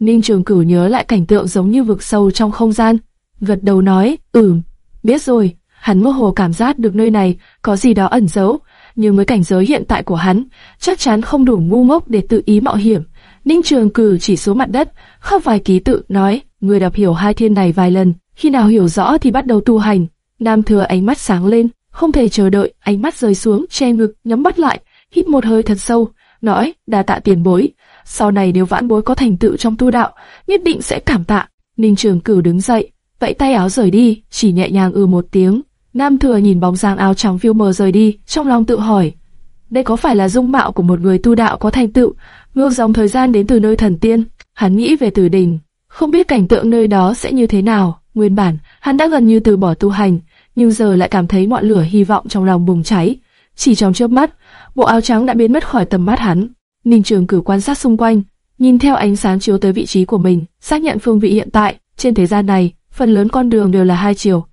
Ninh Trường Cửu nhớ lại cảnh tượng giống như vực sâu trong không gian, gật đầu nói, ừm, biết rồi. Hắn mơ hồ cảm giác được nơi này có gì đó ẩn giấu, nhưng với cảnh giới hiện tại của hắn, chắc chắn không đủ ngu ngốc để tự ý mạo hiểm. Ninh Trường Cử chỉ xuống mặt đất, khắc vài ký tự, nói, người đọc hiểu hai thiên này vài lần, khi nào hiểu rõ thì bắt đầu tu hành. Nam Thừa ánh mắt sáng lên, không thể chờ đợi, ánh mắt rơi xuống, che ngực, nhắm mắt lại, hít một hơi thật sâu, nói, đa tạ tiền bối. Sau này nếu vãn bối có thành tựu trong tu đạo, nhất định sẽ cảm tạ. Ninh Trường Cửu đứng dậy, vẫy tay áo rời đi, chỉ nhẹ nhàng ư ừ một tiếng. Nam Thừa nhìn bóng dáng áo trắng phiêu mờ rời đi, trong lòng tự hỏi, đây có phải là dung mạo của một người tu đạo có thành tựu, ngược dòng thời gian đến từ nơi thần tiên? Hắn nghĩ về Tử Đình, không biết cảnh tượng nơi đó sẽ như thế nào. Nguyên bản, hắn đã gần như từ bỏ tu hành, nhưng giờ lại cảm thấy ngọn lửa hy vọng trong lòng bùng cháy. Chỉ trong chớp mắt, bộ áo trắng đã biến mất khỏi tầm mắt hắn. Ninh Trường Cử quan sát xung quanh, nhìn theo ánh sáng chiếu tới vị trí của mình, xác nhận phương vị hiện tại. Trên thế gian này, phần lớn con đường đều là hai chiều.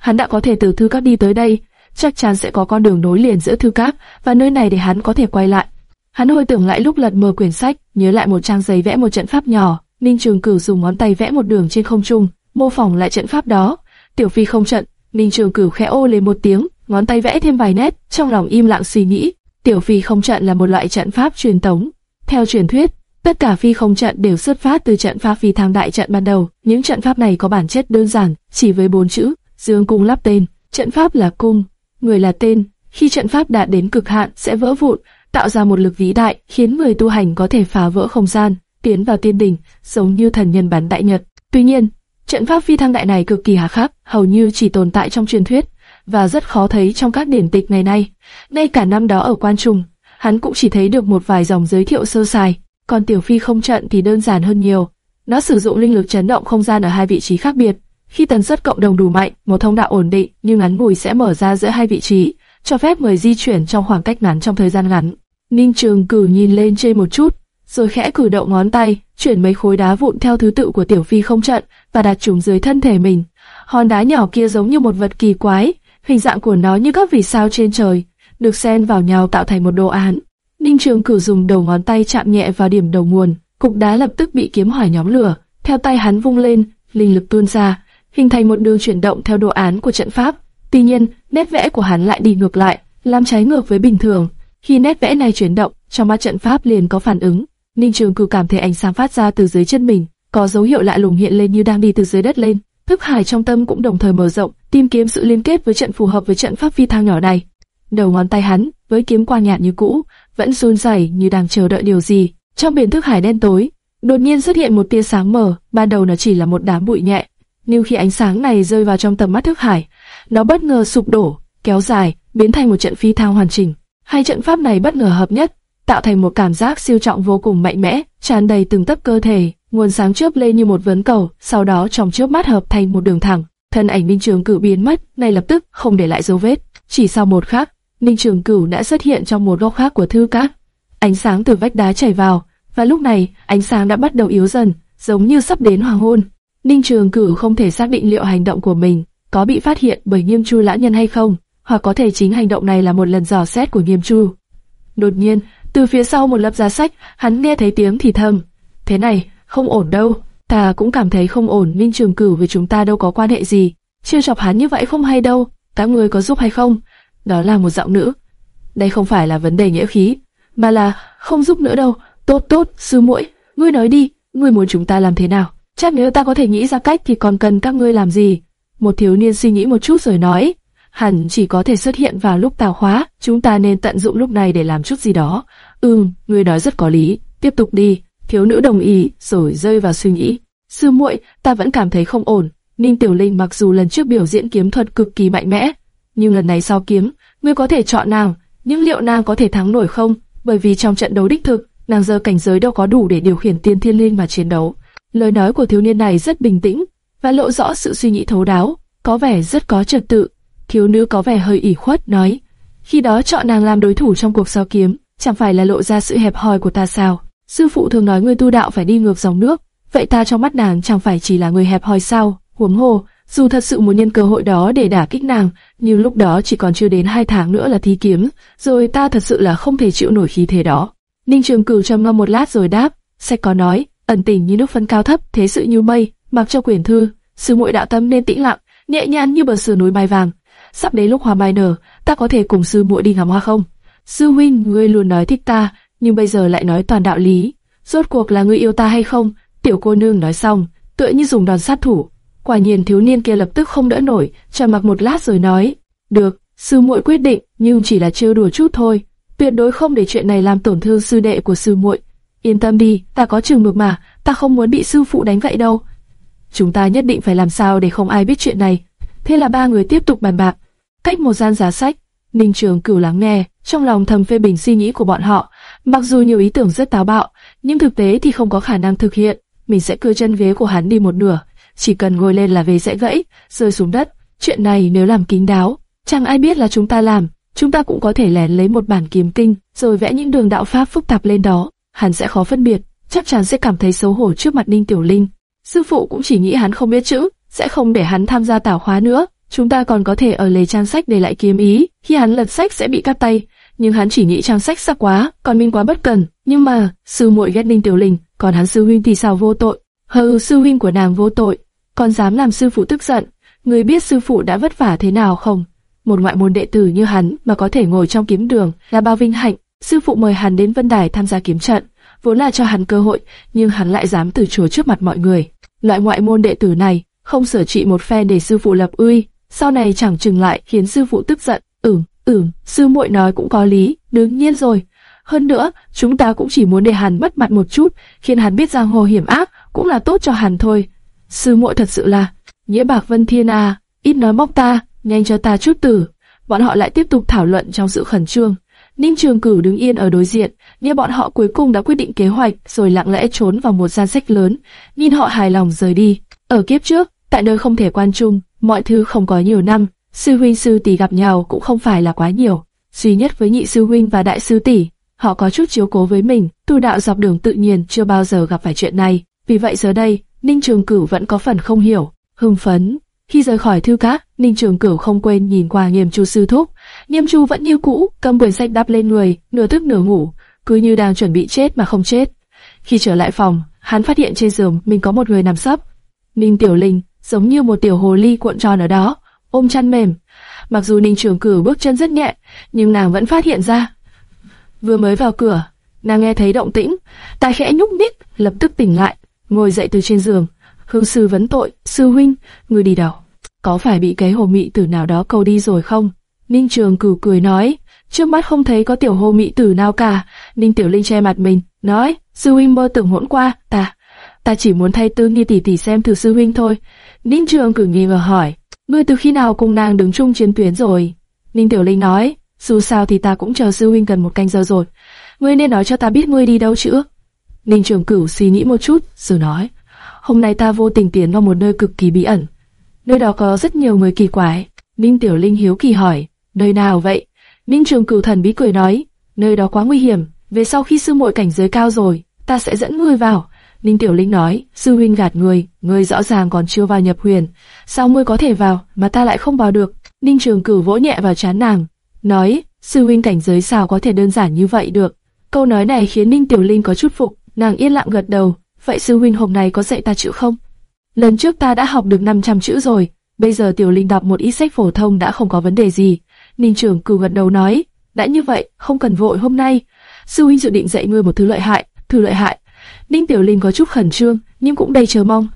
Hắn đã có thể từ thư các đi tới đây, chắc chắn sẽ có con đường nối liền giữa thư các và nơi này để hắn có thể quay lại. Hắn hồi tưởng lại lúc lật mở quyển sách, nhớ lại một trang giấy vẽ một trận pháp nhỏ. Ninh Trường Cửu dùng ngón tay vẽ một đường trên không trung, mô phỏng lại trận pháp đó. Tiểu Phi không trận, Ninh Trường Cửu khẽ ô lên một tiếng, ngón tay vẽ thêm vài nét, trong lòng im lặng suy nghĩ. Tiểu Phi không trận là một loại trận pháp truyền thống. Theo truyền thuyết, tất cả phi không trận đều xuất phát từ trận pháp phi thang đại trận ban đầu. Những trận pháp này có bản chất đơn giản, chỉ với bốn chữ: Dương cung lắp tên. Trận pháp là cung, người là tên. Khi trận pháp đạt đến cực hạn sẽ vỡ vụn, tạo ra một lực vĩ đại, khiến người tu hành có thể phá vỡ không gian, tiến vào tiên đỉnh, giống như thần nhân bán đại nhật. Tuy nhiên, trận pháp phi thăng đại này cực kỳ hà khắc, hầu như chỉ tồn tại trong truyền thuyết và rất khó thấy trong các điển tịch ngày nay. Ngay cả năm đó ở quan trung, hắn cũng chỉ thấy được một vài dòng giới thiệu sơ sài, còn tiểu phi không trận thì đơn giản hơn nhiều. Nó sử dụng linh lực chấn động không gian ở hai vị trí khác biệt, khi tần suất cộng đồng đủ mạnh, một thông đạo ổn định nhưng ngắn ngủi sẽ mở ra giữa hai vị trí, cho phép người di chuyển trong khoảng cách ngắn trong thời gian ngắn. Ninh Trường Cử nhìn lên trên một chút, rồi khẽ cử động ngón tay, chuyển mấy khối đá vụn theo thứ tự của Tiểu Phi không trận và đặt chúng dưới thân thể mình. Hòn đá nhỏ kia giống như một vật kỳ quái, hình dạng của nó như các vì sao trên trời, được xen vào nhau tạo thành một đồ án. Ninh Trường Cử dùng đầu ngón tay chạm nhẹ vào điểm đầu nguồn, cục đá lập tức bị kiếm hỏa nhóm lửa. Theo tay hắn vung lên, linh lực tuôn ra, hình thành một đường chuyển động theo đồ án của trận pháp. Tuy nhiên, nét vẽ của hắn lại đi ngược lại, làm trái ngược với bình thường. Khi nét vẽ này chuyển động, trong mắt trận pháp liền có phản ứng. Ninh Trường Cử cảm thấy ánh sáng phát ra từ dưới chân mình, có dấu hiệu lạ lùng hiện lên như đang đi từ dưới đất lên. Thức hải trong tâm cũng đồng thời mở rộng, tìm kiếm sự liên kết với trận phù hợp với trận pháp phi thao nhỏ này. Đầu ngón tay hắn, với kiếm quang nhạt như cũ, vẫn run rẩy như đang chờ đợi điều gì. Trong biển thức hải đen tối, đột nhiên xuất hiện một tia sáng mờ, ban đầu nó chỉ là một đám bụi nhẹ, nhưng khi ánh sáng này rơi vào trong tầm mắt thức hải, nó bất ngờ sụp đổ, kéo dài, biến thành một trận phi thao hoàn chỉnh. Hai trận pháp này bất ngờ hợp nhất, tạo thành một cảm giác siêu trọng vô cùng mạnh mẽ, tràn đầy từng tấc cơ thể, nguồn sáng chớp lên như một vấn cầu, sau đó trong chớp mắt hợp thành một đường thẳng. Thân ảnh Ninh Trường Cửu biến mất, ngay lập tức không để lại dấu vết. Chỉ sau một khắc, Ninh Trường Cửu đã xuất hiện trong một góc khác của thư cát. Ánh sáng từ vách đá chảy vào, và lúc này ánh sáng đã bắt đầu yếu dần, giống như sắp đến hoàng hôn. Ninh Trường Cửu không thể xác định liệu hành động của mình có bị phát hiện bởi Nghiêm Chu lão nhân hay không, hoặc có thể chính hành động này là một lần dò xét của Nghiêm Chu. Đột nhiên, từ phía sau một lớp giá sách, hắn nghe thấy tiếng thì thầm. Thế này, không ổn đâu. Ta cũng cảm thấy không ổn, Ninh Trường Cửu với chúng ta đâu có quan hệ gì. Chưa chọc hắn như vậy không hay đâu. Các người có giúp hay không? Đó là một giọng nữ. Đây không phải là vấn đề nghĩa khí, mà là không giúp nữa đâu. Tốt tốt, sư muội, ngươi nói đi, ngươi muốn chúng ta làm thế nào? Chắc nếu ta có thể nghĩ ra cách thì còn cần các ngươi làm gì? Một thiếu niên suy nghĩ một chút rồi nói, hẳn chỉ có thể xuất hiện vào lúc tào khóa, chúng ta nên tận dụng lúc này để làm chút gì đó. Ừm, ngươi nói rất có lý, tiếp tục đi. Thiếu nữ đồng ý, rồi rơi vào suy nghĩ. Sư muội, ta vẫn cảm thấy không ổn. Ninh Tiểu Linh mặc dù lần trước biểu diễn kiếm thuật cực kỳ mạnh mẽ, nhưng lần này sau kiếm, ngươi có thể chọn nàng, nhưng liệu nàng có thể thắng nổi không? Bởi vì trong trận đấu đích thực, nàng giờ cảnh giới đâu có đủ để điều khiển tiên thiên linh mà chiến đấu. Lời nói của thiếu niên này rất bình tĩnh và lộ rõ sự suy nghĩ thấu đáo, có vẻ rất có trật tự. Thiếu nữ có vẻ hơi ủy khuất nói, khi đó chọn nàng làm đối thủ trong cuộc so kiếm, chẳng phải là lộ ra sự hẹp hòi của ta sao? Sư phụ thường nói người tu đạo phải đi ngược dòng nước, vậy ta trong mắt nàng chẳng phải chỉ là người hẹp hòi sao? Huống hồ, dù thật sự muốn nhân cơ hội đó để đả kích nàng, nhưng lúc đó chỉ còn chưa đến hai tháng nữa là thi kiếm, rồi ta thật sự là không thể chịu nổi khí thế đó. Ninh Trường Cửu trầm ngâm một lát rồi đáp, sách có nói, ẩn tình như nước phân cao thấp, thế sự như mây, mặc cho quyển thư, sư muội đạo tâm nên tĩnh lặng, nhẹ nhàng như bờ sườn núi mai vàng. Sắp đến lúc hoa mai nở, ta có thể cùng sư muội đi ngắm hoa không? Sư huynh, ngươi luôn nói thích ta, nhưng bây giờ lại nói toàn đạo lý. Rốt cuộc là ngươi yêu ta hay không? Tiểu cô nương nói xong, tựa như dùng đòn sát thủ. Quả nhiên thiếu niên kia lập tức không đỡ nổi, trầm mặc một lát rồi nói, được, sư muội quyết định, nhưng chỉ là trêu đùa chút thôi, tuyệt đối không để chuyện này làm tổn thương sư đệ của sư muội. Yên tâm đi, ta có trường mực mà, ta không muốn bị sư phụ đánh vậy đâu. Chúng ta nhất định phải làm sao để không ai biết chuyện này. Thế là ba người tiếp tục bàn bạc. Cách một gian giá sách, Ninh Trường Cửu lắng nghe, trong lòng thầm phê bình suy nghĩ của bọn họ. Mặc dù nhiều ý tưởng rất táo bạo, nhưng thực tế thì không có khả năng thực hiện. Mình sẽ cưa chân ghế của hắn đi một nửa, chỉ cần ngồi lên là về sẽ gãy, rơi xuống đất. Chuyện này nếu làm kín đáo, chẳng ai biết là chúng ta làm. Chúng ta cũng có thể lén lấy một bản kiếm kinh, rồi vẽ những đường đạo pháp phức tạp lên đó. Hắn sẽ khó phân biệt, chắc chắn sẽ cảm thấy xấu hổ trước mặt Ninh Tiểu Linh. Sư phụ cũng chỉ nghĩ hắn không biết chữ, sẽ không để hắn tham gia tảo khóa nữa. Chúng ta còn có thể ở lề trang sách để lại kiếm ý, khi hắn lật sách sẽ bị cắt tay. Nhưng hắn chỉ nghĩ trang sách sắc quá, còn mình quá bất cần. Nhưng mà, sư muội ghét Ninh Tiểu Linh, còn hắn sư huynh thì sao vô tội? Hừ, sư huynh của nàng vô tội, còn dám làm sư phụ tức giận. Người biết sư phụ đã vất vả thế nào không? Một ngoại môn đệ tử như hắn mà có thể ngồi trong kiếm đường là bao vinh hạnh. Sư phụ mời hắn đến Vân Đài tham gia kiếm trận, vốn là cho hắn cơ hội, nhưng hắn lại dám từ chối trước mặt mọi người. Loại ngoại môn đệ tử này không sửa trị một phen để sư phụ lập uy, sau này chẳng chừng lại khiến sư phụ tức giận. Ừm, ừm, sư muội nói cũng có lý, đương nhiên rồi. Hơn nữa, chúng ta cũng chỉ muốn để hắn mất mặt một chút, khiến hắn biết giang hồ hiểm ác, cũng là tốt cho hắn thôi. Sư muội thật sự là, nghĩa bạc vân thiên à, ít nói móc ta, nhanh cho ta chút tử. Bọn họ lại tiếp tục thảo luận trong sự khẩn trương. Ninh Trường Cửu đứng yên ở đối diện, nghe bọn họ cuối cùng đã quyết định kế hoạch, rồi lặng lẽ trốn vào một gian sách lớn, nhìn họ hài lòng rời đi. Ở kiếp trước, tại nơi không thể quan trung, mọi thứ không có nhiều năm, sư huynh sư tỷ gặp nhau cũng không phải là quá nhiều. Duy nhất với nhị sư huynh và đại sư tỷ, họ có chút chiếu cố với mình, tu đạo dọc đường tự nhiên chưa bao giờ gặp phải chuyện này. Vì vậy giờ đây, Ninh Trường Cửu vẫn có phần không hiểu, hưng phấn. Khi rời khỏi thư cát, Ninh Trường Cửu không quên nhìn qua Nghiêm Chu sư thúc. Nghiêm Chu vẫn như cũ, cầm quyển sách đắp lên người, nửa thức nửa ngủ, cứ như đang chuẩn bị chết mà không chết. Khi trở lại phòng, hắn phát hiện trên giường mình có một người nằm sấp. Ninh Tiểu Linh giống như một tiểu hồ ly cuộn tròn ở đó, ôm chăn mềm. Mặc dù Ninh Trường Cử bước chân rất nhẹ, nhưng nàng vẫn phát hiện ra. Vừa mới vào cửa, nàng nghe thấy động tĩnh, tai khẽ nhúc nhích, lập tức tỉnh lại, ngồi dậy từ trên giường. Hương sư vấn tội, sư huynh, người đi đâu? Có phải bị cái hồ mị tử nào đó câu đi rồi không? Ninh Trường Cử cười nói, trước mắt không thấy có tiểu hồ mị tử nào cả. Ninh Tiểu Linh che mặt mình, nói, sư huynh mơ tưởng hỗn qua, ta, ta chỉ muốn thay tư nghi tỷ tỷ xem thử sư huynh thôi. Ninh Trường Cử nghi ngờ hỏi, ngươi từ khi nào cùng nàng đứng chung chiến tuyến rồi? Ninh Tiểu Linh nói, dù sao thì ta cũng chờ sư huynh gần một canh giờ rồi. Ngươi nên nói cho ta biết ngươi đi đâu chứ? Ninh Trường Cửu suy nghĩ một chút, rồi nói, hôm nay ta vô tình tiến vào một nơi cực kỳ bí ẩn. Nơi đó có rất nhiều người kỳ quái. Ninh Tiểu Linh hiếu kỳ hỏi, nơi nào vậy? Ninh Trường Cửu thần bí cười nói, nơi đó quá nguy hiểm. Về sau khi sư muội cảnh giới cao rồi, ta sẽ dẫn ngươi vào. Ninh Tiểu Linh nói, sư huynh gạt người, người rõ ràng còn chưa vào nhập huyền, sao ngươi có thể vào mà ta lại không vào được? Ninh Trường Cửu vỗ nhẹ vào trán nàng, nói, sư huynh cảnh giới sao có thể đơn giản như vậy được? Câu nói này khiến Ninh Tiểu Linh có chút phục, nàng yên lặng gật đầu, vậy sư huynh hôm nay có dạy ta chữ không? Lần trước ta đã học được 500 chữ rồi, bây giờ Tiểu Linh đọc một ít sách phổ thông đã không có vấn đề gì. Ninh Trường Cửu gật đầu nói, đã như vậy, không cần vội hôm nay. Sư huynh dự định dạy ngươi một thứ lợi hại, thứ lợi hại. Ninh Tiểu Linh có chút khẩn trương, nhưng cũng đầy chờ mong.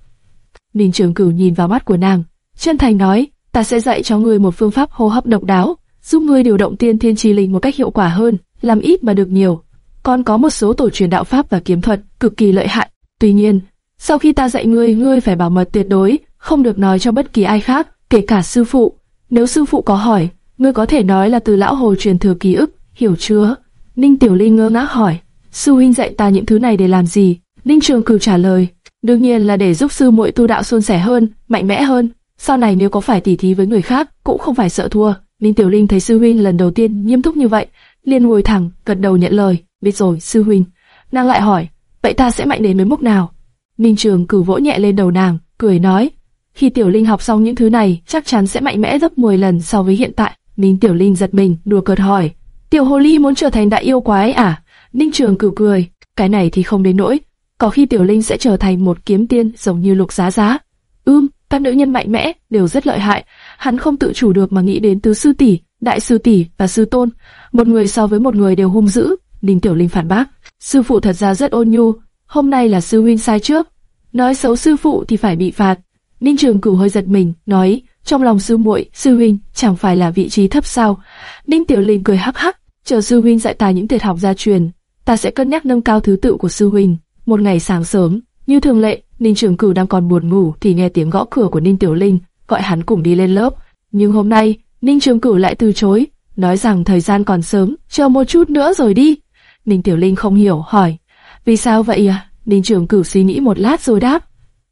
Ninh Trường Cửu nhìn vào mắt của nàng, chân thành nói, ta sẽ dạy cho ngươi một phương pháp hô hấp độc đáo, giúp ngươi điều động tiên thiên chi linh một cách hiệu quả hơn, làm ít mà được nhiều. Còn có một số tổ truyền đạo pháp và kiếm thuật cực kỳ lợi hại. Tuy nhiên, sau khi ta dạy ngươi, ngươi phải bảo mật tuyệt đối, không được nói cho bất kỳ ai khác, kể cả sư phụ. Nếu sư phụ có hỏi, ngươi có thể nói là từ lão hồ truyền thừa ký ức, hiểu chưa? Ninh Tiểu Linh ngơ ngác hỏi, sư huynh dạy ta những thứ này để làm gì? Ninh Trường Cửu trả lời, đương nhiên là để giúp sư muội tu đạo suôn sẻ hơn, mạnh mẽ hơn. Sau này nếu có phải tỉ thí với người khác, cũng không phải sợ thua. Ninh Tiểu Linh thấy sư huynh lần đầu tiên nghiêm túc như vậy, liền ngồi thẳng, gật đầu nhận lời. Biết rồi, sư huynh. Nàng lại hỏi, vậy ta sẽ mạnh đến mấy mức nào? Ninh Trường Cửu vỗ nhẹ lên đầu nàng, cười nói, khi Tiểu Linh học xong những thứ này, chắc chắn sẽ mạnh mẽ gấp 10 lần so với hiện tại. Ninh Tiểu Linh giật mình, đùa cợt hỏi, Tiểu Hồ Ly muốn trở thành đại yêu quái à? Ninh Trường Cửu cười, cái này thì không đến nỗi, có khi Tiểu Linh sẽ trở thành một kiếm tiên giống như Lục Giá Giá. Ưm, các nữ nhân mạnh mẽ đều rất lợi hại, hắn không tự chủ được mà nghĩ đến tứ sư tỷ, đại sư tỷ và sư tôn, một người so với một người đều hung dữ. Ninh Tiểu Linh phản bác, sư phụ thật ra rất ôn nhu, hôm nay là sư huynh sai trước, nói xấu sư phụ thì phải bị phạt. Ninh Trường Cửu hơi giật mình, nói, trong lòng sư muội, sư huynh chẳng phải là vị trí thấp sao? Ninh Tiểu Linh cười hắc hắc, chờ sư huynh dạy ta những tuyệt học gia truyền, ta sẽ cân nhắc nâng cao thứ tự của sư huynh. Một ngày sáng sớm, như thường lệ, Ninh Trường Cửu đang còn buồn ngủ thì nghe tiếng gõ cửa của Ninh Tiểu Linh, gọi hắn cùng đi lên lớp. Nhưng hôm nay, Ninh Trường Cửu lại từ chối, nói rằng thời gian còn sớm, chờ một chút nữa rồi đi. Ninh Tiểu Linh không hiểu, hỏi, vì sao vậy à? Ninh Trường Cửu suy nghĩ một lát rồi đáp,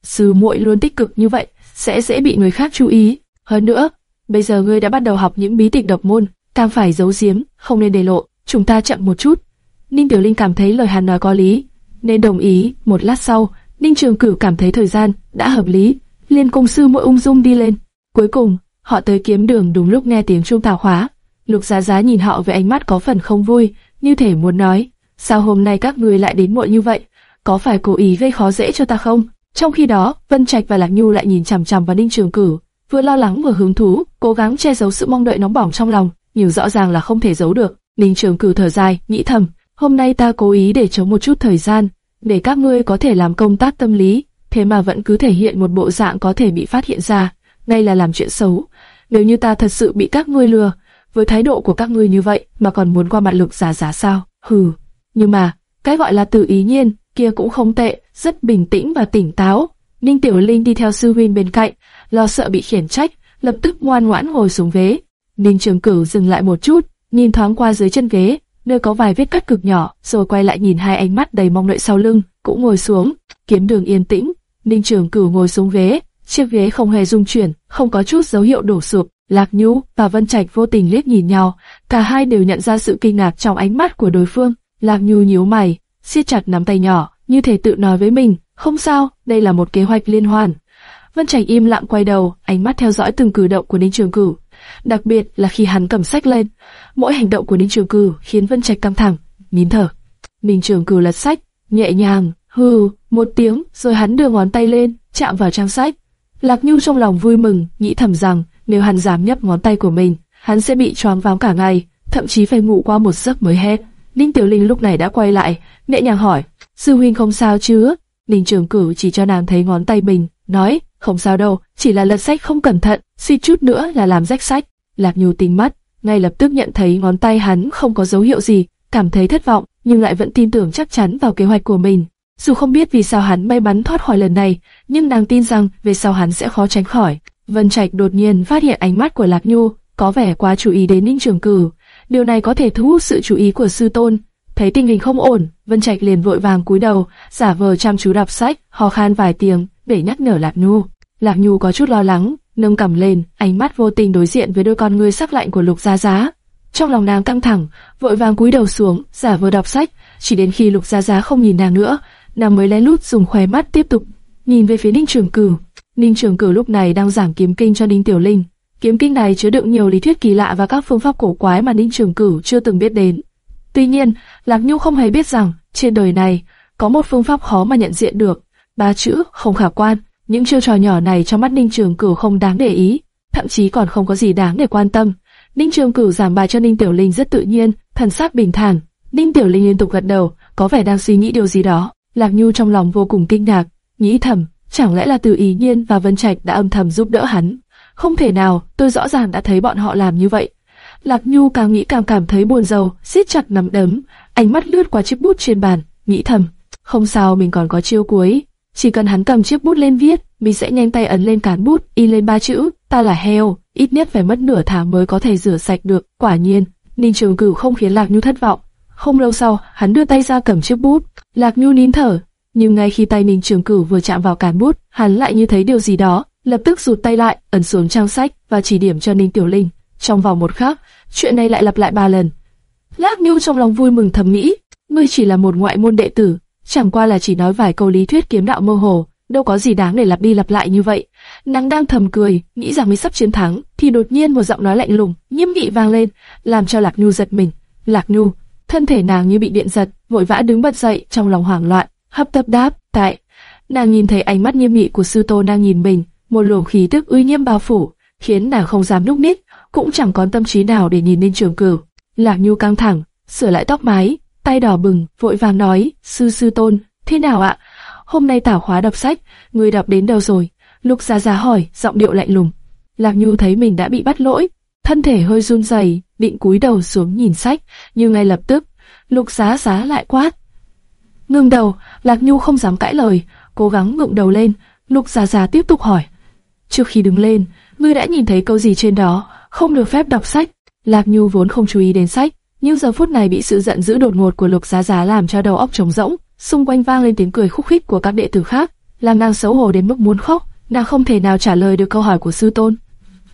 sư muội luôn tích cực như vậy, sẽ dễ bị người khác chú ý. Hơn nữa, bây giờ ngươi đã bắt đầu học những bí tịch độc môn, càng phải giấu giếm, không nên để lộ, chúng ta chậm một chút. Ninh Tiểu Linh cảm thấy lời hắn nói có lý, nên đồng ý. Một lát sau, Ninh Trường Cửu cảm thấy thời gian đã hợp lý, liền cùng sư muội ung dung đi lên. Cuối cùng, họ tới kiếm đường đúng lúc nghe tiếng chuông tào khóa. Lục Giá Giá nhìn họ với ánh mắt có phần không vui, như thể muốn nói, sao hôm nay các người lại đến muộn như vậy? Có phải cố ý gây khó dễ cho ta không? Trong khi đó, Vân Trạch và Lạc Nhu lại nhìn chằm chằm vào Ninh Trường Cửu, vừa lo lắng vừa hứng thú, cố gắng che giấu sự mong đợi nóng bỏng trong lòng, nhưng rõ ràng là không thể giấu được. Ninh Trường Cửu thở dài, nghĩ thầm, hôm nay ta cố ý để chống một chút thời gian, để các ngươi có thể làm công tác tâm lý, thế mà vẫn cứ thể hiện một bộ dạng có thể bị phát hiện ra, ngay là làm chuyện xấu. Nếu như ta thật sự bị các ngươi lừa, với thái độ của các ngươi như vậy mà còn muốn qua mặt lực giả giả sao? Hừ. Nhưng mà, cái gọi là tự ý nhiên, kia cũng không tệ, rất bình tĩnh và tỉnh táo. Ninh Tiểu Linh đi theo sư huynh bên cạnh, lo sợ bị khiển trách, lập tức ngoan ngoãn ngồi xuống ghế. Ninh Trường Cửu dừng lại một chút, nhìn thoáng qua dưới chân ghế, nơi có vài vết cắt cực nhỏ, rồi quay lại nhìn hai ánh mắt đầy mong đợi sau lưng, cũng ngồi xuống. Kiếm đường yên tĩnh, Ninh Trường Cửu ngồi xuống ghế, chiếc ghế không hề rung chuyển, không có chút dấu hiệu đổ sụp. Lạc Nhu và Vân Trạch vô tình liếc nhìn nhau, cả hai đều nhận ra sự kinh ngạc trong ánh mắt của đối phương. Lạc Nhu nhíu mày, siết chặt nắm tay nhỏ, như thể tự nói với mình, không sao, đây là một kế hoạch liên hoàn. Vân Trạch im lặng quay đầu, ánh mắt theo dõi từng cử động của Ninh Trường Cửu, đặc biệt là khi hắn cầm sách lên. Mỗi hành động của Ninh Trường Cửu khiến Vân Trạch căng thẳng, nín thở. Ninh Trường Cửu lật sách, nhẹ nhàng, hừ, một tiếng, rồi hắn đưa ngón tay lên, chạm vào trang sách. Lạc Nhu trong lòng vui mừng, nghĩ thầm rằng nếu hắn dám nhấp ngón tay của mình, hắn sẽ bị choáng váng cả ngày, thậm chí phải ngủ qua một giấc mới hết. Ninh Tiểu Linh lúc này đã quay lại, nhẹ nhàng hỏi, sư huynh không sao chứ? Ninh Trường Cửu chỉ cho nàng thấy ngón tay mình, nói, không sao đâu, chỉ là lật sách không cẩn thận, suy chút nữa là làm rách sách. Lạc Nhu tinh mắt, ngay lập tức nhận thấy ngón tay hắn không có dấu hiệu gì, cảm thấy thất vọng, nhưng lại vẫn tin tưởng chắc chắn vào kế hoạch của mình. Dù không biết vì sao hắn may mắn thoát khỏi lần này, nhưng nàng tin rằng về sau hắn sẽ khó tránh khỏi. Vân Trạch đột nhiên phát hiện ánh mắt của Lạc Nhu có vẻ quá chú ý đến Ninh Trường cử điều này có thể thu hút sự chú ý của sư tôn. Thấy tình hình không ổn, Vân Trạch liền vội vàng cúi đầu, giả vờ chăm chú đọc sách, ho khan vài tiếng để nhắc nhở Lạc Nhu. Lạc Nhu có chút lo lắng, nâng cầm lên, ánh mắt vô tình đối diện với đôi con ngươi sắc lạnh của Lục Gia Giá. Trong lòng nàng căng thẳng, vội vàng cúi đầu xuống, giả vờ đọc sách, chỉ đến khi Lục Gia Giá không nhìn nàng nữa, nàng mới lén lút dùng khóe mắt tiếp tục nhìn về phía Ninh Trường Cửu. Ninh Trường Cửu lúc này đang giảng kiếm kinh cho Ninh Tiểu Linh. Kiếm kinh này chứa đựng nhiều lý thuyết kỳ lạ và các phương pháp cổ quái mà Ninh Trường Cửu chưa từng biết đến. Tuy nhiên, Lạc Nhu không hề biết rằng trên đời này có một phương pháp khó mà nhận diện được. Ba chữ không khả quan. Những chiêu trò nhỏ này trong mắt Ninh Trường Cửu không đáng để ý, thậm chí còn không có gì đáng để quan tâm. Ninh Trường Cửu giảng bài cho Ninh Tiểu Linh rất tự nhiên, thần sắc bình thản. Ninh Tiểu Linh liên tục gật đầu, có vẻ đang suy nghĩ điều gì đó. Lạc Nhu trong lòng vô cùng kinh ngạc, nghĩ thầm, chẳng lẽ là Từ Ý Nhiên và Vân Trạch đã âm thầm giúp đỡ hắn? Không thể nào, tôi rõ ràng đã thấy bọn họ làm như vậy. Lạc Nhu càng nghĩ càng cảm thấy buồn rầu, siết chặt nắm đấm, ánh mắt lướt qua chiếc bút trên bàn, nghĩ thầm, không sao mình còn có chiêu cuối, chỉ cần hắn cầm chiếc bút lên viết, mình sẽ nhanh tay ấn lên cán bút, in lên ba chữ, ta là heo, ít nhất phải mất nửa tháng mới có thể rửa sạch được. Quả nhiên, Ninh Trường Cửu không khiến Lạc Nhu thất vọng. Không lâu sau, hắn đưa tay ra cầm chiếc bút, Lạc Nhu nín thở, nhưng ngay khi tay Ninh Trường Cửu vừa chạm vào cán bút, hắn lại như thấy điều gì đó, lập tức rụt tay lại, ấn xuống trang sách và chỉ điểm cho Ninh Tiểu Linh. Trong vòng một khắc, chuyện này lại lặp lại ba lần. Lạc Nhu trong lòng vui mừng thầm nghĩ, ngươi chỉ là một ngoại môn đệ tử, chẳng qua là chỉ nói vài câu lý thuyết kiếm đạo mơ hồ, đâu có gì đáng để lặp đi lặp lại như vậy. Nàng đang thầm cười, nghĩ rằng mình sắp chiến thắng, thì đột nhiên một giọng nói lạnh lùng, nghiêm nghị vang lên, làm cho Lạc Nhu giật mình. Lạc Nhu, thân thể nàng như bị điện giật, vội vã đứng bật dậy, trong lòng hoảng loạn, hấp tấp đáp, tại. Nàng nhìn thấy ánh mắt nghiêm nghị của sư tôn đang nhìn mình, một luồng khí tức uy nghiêm bao phủ, khiến nàng không dám núp nít, cũng chẳng có tâm trí nào để nhìn lên trường cửu. Lạc Nhu căng thẳng, sửa lại tóc mái, tay đỏ bừng, vội vàng nói, sư sư tôn, thế nào ạ? Hôm nay tảo khóa đọc sách, người đọc đến đâu rồi? Lục Giá Giá hỏi, giọng điệu lạnh lùng. Lạc Nhu thấy mình đã bị bắt lỗi, thân thể hơi run rẩy, định cúi đầu xuống nhìn sách, nhưng ngay lập tức, Lục Giá Giá lại quát. Ngừng đầu, Lạc Nhu không dám cãi lời, cố gắng ngượng đầu lên, Lục Giá Giá tiếp tục hỏi. Trước khi đứng lên, ngươi đã nhìn thấy câu gì trên đó, không được phép đọc sách. Lạc Nhu vốn không chú ý đến sách, nhưng giờ phút này bị sự giận dữ đột ngột của Lục Giá Giá làm cho đầu óc trống rỗng, xung quanh vang lên tiếng cười khúc khích của các đệ tử khác, làm nàng xấu hổ đến mức muốn khóc, nàng không thể nào trả lời được câu hỏi của sư tôn.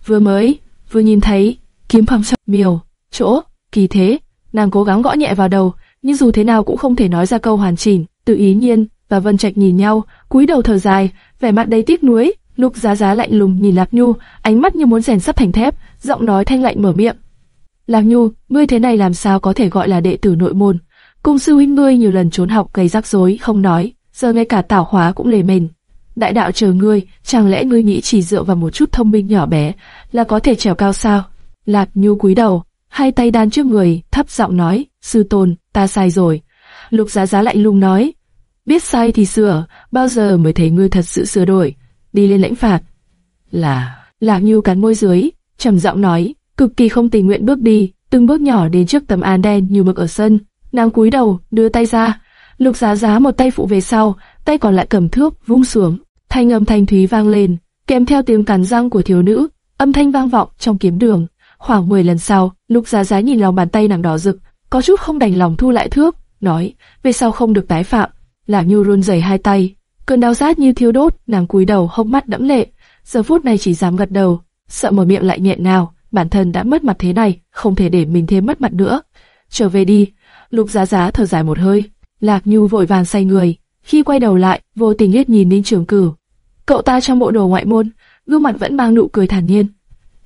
Vừa mới, vừa nhìn thấy, kiếm phong sập miều, chỗ, kỳ thế, nàng cố gắng gõ nhẹ vào đầu, nhưng dù thế nào cũng không thể nói ra câu hoàn chỉnh. Tự ý nhiên và Vân Trạch nhìn nhau, cúi đầu thở dài, vẻ mặt đầy tiếc nuối. Lục Giá Giá lạnh lùng nhìn lạp Nhu, ánh mắt như muốn rèn sắt thành thép, giọng nói thanh lạnh mở miệng. Lạc Nhu, ngươi thế này làm sao có thể gọi là đệ tử nội môn? Cung sư huynh ngươi nhiều lần trốn học gây rắc rối, không nói, giờ ngay cả tảo hóa cũng lề mền. Đại đạo chờ ngươi, chẳng lẽ ngươi nghĩ chỉ dựa vào một chút thông minh nhỏ bé là có thể trèo cao sao? Lạc Nhu cúi đầu, hai tay đan trước người, thấp giọng nói, sư tôn, ta sai rồi. Lục Giá Giá lạnh lùng nói, biết sai thì sửa, bao giờ mới thấy ngươi thật sự sửa đổi, đi lên lãnh phạt. Là, Lạc Nhu cắn môi dưới, trầm giọng nói, cực kỳ không tình nguyện bước đi, từng bước nhỏ đến trước tấm án đen như mực ở sân. Nàng cúi đầu, đưa tay ra, Lục Giá Giá một tay phụ về sau, tay còn lại cầm thước, vung xuống. Thanh âm thanh thúy vang lên, kèm theo tiếng cắn răng của thiếu nữ, âm thanh vang vọng trong kiếm đường. Khoảng 10 lần sau, Lục Giá Giá nhìn lòng bàn tay nàng đỏ rực, có chút không đành lòng thu lại thước, nói, về sau không được tái phạm. Lạc Nhu run rẩy hai tay, cơn đau rát như thiêu đốt, nàng cúi đầu hốc mắt đẫm lệ, giờ phút này chỉ dám gật đầu, sợ mở miệng lại nhẹ nào, bản thân đã mất mặt thế này, không thể để mình thêm mất mặt nữa. Trở về đi, Lục Giá Giá thở dài một hơi, Lạc Nhu vội vàng say người, khi quay đầu lại, vô tình liếc nhìn Ninh Trường Cửu. Cậu ta trong bộ đồ ngoại môn, gương mặt vẫn mang nụ cười thản nhiên.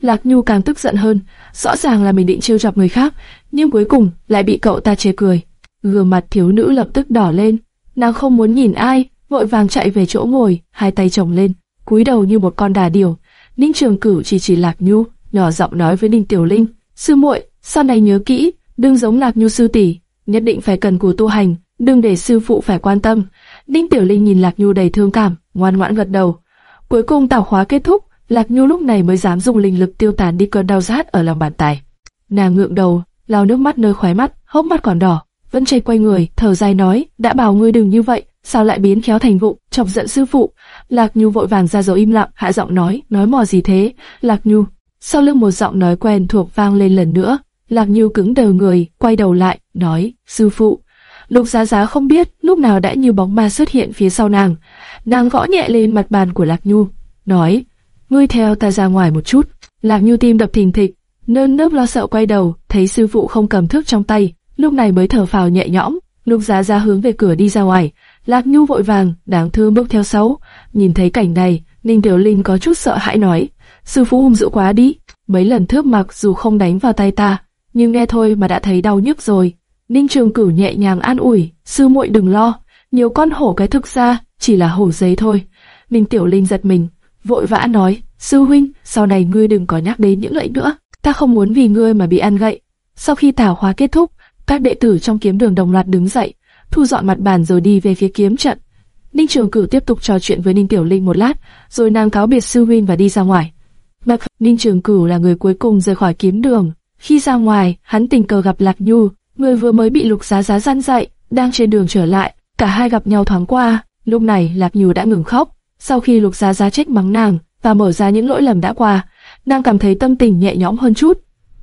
Lạc Nhu càng tức giận hơn, rõ ràng là mình định trêu chọc người khác, nhưng cuối cùng lại bị cậu ta chế cười. Gương mặt thiếu nữ lập tức đỏ lên, nàng không muốn nhìn ai, vội vàng chạy về chỗ ngồi, hai tay chồng lên, cúi đầu như một con đà điểu. Ninh Trường Cửu chỉ chỉ Lạc Nhu, nhỏ giọng nói với đinh Tiểu Linh, sư muội, sau này nhớ kỹ, đừng giống Lạc Nhu sư tỷ, nhất định phải cần cù tu hành, đừng để sư phụ phải quan tâm. đinh Tiểu Linh nhìn Lạc Nhu đầy thương cảm, ngoan ngoãn gật đầu. Cuối cùng tảo khóa kết thúc, Lạc Nhu lúc này mới dám dùng linh lực tiêu tán đi cơn đau rát ở lòng bàn tay. Nàng ngượng đầu, lau nước mắt nơi khóe mắt, hốc mắt còn đỏ, vẫn chay quay người, thở dài nói, đã bảo ngươi đừng như vậy, sao lại biến khéo thành vụ, chọc giận sư phụ. Lạc Nhu vội vàng ra dấu im lặng, hạ giọng nói, nói mò gì thế? Lạc Nhu. Sau lưng một giọng nói quen thuộc vang lên lần nữa, Lạc Nhu cứng đờ người, quay đầu lại, nói, sư phụ. Lục Giá Giá không biết lúc nào đã như bóng ma xuất hiện phía sau nàng. Nàng gõ nhẹ lên mặt bàn của Lạc Nhu, nói, ngươi theo ta ra ngoài một chút. Lạc Nhu tim đập thình thịch, nơm nớp lo sợ quay đầu, thấy sư phụ không cầm thước trong tay, lúc này mới thở phào nhẹ nhõm. Lục Giá Giá hướng về cửa đi ra ngoài, Lạc Nhu vội vàng, đáng thương bước theo sau. Nhìn thấy cảnh này, Ninh Tiểu Linh có chút sợ hãi nói, sư phụ hung dữ quá đi. Mấy lần thước mặc dù không đánh vào tay ta, nhưng nghe thôi mà đã thấy đau nhức rồi. Ninh Trường Cửu nhẹ nhàng an ủi, sư muội đừng lo, nhiều con hổ cái thực ra chỉ là hổ giấy thôi. Ninh Tiểu Linh giật mình, vội vã nói, sư huynh, sau này ngươi đừng có nhắc đến những lợi nữa, ta không muốn vì ngươi mà bị ăn gậy. Sau khi tảo hóa kết thúc, các đệ tử trong kiếm đường đồng loạt đứng dậy, thu dọn mặt bàn rồi đi về phía kiếm trận. Ninh Trường Cửu tiếp tục trò chuyện với Ninh Tiểu Linh một lát, rồi nàng cáo biệt sư huynh và đi ra ngoài. Mặc Ninh Trường Cửu là người cuối cùng rời khỏi kiếm đường. Khi ra ngoài, hắn tình cờ gặp Lạc Nhu, người vừa mới bị Lục Giá Giá gian dậy, đang trên đường trở lại, cả hai gặp nhau thoáng qua. Lúc này Lạc Nhu đã ngừng khóc. Sau khi Lục Giá Giá trách mắng nàng và mở ra những lỗi lầm đã qua, nàng cảm thấy tâm tình nhẹ nhõm hơn chút.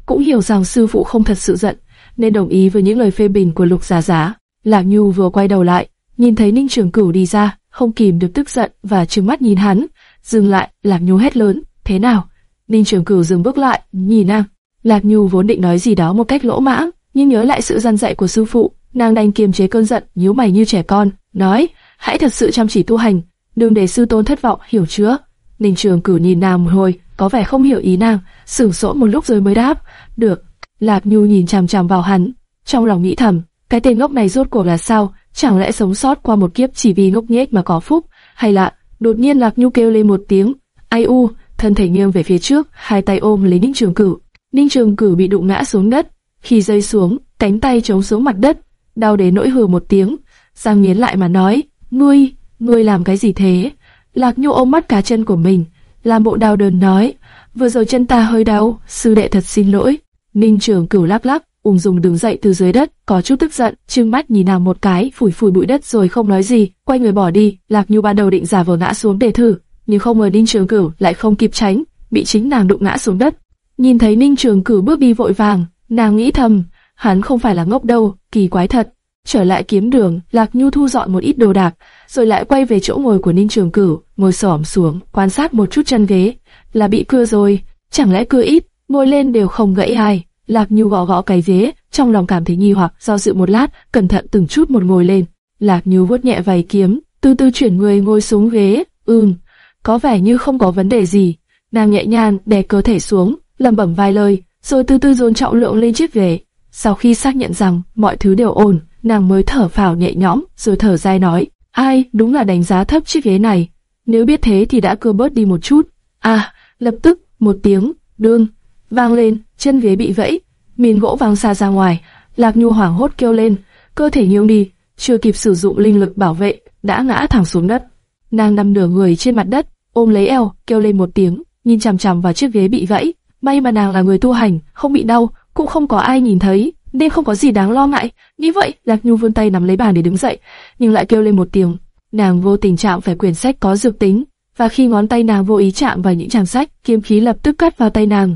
Cũng hiểu rằng sư phụ không thật sự giận, nên đồng ý với những lời phê bình của Lục Giá Giá. Lạc Nhu vừa quay đầu lại, nhìn thấy Ninh Trường Cửu đi ra, không kìm được tức giận và trừng mắt nhìn hắn. Dừng lại, Lạc Nhu hét lớn, thế nào? Ninh Trường Cửu dừng bước lại, nhìn nàng. Lạc Nhu vốn định nói gì đó một cách lỗ mãng, nhưng nhớ lại sự gian dạy của sư phụ, nàng đành kiềm chế cơn giận, nhíu mày như trẻ con, nói: hãy thật sự chăm chỉ tu hành, đừng để sư tôn thất vọng, hiểu chưa? Ninh Trường Cửu nhìn nàng một hồi, có vẻ không hiểu ý nàng, sửng sốt một lúc rồi mới đáp: được. Lạc Nhu nhìn chằm chằm vào hắn, trong lòng nghĩ thầm, cái tên ngốc này rốt cuộc là sao? chẳng lẽ sống sót qua một kiếp chỉ vì ngốc nghếch mà có phúc, hay là đột nhiên Lạc Nhu kêu lên một tiếng, ai u, thân thể nghiêng về phía trước, hai tay ôm lấy Ninh Trường Cửu. Ninh Trường Cửu bị đụng ngã xuống đất, khi rơi xuống, cánh tay chống xuống mặt đất, đau đến nỗi hừ một tiếng, Giang nghiến lại mà nói, ngươi, ngươi làm cái gì thế? Lạc Nhu ôm mắt cá chân của mình, làm bộ đau đớn nói, vừa rồi chân ta hơi đau, sư đệ thật xin lỗi. Ninh Trường Cửu lắc lắc, ung dung đứng dậy từ dưới đất, có chút tức giận, trừng mắt nhìn nàng một cái, phủi phủi bụi đất rồi không nói gì, quay người bỏ đi. Lạc Nhu ban đầu định giả vờ ngã xuống để thử, nhưng không ngờ Ninh Trường Cửu lại không kịp tránh, bị chính nàng đụng ngã xuống đất. Nhìn thấy Ninh Trường Cửu bước đi vội vàng, nàng nghĩ thầm, hắn không phải là ngốc đâu, kỳ quái thật. Trở lại kiếm đường, Lạc Nhu thu dọn một ít đồ đạc, rồi lại quay về chỗ ngồi của Ninh Trường Cửu, ngồi xổm xuống, quan sát một chút chân ghế, là bị cưa rồi, chẳng lẽ cưa ít, ngồi lên đều không gãy ai. Lạc Nhu gõ gõ cái ghế, trong lòng cảm thấy nghi hoặc, do dự một lát, cẩn thận từng chút một ngồi lên. Lạc Nhu vuốt nhẹ vài kiếm, từ từ chuyển người ngồi xuống ghế. Ừm, có vẻ như không có vấn đề gì. Nàng nhẹ nhàng đè cơ thể xuống, lẩm bẩm vài lời, rồi từ từ dồn trọng lượng lên chiếc ghế. Sau khi xác nhận rằng mọi thứ đều ổn, nàng mới thở phào nhẹ nhõm, rồi thở dài nói, ai, đúng là đánh giá thấp chiếc ghế này. Nếu biết thế thì đã cưa bớt đi một chút. À, lập tức, một tiếng, đương, vang lên, chân ghế bị vẫy, miền gỗ vang xa ra ngoài, Lạc Nhu hoảng hốt kêu lên, cơ thể nghiêng đi, chưa kịp sử dụng linh lực bảo vệ, đã ngã thẳng xuống đất. Nàng nằm nửa người trên mặt đất, ôm lấy eo, kêu lên một tiếng, nhìn chằm chằm vào chiếc ghế bị vẫy. May mà nàng là người tu hành, không bị đau, cũng không có ai nhìn thấy, nên không có gì đáng lo ngại. Nghĩ vậy, Lạc Nhu vươn tay nắm lấy bàn để đứng dậy, nhưng lại kêu lên một tiếng. Nàng vô tình chạm phải quyển sách có dược tính, và khi ngón tay nàng vô ý chạm vào những trang sách, kiếm khí lập tức cắt vào tay nàng.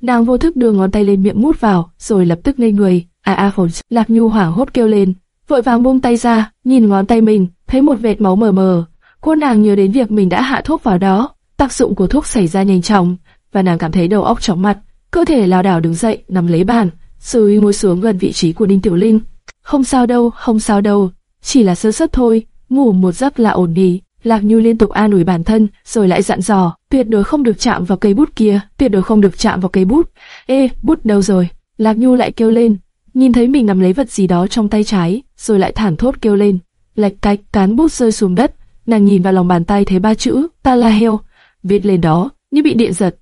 Nàng vô thức đưa ngón tay lên miệng mút vào, rồi lập tức ngây người. À, à, a a phồn, Lạc Nhu hoảng hốt kêu lên, vội vàng buông tay ra, nhìn ngón tay mình, thấy một vệt máu mờ mờ. Cô nàng nhớ đến việc mình đã hạ thuốc vào đó, tác dụng của thuốc xảy ra nhanh chóng, và nàng cảm thấy đầu óc chóng mặt, cơ thể lảo đảo đứng dậy, nằm lấy bàn, rồi ngồi xuống gần vị trí của Ninh Tiểu Linh. Không sao đâu, không sao đâu, chỉ là sơ suất thôi, ngủ một giấc là ổn đi. Lạc Nhu liên tục an ủi bản thân, rồi lại dặn dò, tuyệt đối không được chạm vào cây bút kia, tuyệt đối không được chạm vào cây bút. Ê, bút đâu rồi? Lạc Nhu lại kêu lên, nhìn thấy mình nắm lấy vật gì đó trong tay trái, rồi lại thản thốt kêu lên. Lạch cạch, cán bút rơi xuống đất, nàng nhìn vào lòng bàn tay thấy ba chữ, ta là heo, viết lên đó, như bị điện giật.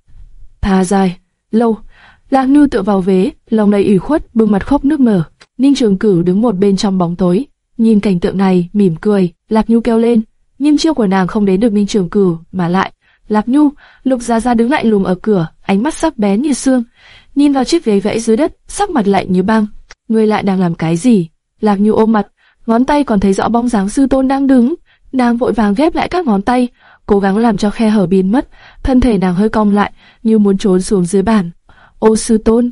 Thà dài, lâu, Lạc Nhu tựa vào vế, lòng đầy ủy khuất, bưng mặt khóc nước nở. Ninh Trường Cửu đứng một bên trong bóng tối, nhìn cảnh tượng này, mỉm cười. Lạc Nhu kêu lên, nhưng chiêu của nàng không đến được Ninh Trường Cửu, mà lại Lạc Nhu, Lục Gia Gia đứng lạnh lùng ở cửa, ánh mắt sắc bén như xương, nhìn vào chiếc ghế vẫy dưới đất, sắc mặt lạnh như băng. Ngươi lại đang làm cái gì? Lạc Nhu ôm mặt, ngón tay còn thấy rõ bóng dáng sư tôn đang đứng. Nàng vội vàng ghép lại các ngón tay, cố gắng làm cho khe hở biến mất. Thân thể nàng hơi cong lại, như muốn trốn xuống dưới bàn. Ô sư tôn,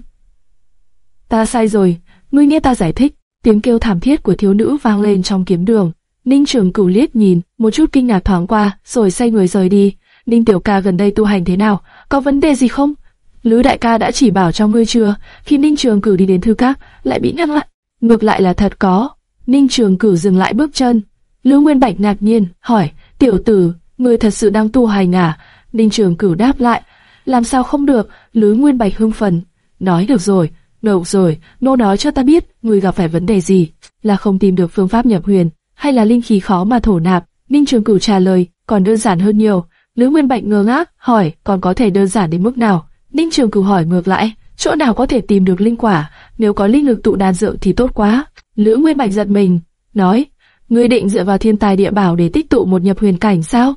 ta sai rồi, ngươi nghe ta giải thích. Tiếng kêu thảm thiết của thiếu nữ vang lên trong kiếm đường. Ninh Trường Cửu liếc nhìn, một chút kinh ngạc thoáng qua, rồi xoay người rời đi. Ninh Tiểu Ca gần đây tu hành thế nào, có vấn đề gì không? Lữ Đại Ca đã chỉ bảo cho ngươi chưa? Khi Ninh Trường Cửu đi đến thư các, lại bị ngăn lại. Ngược lại là thật có. Ninh Trường Cửu dừng lại bước chân. Lữ Nguyên Bạch ngạc nhiên hỏi, tiểu tử, ngươi thật sự đang tu hành à? Ninh Trường Cửu đáp lại, làm sao không được? Lữ Nguyên Bạch hưng phấn, nói được rồi, được rồi, nô nói cho ta biết, ngươi gặp phải vấn đề gì? Là không tìm được phương pháp nhập huyền, hay là linh khí khó mà thổ nạp? Ninh Trường Cửu trả lời, còn đơn giản hơn nhiều. Lữ Nguyên Bạch ngơ ngác, hỏi, còn có thể đơn giản đến mức nào? Ninh Trường Cửu hỏi ngược lại, chỗ nào có thể tìm được linh quả? Nếu có linh lực tụ đan dược thì tốt quá. Lữ Nguyên Bạch giật mình, nói, ngươi định dựa vào thiên tài địa bảo để tích tụ một nhập huyền cảnh sao?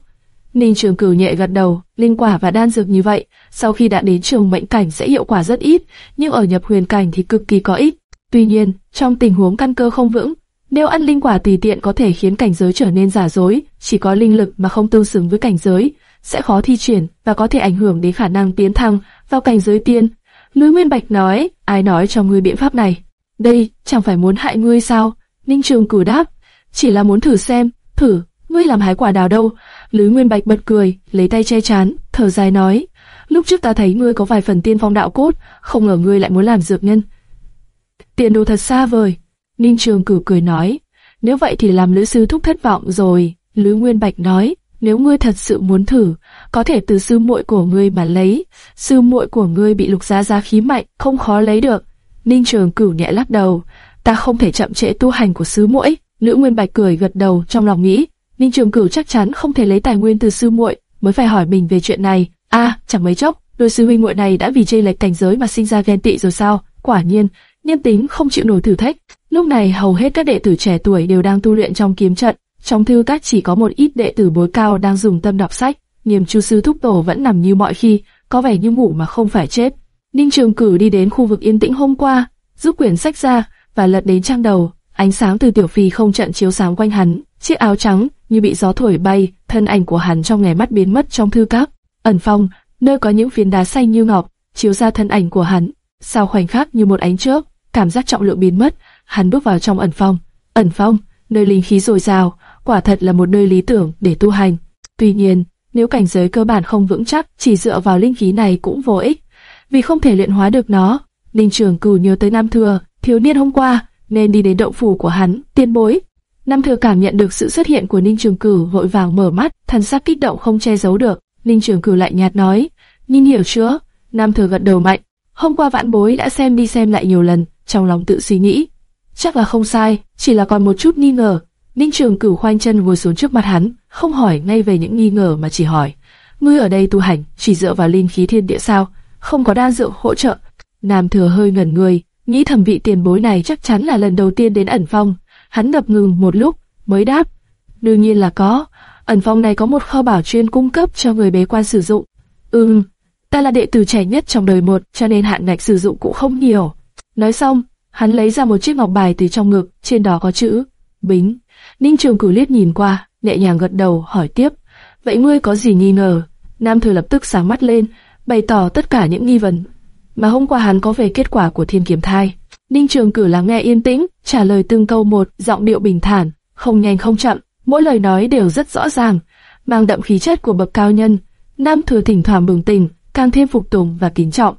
Ninh Trường Cửu nhẹ gật đầu, linh quả và đan dược như vậy, sau khi đã đến trường mệnh cảnh sẽ hiệu quả rất ít, nhưng ở nhập huyền cảnh thì cực kỳ có ích. Tuy nhiên, trong tình huống căn cơ không vững, nếu ăn linh quả tùy tiện có thể khiến cảnh giới trở nên giả dối, chỉ có linh lực mà không tương xứng với cảnh giới, sẽ khó thi triển và có thể ảnh hưởng đến khả năng tiến thăng vào cảnh giới tiên. Lữ Nguyên Bạch nói, ai nói cho ngươi biện pháp này? Đây chẳng phải muốn hại ngươi sao? Ninh Trường Cửu đáp, chỉ là muốn thử xem, thử, ngươi làm hái quả đào đâu? Lữ Nguyên Bạch bật cười, lấy tay che chán, thở dài nói, lúc trước ta thấy ngươi có vài phần tiên phong đạo cốt, không ngờ ngươi lại muốn làm dược nhân. Tiền đồ thật xa vời. Ninh Trường cử cười nói, nếu vậy thì làm lữ sư thúc thất vọng rồi. Lữ Nguyên Bạch nói, nếu ngươi thật sự muốn thử, có thể từ sư muội của ngươi mà lấy. Sư muội của ngươi bị lục giá giá khí mạnh, không khó lấy được. Ninh Trường Cửu nhẹ lắc đầu, ta không thể chậm trễ tu hành của sư muội. Nữ Nguyên Bạch cười gật đầu trong lòng nghĩ, Ninh Trường Cửu chắc chắn không thể lấy tài nguyên từ sư muội, mới phải hỏi mình về chuyện này. A, chẳng mấy chốc, đôi sư huynh muội này đã vì chê lệch cảnh giới mà sinh ra ghen tị rồi sao? Quả nhiên, niêm tính không chịu nổi thử thách. Lúc này hầu hết các đệ tử trẻ tuổi đều đang tu luyện trong kiếm trận, trong thư các chỉ có một ít đệ tử bối cao đang dùng tâm đọc sách. Niềm chu sư thúc tổ vẫn nằm như mọi khi, có vẻ như ngủ mà không phải chết. Ninh Trường Cử đi đến khu vực yên tĩnh hôm qua, rút quyển sách ra và lật đến trang đầu. Ánh sáng từ tiểu phi không trận chiếu sáng quanh hắn, chiếc áo trắng như bị gió thổi bay, thân ảnh của hắn trong ngày mắt biến mất trong thư các. Ẩn phong, nơi có những phiến đá xanh như ngọc, chiếu ra thân ảnh của hắn. Sau khoảnh khắc như một ánh chớp, cảm giác trọng lượng biến mất, hắn bước vào trong ẩn phong. Ẩn phong, nơi linh khí dồi dào, quả thật là một nơi lý tưởng để tu hành. Tuy nhiên, nếu cảnh giới cơ bản không vững chắc, chỉ dựa vào linh khí này cũng vô ích, vì không thể luyện hóa được nó. Ninh Trường Cửu nhớ tới Nam Thừa, thiếu niên hôm qua, nên đi đến động phủ của hắn, tiên bối. Nam Thừa cảm nhận được sự xuất hiện của Ninh Trường Cửu vội vàng mở mắt, thần sắc kích động không che giấu được. Ninh Trường Cửu lại nhạt nói, Ninh hiểu chưa? Nam Thừa gật đầu mạnh. Hôm qua vãn bối đã xem đi xem lại nhiều lần, trong lòng tự suy nghĩ. Chắc là không sai, chỉ là còn một chút nghi ngờ. Ninh Trường Cửu khoanh chân ngồi xuống trước mặt hắn, không hỏi ngay về những nghi ngờ mà chỉ hỏi. Ngươi ở đây tu hành, chỉ dựa vào linh khí thiên địa sao? Không có đan dược hỗ trợ. Nam Thừa hơi ngẩn người, nghĩ thẩm vị tiền bối này chắc chắn là lần đầu tiên đến ẩn phong. Hắn ngập ngừng một lúc, mới đáp. Đương nhiên là có. Ẩn phong này có một kho bảo chuyên cung cấp cho người bế quan sử dụng. Ừm, ta là đệ tử trẻ nhất trong đời một, cho nên hạn ngạch sử dụng cũng không nhiều. Nói xong, hắn lấy ra một chiếc ngọc bài từ trong ngực, trên đó có chữ Bính. Ninh Trường Cửu liếc nhìn qua, nhẹ nhàng gật đầu, hỏi tiếp. Vậy ngươi có gì nghi ngờ? Nam Thừa lập tức sáng mắt lên, bày tỏ tất cả những nghi vấn mà hôm qua hắn có về kết quả của thiên kiếm thai. Ninh Trường Cử lắng nghe yên tĩnh, trả lời từng câu một, giọng điệu bình thản, không nhanh không chậm, mỗi lời nói đều rất rõ ràng, mang đậm khí chất của bậc cao nhân. Nam Thừa thỉnh thoảng bừng tỉnh, càng thêm phục tùng và kính trọng.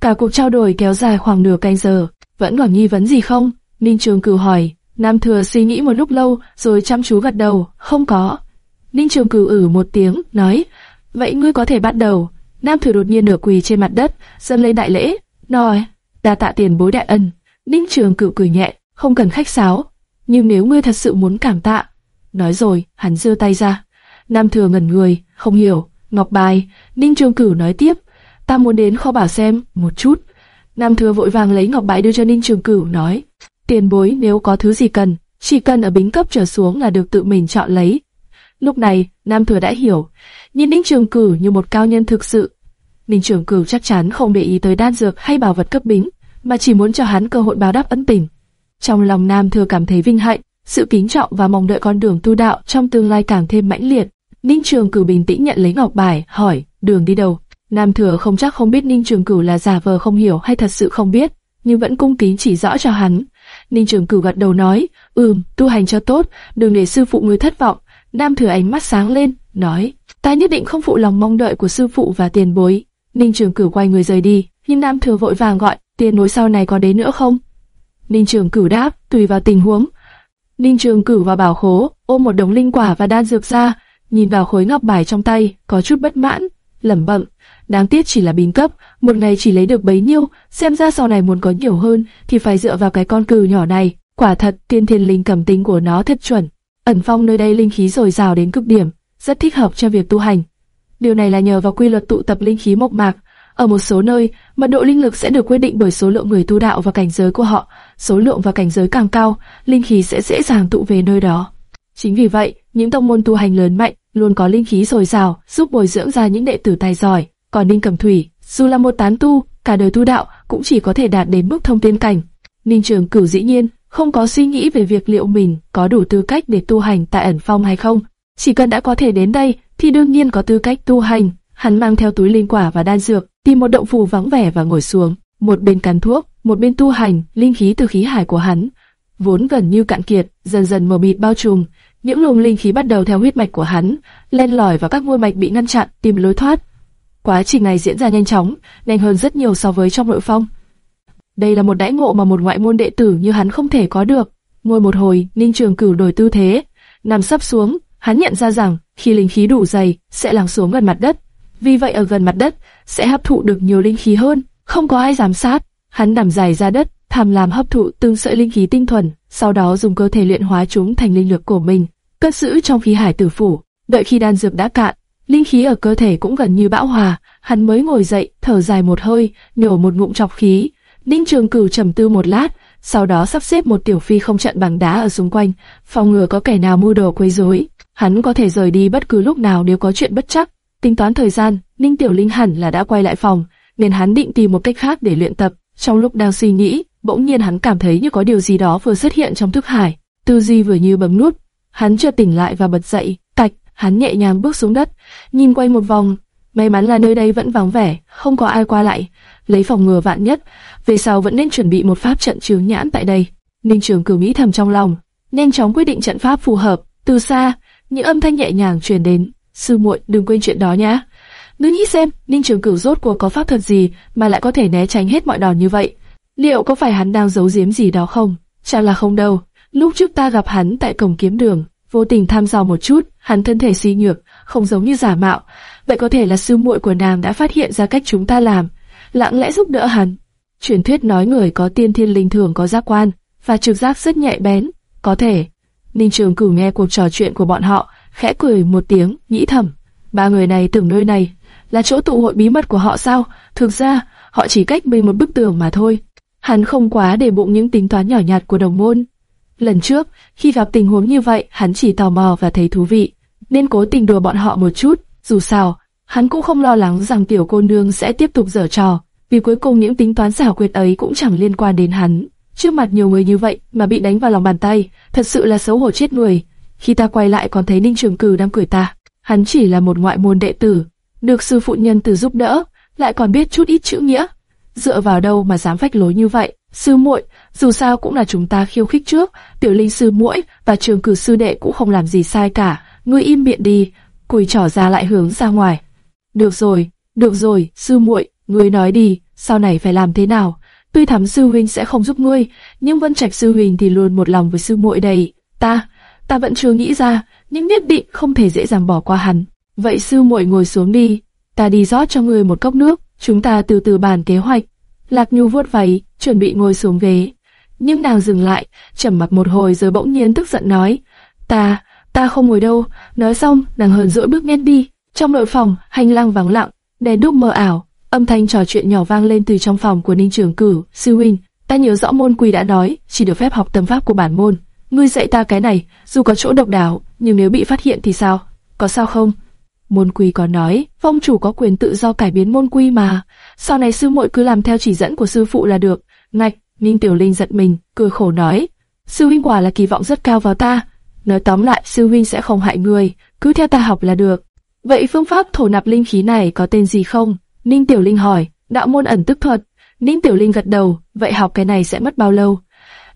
Cả cuộc trao đổi kéo dài khoảng nửa canh giờ, vẫn còn nghi vấn gì không? Ninh Trường Cử hỏi. Nam Thừa suy nghĩ một lúc lâu, rồi chăm chú gật đầu, không có. Ninh Trường Cử ử một tiếng, nói, vậy ngươi có thể bắt đầu. Nam Thừa đột nhiên nửa quỳ trên mặt đất, dâng lên đại lễ, nói, đa tạ tiền bối đại ân. Ninh Trường Cửu cười nhẹ, không cần khách sáo, nhưng nếu ngươi thật sự muốn cảm tạ, nói rồi, hắn giơ tay ra. Nam Thừa ngẩn người, không hiểu, ngọc bài. Ninh Trường Cửu nói tiếp, ta muốn đến kho bảo xem một chút. Nam Thừa vội vàng lấy ngọc bài đưa cho Ninh Trường Cửu, nói, tiền bối nếu có thứ gì cần, chỉ cần ở bính cấp trở xuống là được tự mình chọn lấy. Lúc này, Nam Thừa đã hiểu, nhìn Ninh Trường Cửu như một cao nhân thực sự. Ninh Trường Cửu chắc chắn không để ý tới đan dược hay bảo vật cấp bính, mà chỉ muốn cho hắn cơ hội báo đáp ân tình. Trong lòng Nam Thừa cảm thấy vinh hạnh, sự kính trọng và mong đợi con đường tu đạo trong tương lai càng thêm mãnh liệt. Ninh Trường Cửu bình tĩnh nhận lấy ngọc bài, hỏi, đường đi đâu? Nam Thừa không chắc không biết Ninh Trường Cửu là giả vờ không hiểu hay thật sự không biết, nhưng vẫn cung kính chỉ rõ cho hắn. Ninh Trường Cửu gật đầu nói, ừm, tu hành cho tốt, đừng để sư phụ ngươi thất vọng. Nam Thừa ánh mắt sáng lên, nói, ta nhất định không phụ lòng mong đợi của sư phụ và tiền bối. Ninh Trường Cửu quay người rời đi, nhưng Nam Thừa vội vàng gọi, tiền bối sau này có đến nữa không? Ninh Trường Cửu đáp, tùy vào tình huống. Ninh Trường Cửu vào bảo khố, ôm một đống linh quả và đan dược ra, nhìn vào khối ngọc bài trong tay, có chút bất mãn, lẩm bẩm, đáng tiếc chỉ là bình cấp, một ngày chỉ lấy được bấy nhiêu, xem ra sau này muốn có nhiều hơn thì phải dựa vào cái con cừu nhỏ này. Quả thật, tiên thiên linh cầm tính của nó thật chuẩn. Ẩn phong nơi đây linh khí dồi dào đến cực điểm, rất thích hợp cho việc tu hành. Điều này là nhờ vào quy luật tụ tập linh khí mộc mạc. Ở một số nơi, mật độ linh lực sẽ được quyết định bởi số lượng người tu đạo và cảnh giới của họ. Số lượng và cảnh giới càng cao, linh khí sẽ dễ dàng tụ về nơi đó. Chính vì vậy, những tông môn tu hành lớn mạnh luôn có linh khí dồi dào, giúp bồi dưỡng ra những đệ tử tài giỏi. Còn Ninh Cẩm Thủy, dù là một tán tu, cả đời tu đạo cũng chỉ có thể đạt đến mức thông tiên cảnh. Ninh Trường Cửu dĩ nhiên không có suy nghĩ về việc liệu mình có đủ tư cách để tu hành tại ẩn phong hay không. Chỉ cần đã có thể đến đây, thì đương nhiên có tư cách tu hành. Hắn mang theo túi linh quả và đan dược, tìm một động phủ vắng vẻ và ngồi xuống. Một bên cắn thuốc, một bên tu hành, linh khí từ khí hải của hắn vốn gần như cạn kiệt, dần dần mờ mịt bao trùm. Những luồng linh khí bắt đầu theo huyết mạch của hắn, len lỏi vào các nguồn mạch bị ngăn chặn, tìm lối thoát. Quá trình này diễn ra nhanh chóng, nhanh hơn rất nhiều so với trong nội phong. Đây là một đãi ngộ mà một ngoại môn đệ tử như hắn không thể có được. Ngồi một hồi, Ninh Trường Cửu đổi tư thế, nằm sấp xuống, hắn nhận ra rằng khi linh khí đủ dày sẽ lắng xuống gần mặt đất. Vì vậy ở gần mặt đất sẽ hấp thụ được nhiều linh khí hơn, không có ai giám sát. Hắn nằm dài ra đất, tham lam hấp thụ từng sợi linh khí tinh thuần, sau đó dùng cơ thể luyện hóa chúng thành linh lực của mình, cất giữ trong khí hải tử phủ. Đợi khi đan dược đã cạn, linh khí ở cơ thể cũng gần như bão hòa, hắn mới ngồi dậy, thở dài một hơi, nhổ một ngụm trọc khí. Ninh Trường Cửu trầm tư một lát, sau đó sắp xếp một tiểu phi không trận bằng đá ở xung quanh, phòng ngừa có kẻ nào mưu đồ quấy rối. Hắn có thể rời đi bất cứ lúc nào nếu có chuyện bất chắc. Tính toán thời gian, Ninh Tiểu Linh hẳn là đã quay lại phòng, nên hắn định tìm một cách khác để luyện tập. Trong lúc đang suy nghĩ, bỗng nhiên hắn cảm thấy như có điều gì đó vừa xuất hiện trong thức hải. Tư duy vừa như bấm nút, hắn chưa tỉnh lại và bật dậy. Tạch, hắn nhẹ nhàng bước xuống đất, nhìn quay một vòng. May mắn là nơi đây vẫn vắng vẻ, không có ai qua lại. Lấy phòng ngừa vạn nhất, về sau vẫn nên chuẩn bị một pháp trận trường nhãn tại đây. Ninh Trường Cửu nghĩ thầm trong lòng, nhanh chóng quyết định trận pháp phù hợp. Từ xa, những âm thanh nhẹ nhàng truyền đến. Sư muội, đừng quên chuyện đó nhé. Nữ nghĩ xem, Ninh Trường Cửu rốt cuộc có pháp thuật gì mà lại có thể né tránh hết mọi đòn như vậy. Liệu có phải hắn đang giấu giếm gì đó không? Chắc là không đâu. Lúc trước ta gặp hắn tại cổng kiếm đường, vô tình tham dò một chút, hắn thân thể suy nhược, không giống như giả mạo. Vậy có thể là sư muội của nàng đã phát hiện ra cách chúng ta làm, lặng lẽ giúp đỡ hắn. Truyền thuyết nói người có tiên thiên linh thường có giác quan và trực giác rất nhạy bén, có thể. Ninh Trường Cửu nghe cuộc trò chuyện của bọn họ, khẽ cười một tiếng, nghĩ thầm, ba người này tưởng nơi này là chỗ tụ hội bí mật của họ sao? Thực ra, họ chỉ cách mình một bức tường mà thôi. Hắn không quá để bụng những tính toán nhỏ nhặt của đồng môn. Lần trước, khi gặp tình huống như vậy, hắn chỉ tò mò và thấy thú vị, nên cố tình đùa bọn họ một chút. Dù sao, hắn cũng không lo lắng rằng tiểu cô nương sẽ tiếp tục dở trò, vì cuối cùng những tính toán xảo quyệt ấy cũng chẳng liên quan đến hắn. Trước mặt nhiều người như vậy mà bị đánh vào lòng bàn tay, thật sự là xấu hổ chết người. Khi ta quay lại còn thấy Ninh Trường Cử đang cười ta, hắn chỉ là một ngoại môn đệ tử, được sư phụ nhân từ giúp đỡ, lại còn biết chút ít chữ nghĩa. Dựa vào đâu mà dám phách lối như vậy? Sư muội, dù sao cũng là chúng ta khiêu khích trước, tiểu linh sư muội và trường cử sư đệ cũng không làm gì sai cả, ngươi im miệng đi. Cùi trỏ ra lại hướng ra ngoài. Được rồi, được rồi, sư muội, ngươi nói đi, sau này phải làm thế nào? Tuy thắm sư huynh sẽ không giúp ngươi, nhưng Vân Trạch sư huynh thì luôn một lòng với sư muội đây. Ta, ta vẫn chưa nghĩ ra, nhưng nhất định không thể dễ dàng bỏ qua hắn. Vậy sư muội ngồi xuống đi, ta đi rót cho ngươi một cốc nước, chúng ta từ từ bàn kế hoạch. Lạc Nhu vuốt váy, chuẩn bị ngồi xuống ghế. Nhưng nàng dừng lại, trầm mặt một hồi rồi bỗng nhiên tức giận nói, ta, ta không ngồi đâu. Nói xong, nàng hờn dỗi bước nhanh đi. Trong nội phòng, hành lang vắng lặng, đèn đúc mờ ảo, âm thanh trò chuyện nhỏ vang lên từ trong phòng của Ninh Trường Cử. Sư huynh, ta nhớ rõ môn quy đã nói, chỉ được phép học tâm pháp của bản môn. Ngươi dạy ta cái này, dù có chỗ độc đáo, nhưng nếu bị phát hiện thì sao? Có sao không? Môn quy có nói, phong chủ có quyền tự do cải biến môn quy mà. Sau này sư muội cứ làm theo chỉ dẫn của sư phụ là được. Ngạch, Ninh Tiểu Linh giật mình, cười khổ nói. Sư huynh quả là kỳ vọng rất cao vào ta. Nói tóm lại, sư huynh sẽ không hại người, cứ theo ta học là được. Vậy phương pháp thổ nạp linh khí này có tên gì không? Ninh Tiểu Linh hỏi, đạo môn ẩn tức thuật. Ninh Tiểu Linh gật đầu, vậy học cái này sẽ mất bao lâu?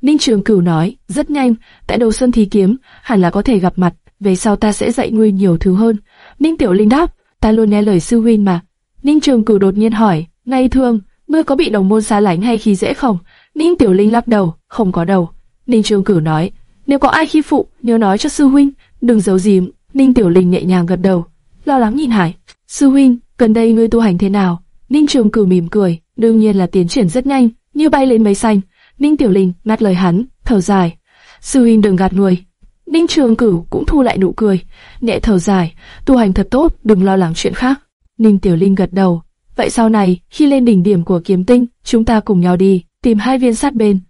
Ninh Trường Cửu nói, rất nhanh, tại đầu xuân thí kiếm, hẳn là có thể gặp mặt, về sau ta sẽ dạy ngươi nhiều thứ hơn. Ninh Tiểu Linh đáp, ta luôn nghe lời sư huynh mà. Ninh Trường Cửu đột nhiên hỏi, ngay thương, ngươi có bị đồng môn xa lánh hay khi dễ không? Ninh Tiểu Linh lắc đầu, không có đầu. Ninh Trường Cửu nói, nếu có ai khi phụ, nhớ nói cho sư huynh, đừng giấu giếm. Ninh Tiểu Linh nhẹ nhàng gật đầu, lo lắng nhìn Hải. Sư huynh, gần đây ngươi tu hành thế nào? Ninh Trường Cửu mỉm cười, đương nhiên là tiến triển rất nhanh, như bay lên mây xanh. Ninh Tiểu Linh ngắt lời hắn, thở dài. Sư huynh đừng gạt người. Ninh Trường Cửu cũng thu lại nụ cười, nhẹ thở dài, tu hành thật tốt, đừng lo lắng chuyện khác. Ninh Tiểu Linh gật đầu. Vậy sau này, khi lên đỉnh điểm của kiếm tinh, chúng ta cùng nhau đi, tìm hai viên sát bên.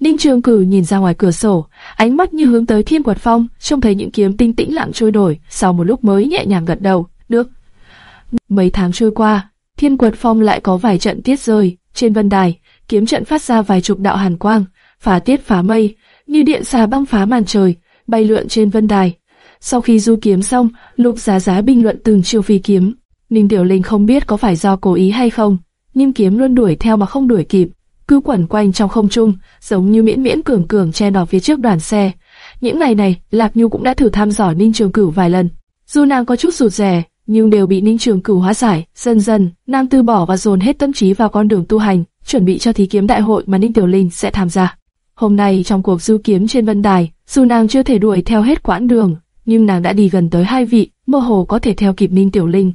Ninh Trường Cử nhìn ra ngoài cửa sổ, ánh mắt như hướng tới Thiên Quật Phong, trông thấy những kiếm tinh tĩnh lặng trôi nổi, sau một lúc mới nhẹ nhàng gật đầu, được. Mấy tháng trôi qua, Thiên Quật Phong lại có vài trận tiết rơi, trên vân đài, kiếm trận phát ra vài chục đạo hàn quang, phá tiết phá mây, như điện xà băng phá màn trời, bay lượn trên vân đài. Sau khi du kiếm xong, Lục Giá Giá bình luận từng chiêu phi kiếm. Ninh Tiểu Linh không biết có phải do cố ý hay không, nhưng kiếm luôn đuổi theo mà không đuổi kịp, cứ quẩn quanh trong không trung, giống như miễn miễn cường cường che đỏ phía trước đoàn xe. Những ngày này, Lạc Nhu cũng đã thử thăm dò Ninh Trường Cửu vài lần. Dù nàng có chút rụt rè, nhưng đều bị Ninh Trường Cửu hóa giải. Dần dần, Nam Tư bỏ và dồn hết tâm trí vào con đường tu hành, chuẩn bị cho thí kiếm đại hội mà Ninh Tiểu Linh sẽ tham gia. Hôm nay trong cuộc du kiếm trên vân đài, dù nàng chưa thể đuổi theo hết quãng đường, nhưng nàng đã đi gần tới hai vị, mơ hồ có thể theo kịp Ninh Tiểu Linh.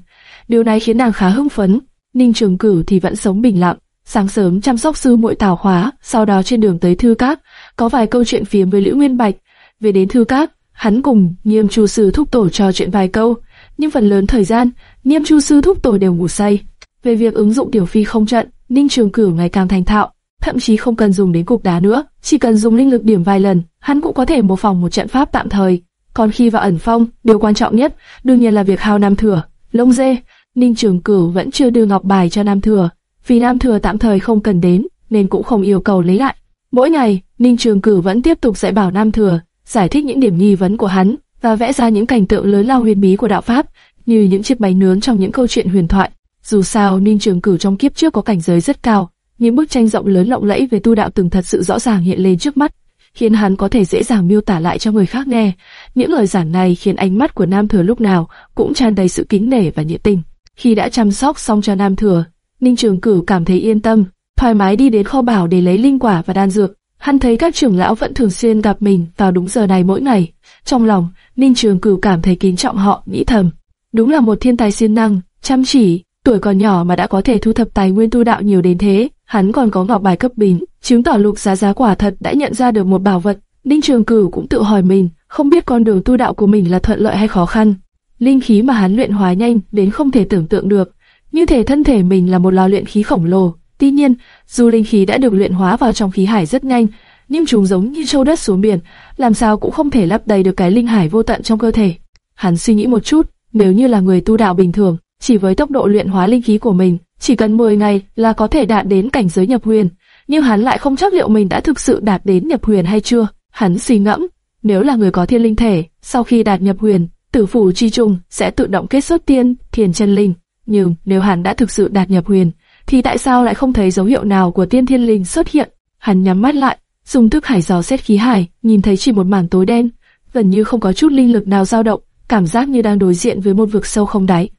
Điều này khiến nàng khá hưng phấn. Ninh Trường Cửu thì vẫn sống bình lặng, Sáng sớm chăm sóc sư muội tảo khóa, sau đó trên đường tới thư các, có vài câu chuyện phiếm với Lữ Nguyên Bạch. Về đến thư các, hắn cùng Nghiêm Chu sư thúc tổ trò chuyện vài câu, nhưng phần lớn thời gian, niêm Chu sư thúc tổ đều ngủ say. Về việc ứng dụng tiểu phi không trận, Ninh Trường Cửu ngày càng thành thạo, thậm chí không cần dùng đến cục đá nữa, chỉ cần dùng linh lực điểm vài lần, hắn cũng có thể mô phỏng một trận pháp tạm thời. Còn khi vào ẩn phong, điều quan trọng nhất đương nhiên là việc hao nam thừa. Lông dê, Ninh Trường Cửu vẫn chưa đưa ngọc bài cho nam thừa, vì nam thừa tạm thời không cần đến, nên cũng không yêu cầu lấy lại. Mỗi ngày, Ninh Trường Cửu vẫn tiếp tục dạy bảo nam thừa, giải thích những điểm nghi vấn của hắn và vẽ ra những cảnh tượng lớn lao huyền bí của đạo pháp, như những chiếc bánh nướng trong những câu chuyện huyền thoại. Dù sao, Ninh Trường Cửu trong kiếp trước có cảnh giới rất cao, những bức tranh rộng lớn lộng lẫy về tu đạo từng thật sự rõ ràng hiện lên trước mắt, khiến hắn có thể dễ dàng miêu tả lại cho người khác nghe. Những lời giảng này khiến ánh mắt của Nam Thừa lúc nào cũng tràn đầy sự kính nể và nhiệt tình. Khi đã chăm sóc xong cho Nam Thừa, Ninh Trường Cửu cảm thấy yên tâm, thoải mái đi đến kho bảo để lấy linh quả và đan dược. Hắn thấy các trưởng lão vẫn thường xuyên gặp mình vào đúng giờ này mỗi ngày. Trong lòng, Ninh Trường Cửu cảm thấy kính trọng họ, nghĩ thầm. Đúng là một thiên tài siêng năng, chăm chỉ, tuổi còn nhỏ mà đã có thể thu thập tài nguyên tu đạo nhiều đến thế. Hắn còn có ngọc bài cấp bình, chứng tỏ lục giá giá quả thật đã nhận ra được một bảo vật. Ninh Trường Cửu cũng tự hỏi mình, không biết con đường tu đạo của mình là thuận lợi hay khó khăn. Linh khí mà hắn luyện hóa nhanh đến không thể tưởng tượng được, như thể thân thể mình là một lò luyện khí khổng lồ. Tuy nhiên, dù linh khí đã được luyện hóa vào trong khí hải rất nhanh, nhưng chúng giống như châu đất xuống biển, làm sao cũng không thể lấp đầy được cái linh hải vô tận trong cơ thể. Hắn suy nghĩ một chút, nếu như là người tu đạo bình thường, chỉ với tốc độ luyện hóa linh khí của mình, chỉ cần 10 ngày là có thể đạt đến cảnh giới nhập huyền. Nhưng hắn lại không chắc liệu mình đã thực sự đạt đến nhập huyền hay chưa. Hắn suy ngẫm, nếu là người có thiên linh thể, sau khi đạt nhập huyền, tử phủ chi trùng sẽ tự động kết xuất tiên, thiền chân linh. Nhưng nếu hắn đã thực sự đạt nhập huyền, thì tại sao lại không thấy dấu hiệu nào của tiên thiên linh xuất hiện? Hắn nhắm mắt lại, dùng thức hải dò xét khí hải, nhìn thấy chỉ một mảng tối đen, gần như không có chút linh lực nào dao động, cảm giác như đang đối diện với một vực sâu không đáy.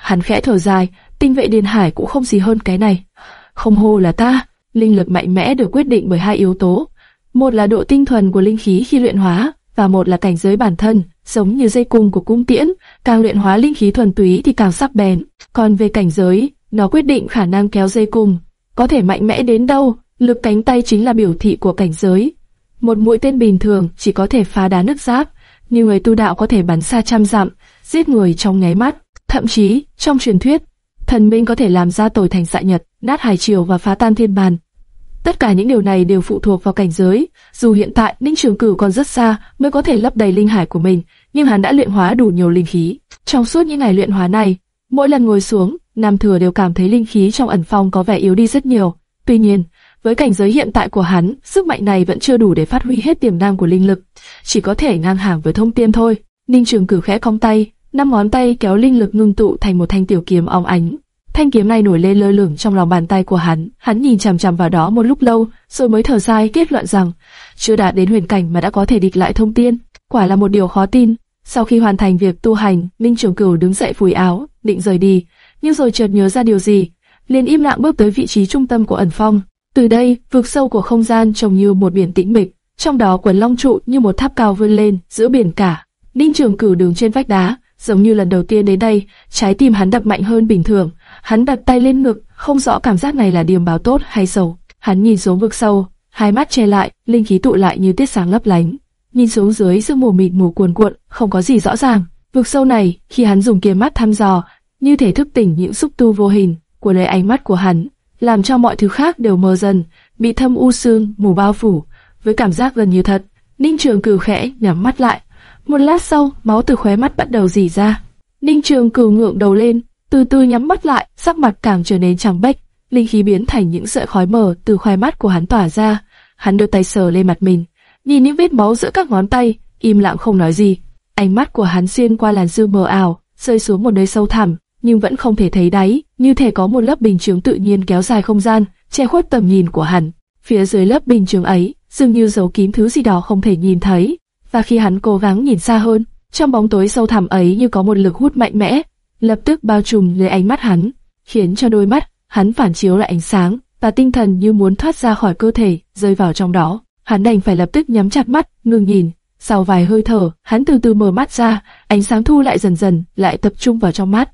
Hắn khẽ thở dài, tinh vệ điện hải cũng không gì hơn cái này. Không hô là ta, linh lực mạnh mẽ được quyết định bởi hai yếu tố. Một là độ tinh thuần của linh khí khi luyện hóa, và một là cảnh giới bản thân, giống như dây cung của cung tiễn, càng luyện hóa linh khí thuần túy thì càng sắc bén. Còn về cảnh giới, nó quyết định khả năng kéo dây cung, có thể mạnh mẽ đến đâu, lực cánh tay chính là biểu thị của cảnh giới. Một mũi tên bình thường chỉ có thể phá đá nước giáp, nhưng người tu đạo có thể bắn xa trăm dặm, giết người trong nháy mắt. Thậm chí, trong truyền thuyết, thần minh có thể làm ra tồi thành dạ nhật, nát hải triều và phá tan thiên bàn. Tất cả những điều này đều phụ thuộc vào cảnh giới. Dù hiện tại Ninh Trường Cửu còn rất xa mới có thể lấp đầy linh hải của mình, nhưng hắn đã luyện hóa đủ nhiều linh khí. Trong suốt những ngày luyện hóa này, mỗi lần ngồi xuống, Nam Thừa đều cảm thấy linh khí trong ẩn phong có vẻ yếu đi rất nhiều. Tuy nhiên, với cảnh giới hiện tại của hắn, sức mạnh này vẫn chưa đủ để phát huy hết tiềm năng của linh lực, chỉ có thể ngang hàng với thông tiên thôi. Ninh Trường cử khẽ cong tay, năm ngón tay kéo linh lực ngưng tụ thành một thanh tiểu kiếm óng ánh. Thanh kiếm này nổi lên lơ lửng trong lòng bàn tay của hắn, hắn nhìn chằm chằm vào đó một lúc lâu, rồi mới thở dài kết luận rằng, chưa đạt đến huyền cảnh mà đã có thể địch lại thông tiên, quả là một điều khó tin. Sau khi hoàn thành việc tu hành, Ninh Trường Cửu đứng dậy phủi áo, định rời đi, nhưng rồi chợt nhớ ra điều gì, liền im lặng bước tới vị trí trung tâm của ẩn phong. Từ đây, vực sâu của không gian trông như một biển tĩnh mịch, trong đó quần long trụ như một tháp cao vươn lên giữa biển cả. Ninh Trường Cửu đứng trên vách đá, giống như lần đầu tiên đến đây, trái tim hắn đập mạnh hơn bình thường. Hắn đặt tay lên ngực, không rõ cảm giác này là điềm báo tốt hay xấu. Hắn nhìn xuống vực sâu, hai mắt che lại, linh khí tụ lại như tiết sáng lấp lánh. Nhìn xuống dưới sương mù mịt mù cuồn cuộn, không có gì rõ ràng. Vực sâu này, khi hắn dùng kiếm mắt thăm dò, như thể thức tỉnh những xúc tu vô hình của lấy ánh mắt của hắn, làm cho mọi thứ khác đều mờ dần, bị thâm u sương mù bao phủ, với cảm giác gần như thật. Ninh Trường Cửu khẽ nhắm mắt lại. Một lát sau, máu từ khóe mắt bắt đầu rỉ ra. Ninh Trường Cửu ngượng đầu lên, từ từ nhắm mắt lại, sắc mặt càng trở nên trắng bệch, linh khí biến thành những sợi khói mờ từ khóe mắt của hắn tỏa ra. Hắn đưa tay sờ lên mặt mình, nhìn những vết máu giữa các ngón tay, im lặng không nói gì. Ánh mắt của hắn xuyên qua làn sương mờ ảo, rơi xuống một nơi sâu thẳm, nhưng vẫn không thể thấy đáy, như thể có một lớp bình chướng tự nhiên kéo dài không gian, che khuất tầm nhìn của hắn. Phía dưới lớp bình chướng ấy, dường như giấu kín thứ gì đó không thể nhìn thấy. Và khi hắn cố gắng nhìn xa hơn, trong bóng tối sâu thẳm ấy như có một lực hút mạnh mẽ, lập tức bao trùm lấy ánh mắt hắn, khiến cho đôi mắt hắn phản chiếu lại ánh sáng, và tinh thần như muốn thoát ra khỏi cơ thể, rơi vào trong đó. Hắn đành phải lập tức nhắm chặt mắt, ngừng nhìn. Sau vài hơi thở, hắn từ từ mở mắt ra, ánh sáng thu lại dần dần, lại tập trung vào trong mắt.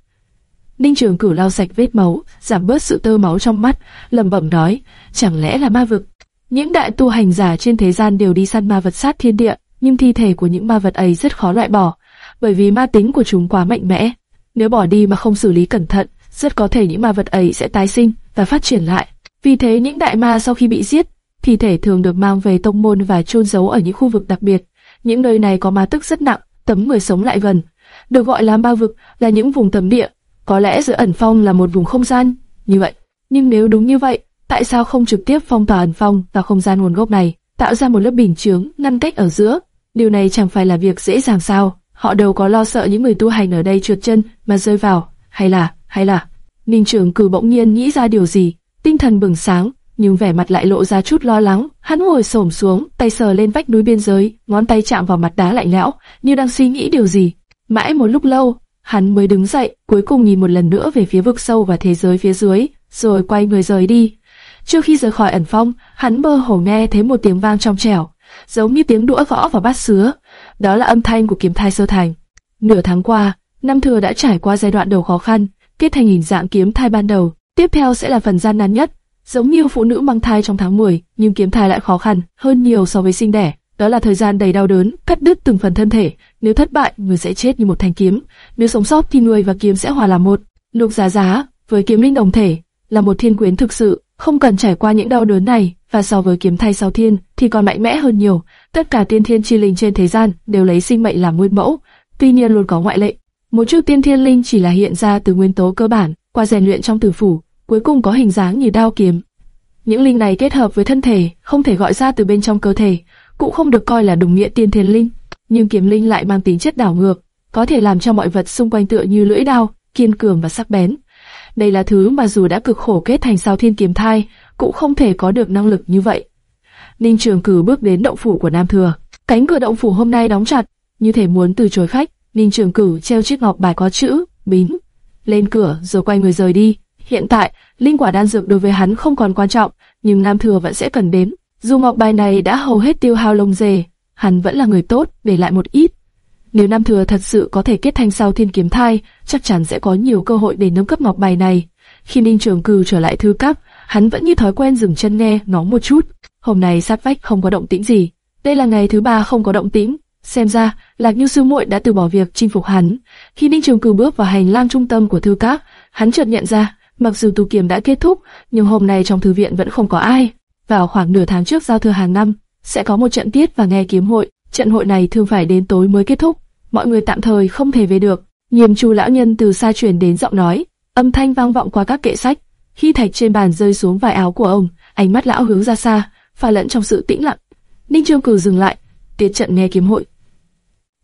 Ninh Trường Cửu lau sạch vết máu, giảm bớt sự tơ máu trong mắt, lẩm bẩm nói, chẳng lẽ là ma vực? Những đại tu hành giả trên thế gian đều đi săn ma vật sát thiên địa, nhưng thi thể của những ma vật ấy rất khó loại bỏ, bởi vì ma tính của chúng quá mạnh mẽ. Nếu bỏ đi mà không xử lý cẩn thận, rất có thể những ma vật ấy sẽ tái sinh và phát triển lại. Vì thế những đại ma sau khi bị giết, thi thể thường được mang về tông môn và chôn giấu ở những khu vực đặc biệt. Những nơi này có ma tức rất nặng, tấm người sống lại gần. Được gọi là ma vực là những vùng tầm địa, có lẽ giữa ẩn phong là một vùng không gian, như vậy. Nhưng nếu đúng như vậy, tại sao không trực tiếp phong tỏa ẩn phong và không gian nguồn gốc này, tạo ra một lớp bình chướng ngăn cách ở giữa? Điều này chẳng phải là việc dễ dàng sao? Họ đâu có lo sợ những người tu hành ở đây trượt chân mà rơi vào, hay là, hay là... Ninh Trường Cử bỗng nhiên nghĩ ra điều gì, tinh thần bừng sáng, nhưng vẻ mặt lại lộ ra chút lo lắng. Hắn ngồi xổm xuống, tay sờ lên vách núi biên giới, ngón tay chạm vào mặt đá lạnh lẽo, như đang suy nghĩ điều gì. Mãi một lúc lâu, hắn mới đứng dậy, cuối cùng nhìn một lần nữa về phía vực sâu và thế giới phía dưới, rồi quay người rời đi. Trước khi rời khỏi ẩn phong, hắn mơ hồ nghe thấy một tiếng vang trong trẻo, giống như tiếng đũa gõ vào bát sứa. Đó là âm thanh của kiếm thai sơ thành. Nửa tháng qua, năm Thừa đã trải qua giai đoạn đầu khó khăn, kết thành hình dạng kiếm thai ban đầu. Tiếp theo sẽ là phần gian nan nhất, giống như phụ nữ mang thai trong tháng 10, nhưng kiếm thai lại khó khăn hơn nhiều so với sinh đẻ. Đó là thời gian đầy đau đớn, cắt đứt từng phần thân thể. Nếu thất bại, người sẽ chết như một thanh kiếm. Nếu sống sót thì người và kiếm sẽ hòa làm một. Lục Giá Giá, với kiếm linh đồng thể, là một thiên quyến thực sự, không cần trải qua những đau đớn này, và so với kiếm thai sau thiên thì còn mạnh mẽ hơn nhiều. Tất cả tiên thiên chi linh trên thế gian đều lấy sinh mệnh làm nguyên mẫu, tuy nhiên luôn có ngoại lệ. Một chút tiên thiên linh chỉ là hiện ra từ nguyên tố cơ bản, qua rèn luyện trong tử phủ, cuối cùng có hình dáng như đao kiếm. Những linh này kết hợp với thân thể, không thể gọi ra từ bên trong cơ thể, cũng không được coi là đồng nghĩa tiên thiên linh, nhưng kiếm linh lại mang tính chất đảo ngược, có thể làm cho mọi vật xung quanh tựa như lưỡi dao, kiên cường và sắc bén. Đây là thứ mà dù đã cực khổ kết thành sao thiên kiếm thai, cũng không thể có được năng lực như vậy. Ninh Trường Cử bước đến động phủ của Nam Thừa. Cánh cửa động phủ hôm nay đóng chặt, như thể muốn từ chối khách. Ninh Trường Cử treo chiếc ngọc bài có chữ bính lên cửa rồi quay người rời đi. Hiện tại, linh quả đan dược đối với hắn không còn quan trọng, nhưng Nam Thừa vẫn sẽ cần đến. Dù ngọc bài này đã hầu hết tiêu hao lông dề, hắn vẫn là người tốt, để lại một ít. Nếu Nam Thừa thật sự có thể kết thành sau thiên kiếm thai, chắc chắn sẽ có nhiều cơ hội để nâng cấp ngọc bài này. Khi Ninh Trường cừ trở lại thư cấp, hắn vẫn như thói quen dừng chân nghe ngóng một chút. Hôm nay sát vách không có động tĩnh gì. Đây là ngày thứ ba không có động tĩnh. Xem ra, Lạc Như sư muội đã từ bỏ việc chinh phục hắn. Khi Ninh Trường cừ bước vào hành lang trung tâm của thư các, hắn chợt nhận ra, mặc dù tu kiểm đã kết thúc, nhưng hôm nay trong thư viện vẫn không có ai. Vào khoảng nửa tháng trước giao thừa hàng năm, sẽ có một trận tiết và nghe kiếm hội. Trận hội này thường phải đến tối mới kết thúc. Mọi người tạm thời không thể về được. Nhiềm Chu lão nhân từ xa truyền đến giọng nói, âm thanh vang vọng qua các kệ sách. Khi thạch trên bàn rơi xuống vài áo của ông, ánh mắt lão hướng ra xa, pha lẫn trong sự tĩnh lặng. Ninh Trương Cử dừng lại, tiết trận nghe kiếm hội.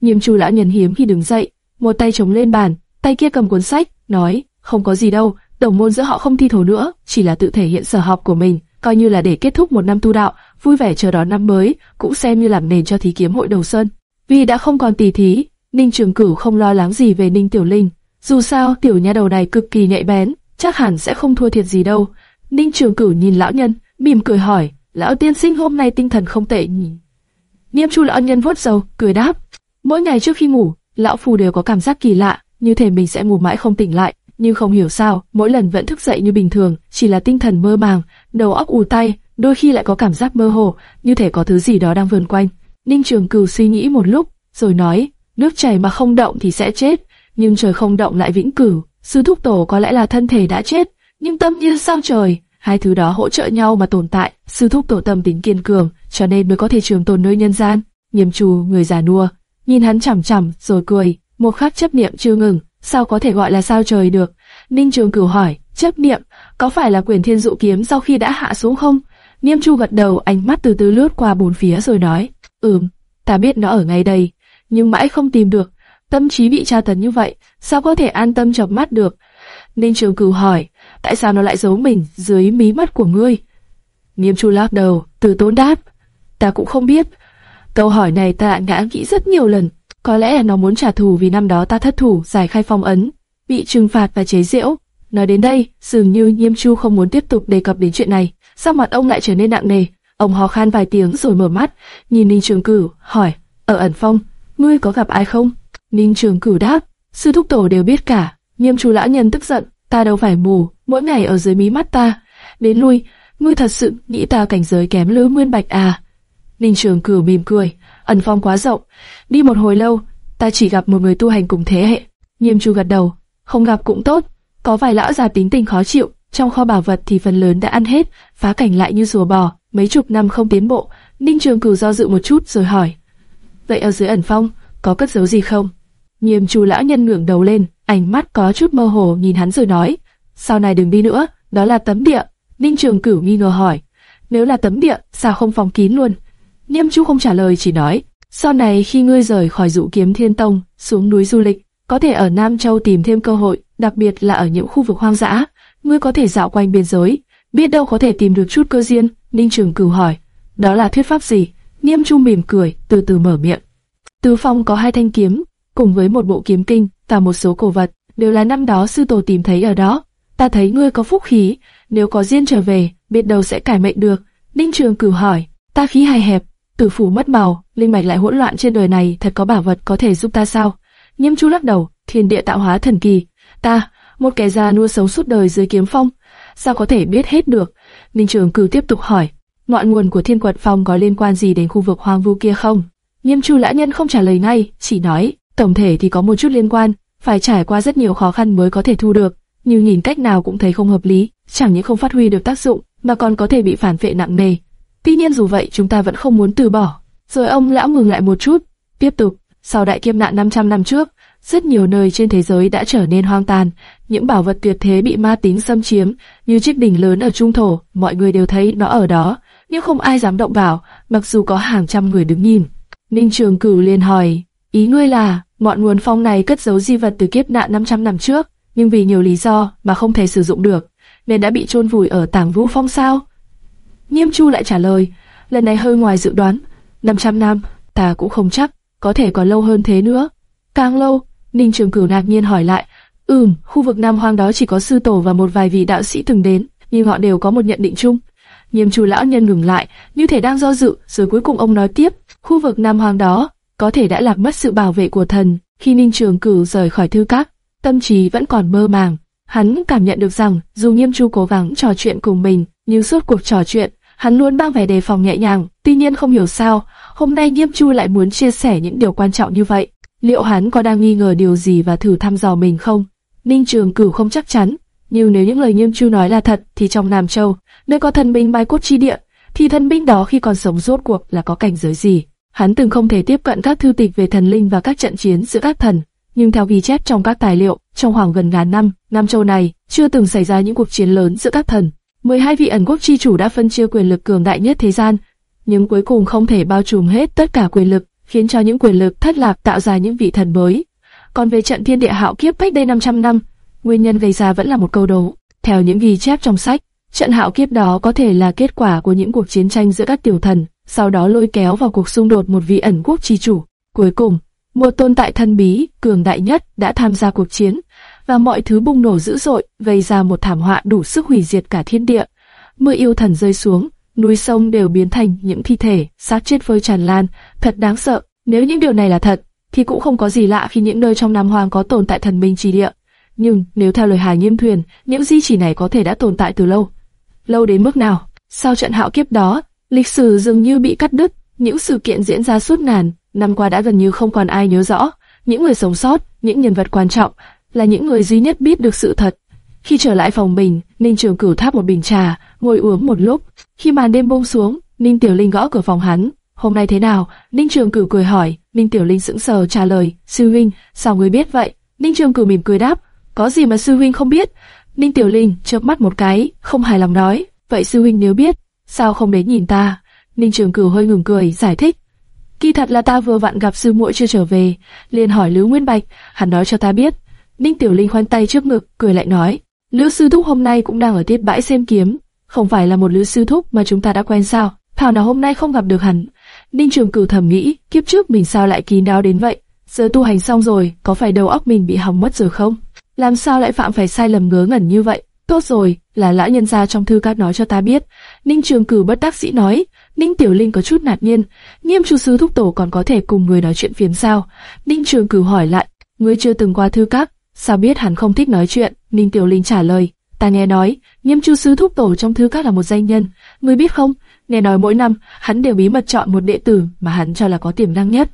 Nhiềm Chu lão nhân hiếm khi đứng dậy, một tay chống lên bàn, tay kia cầm cuốn sách, nói, không có gì đâu, đồng môn giữa họ không thi thố nữa, chỉ là tự thể hiện sở học của mình, coi như là để kết thúc một năm tu đạo, vui vẻ chờ đón năm mới, cũng xem như làm nền cho thí kiếm hội đầu xuân. Vì đã không còn tỷ thí, Ninh Trường Cửu không lo lắng gì về Ninh Tiểu Linh. Dù sao, tiểu nha đầu này cực kỳ nhạy bén, chắc hẳn sẽ không thua thiệt gì đâu. Ninh Trường Cửu nhìn lão nhân, mỉm cười hỏi, lão tiên sinh hôm nay tinh thần không tệ nhỉ? Niêm Chu lão nhân vuốt râu, cười đáp, mỗi ngày trước khi ngủ, lão phù đều có cảm giác kỳ lạ, như thể mình sẽ ngủ mãi không tỉnh lại, nhưng không hiểu sao, mỗi lần vẫn thức dậy như bình thường, chỉ là tinh thần mơ màng, đầu óc ù tay, đôi khi lại có cảm giác mơ hồ, như thể có thứ gì đó đang vườn quanh. Ninh Trường Cửu suy nghĩ một lúc, rồi nói, nước chảy mà không động thì sẽ chết, nhưng trời không động lại vĩnh cửu. Sư thúc tổ có lẽ là thân thể đã chết, nhưng tâm như sao trời, hai thứ đó hỗ trợ nhau mà tồn tại. Sư thúc tổ tâm tính kiên cường, cho nên mới có thể trường tồn nơi nhân gian. Nghiêm trù người già nua, nhìn hắn chằm chằm rồi cười, một khắc chấp niệm chưa ngừng, sao có thể gọi là sao trời được? Ninh Trường Cửu hỏi, chấp niệm, có phải là quyền thiên dụ kiếm sau khi đã hạ xuống không? Niêm Chu gật đầu, ánh mắt từ từ lướt qua bốn phía rồi nói, ừm, ta biết nó ở ngay đây, nhưng mãi không tìm được. Tâm trí bị tra tấn như vậy, sao có thể an tâm chợp mắt được? Ninh Trường Cửu hỏi, tại sao nó lại giấu mình dưới mí mắt của ngươi? Niêm Chu lắc đầu, từ tốn đáp, ta cũng không biết. Câu hỏi này ta đã nghĩ rất nhiều lần, có lẽ là nó muốn trả thù vì năm đó ta thất thủ giải khai phong ấn, bị trừng phạt và chế giễu. Nói đến đây, dường như Nhiêm Chu không muốn tiếp tục đề cập đến chuyện này. Sao mặt ông lại trở nên nặng nề? Ông ho khan vài tiếng rồi mở mắt, nhìn Ninh Trường Cửu, hỏi: "Ở ẩn phong, ngươi có gặp ai không?" Ninh Trường Cửu đáp: "Sư thúc tổ đều biết cả, Nghiêm Chu lão nhân tức giận, ta đâu phải mù, mỗi ngày ở dưới mí mắt ta, đến lui, ngươi thật sự nghĩ ta cảnh giới kém lư Nguyên Bạch à? Ninh Trường Cửu mỉm cười, ẩn phong quá rộng, đi một hồi lâu, ta chỉ gặp một người tu hành cùng thế hệ. Nghiêm Chu gật đầu, không gặp cũng tốt, có vài lão già tính tình khó chịu, trong kho bảo vật thì phần lớn đã ăn hết, phá cảnh lại như rùa bò, mấy chục năm không tiến bộ. Ninh Trường Cửu do dự một chút rồi hỏi, vậy ở dưới ẩn phong có cất giấu gì không? Nghiêm Chu lão nhân ngẩng đầu lên, ánh mắt có chút mơ hồ nhìn hắn rồi nói, sau này đừng đi nữa, đó là tấm địa. Ninh Trường Cửu nghi ngờ hỏi, nếu là tấm địa, sao không phòng kín luôn? Niêm Chu không trả lời chỉ nói, sau này khi ngươi rời khỏi dụ kiếm thiên tông, xuống núi du lịch, có thể ở Nam Châu tìm thêm cơ hội, đặc biệt là ở những khu vực hoang dã, ngươi có thể dạo quanh biên giới, biết đâu có thể tìm được chút cơ duyên. Ninh Trường Cửu hỏi, đó là thuyết pháp gì? Niêm Chu mỉm cười, từ từ mở miệng. Từ Phong có hai thanh kiếm, cùng với một bộ kiếm kinh và một số cổ vật, đều là năm đó sư tổ tìm thấy ở đó. Ta thấy ngươi có phúc khí, nếu có duyên trở về, biết đâu sẽ cải mệnh được. Ninh Trường Cửu hỏi, ta khí hài hẹp, tử phủ mất màu, linh mạch lại hỗn loạn trên đời này, thật có bảo vật có thể giúp ta sao? Nghiêm Chu lắc đầu, thiên địa tạo hóa thần kỳ, ta, một kẻ già nua sống suốt đời dưới kiếm phong, sao có thể biết hết được? Ninh Trường Cửu tiếp tục hỏi, ngọn nguồn của Thiên Quật Phong có liên quan gì đến khu vực hoang vu kia không? Nghiêm Chu lão nhân không trả lời ngay, chỉ nói, tổng thể thì có một chút liên quan, phải trải qua rất nhiều khó khăn mới có thể thu được, nhưng nhìn cách nào cũng thấy không hợp lý, chẳng những không phát huy được tác dụng, mà còn có thể bị phản vệ nặng nề. Tuy nhiên dù vậy chúng ta vẫn không muốn từ bỏ. Rồi ông lão ngừng lại một chút, tiếp tục, sau đại kiếp nạn 500 năm trước, rất nhiều nơi trên thế giới đã trở nên hoang tàn, những bảo vật tuyệt thế bị ma tính xâm chiếm, như chiếc đỉnh lớn ở trung thổ, mọi người đều thấy nó ở đó, nhưng không ai dám động vào, mặc dù có hàng trăm người đứng nhìn. Ninh Trường Cửu liền hỏi, ý ngươi là, ngọn nguồn phong này cất giấu di vật từ kiếp nạn 500 năm trước, nhưng vì nhiều lý do mà không thể sử dụng được, nên đã bị chôn vùi ở tảng vũ phong sao? Nghiêm Chu lại trả lời, lần này hơi ngoài dự đoán, 500 năm, ta cũng không chắc, có thể còn lâu hơn thế nữa. Càng lâu, Ninh Trường Cửu ngạc nhiên hỏi lại, ừm, khu vực Nam Hoang đó chỉ có sư tổ và một vài vị đạo sĩ từng đến, nhưng họ đều có một nhận định chung. Nghiêm Chu lão nhân ngừng lại, như thể đang do dự, rồi cuối cùng ông nói tiếp, khu vực Nam Hoang đó có thể đã lạc mất sự bảo vệ của thần. Khi Ninh Trường Cửu rời khỏi thư các, tâm trí vẫn còn mơ màng. Hắn cảm nhận được rằng dù Nghiêm Chu cố gắng trò chuyện cùng mình, nhưng suốt cuộc trò chuyện, hắn luôn mang vẻ đề phòng nhẹ nhàng. Tuy nhiên không hiểu sao, hôm nay Nghiêm Chu lại muốn chia sẻ những điều quan trọng như vậy. Liệu hắn có đang nghi ngờ điều gì và thử thăm dò mình không? Ninh Trường Cửu không chắc chắn, nhưng nếu những lời Nghiêm Chu nói là thật, thì trong Nam Châu, nơi có thần binh mai cốt chi địa, thì thần binh đó khi còn sống rốt cuộc là có cảnh giới gì? Hắn từng không thể tiếp cận các thư tịch về thần linh và các trận chiến giữa các thần, nhưng theo ghi chép trong các tài liệu, trong khoảng gần ngàn năm, Nam Châu này chưa từng xảy ra những cuộc chiến lớn giữa các thần. 12 vị ẩn quốc chi chủ đã phân chia quyền lực cường đại nhất thế gian, nhưng cuối cùng không thể bao trùm hết tất cả quyền lực, khiến cho những quyền lực thất lạc tạo ra những vị thần mới. Còn về trận thiên địa hạo kiếp cách đây 500 năm, nguyên nhân gây ra vẫn là một câu đố. Theo những ghi chép trong sách, trận hạo kiếp đó có thể là kết quả của những cuộc chiến tranh giữa các tiểu thần, sau đó lôi kéo vào cuộc xung đột một vị ẩn quốc chi chủ. Cuối cùng, một tồn tại thần bí, cường đại nhất đã tham gia cuộc chiến, và mọi thứ bùng nổ dữ dội, gây ra một thảm họa đủ sức hủy diệt cả thiên địa. Mưa yêu thần rơi xuống, núi sông đều biến thành những thi thể, xác chết vơi tràn lan, thật đáng sợ. Nếu những điều này là thật, thì cũng không có gì lạ khi những nơi trong Nam Hoàng có tồn tại thần minh trì địa. Nhưng nếu theo lời Hà Nghiêm Thuyền, những di chỉ này có thể đã tồn tại từ lâu. Lâu đến mức nào? Sau trận hạo kiếp đó, lịch sử dường như bị cắt đứt, những sự kiện diễn ra suốt ngàn năm qua đã gần như không còn ai nhớ rõ. Những người sống sót, những nhân vật quan trọng, là những người duy nhất biết được sự thật. Khi trở lại phòng mình, Ninh Trường Cửu thắp một bình trà, ngồi uống một lúc. Khi màn đêm buông xuống, Ninh Tiểu Linh gõ cửa phòng hắn. Hôm nay thế nào? Ninh Trường Cửu cười hỏi. Ninh Tiểu Linh sững sờ trả lời. Sư huynh, sao người biết vậy? Ninh Trường Cửu mỉm cười đáp. Có gì mà sư huynh không biết? Ninh Tiểu Linh chớp mắt một cái, không hài lòng nói. Vậy sư huynh nếu biết, sao không đến nhìn ta? Ninh Trường Cửu hơi ngừng cười, giải thích. Kỳ thật là ta vừa vặn gặp sư muội chưa trở về, liền hỏi Lữ Nguyên Bạch, hắn nói cho ta biết. Ninh Tiểu Linh khoanh tay trước ngực, cười lại nói, Lữ sư thúc hôm nay cũng đang ở tiết bãi xem kiếm, không phải là một Lữ sư thúc mà chúng ta đã quen sao? Thảo nào hôm nay không gặp được hắn. Ninh Trường Cửu thầm nghĩ, kiếp trước mình sao lại kín đáo đến vậy? Giờ tu hành xong rồi, có phải đầu óc mình bị hỏng mất rồi không? Làm sao lại phạm phải sai lầm ngớ ngẩn như vậy? Tốt rồi, là lão nhân gia trong thư các nói cho ta biết. Ninh Trường Cửu bất đắc dĩ nói, Ninh Tiểu Linh có chút nạt nhiên, nghiêm chu sư thúc tổ còn có thể cùng người nói chuyện phiếm sao? Ninh Trường Cửu hỏi lại, ngươi chưa từng qua thư các, Sao biết hắn không thích nói chuyện? Ninh Tiểu Linh trả lời, ta nghe nói, Nghiêm Chu sứ thúc tổ trong thư các là một danh nhân, ngươi biết không? Nghe nói mỗi năm hắn đều bí mật chọn một đệ tử mà hắn cho là có tiềm năng nhất.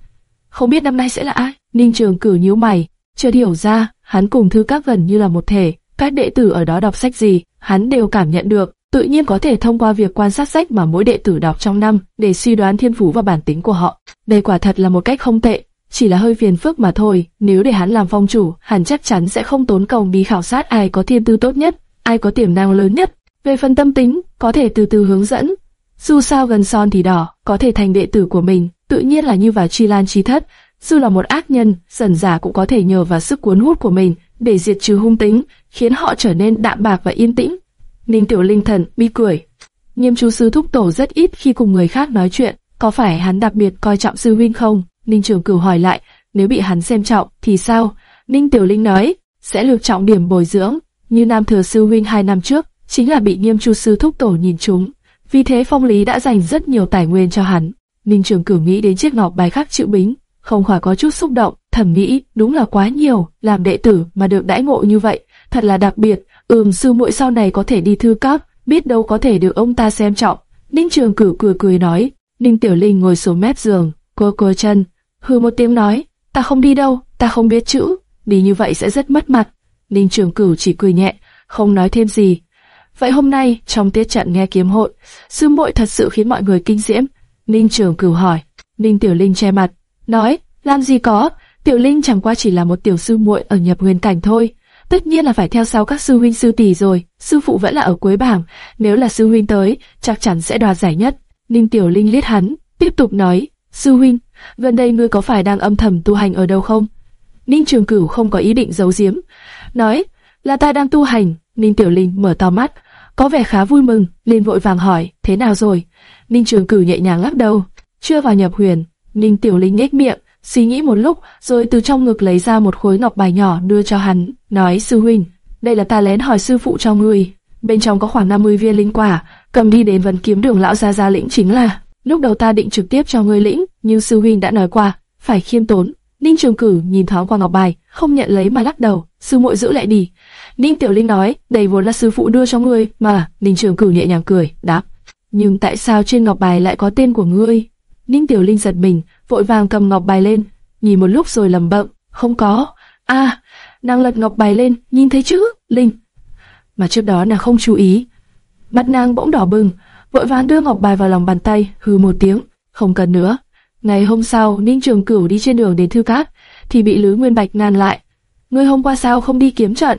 Không biết năm nay sẽ là ai? Ninh Trường Cử nhíu mày, chưa hiểu ra, hắn cùng thư các gần như là một thể, các đệ tử ở đó đọc sách gì, hắn đều cảm nhận được, tự nhiên có thể thông qua việc quan sát sách mà mỗi đệ tử đọc trong năm để suy đoán thiên phú và bản tính của họ. Đây quả thật là một cách không tệ, chỉ là hơi phiền phức mà thôi. Nếu để hắn làm phong chủ, hắn chắc chắn sẽ không tốn công đi khảo sát ai có thiên tư tốt nhất, ai có tiềm năng lớn nhất. Về phần tâm tính, có thể từ từ hướng dẫn. Dù sao gần son thì đỏ, có thể thành đệ tử của mình, tự nhiên là như vào chi lan chi thất. Dù là một ác nhân, dần giả cũng có thể nhờ vào sức cuốn hút của mình để diệt trừ hung tính, khiến họ trở nên đạm bạc và yên tĩnh. Ninh Tiểu Linh thần bi cười. Nghiêm chú sư thúc tổ rất ít khi cùng người khác nói chuyện, có phải hắn đặc biệt coi trọng sư huynh không? Ninh Trường Cửu hỏi lại, nếu bị hắn xem trọng thì sao? Ninh Tiểu Linh nói, sẽ lược trọng điểm bồi dưỡng, như Nam Thừa sư huynh hai năm trước, chính là bị Nghiêm Chu sư thúc tổ nhìn trúng. Vì thế Phong Lý đã dành rất nhiều tài nguyên cho hắn. Ninh Trường Cửu nghĩ đến chiếc ngọc bài khắc chữ bính, không khỏi có chút xúc động, thẩm nghĩ, đúng là quá nhiều, làm đệ tử mà được đãi ngộ như vậy, thật là đặc biệt. Ừm, sư muội sau này có thể đi thư cấp, biết đâu có thể được ông ta xem trọng. Ninh Trường Cửu cười cười nói. Ninh Tiểu Linh ngồi xuống mép giường, cô cô chân, hừ một tiếng nói, ta không đi đâu, ta không biết chữ, đi như vậy sẽ rất mất mặt. Ninh Trường Cửu chỉ cười nhẹ, không nói thêm gì. Vậy hôm nay, trong tiết trận nghe kiếm hội, sư muội thật sự khiến mọi người kinh diễm. Ninh Trường Cửu hỏi, Ninh Tiểu Linh che mặt, nói, làm gì có, Tiểu Linh chẳng qua chỉ là một tiểu sư muội ở nhập nguyên cảnh thôi. Tất nhiên là phải theo sau các sư huynh sư tỷ rồi, sư phụ vẫn là ở cuối bảng, nếu là sư huynh tới, chắc chắn sẽ đoạt giải nhất. Ninh Tiểu Linh liếc hắn, tiếp tục nói, sư huynh, gần đây ngươi có phải đang âm thầm tu hành ở đâu không? Ninh Trường Cửu không có ý định giấu giếm, nói, là ta đang tu hành. Ninh Tiểu Linh mở to mắt, có vẻ khá vui mừng, liền vội vàng hỏi, thế nào rồi? Ninh Trường Cửu nhẹ nhàng lắc đầu, chưa vào nhập huyền. Ninh Tiểu Linh nhếch miệng, suy nghĩ một lúc, rồi từ trong ngực lấy ra một khối ngọc bài nhỏ đưa cho hắn, nói sư huynh, đây là ta lén hỏi sư phụ cho ngươi, bên trong có khoảng 50 viên linh quả, cầm đi đến vấn kiếm đường lão gia gia lĩnh chính là. Lúc đầu ta định trực tiếp cho ngươi lĩnh, nhưng sư huynh đã nói qua, phải khiêm tốn. Ninh Trường Cử nhìn thoáng qua ngọc bài, không nhận lấy mà lắc đầu, sư muội giữ lại đi. Ninh Tiểu Linh nói, đây vốn là sư phụ đưa cho ngươi, mà. Ninh Trường Cử nhẹ nhàng cười, đáp. Nhưng tại sao trên ngọc bài lại có tên của ngươi? Ninh Tiểu Linh giật mình, vội vàng cầm ngọc bài lên, nhìn một lúc rồi lầm bậm, không có. a à, nàng lật ngọc bài lên, nhìn thấy chữ Linh, mà trước đó nàng không chú ý. Mặt nàng bỗng đỏ bừng, vội vàng đưa ngọc bài vào lòng bàn tay, hừ một tiếng, không cần nữa. Ngày hôm sau, Ninh Trường Cửu đi trên đường đến Thư Cát, thì bị Lữ Nguyên Bạch ngăn lại. Ngươi hôm qua sao không đi kiếm trận?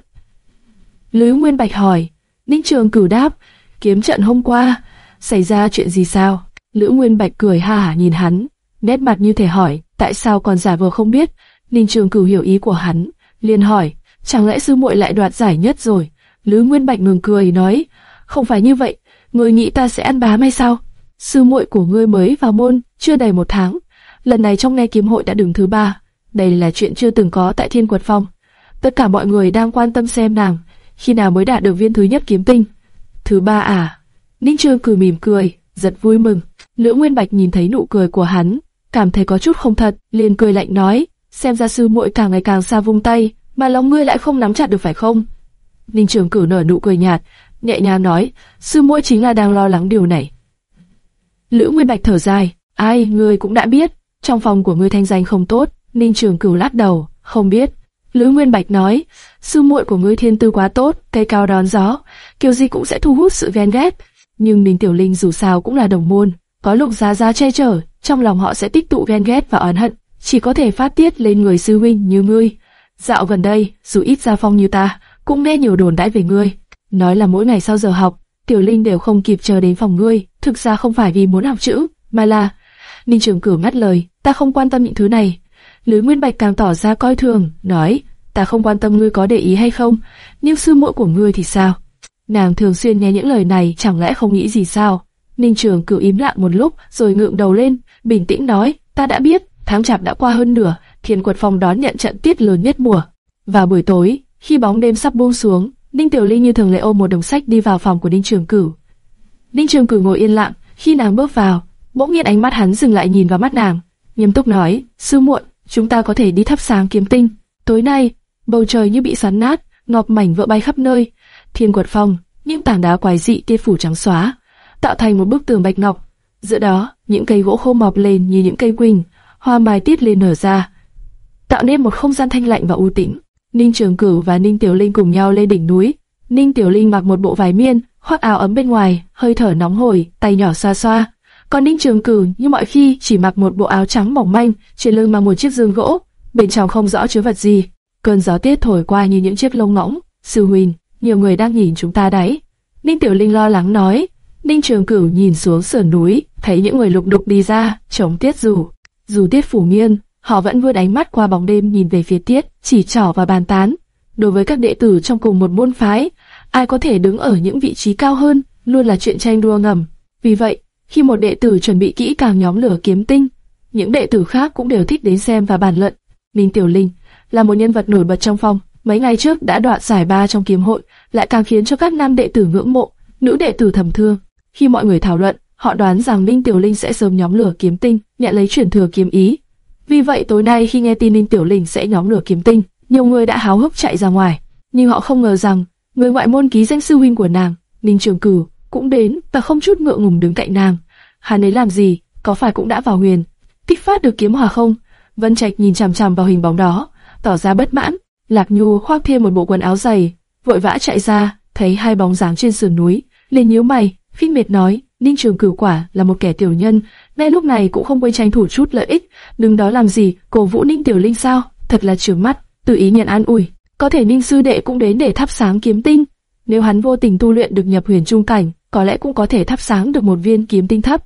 Lữ Nguyên Bạch hỏi. Ninh Trường Cửu đáp, kiếm trận hôm qua, xảy ra chuyện gì sao? Lữ Nguyên Bạch cười ha hả nhìn hắn, nét mặt như thể hỏi, tại sao còn giả vờ không biết? Ninh Trường Cửu hiểu ý của hắn, liền hỏi, chẳng lẽ sư muội lại đoạt giải nhất rồi? Lữ Nguyên Bạch ngừng cười nói, không phải như vậy, ngươi nghĩ ta sẽ ăn bám hay sao? Sư muội của ngươi mới vào môn, chưa đầy một tháng, lần này trong nghe kiếm hội đã đứng thứ ba, đây là chuyện chưa từng có tại Thiên Quật Phong. Tất cả mọi người đang quan tâm xem nàng khi nào mới đạt được viên thứ nhất kiếm tinh. Thứ ba à? Ninh Trường cười mỉm cười, giật vui mừng. Lữ Nguyên Bạch nhìn thấy nụ cười của hắn, cảm thấy có chút không thật, liền cười lạnh nói, xem ra sư muội càng ngày càng xa vung tay, mà lòng ngươi lại không nắm chặt được phải không? Ninh Trường Cử nở nụ cười nhạt, nhẹ nhàng nói, sư muội chính là đang lo lắng điều này. Lữ Nguyên Bạch thở dài, ai, ngươi cũng đã biết, trong phòng của ngươi thanh danh không tốt. Ninh Trường Cửu lắc đầu, không biết. Lữ Nguyên Bạch nói, sư muội của ngươi thiên tư quá tốt, cây cao đón gió, kiểu gì cũng sẽ thu hút sự ghen ghét. Nhưng Ninh Tiểu Linh dù sao cũng là đồng môn, có lục giá giá che chở, trong lòng họ sẽ tích tụ ghen ghét và oán hận, chỉ có thể phát tiết lên người sư huynh như ngươi. Dạo gần đây, dù ít gia phong như ta, cũng nghe nhiều đồn đãi về ngươi. Nói là mỗi ngày sau giờ học, Tiểu Linh đều không kịp chờ đến phòng ngươi, thực ra không phải vì muốn học chữ, mà là... Ninh Trường Cửu ngắt lời, ta không quan tâm những thứ này. Lưới Nguyên Bạch càng tỏ ra coi thường, nói, ta không quan tâm ngươi có để ý hay không, nhưng sư muội của ngươi thì sao? Nàng thường xuyên nghe những lời này, chẳng lẽ không nghĩ gì sao? Ninh Trường Cửu im lặng một lúc, rồi ngượng đầu lên, bình tĩnh nói, ta đã biết, tháng chạp đã qua hơn nửa, Thiên Quật phòng đón nhận trận tiết lớn nhất mùa. Vào buổi tối, khi bóng đêm sắp buông xuống, Ninh Tiểu Ly như thường lệ ôm một đồng sách đi vào phòng của Ninh Trường Cửu. Ninh Trường Cửu ngồi yên lặng, khi nàng bước vào, bỗng nhiên ánh mắt hắn dừng lại nhìn vào mắt nàng, nghiêm túc nói: "Sư muội, chúng ta có thể đi thắp sáng kiếm tinh. Tối nay, bầu trời như bị xoắn nát, ngọc mảnh vỡ bay khắp nơi. Thiên quật phong, những tảng đá quái dị tia phủ trắng xóa, tạo thành một bức tường bạch ngọc. Giữa đó, những cây gỗ khô mọc lên như những cây quỳnh, hoa mai tiết lên nở ra, tạo nên một không gian thanh lạnh và u tĩnh. Ninh Trường Cửu và Ninh Tiểu Linh cùng nhau lên đỉnh núi. Ninh Tiểu Linh mặc một bộ vải miên, khoác áo ấm bên ngoài, hơi thở nóng hổi, tay nhỏ xoa xoa. Còn Ninh Trường Cửu như mọi khi chỉ mặc một bộ áo trắng mỏng manh, trên lưng mang một chiếc dương gỗ, bên trong không rõ chứa vật gì. Cơn gió tiết thổi qua như những chiếc lông ngỗng. Sư huynh, nhiều người đang nhìn chúng ta đấy. Ninh Tiểu Linh lo lắng nói. Ninh Trường Cửu nhìn xuống sườn núi, thấy những người lục đục đi ra, chống tiết rủ. Dù tiết phủ nghiêng họ vẫn vươn ánh mắt qua bóng đêm nhìn về phía tiết, chỉ trỏ và bàn tán. Đối với các đệ tử trong cùng một môn phái, ai có thể đứng ở những vị trí cao hơn, luôn là chuyện tranh đua ngầm. Vì vậy, khi một đệ tử chuẩn bị kỹ càng nhóm lửa kiếm tinh, những đệ tử khác cũng đều thích đến xem và bàn luận. Minh Tiểu Linh là một nhân vật nổi bật trong phòng, mấy ngày trước đã đoạt giải ba trong kiếm hội, lại càng khiến cho các nam đệ tử ngưỡng mộ, nữ đệ tử thầm thương. Khi mọi người thảo luận, họ đoán rằng Minh Tiểu Linh sẽ sớm nhóm lửa kiếm tinh, nhận lấy chuyển thừa kiếm ý. Vì vậy tối nay khi nghe tin Ninh Tiểu Linh sẽ nhóm lửa kiếm tinh, nhiều người đã háo hức chạy ra ngoài, nhưng họ không ngờ rằng người ngoại môn ký danh sư huynh của nàng, Ninh Trường Cửu, cũng đến và không chút ngượng ngùng đứng cạnh nàng. Hắn ấy làm gì, có phải cũng đã vào huyền, kích phát được kiếm hòa không? Vân Trạch nhìn chằm chằm vào hình bóng đó, tỏ ra bất mãn. Lạc Nhu khoác thêm một bộ quần áo dày, vội vã chạy ra, thấy hai bóng dáng trên sườn núi, liền nhíu mày, phích miệt nói, Ninh Trường Cửu quả là một kẻ tiểu nhân, ngay lúc này cũng không quên tranh thủ chút lợi ích, đừng đó làm gì, cổ vũ Ninh Tiểu Linh sao? Thật là trướng mắt, tự ý nhận an ủi. Có thể Ninh sư đệ cũng đến để thắp sáng kiếm tinh, nếu hắn vô tình tu luyện được nhập huyền trung cảnh, có lẽ cũng có thể thắp sáng được một viên kiếm tinh thấp.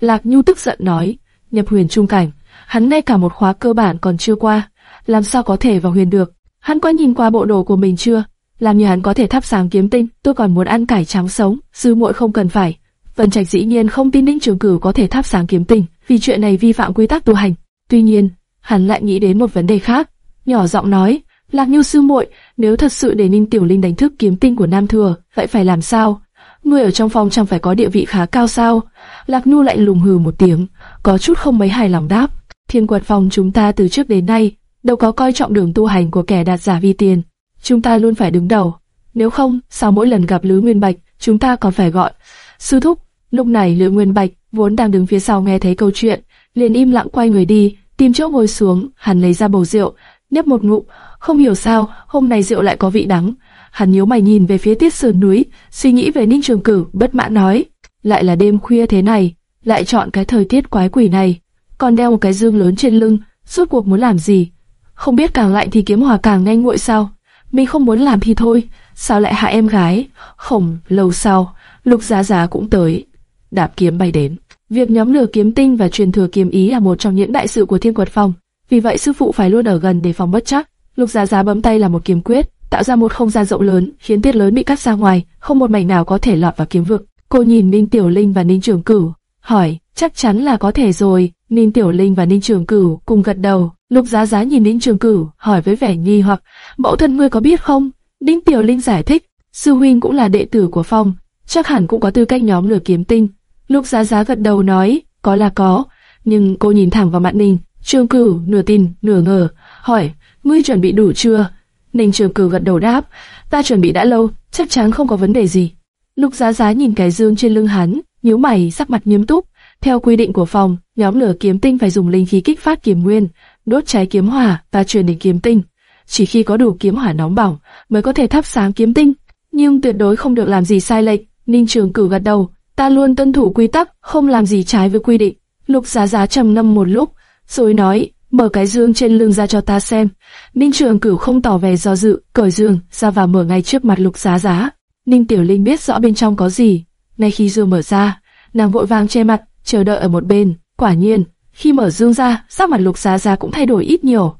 Lạc Nhu tức giận nói, nhập huyền trung cảnh, hắn ngay cả một khóa cơ bản còn chưa qua, làm sao có thể vào huyền được? Hắn có nhìn qua bộ đồ của mình chưa? Làm như hắn có thể thắp sáng kiếm tinh, tôi còn muốn ăn cải trắng sống, sư muội không cần phải. Vân Trạch dĩ nhiên không tin Ninh Trường Cửu có thể thắp sáng kiếm tinh, vì chuyện này vi phạm quy tắc tu hành. Tuy nhiên, hắn lại nghĩ đến một vấn đề khác, nhỏ giọng nói, Lạc Nhu sư muội, nếu thật sự để Ninh Tiểu Linh đánh thức kiếm tinh của Nam Thừa, vậy phải làm sao? Người ở trong phòng chẳng phải có địa vị khá cao sao? Lạc Nhu lại lùng hừ một tiếng, có chút không mấy hài lòng đáp. Thiên quật phòng chúng ta từ trước đến nay, đâu có coi trọng đường tu hành của kẻ đạt giả vi tiền. Chúng ta luôn phải đứng đầu. Nếu không, sao mỗi lần gặp Lữ Nguyên Bạch, chúng ta còn phải gọi sư thúc? Lúc này Lữ Nguyên Bạch vốn đang đứng phía sau nghe thấy câu chuyện, liền im lặng quay người đi, tìm chỗ ngồi xuống. Hắn lấy ra bầu rượu, nhấp một ngụm, không hiểu sao hôm nay rượu lại có vị đắng. Hắn nhíu mày nhìn về phía tiết sườn núi, suy nghĩ về Ninh Trường Cửu, bất mãn nói, lại là đêm khuya thế này, lại chọn cái thời tiết quái quỷ này, còn đeo một cái dương lớn trên lưng, suốt cuộc muốn làm gì? Không biết càng lạnh thì kiếm hòa càng nhanh nguội sao? Mình không muốn làm thì thôi, sao lại hại em gái? Khổng, lâu sau, Lục Giá Giá cũng tới, đạp kiếm bay đến. Việc nhóm lửa kiếm tinh và truyền thừa kiếm ý là một trong những đại sự của Thiên Quật Phong, vì vậy sư phụ phải luôn ở gần để phòng bất chắc. Lục Giá Giá bấm tay là một kiếm quyết, tạo ra một không gian rộng lớn, khiến tiết lớn bị cắt ra ngoài, không một mảnh nào có thể lọt vào kiếm vực. Cô nhìn Ninh Tiểu Linh và Ninh Trường Cửu, hỏi, chắc chắn là có thể rồi. Ninh Tiểu Linh và Ninh Trường Cửu cùng gật đầu. Lục Giá Giá nhìn Ninh Trường Cửu, hỏi với vẻ nghi hoặc, mẫu thân ngươi có biết không? Ninh Tiểu Linh giải thích, sư huynh cũng là đệ tử của Phong, chắc hẳn cũng có tư cách nhóm lửa kiếm tinh. Lục Giá Giá gật đầu nói, có là có, nhưng cô nhìn thẳng vào mặt Ninh Trường Cửu nửa tin nửa ngờ, hỏi, ngươi chuẩn bị đủ chưa? Ninh Trường Cửu gật đầu đáp, ta chuẩn bị đã lâu, chắc chắn không có vấn đề gì. Lục Giá Giá nhìn cái dương trên lưng hắn, nhíu mày, sắc mặt nghiêm túc. Theo quy định của phòng, nhóm lửa kiếm tinh phải dùng linh khí kích phát kiếm nguyên, đốt cháy kiếm hỏa và truyền đến kiếm tinh. Chỉ khi có đủ kiếm hỏa nóng bỏng mới có thể thắp sáng kiếm tinh, nhưng tuyệt đối không được làm gì sai lệch. Ninh Trường Cửu gật đầu, ta luôn tuân thủ quy tắc, không làm gì trái với quy định. Lục Giá Giá trầm ngâm một lúc, rồi nói, mở cái dương trên lưng ra cho ta xem. Ninh Trường Cửu không tỏ vẻ do dự, cởi dương ra và mở ngay trước mặt Lục Giá Giá. Ninh Tiểu Linh biết rõ bên trong có gì, ngay khi dương mở ra, nàng vội vàng che mặt, chờ đợi ở một bên. Quả nhiên, khi mở dương ra, sắc mặt Lục Giá Giá cũng thay đổi ít nhiều.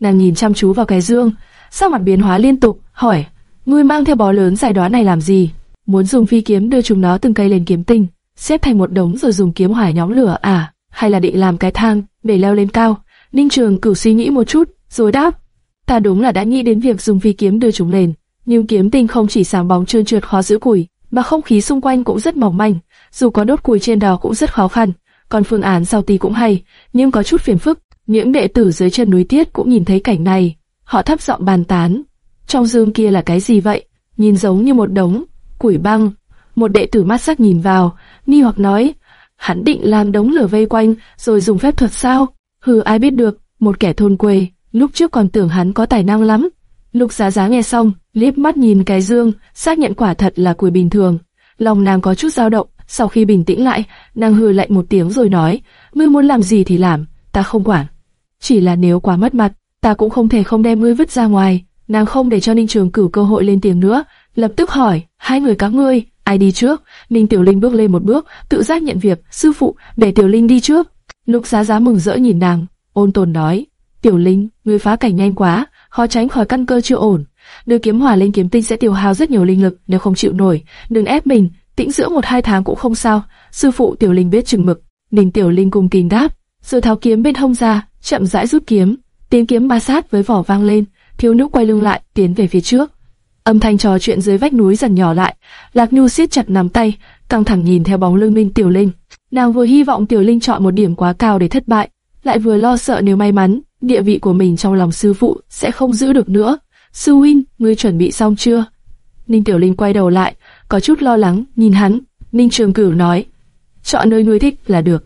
Nàng nhìn chăm chú vào cái dương, sắc mặt biến hóa liên tục, hỏi: "Ngươi mang theo bó lớn giải đoán này làm gì? Muốn dùng phi kiếm đưa chúng nó từng cây lên kiếm tinh, xếp thành một đống rồi dùng kiếm hỏa nhóm lửa à? Hay là định làm cái thang để leo lên cao?" Ninh Trường Cửu suy nghĩ một chút, rồi đáp: "Ta đúng là đã nghĩ đến việc dùng phi kiếm đưa chúng lên." nhưng kiếm tinh không chỉ sáng bóng trơn trượt khó giữ củi, mà không khí xung quanh cũng rất mỏng manh, dù có đốt củi trên đó cũng rất khó khăn. Còn phương án sau tí cũng hay, nhưng có chút phiền phức. Những đệ tử dưới chân núi tiết cũng nhìn thấy cảnh này, Họ thấp giọng bàn tán. Trong dương kia là cái gì vậy? Nhìn giống như một đống củi băng. Một đệ tử mắt sắc nhìn vào, nghi hoặc nói, hắn định làm đống lửa vây quanh rồi dùng phép thuật sao? Hừ ai biết được, một kẻ thôn quê, lúc trước còn tưởng hắn có tài năng lắm. Lục Giá Giá nghe xong, liếc mắt nhìn cái dương, xác nhận quả thật là củi bình thường. Lòng nàng có chút dao động, sau khi bình tĩnh lại, nàng hừ lạnh một tiếng rồi nói, ngươi muốn làm gì thì làm, ta không quản. Chỉ là nếu quá mất mặt, ta cũng không thể không đem ngươi vứt ra ngoài. Nàng không để cho Ninh Trường cử cơ hội lên tiếng nữa, lập tức hỏi, hai người các ngươi, ai đi trước? Ninh Tiểu Linh bước lên một bước, tự giác nhận việc, sư phụ, để Tiểu Linh đi trước. Lục Giá Giá mừng rỡ nhìn nàng, ôn tồn nói, Tiểu Linh, ngươi phá cảnh nhanh quá, khó tránh khỏi căn cơ chưa ổn. Đưa kiếm hỏa lên kiếm tinh sẽ tiêu hao rất nhiều linh lực, nếu không chịu nổi, đừng ép mình, tĩnh dưỡng một hai tháng cũng không sao. Sư phụ Tiểu Linh biết chừng mực. Ninh Tiểu Linh cùng kính đáp, rồi tháo kiếm bên hông ra, chậm rãi rút kiếm, tiếng kiếm ma sát với vỏ vang lên, thiếu nữ quay lưng lại, tiến về phía trước. Âm thanh trò chuyện dưới vách núi dần nhỏ lại, Lạc Nhu siết chặt nắm tay, căng thẳng nhìn theo bóng lưng minh Tiểu Linh. Nàng vừa hy vọng Tiểu Linh chọn một điểm quá cao để thất bại, lại vừa lo sợ nếu may mắn, địa vị của mình trong lòng sư phụ sẽ không giữ được nữa. Sư huynh, ngươi chuẩn bị xong chưa? Ninh Tiểu Linh quay đầu lại, có chút lo lắng, nhìn hắn. Ninh Trường Cửu nói, chọn nơi ngươi thích là được.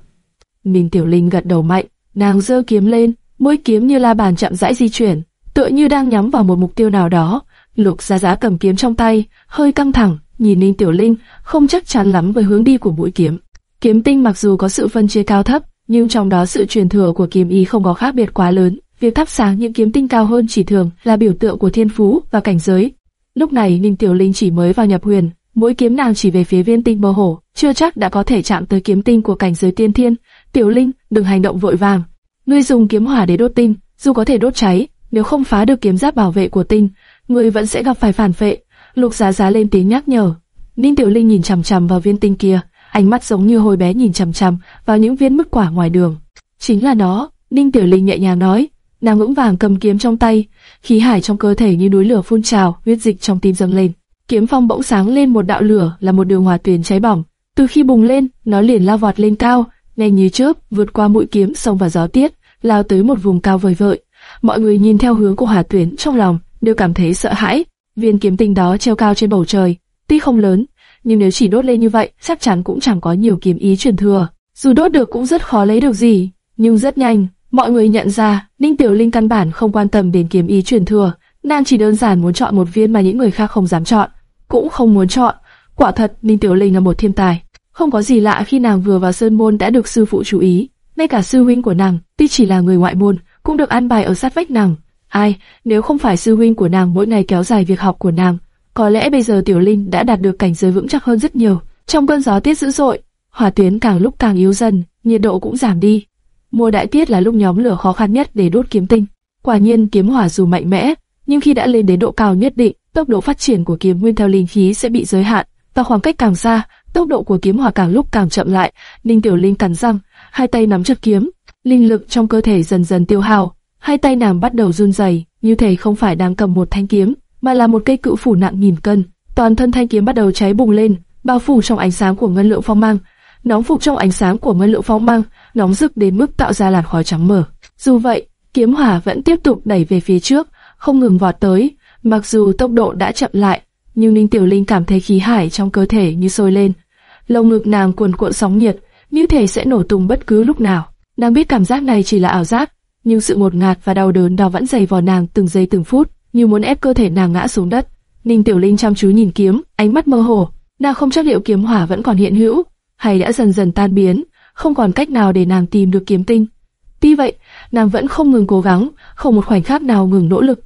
Ninh Tiểu Linh gật đầu mạnh, nàng giơ kiếm lên, mũi kiếm như la bàn chậm rãi di chuyển, tựa như đang nhắm vào một mục tiêu nào đó. Lục Giá Giá cầm kiếm trong tay, hơi căng thẳng, nhìn Ninh Tiểu Linh, không chắc chắn lắm về hướng đi của mũi kiếm. Kiếm tinh mặc dù có sự phân chia cao thấp, nhưng trong đó sự truyền thừa của kiếm ý không có khác biệt quá lớn. Việc thắp sáng những kiếm tinh cao hơn chỉ thường là biểu tượng của thiên phú và cảnh giới. Lúc này Ninh Tiểu Linh chỉ mới vào nhập huyền, mũi kiếm nàng chỉ về phía viên tinh mơ hồ, chưa chắc đã có thể chạm tới kiếm tinh của cảnh giới tiên thiên. Tiểu Linh, đừng hành động vội vàng. Ngươi dùng kiếm hỏa để đốt tinh, dù có thể đốt cháy, nếu không phá được kiếm giáp bảo vệ của tinh, người vẫn sẽ gặp phải phản phệ. Lục Giá Giá lên tiếng nhắc nhở. Ninh Tiểu Linh nhìn chằm chằm vào viên tinh kia, ánh mắt giống như hồi bé nhìn chằm chằm vào những viên mứt quả ngoài đường. Chính là nó, Ninh Tiểu Linh nhẹ nhàng nói. Nàng vững vàng cầm kiếm trong tay, khí hải trong cơ thể như núi lửa phun trào, huyết dịch trong tim dâng lên. Kiếm phong bỗng sáng lên một đạo lửa là một đường hỏa tuyền cháy bỏng. Từ khi bùng lên, nó liền lao vọt lên cao, nhanh như chớp, vượt qua mũi kiếm xông vào gió tiết, lao tới một vùng cao vời vợi. Mọi người nhìn theo hướng của hỏa tuyến trong lòng đều cảm thấy sợ hãi. Viên kiếm tinh đó treo cao trên bầu trời, tuy không lớn, nhưng nếu chỉ đốt lên như vậy, chắc chắn cũng chẳng có nhiều kiếm ý truyền thừa. Dù đốt được cũng rất khó lấy được gì, nhưng rất nhanh, mọi người nhận ra, Ninh Tiểu Linh căn bản không quan tâm đến kiếm ý truyền thừa, nàng chỉ đơn giản muốn chọn một viên mà những người khác không dám chọn, cũng không muốn chọn. Quả thật, Ninh Tiểu Linh là một thiên tài. Không có gì lạ khi nàng vừa vào sơn môn đã được sư phụ chú ý, ngay cả sư huynh của nàng, tuy chỉ là người ngoại môn, cũng được an bài ở sát vách nàng. Ai, nếu không phải sư huynh của nàng mỗi ngày kéo dài việc học của nàng, có lẽ bây giờ Tiểu Linh đã đạt được cảnh giới vững chắc hơn rất nhiều. Trong cơn gió tiết dữ dội, hỏa tuyến càng lúc càng yếu dần, nhiệt độ cũng giảm đi. Mùa đại tiết là lúc nhóm lửa khó khăn nhất để đốt kiếm tinh. Quả nhiên kiếm hỏa dù mạnh mẽ, nhưng khi đã lên đến độ cao nhất định, tốc độ phát triển của kiếm nguyên theo linh khí sẽ bị giới hạn, và khoảng cách càng xa, tốc độ của kiếm hỏa càng lúc càng chậm lại. Ninh Tiểu Linh cắn răng, hai tay nắm chặt kiếm, linh lực trong cơ thể dần dần tiêu hao, hai tay nàng bắt đầu run rẩy, như thể không phải đang cầm một thanh kiếm, mà là một cây cự phủ nặng nghìn cân. Toàn thân thanh kiếm bắt đầu cháy bùng lên, bao phủ trong ánh sáng của ngân lượng phong mang. Nóng phục trong ánh sáng của ngân lượng phong mang, nóng rực đến mức tạo ra làn khói trắng mờ. Dù vậy, kiếm hỏa vẫn tiếp tục đẩy về phía trước, không ngừng vọt tới. Mặc dù tốc độ đã chậm lại, nhưng Ninh Tiểu Linh cảm thấy khí hải trong cơ thể như sôi lên. Lồng ngực nàng cuồn cuộn sóng nhiệt, như thể sẽ nổ tung bất cứ lúc nào. Nàng biết cảm giác này chỉ là ảo giác, nhưng sự ngột ngạt và đau đớn đó vẫn dày vò nàng từng giây từng phút như muốn ép cơ thể nàng ngã xuống đất. Ninh Tiểu Linh chăm chú nhìn kiếm, ánh mắt mơ hồ, nàng không chắc liệu kiếm hỏa vẫn còn hiện hữu, hay đã dần dần tan biến, không còn cách nào để nàng tìm được kiếm tinh. Tuy vậy, nàng vẫn không ngừng cố gắng, không một khoảnh khắc nào ngừng nỗ lực.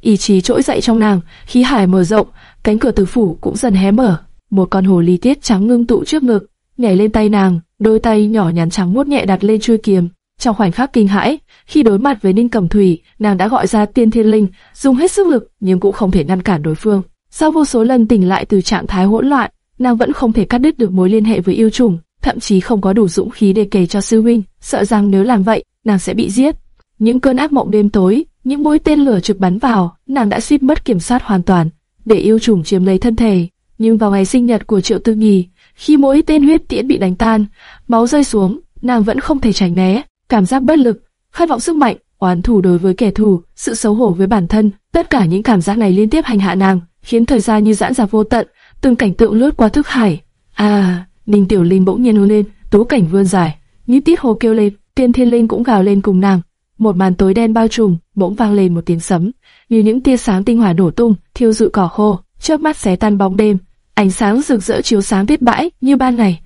Ý chí trỗi dậy trong nàng, khí hải mở rộng, cánh cửa tử phủ cũng dần hé mở. Một con hồ ly tiết trắng ngưng tụ trước ngực, nhảy lên tay nàng, đôi tay nhỏ nhắn trắng muốt nhẹ đặt lên chuôi kiếm. Trong khoảnh khắc kinh hãi, khi đối mặt với Ninh Cẩm Thủy, nàng đã gọi ra Tiên Thiên Linh, dùng hết sức lực nhưng cũng không thể ngăn cản đối phương. Sau vô số lần tỉnh lại từ trạng thái hỗn loạn, nàng vẫn không thể cắt đứt được mối liên hệ với yêu trùng, thậm chí không có đủ dũng khí để kể cho sư huynh, sợ rằng nếu làm vậy, nàng sẽ bị giết. Những cơn ác mộng đêm tối, những mũi tên lửa trực bắn vào, nàng đã suýt mất kiểm soát hoàn toàn, để yêu trùng chiếm lấy thân thể. Nhưng vào ngày sinh nhật của Triệu Tư Nghi, khi mỗi tên huyết tiễn bị đánh tan, máu rơi xuống, nàng vẫn không thể tránh né, cảm giác bất lực, khát vọng sức mạnh oán thù đối với kẻ thù, sự xấu hổ với bản thân, tất cả những cảm giác này liên tiếp hành hạ nàng, khiến thời gian như giãn ra vô tận, từng cảnh tượng lướt qua thức hải. À, Ninh Tiểu Linh bỗng nhiên hô lên, tố cảnh vươn dài, như tít hồ kêu lên, Tiên Thiên Linh cũng gào lên cùng nàng. Một màn tối đen bao trùm, bỗng vang lên một tiếng sấm, như những tia sáng tinh hỏa đổ tung, thiêu dụi cỏ khô, chớp mắt xé tan bóng đêm, ánh sáng rực rỡ chiếu sáng biết bãi như ban ngày.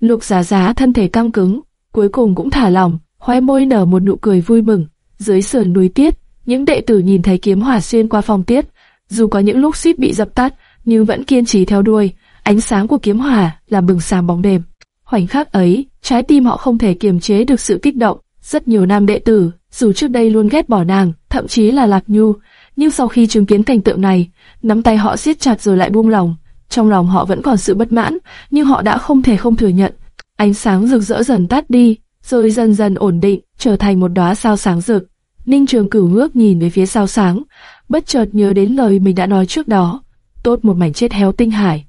Lục Giá Giá thân thể căng cứng, cuối cùng cũng thả lỏng, khóe môi nở một nụ cười vui mừng. Dưới sườn núi tiết, những đệ tử nhìn thấy kiếm hỏa xuyên qua phòng tiết, dù có những lúc suýt bị dập tắt, nhưng vẫn kiên trì theo đuôi. Ánh sáng của kiếm hỏa làm bừng sáng bóng đêm. Khoảnh khắc ấy, trái tim họ không thể kiềm chế được sự kích động. Rất nhiều nam đệ tử, dù trước đây luôn ghét bỏ nàng, thậm chí là Lạc Nhu, nhưng sau khi chứng kiến cảnh tượng này, nắm tay họ siết chặt rồi lại buông lòng. Trong lòng họ vẫn còn sự bất mãn, nhưng họ đã không thể không thừa nhận. Ánh sáng rực rỡ dần tắt đi, rồi dần dần ổn định, trở thành một đóa sao sáng rực. Ninh Trường Cửu ngước nhìn về phía sao sáng, bất chợt nhớ đến lời mình đã nói trước đó. Tốt một mảnh chết héo tinh hải.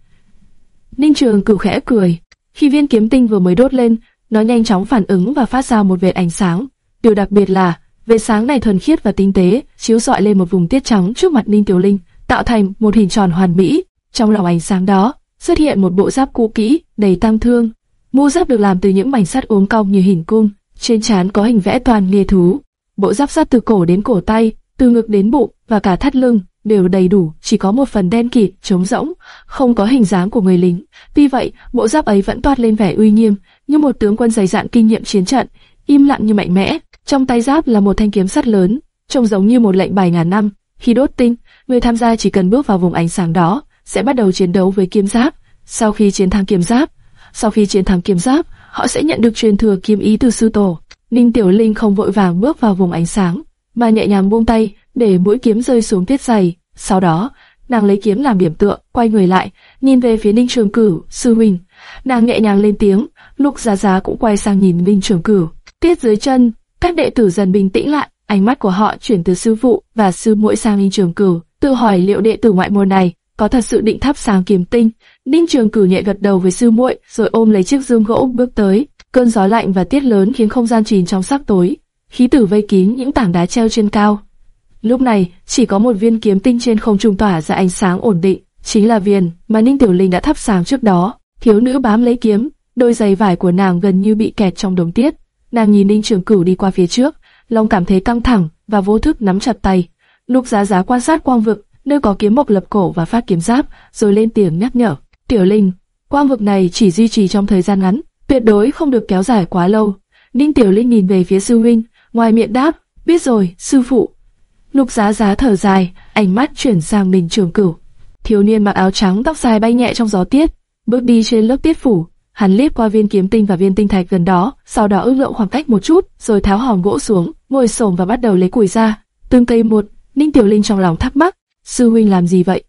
Ninh Trường Cửu khẽ cười. Khi viên kiếm tinh vừa mới đốt lên, nó nhanh chóng phản ứng và phát ra một vệt ánh sáng. Điều đặc biệt là, vệt sáng này thuần khiết và tinh tế, chiếu rọi lên một vùng tiết trắng trước mặt Ninh Tiểu Linh, tạo thành một hình tròn hoàn mỹ. Trong lòng ánh sáng đó, xuất hiện một bộ giáp cũ kỹ, đầy tang thương. Mũ giáp được làm từ những mảnh sắt uốn cong như hình cung, trên trán có hình vẽ toàn nghề thú. Bộ giáp sắt từ cổ đến cổ tay, từ ngực đến bụng và cả thắt lưng đều đầy đủ, chỉ có một phần đen kịt, trống rỗng, không có hình dáng của người lính. Tuy vậy, bộ giáp ấy vẫn toát lên vẻ uy nghiêm, như một tướng quân dày dạn kinh nghiệm chiến trận, im lặng như mạnh mẽ. Trong tay giáp là một thanh kiếm sắt lớn, trông giống như một lệnh bài ngàn năm. Khi đốt tinh, người tham gia chỉ cần bước vào vùng ánh sáng đó, sẽ bắt đầu chiến đấu với kiếm giáp. Sau khi chiến thắng kiếm giáp, sau khi chiến thắng kiếm giáp, họ sẽ nhận được truyền thừa kiếm ý từ sư tổ. Ninh Tiểu Linh không vội vàng bước vào vùng ánh sáng, mà nhẹ nhàng buông tay, để mũi kiếm rơi xuống tiết dày. Sau đó, nàng lấy kiếm làm điểm tựa, quay người lại, nhìn về phía Ninh Trường Cửu, sư huynh. Nàng nhẹ nhàng lên tiếng, Lục Giá Giá cũng quay sang nhìn Ninh Trường Cửu. Tiết dưới chân, các đệ tử dần bình tĩnh lại, ánh mắt của họ chuyển từ sư phụ và sư muội sang Ninh Trường Cửu, tự hỏi liệu đệ tử ngoại môn này có thật sự định thắp sáng kiếm tinh. Ninh Trường Cửu nhẹ gật đầu với sư muội, rồi ôm lấy chiếc dương gỗ bước tới. Cơn gió lạnh và tiết lớn khiến không gian chìm trong sắc tối, khí tử vây kín những tảng đá treo trên cao. Lúc này, chỉ có một viên kiếm tinh trên không trung tỏa ra ánh sáng ổn định, chính là viên mà Ninh Tiểu Linh đã thắp sáng trước đó. Thiếu nữ bám lấy kiếm, đôi giày vải của nàng gần như bị kẹt trong đống tiết. Nàng nhìn Ninh Trường Cửu đi qua phía trước, lòng cảm thấy căng thẳng và vô thức nắm chặt tay. Lục Giá Giá quan sát quang vực, nơi có kiếm mộc lập cổ và phát kiếm giáp, rồi lên tiếng nhắc nhở. Tiểu Linh, quang vực này chỉ duy trì trong thời gian ngắn, tuyệt đối không được kéo dài quá lâu. Ninh Tiểu Linh nhìn về phía sư huynh, ngoài miệng đáp, biết rồi, sư phụ. Lục Giá Giá thở dài, ánh mắt chuyển sang mình Trường Cửu. Thiếu niên mặc áo trắng, tóc dài bay nhẹ trong gió tiết, bước đi trên lớp tiết phủ. Hắn liếc qua viên kiếm tinh và viên tinh thạch gần đó, sau đó ước lượng khoảng cách một chút, rồi tháo hòm gỗ xuống, ngồi xổm và bắt đầu lấy củi ra. Từng cây một, Ninh Tiểu Linh trong lòng thắc mắc, sư huynh làm gì vậy?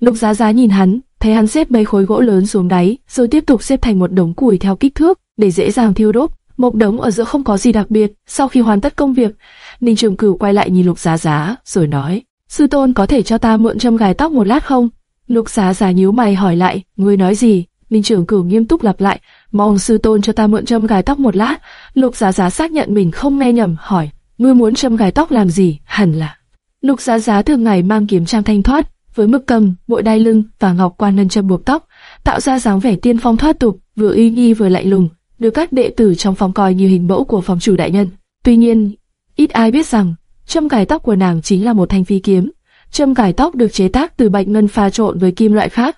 Lục Giá Giá nhìn hắn, thấy hắn xếp mấy khối gỗ lớn xuống đáy, rồi tiếp tục xếp thành một đống củi theo kích thước để dễ dàng thiêu đốt. Một đống ở giữa không có gì đặc biệt. Sau khi hoàn tất công việc, Ninh Trường Cửu quay lại nhìn Lục Giá Giá, rồi nói: sư tôn có thể cho ta mượn châm gài tóc một lát không? Lục Giá Giá nhíu mày hỏi lại: ngươi nói gì? Ninh Trường Cửu nghiêm túc lặp lại: mong sư tôn cho ta mượn châm gài tóc một lát. Lục Giá Giá xác nhận mình không nghe nhầm, hỏi: ngươi muốn châm gài tóc làm gì? Hẳn là Lục Giá Giá thường ngày mang kiếm trang thanh thoát, với mực cầm, bội đai lưng và ngọc quan nâng châm buộc tóc, tạo ra dáng vẻ tiên phong thoát tục, vừa uy nghi vừa lạnh lùng, được các đệ tử trong phòng coi như hình mẫu của phòng chủ đại nhân. Tuy nhiên, ít ai biết rằng châm cài tóc của nàng chính là một thanh phi kiếm. Châm cài tóc được chế tác từ bạch ngân pha trộn với kim loại khác,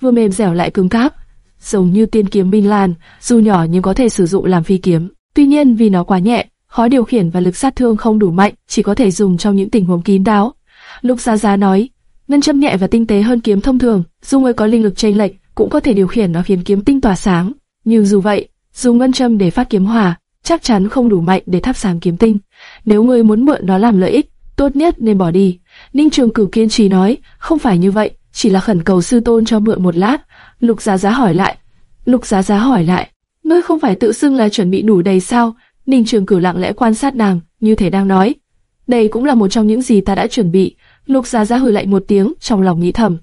vừa mềm dẻo lại cứng cáp, giống như tiên kiếm binh lan, dù nhỏ nhưng có thể sử dụng làm phi kiếm. Tuy nhiên vì nó quá nhẹ, khó điều khiển và lực sát thương không đủ mạnh, chỉ có thể dùng trong những tình huống kín đáo. Lục gia gia nói, ngân châm nhẹ và tinh tế hơn kiếm thông thường, dù người có linh lực chênh lệch cũng có thể điều khiển nó khiến kiếm tinh tỏa sáng. Nhưng dù vậy, dùng ngân châm để phát kiếm hỏa, chắc chắn không đủ mạnh để thắp sáng kiếm tinh. Nếu người muốn mượn nó làm lợi ích, tốt nhất nên bỏ đi. Ninh Trường Cửu kiên trì nói, không phải như vậy, chỉ là khẩn cầu sư tôn cho mượn một lát. Lục Giá Giá hỏi lại, Lục Giá Giá hỏi lại, ngươi không phải tự xưng là chuẩn bị đủ đầy sao? Ninh Trường Cửu lặng lẽ quan sát nàng, như thể đang nói, đây cũng là một trong những gì ta đã chuẩn bị. Lục Giá Giá hừ lạnh một tiếng, trong lòng nghĩ thầm,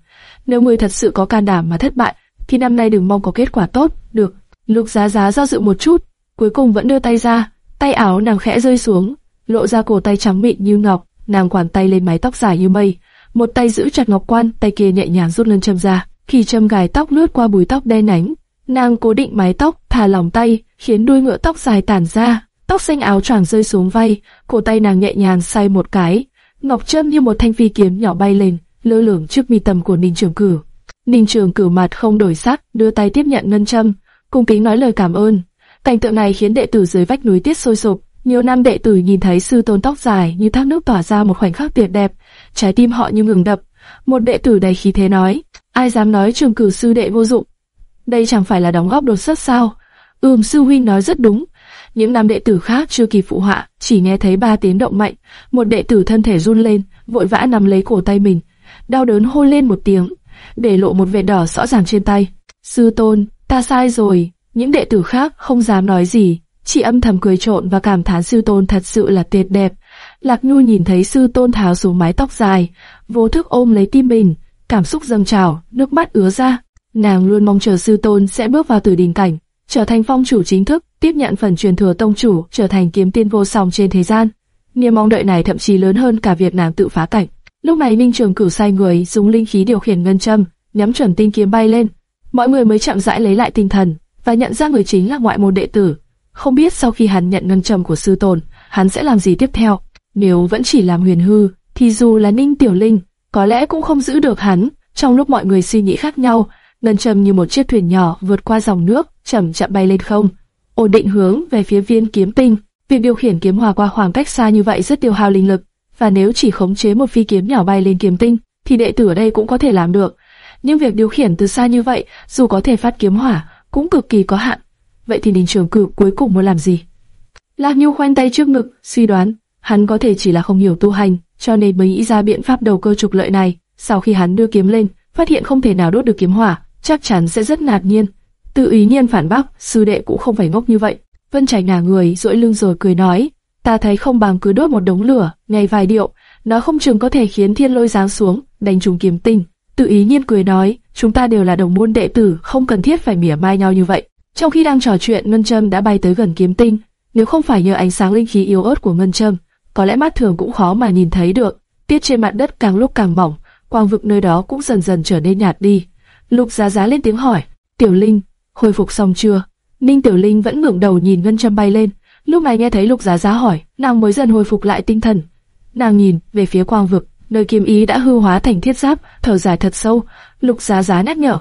nếu ngươi thật sự có can đảm mà thất bại, thì năm nay đừng mong có kết quả tốt. Được. Lục Giá Giá do dự một chút, cuối cùng vẫn đưa tay ra, tay áo nàng khẽ rơi xuống, lộ ra cổ tay trắng mịn như ngọc, nàng quàng tay lên mái tóc dài như mây, một tay giữ chặt ngọc quan, tay kia nhẹ nhàng rút lên châm ra. Khi châm gài tóc lướt qua búi tóc đen nhánh, nàng cố định mái tóc, thả lỏng tay, khiến đuôi ngựa tóc dài tản ra, tóc xanh áo choàng rơi xuống vai, cổ tay nàng nhẹ nhàng xoay một cái, ngọc Trâm như một thanh phi kiếm nhỏ bay lên, lơ lửng trước mi tầm của Ninh Trường Cửu. Ninh Trường Cửu mặt không đổi sắc, đưa tay tiếp nhận ngân châm, cung kính nói lời cảm ơn. Cảnh tượng này khiến đệ tử dưới vách núi tiết sôi sục. Nhiều năm đệ tử nhìn thấy sư tôn tóc dài như thác nước tỏa ra một khoảnh khắc tuyệt đẹp, trái tim họ như ngừng đập. Một đệ tử đầy khí thế nói, ai dám nói trường Cửu sư đệ vô dụng? Đây chẳng phải là đóng góp đột xuất sao? Ừm sư huynh nói rất đúng. Những nam đệ tử khác chưa kịp phụ họa, chỉ nghe thấy ba tiếng động mạnh, một đệ tử thân thể run lên, vội vã nắm lấy cổ tay mình, đau đớn hô lên một tiếng, để lộ một vệt đỏ rõ ràng trên tay. Sư tôn, ta sai rồi. Những đệ tử khác không dám nói gì, chỉ âm thầm cười trộn và cảm thán sư tôn thật sự là tuyệt đẹp. Lạc Nhu nhìn thấy sư tôn tháo xuống mái tóc dài, vô thức ôm lấy tim mình, cảm xúc dâng trào, nước mắt ứa ra. Nàng luôn mong chờ sư tôn sẽ bước vào tử đình cảnh, trở thành phong chủ chính thức, tiếp nhận phần truyền thừa tông chủ, trở thành kiếm tiên vô song trên thế gian. Niềm mong đợi này thậm chí lớn hơn cả việc nàng tự phá cảnh. Lúc này Ninh Trường Cửu sai người dùng linh khí điều khiển ngân châm, nhắm chuẩn tinh kiếm bay lên. Mọi người mới chậm rãi lấy lại tinh thần và nhận ra người chính là ngoại môn đệ tử. Không biết sau khi hắn nhận ngân châm của sư tôn, hắn sẽ làm gì tiếp theo. Nếu vẫn chỉ làm huyền hư, thì dù là Ninh Tiểu Linh, có lẽ cũng không giữ được hắn. Trong lúc mọi người suy nghĩ khác nhau, ngân châm như một chiếc thuyền nhỏ vượt qua dòng nước, chậm chậm bay lên không, ổn định hướng về phía viên kiếm tinh. Việc điều khiển kiếm hòa qua khoảng cách xa như vậy rất tiêu hao linh lực, và nếu chỉ khống chế một phi kiếm nhỏ bay lên kiếm tinh, thì đệ tử ở đây cũng có thể làm được. Nhưng việc điều khiển từ xa như vậy, dù có thể phát kiếm hỏa, cũng cực kỳ có hạn. Vậy thì Đình Trường Cử cuối cùng muốn làm gì? Lạc Nhu khoanh tay trước ngực, suy đoán, hắn có thể chỉ là không hiểu tu hành, cho nên mới nghĩ ra biện pháp đầu cơ trục lợi này. Sau khi hắn đưa kiếm lên, phát hiện không thể nào đốt được kiếm hỏa, chắc chắn sẽ rất ngạc nhiên. Tự ý nhiên phản bác, sư đệ cũng không phải ngốc như vậy. Vân Trạch ngả người, duỗi lưng rồi cười nói, ta thấy không bằng cứ đốt một đống lửa, ngay vài điệu, nó không chừng có thể khiến thiên lôi giáng xuống, đánh trúng kiếm tinh. Tự ý nhiên cười nói, chúng ta đều là đồng môn đệ tử, không cần thiết phải mỉa mai nhau như vậy. Trong khi đang trò chuyện, Ngân Trâm đã bay tới gần kiếm tinh. Nếu không phải nhờ ánh sáng linh khí yếu ớt của Ngân Trâm, có lẽ mắt thường cũng khó mà nhìn thấy được. Tiết trên mặt đất càng lúc càng mỏng, quang vực nơi đó cũng dần dần trở nên nhạt đi. Lục Giá Giá lên tiếng hỏi, Tiểu Linh, hồi phục xong chưa? Ninh Tiểu Linh vẫn ngẩng đầu nhìn Ngân Trâm bay lên. Lúc này nghe thấy Lục Giá Giá hỏi, nàng mới dần hồi phục lại tinh thần. Nàng nhìn về phía quang vực, nơi kiếm ý đã hư hóa thành thiết giáp, thở dài thật sâu. Lục Giá Giá nhắc nhở,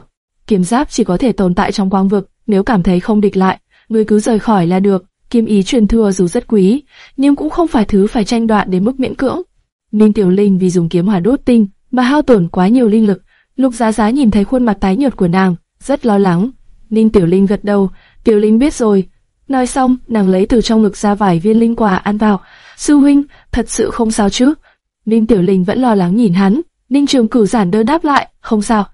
kiếm giáp chỉ có thể tồn tại trong quang vực, nếu cảm thấy không địch lại, ngươi cứ rời khỏi là được. Kiếm ý truyền thừa dù rất quý, nhưng cũng không phải thứ phải tranh đoạt đến mức miễn cưỡng. Ninh Tiểu Linh vì dùng kiếm hỏa đốt tinh mà hao tổn quá nhiều linh lực. Lục Giá Giá nhìn thấy khuôn mặt tái nhợt của nàng, rất lo lắng. Ninh Tiểu Linh gật đầu, Tiểu Linh biết rồi. Nói xong, nàng lấy từ trong ngực ra vài viên linh quả ăn vào. Sư huynh, thật sự không sao chứ? Ninh Tiểu Linh vẫn lo lắng nhìn hắn. Ninh Trường Cửu giản đơn đáp lại, không sao.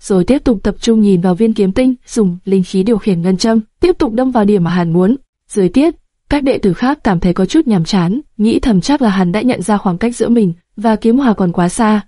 Rồi tiếp tục tập trung nhìn vào viên kiếm tinh, dùng linh khí điều khiển ngân châm, tiếp tục đâm vào điểm mà hắn muốn. Dưới tiết, các đệ tử khác cảm thấy có chút nhàm chán, nghĩ thầm chắc là hắn đã nhận ra khoảng cách giữa mình và kiếm hòa còn quá xa.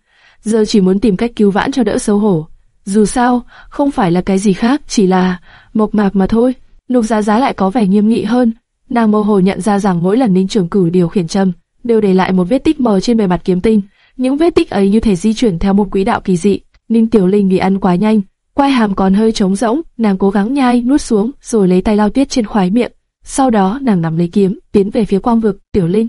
Giờ chỉ muốn tìm cách cứu vãn cho đỡ xấu hổ. Dù sao, không phải là cái gì khác, chỉ là mộc mạc mà thôi. Lục Giá Giá lại có vẻ nghiêm nghị hơn. Nàng mơ hồ nhận ra rằng mỗi lần Ninh Trường cử điều khiển châm, đều để lại một vết tích mờ trên bề mặt kiếm tinh. Những vết tích ấy như thể di chuyển theo một quỹ đạo kỳ dị. Ninh Tiểu Linh bị ăn quá nhanh, quai hàm còn hơi trống rỗng, nàng cố gắng nhai nuốt xuống, rồi lấy tay lau tiết trên khoái miệng. Sau đó nàng nắm lấy kiếm, tiến về phía quang vực. Tiểu Linh,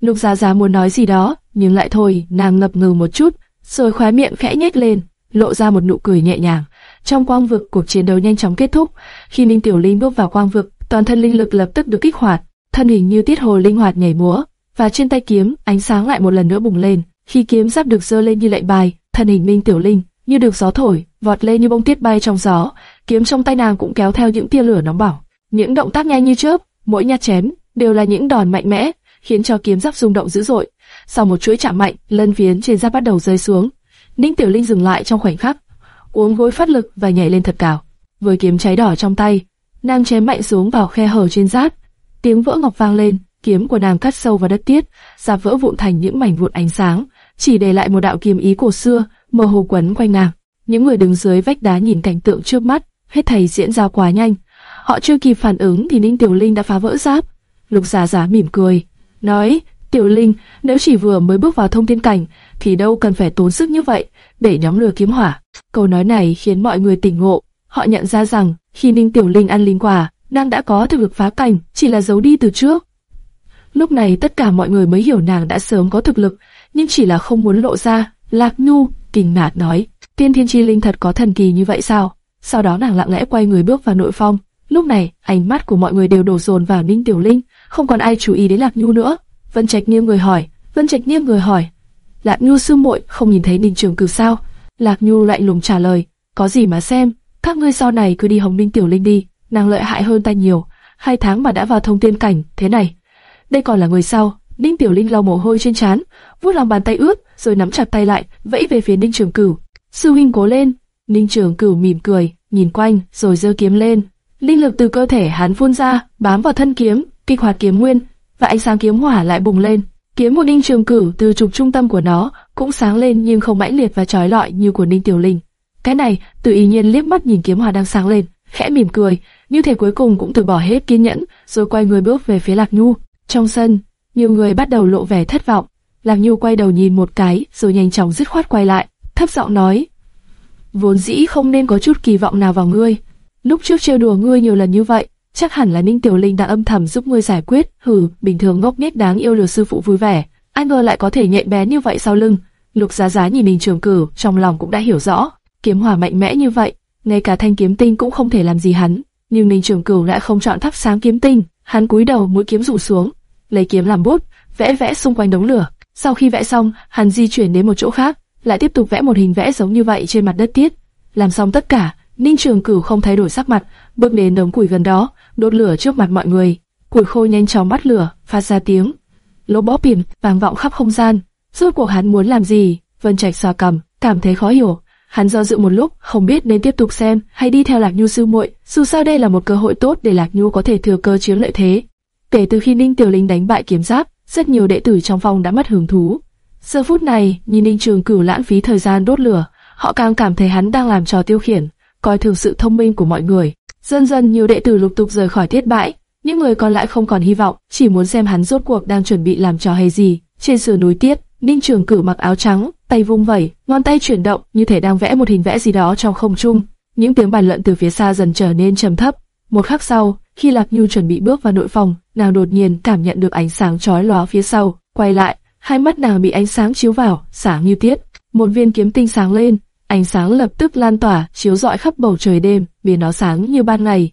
Lục Giá Giá muốn nói gì đó, nhưng lại thôi, nàng ngập ngừng một chút, rồi khoái miệng khẽ nhếch lên, lộ ra một nụ cười nhẹ nhàng. Trong quang vực, cuộc chiến đấu nhanh chóng kết thúc. Khi Ninh Tiểu Linh bước vào quang vực, toàn thân linh lực lập tức được kích hoạt, thân hình như tiết hồ linh hoạt nhảy múa, và trên tay kiếm, ánh sáng lại một lần nữa bùng lên. Khi kiếm giáp được giơ lên như lệnh bài, thân hình Minh Tiểu Linh như được gió thổi, vọt lên như bông tuyết bay trong gió, kiếm trong tay nàng cũng kéo theo những tia lửa nóng bỏng. Những động tác nhanh như chớp, mỗi nhát chém đều là những đòn mạnh mẽ, khiến cho kiếm giáp rung động dữ dội. Sau một chuỗi chạm mạnh, lân phiến trên giáp bắt đầu rơi xuống. Ninh Tiểu Linh dừng lại trong khoảnh khắc, uống gối phát lực và nhảy lên thật cao. Với kiếm cháy đỏ trong tay, nàng chém mạnh xuống vào khe hở trên giáp. Tiếng vỡ ngọc vang lên, kiếm của nàng cắt sâu vào đất tiết, giáp vỡ vụn thành những mảnh vụn ánh sáng, chỉ để lại một đạo kiếm ý cổ xưa mơ hồ quấn quanh nàng. Những người đứng dưới vách đá nhìn cảnh tượng trước mắt, hết thầy diễn ra quá nhanh. Họ chưa kịp phản ứng thì Ninh Tiểu Linh đã phá vỡ giáp. Lục Giả Giả mỉm cười, nói: Tiểu Linh, nếu chỉ vừa mới bước vào thông thiên cảnh, thì đâu cần phải tốn sức như vậy để nhóm lừa kiếm hỏa. Câu nói này khiến mọi người tỉnh ngộ, họ nhận ra rằng khi Ninh Tiểu Linh ăn linh quả, nàng đã có thực lực phá cảnh, chỉ là giấu đi từ trước. Lúc này tất cả mọi người mới hiểu nàng đã sớm có thực lực, nhưng chỉ là không muốn lộ ra. Lạc Nhu kinh ngạc nói, tiên thiên chi linh thật có thần kỳ như vậy sao? Sau đó nàng lặng lẽ quay người bước vào nội phong. Lúc này, ánh mắt của mọi người đều đổ dồn vào Ninh Tiểu Linh, không còn ai chú ý đến Lạc Nhu nữa. Vân Trạch nghiêng người hỏi, Vân Trạch nghiêng người hỏi, Lạc Nhu sư muội không nhìn thấy Ninh Trường Cử sao? Lạc Nhu lạnh lùng trả lời, có gì mà xem, các ngươi sau này cứ đi Hồng Ninh Tiểu Linh đi, nàng lợi hại hơn ta nhiều, hai tháng mà đã vào thông tiên cảnh, thế này. Đây còn là người sau, Ninh Tiểu Linh lau mồ hôi trên trán, vuốt lòng bàn tay ướt, rồi nắm chặt tay lại, vẫy về phía Ninh Trường Cửu. Sư huynh cố lên. Ninh Trường Cửu mỉm cười, nhìn quanh, rồi giơ kiếm lên. Linh lực từ cơ thể hắn phun ra, bám vào thân kiếm, kích hoạt kiếm nguyên, và ánh sáng kiếm hỏa lại bùng lên. Kiếm một đinh Trường Cửu từ trục trung tâm của nó cũng sáng lên nhưng không mãnh liệt và chói lọi như của Ninh Tiểu Linh. Cái này, từ ý nhiên liếc mắt nhìn kiếm hỏa đang sáng lên, khẽ mỉm cười, như thể cuối cùng cũng từ bỏ hết kiên nhẫn, rồi quay người bước về phía Lạc Nhu. Trong sân, nhiều người bắt đầu lộ vẻ thất vọng. Lạc Nhu quay đầu nhìn một cái, rồi nhanh chóng dứt khoát quay lại, thấp giọng nói: "Vốn dĩ không nên có chút kỳ vọng nào vào ngươi. Lúc trước trêu đùa ngươi nhiều lần như vậy, chắc hẳn là Ninh Tiểu Linh đã âm thầm giúp ngươi giải quyết. Hừ, bình thường ngốc nghếch đáng yêu lừa sư phụ vui vẻ, ai ngờ lại có thể nhạy bén như vậy sau lưng." Lục Giá Giá nhìn Ninh Trường Cửu, trong lòng cũng đã hiểu rõ, kiếm hỏa mạnh mẽ như vậy, ngay cả thanh kiếm tinh cũng không thể làm gì hắn. Nhưng Ninh Trường Cửu lại không chọn thắp sáng kiếm tinh, hắn cúi đầu mũi kiếm rủ xuống, lấy kiếm làm bút, vẽ vẽ xung quanh đống lửa. Sau khi vẽ xong, hắn di chuyển đến một chỗ khác, lại tiếp tục vẽ một hình vẽ giống như vậy trên mặt đất tiết. Làm xong tất cả, Ninh Trường Cửu không thay đổi sắc mặt, bước đến đống củi gần đó, đốt lửa trước mặt mọi người. Củi khô nhanh chóng bắt lửa, phát ra tiếng lỗ bó bìm vang vọng khắp không gian. Rốt cuộc hắn muốn làm gì? Vân Trạch xoa cầm, cảm thấy khó hiểu. Hắn do dự một lúc, không biết nên tiếp tục xem hay đi theo Lạc Nhu sư muội. Dù sao đây là một cơ hội tốt để Lạc Nhu có thể thừa cơ chiếm lợi thế. Kể từ khi Ninh Tiểu Linh đánh bại kiếm giáp, rất nhiều đệ tử trong phòng đã mất hứng thú. Giờ phút này, nhìn Ninh Trường Cửu lãng phí thời gian đốt lửa, họ càng cảm thấy hắn đang làm trò tiêu khiển, coi thường sự thông minh của mọi người. Dần dần nhiều đệ tử lục tục rời khỏi tiết bãi, những người còn lại không còn hy vọng, chỉ muốn xem hắn rốt cuộc đang chuẩn bị làm trò hay gì. Trên sườn núi tiết, Ninh Trường cử mặc áo trắng, tay vung vẩy, ngón tay chuyển động như thể đang vẽ một hình vẽ gì đó trong không trung. Những tiếng bàn luận từ phía xa dần trở nên trầm thấp. Một khắc sau, khi Lạc Nhu chuẩn bị bước vào nội phòng, nàng đột nhiên cảm nhận được ánh sáng chói lóa phía sau, quay lại, hai mắt nàng bị ánh sáng chiếu vào, sáng như tiết. Một viên kiếm tinh sáng lên, ánh sáng lập tức lan tỏa, chiếu rọi khắp bầu trời đêm, biến nó sáng như ban ngày.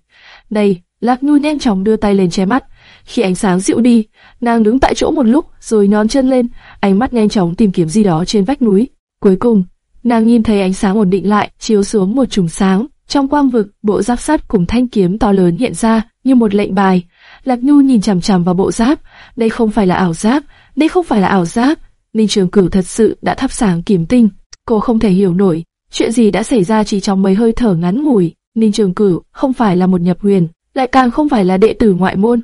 Đây, Lạc Nhu nhanh chóng đưa tay lên che mắt. Khi ánh sáng dịu đi, nàng đứng tại chỗ một lúc, rồi nhón chân lên, ánh mắt nhanh chóng tìm kiếm gì đó trên vách núi. Cuối cùng, nàng nhìn thấy ánh sáng ổn định lại, chiếu xuống một chùm sáng. Trong quang vực, bộ giáp sắt cùng thanh kiếm to lớn hiện ra như một lệnh bài. Lạc Nhu nhìn chằm chằm vào bộ giáp, đây không phải là ảo giáp, đây không phải là ảo giáp. Ninh Trường Cửu thật sự đã thắp sáng kiếm tinh. Cô không thể hiểu nổi, chuyện gì đã xảy ra chỉ trong mấy hơi thở ngắn ngủi. Ninh Trường Cửu không phải là một nhập huyền, lại càng không phải là đệ tử ngoại môn.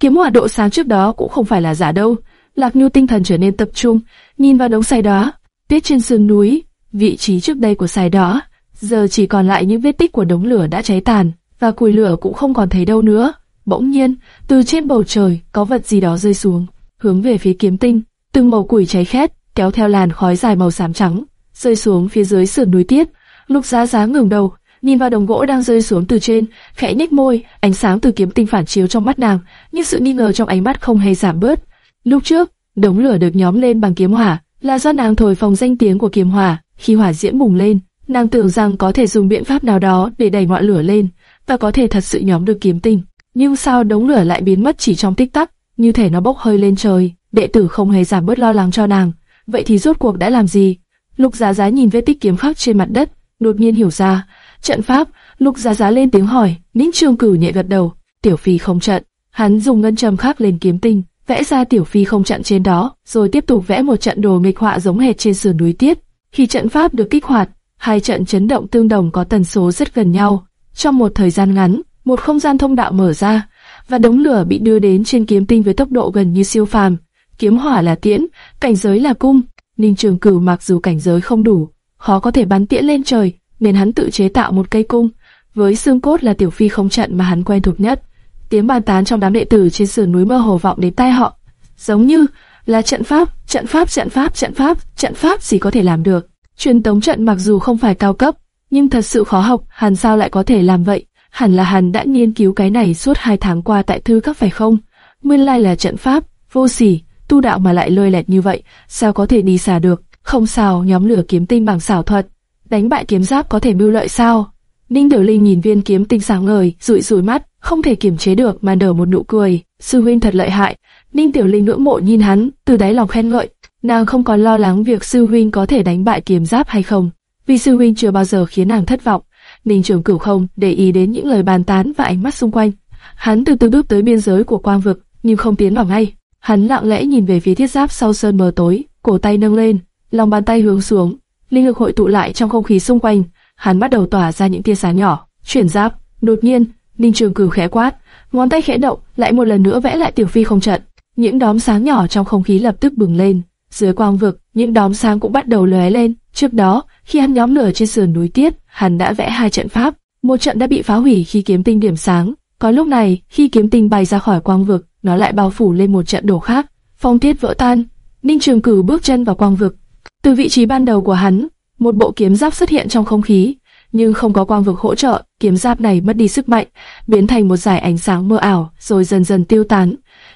Kiếm hỏa độ sáng trước đó cũng không phải là giả đâu. Lạc Nhu tinh thần trở nên tập trung, nhìn vào đống xài đó, tuyết trên sườn núi, vị trí trước đây của xài đó, giờ chỉ còn lại những vết tích của đống lửa đã cháy tàn, và cùi lửa cũng không còn thấy đâu nữa. Bỗng nhiên, từ trên bầu trời có vật gì đó rơi xuống, hướng về phía kiếm tinh, từng màu củi cháy khét, kéo theo làn khói dài màu xám trắng, rơi xuống phía dưới sườn núi tiết. Lục Giá Giá ngẩng đầu, nhìn vào đồng gỗ đang rơi xuống từ trên, khẽ nhếch môi, ánh sáng từ kiếm tinh phản chiếu trong mắt nàng, nhưng sự nghi ngờ trong ánh mắt không hề giảm bớt. Lúc trước, đống lửa được nhóm lên bằng kiếm hỏa, là do nàng thổi phòng danh tiếng của kiếm hỏa. Khi hỏa diễm bùng lên, nàng tưởng rằng có thể dùng biện pháp nào đó để đẩy ngọn lửa lên, và có thể thật sự nhóm được kiếm tinh. Nhưng sao đống lửa lại biến mất chỉ trong tích tắc, như thể nó bốc hơi lên trời. Đệ tử không hề giảm bớt lo lắng cho nàng. Vậy thì rốt cuộc đã làm gì? Lục Giá Giá nhìn vết tích kiếm khắc trên mặt đất, đột nhiên hiểu ra, trận pháp. Lục Giá Giá lên tiếng hỏi, Ninh Trường Cửu nhẹ gật đầu, Tiểu Phi không trận. Hắn dùng ngân châm khắc lên kiếm tinh, vẽ ra Tiểu Phi không trận trên đó, rồi tiếp tục vẽ một trận đồ nghịch họa giống hệt trên sườn núi tiết. Khi trận pháp được kích hoạt, hai trận chấn động tương đồng có tần số rất gần nhau. Trong một thời gian ngắn, một không gian thông đạo mở ra, và đống lửa bị đưa đến trên kiếm tinh với tốc độ gần như siêu phàm. Kiếm hỏa là tiễn, cảnh giới là cung. Ninh Trường Cửu mặc dù cảnh giới không đủ, khó có thể bắn tiễn lên trời, nên hắn tự chế tạo một cây cung, với xương cốt là tiểu phi không trận mà hắn quen thuộc nhất. Tiếng bàn tán trong đám đệ tử trên sườn núi mơ hồ vọng đến tai họ, giống như là trận pháp, trận pháp, trận pháp, trận pháp, trận pháp gì có thể làm được. Truyền tống trận mặc dù không phải cao cấp, nhưng thật sự khó học, Hẳn sao lại có thể làm vậy? Hẳn là hắn đã nghiên cứu cái này suốt hai tháng qua tại thư các phải không? Nguyên lai là trận pháp, vô sỉ, tu đạo mà lại lơi lẹt như vậy, sao có thể đi xa được? Không sao, nhóm lửa kiếm tinh bằng xảo thuật, đánh bại kiếm giáp có thể mưu lợi sao? Ninh Tiểu Linh nhìn viên kiếm tinh sáng ngời, rụi rụi mắt, không thể kiềm chế được mà nở một nụ cười. Sư huynh thật lợi hại. Ninh Tiểu Linh ngưỡng mộ nhìn hắn, từ đáy lòng khen ngợi. Nàng không còn lo lắng việc sư huynh có thể đánh bại kiếm giáp hay không, vì sư huynh chưa bao giờ khiến nàng thất vọng. Ninh Trường Cửu không để ý đến những lời bàn tán và ánh mắt xung quanh. Hắn từ từ bước tới biên giới của quang vực, nhưng không tiến vào ngay. Hắn lặng lẽ nhìn về phía thiết giáp sau sơn mờ tối, cổ tay nâng lên, lòng bàn tay hướng xuống, linh lực hội tụ lại trong không khí xung quanh. Hắn bắt đầu tỏa ra những tia sáng nhỏ, chuyển giáp. Đột nhiên, Ninh Trường Cửu khẽ quát, ngón tay khẽ động, lại một lần nữa vẽ lại tiểu phi không trận. Những đóm sáng nhỏ trong không khí lập tức bừng lên. Dưới quang vực, những đóm sáng cũng bắt đầu lóe lên. Trước đó, khi hắn nhóm lửa trên sườn núi tiết, hắn đã vẽ hai trận pháp. Một trận đã bị phá hủy khi kiếm tinh điểm sáng. Có lúc này, khi kiếm tinh bay ra khỏi quang vực, nó lại bao phủ lên một trận đổ khác. Phong tiết vỡ tan. Ninh Trường Cửu bước chân vào quang vực. Từ vị trí ban đầu của hắn, một bộ kiếm giáp xuất hiện trong không khí, nhưng không có quang vực hỗ trợ, kiếm giáp này mất đi sức mạnh, biến thành một dải ánh sáng mơ ảo, rồi dần dần tiêu tán.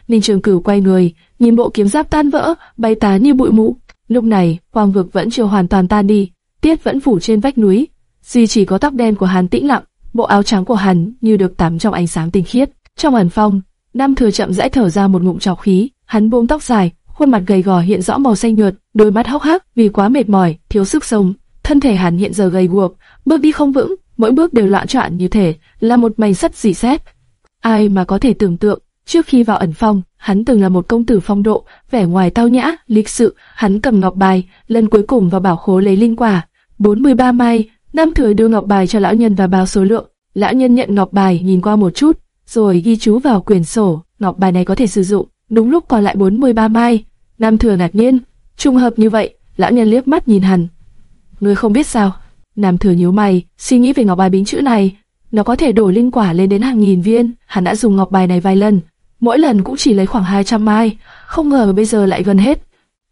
Ninh Trường Cửu quay người, nhìn bộ kiếm giáp tan vỡ, bay tán như bụi mù. Lúc này, quang vực vẫn chưa hoàn toàn tan đi, tiết vẫn phủ trên vách núi, duy chỉ có tóc đen của hắn tĩnh lặng, bộ áo trắng của hắn như được tắm trong ánh sáng tinh khiết. Trong ẩn phong, Nam Thừa chậm rãi thở ra một ngụm trọc khí, hắn buông tóc dài, khuôn mặt gầy gò hiện rõ màu xanh nhợt, đôi mắt hốc hác vì quá mệt mỏi, thiếu sức sống. Thân thể hắn hiện giờ gầy guộc, bước đi không vững, mỗi bước đều loạn trọn như thể là một mảnh sắt dì xét. Ai mà có thể tưởng tượng, trước khi vào ẩn phong, hắn từng là một công tử phong độ, vẻ ngoài tao nhã, lịch sự, hắn cầm ngọc bài, lần cuối cùng vào bảo khố lấy linh quả, 43 mai, Nam Thừa đưa ngọc bài cho lão nhân và báo số lượng. Lão nhân nhận ngọc bài nhìn qua một chút, rồi ghi chú vào quyển sổ, ngọc bài này có thể sử dụng. Đúng lúc còn lại 43 mai, Nam Thừa ngạc nhiên, trùng hợp như vậy, lão nhân liếc mắt nhìn hắn. Ngươi không biết sao? Nam Thừa nhíu mày, suy nghĩ về ngọc bài bính chữ này, nó có thể đổi linh quả lên đến hàng nghìn viên, hắn đã dùng ngọc bài này vài lần, mỗi lần cũng chỉ lấy khoảng 200 mai, không ngờ bây giờ lại gần hết.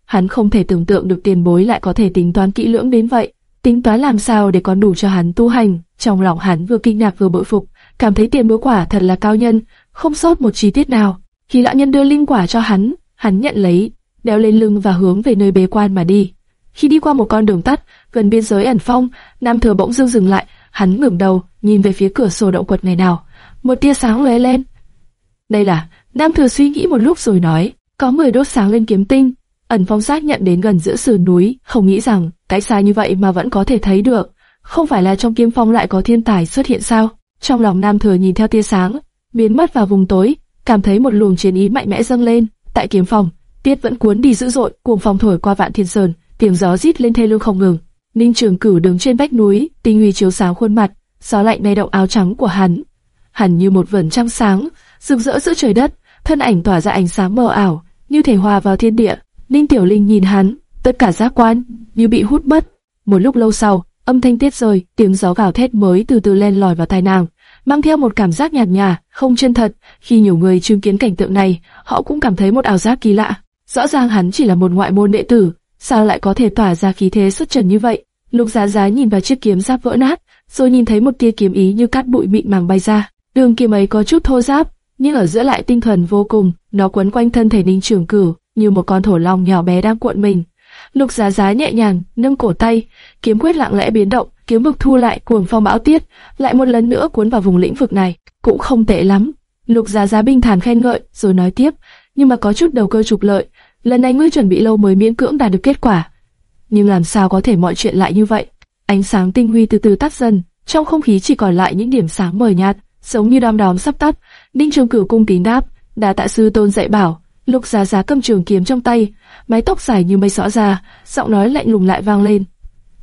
Hắn không thể tưởng tượng được tiền bối lại có thể tính toán kỹ lưỡng đến vậy, tính toán làm sao để còn đủ cho hắn tu hành. Trong lòng hắn vừa kinh ngạc vừa bội phục, cảm thấy tiền bối quả thật là cao nhân, không sót một chi tiết nào. Khi lão nhân đưa linh quả cho hắn, hắn nhận lấy, đeo lên lưng và hướng về nơi bế quan mà đi. Khi đi qua một con đường tắt, gần biên giới ẩn phong, Nam Thừa bỗng dưng dừng lại, hắn ngẩng đầu, nhìn về phía cửa sổ động quật ngày nào. Một tia sáng lóe lên. Đây là, Nam Thừa suy nghĩ một lúc rồi nói, có 10 đốt sáng lên kiếm tinh. Ẩn phong xác nhận đến gần giữa sườn núi, không nghĩ rằng, cái xa như vậy mà vẫn có thể thấy được. Không phải là trong kiếm phong lại có thiên tài xuất hiện sao? Trong lòng Nam Thừa nhìn theo tia sáng, biến mất vào vùng tối, cảm thấy một luồng chiến ý mạnh mẽ dâng lên. Tại kiếm phòng, tiết vẫn cuốn đi dữ dội, cuồng phong thổi qua vạn thiên sơn, tiếng gió rít lên thê lương không ngừng. Ninh Trường Cửu đứng trên vách núi, tinh huy chiếu sáng khuôn mặt, gió lạnh lay động áo trắng của hắn. Hắn như một vầng trăng sáng, rực rỡ giữa trời đất, thân ảnh tỏa ra ánh sáng mờ ảo, như thể hòa vào thiên địa. Ninh Tiểu Linh nhìn hắn, tất cả giác quan như bị hút mất. Một lúc lâu sau, âm thanh tiết rơi, tiếng gió gào thét mới từ từ len lỏi vào tai nàng, mang theo một cảm giác nhạt nhòa, không chân thật. Khi nhiều người chứng kiến cảnh tượng này, họ cũng cảm thấy một ảo giác kỳ lạ. Rõ ràng hắn chỉ là một ngoại môn đệ tử, sao lại có thể tỏa ra khí thế xuất trần như vậy? Lục Giá Giá nhìn vào chiếc kiếm giáp vỡ nát, rồi nhìn thấy một tia kiếm ý như cát bụi mịn màng bay ra. Đường kiếm ấy có chút thô giáp, nhưng ở giữa lại tinh thuần vô cùng, nó quấn quanh thân thể Ninh Trường Cửu, như một con thổ long nhỏ bé đang cuộn mình. Lục Giá Giá nhẹ nhàng nâng cổ tay, kiếm quyết lặng lẽ biến động, kiếm vực thu lại cuồng phong bão tiết, lại một lần nữa cuốn vào vùng lĩnh vực này, cũng không tệ lắm. Lục Giá Giá bình thản khen ngợi, rồi nói tiếp, nhưng mà có chút đầu cơ trục lợi, lần này ngươi chuẩn bị lâu mới miễn cưỡng đạt được kết quả. Nhưng làm sao có thể mọi chuyện lại như vậy? Ánh sáng tinh huy từ từ tắt dần, trong không khí chỉ còn lại những điểm sáng mờ nhạt, giống như đom đóm sắp tắt. Ninh Trường Cửu cung kính đáp, đã tạ sư tôn dạy bảo. Lục Giá Giá cầm trường kiếm trong tay, mái tóc dài như mây xõa ra, giọng nói lạnh lùng lại vang lên.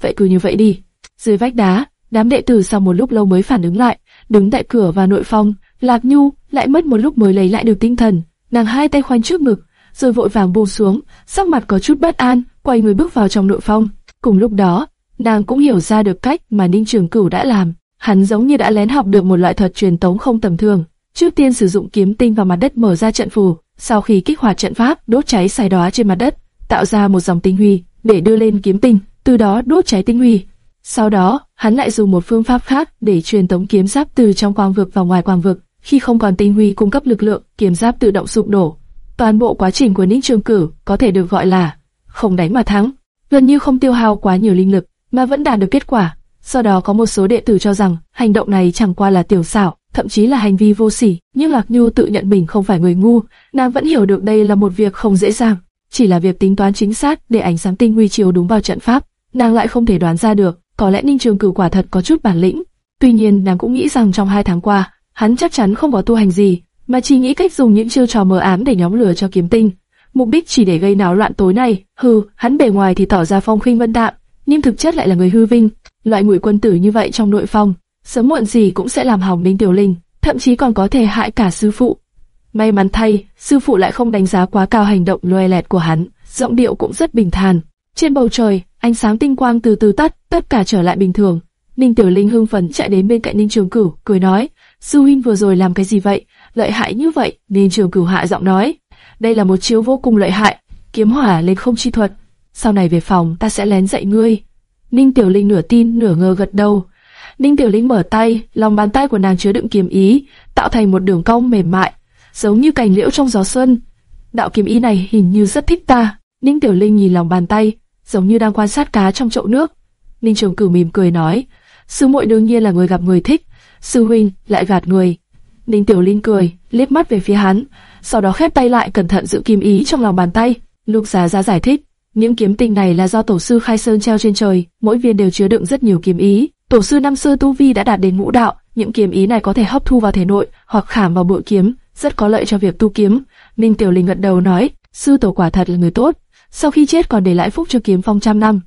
Vậy cứ như vậy đi. Dưới vách đá, đám đệ tử sau một lúc lâu mới phản ứng lại, đứng tại cửa và nội phong, Lạc Nhu lại mất một lúc mới lấy lại được tinh thần, nàng hai tay khoanh trước ngực, rồi vội vàng buông xuống, sắc mặt có chút bất an, quay người bước vào trong nội phong. Cùng lúc đó, nàng cũng hiểu ra được cách mà Ninh Trường Cửu đã làm, hắn giống như đã lén học được một loại thuật truyền tống không tầm thường. Trước tiên sử dụng kiếm tinh vào mặt đất mở ra trận phù, sau khi kích hoạt trận pháp, đốt cháy xài đóa trên mặt đất, tạo ra một dòng tinh huy để đưa lên kiếm tinh, từ đó đốt cháy tinh huy. Sau đó, hắn lại dùng một phương pháp khác để truyền tống kiếm giáp từ trong quang vực vào ngoài quang vực. Khi không còn tinh huy cung cấp lực lượng, kiếm giáp tự động sụp đổ. Toàn bộ quá trình của Ninh Trường Cử có thể được gọi là không đánh mà thắng, gần như không tiêu hao quá nhiều linh lực mà vẫn đạt được kết quả. Sau đó có một số đệ tử cho rằng hành động này chẳng qua là tiểu xảo, thậm chí là hành vi vô sỉ, nhưng Lạc Nhu tự nhận mình không phải người ngu, nàng vẫn hiểu được đây là một việc không dễ dàng, chỉ là việc tính toán chính xác để ánh sáng tinh huy chiếu đúng vào trận pháp, nàng lại không thể đoán ra được, có lẽ Ninh Trường Cửu quả thật có chút bản lĩnh. Tuy nhiên, nàng cũng nghĩ rằng trong hai tháng qua, hắn chắc chắn không có tu hành gì, mà chỉ nghĩ cách dùng những chiêu trò mờ ám để nhóm lửa cho kiếm tinh, mục đích chỉ để gây náo loạn tối nay. Hừ, hắn bề ngoài thì tỏ ra phong khinh vân đạm, nhưng thực chất lại là người hư vinh, loại ngụy quân tử như vậy trong nội phong, sớm muộn gì cũng sẽ làm hỏng minh Tiểu Linh, thậm chí còn có thể hại cả sư phụ. May mắn thay, sư phụ lại không đánh giá quá cao hành động loe lẹt của hắn, giọng điệu cũng rất bình thản. Trên bầu trời, ánh sáng tinh quang từ từ tắt, tất cả trở lại bình thường. Ninh Tiểu Linh hưng phấn chạy đến bên cạnh Ninh Trường Cửu, cười nói: "Sư huynh vừa rồi làm cái gì vậy? Lợi hại như vậy?" Ninh Trường Cửu hạ giọng nói: "Đây là một chiếu vô cùng lợi hại, kiếm hỏa lên không chi thuật. Sau này về phòng ta sẽ lén dạy ngươi." Ninh Tiểu Linh nửa tin nửa ngờ gật đầu. Ninh Tiểu Linh mở tay, lòng bàn tay của nàng chứa đựng kiếm ý, tạo thành một đường cong mềm mại, giống như cành liễu trong gió xuân. Đạo kiếm ý này hình như rất thích ta. Ninh Tiểu Linh nhìn lòng bàn tay, giống như đang quan sát cá trong chậu nước. Ninh Trường Cửu mỉm cười nói, sư muội đương nhiên là người gặp người thích, sư huynh lại gạt người. Ninh Tiểu Linh cười, liếc mắt về phía hắn, sau đó khép tay lại cẩn thận giữ kiếm ý trong lòng bàn tay. Lục Giá Giá giải thích, những kiếm tinh này là do tổ sư Khai Sơn treo trên trời, mỗi viên đều chứa đựng rất nhiều kiếm ý. Tổ sư năm xưa tu vi đã đạt đến ngũ đạo, những kiếm ý này có thể hấp thu vào thể nội hoặc khảm vào bội kiếm, rất có lợi cho việc tu kiếm. Ninh Tiểu Linh gật đầu nói, sư tổ quả thật là người tốt, sau khi chết còn để lại phúc cho kiếm phong trăm năm.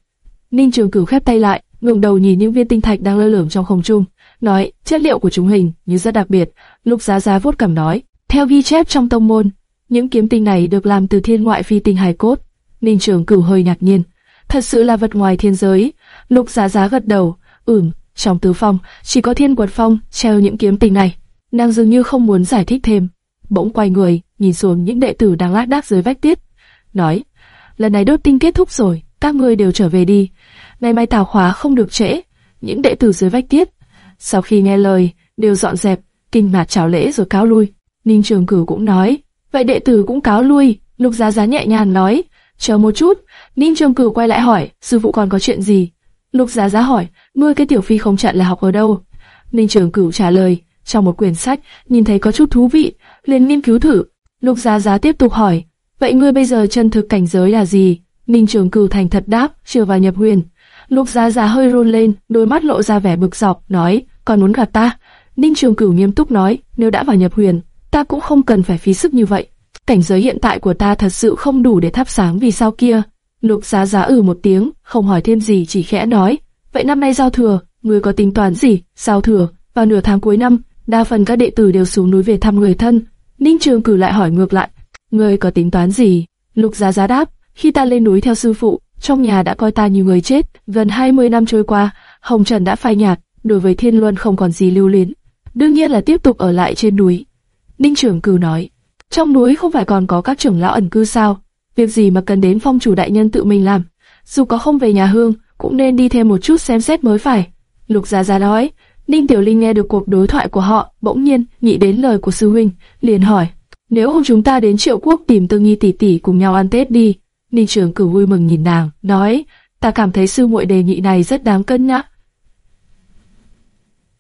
Ninh Trường Cửu khép tay lại, ngẩng đầu nhìn những viên tinh thạch đang lơ lửng trong không trung, nói, chất liệu của chúng hình như rất đặc biệt. Lục Giá Giá vuốt cằm nói, theo ghi chép trong tông môn, những kiếm tinh này được làm từ thiên ngoại phi tinh hài cốt. Ninh Trường Cửu hơi ngạc nhiên, thật sự là vật ngoài thiên giới. Lục Giá Giá gật đầu, ừm, trong tứ phong chỉ có thiên quật phong treo những kiếm tình này. Nàng dường như không muốn giải thích thêm, bỗng quay người nhìn xuống những đệ tử đang lác đác dưới vách tiết, nói: lần này đốt tinh kết thúc rồi, các ngươi đều trở về đi. Ngày mai tào khóa không được trễ. Những đệ tử dưới vách tiết, sau khi nghe lời, đều dọn dẹp, kinh ngạc chào lễ rồi cáo lui. Ninh Trường Cửu cũng nói, vậy đệ tử cũng cáo lui. Lục Giá Giá nhẹ nhàng nói, chờ một chút. Ninh Trường Cửu quay lại hỏi, sư phụ còn có chuyện gì? Lục Giá Giá hỏi, ngươi cái tiểu phi không chặn là học ở đâu? Ninh Trường Cửu trả lời, trong một quyển sách, nhìn thấy có chút thú vị, liền nghiên cứu thử. Lục Giá Giá tiếp tục hỏi, vậy ngươi bây giờ chân thực cảnh giới là gì? Ninh Trường Cửu thành thật đáp, chưa vào nhập huyền. Lục Giá Giá hơi run lên, đôi mắt lộ ra vẻ bực dọc, nói, còn muốn gạt ta? Ninh Trường Cửu nghiêm túc nói, nếu đã vào nhập huyền, ta cũng không cần phải phí sức như vậy. Cảnh giới hiện tại của ta thật sự không đủ để thắp sáng vì sao kia. Lục Giá Giá ừ một tiếng, không hỏi thêm gì chỉ khẽ nói, vậy năm nay giao thừa, người có tính toán gì? Giao thừa, vào nửa tháng cuối năm, đa phần các đệ tử đều xuống núi về thăm người thân. Ninh Trường Cử lại hỏi ngược lại, người có tính toán gì? Lục Giá Giá đáp, khi ta lên núi theo sư phụ, trong nhà đã coi ta như người chết. Gần 20 năm trôi qua, Hồng Trần đã phai nhạt, đối với Thiên Luân không còn gì lưu luyến. Đương nhiên là tiếp tục ở lại trên núi. Ninh Trường Cử nói, trong núi không phải còn có các trưởng lão ẩn cư sao? Việc gì mà cần đến phong chủ đại nhân tự mình làm? Dù có không về nhà hương, cũng nên đi thêm một chút xem xét mới phải. Lục Gia Gia nói, Ninh Tiểu Linh nghe được cuộc đối thoại của họ, bỗng nhiên nghĩ đến lời của sư huynh, liền hỏi, nếu hôm chúng ta đến Triệu Quốc tìm Tương Nhi tỷ tỷ cùng nhau ăn Tết đi. Ninh Trường Cửu vui mừng nhìn nàng, nói, ta cảm thấy sư muội đề nghị này rất đáng cân nhắc.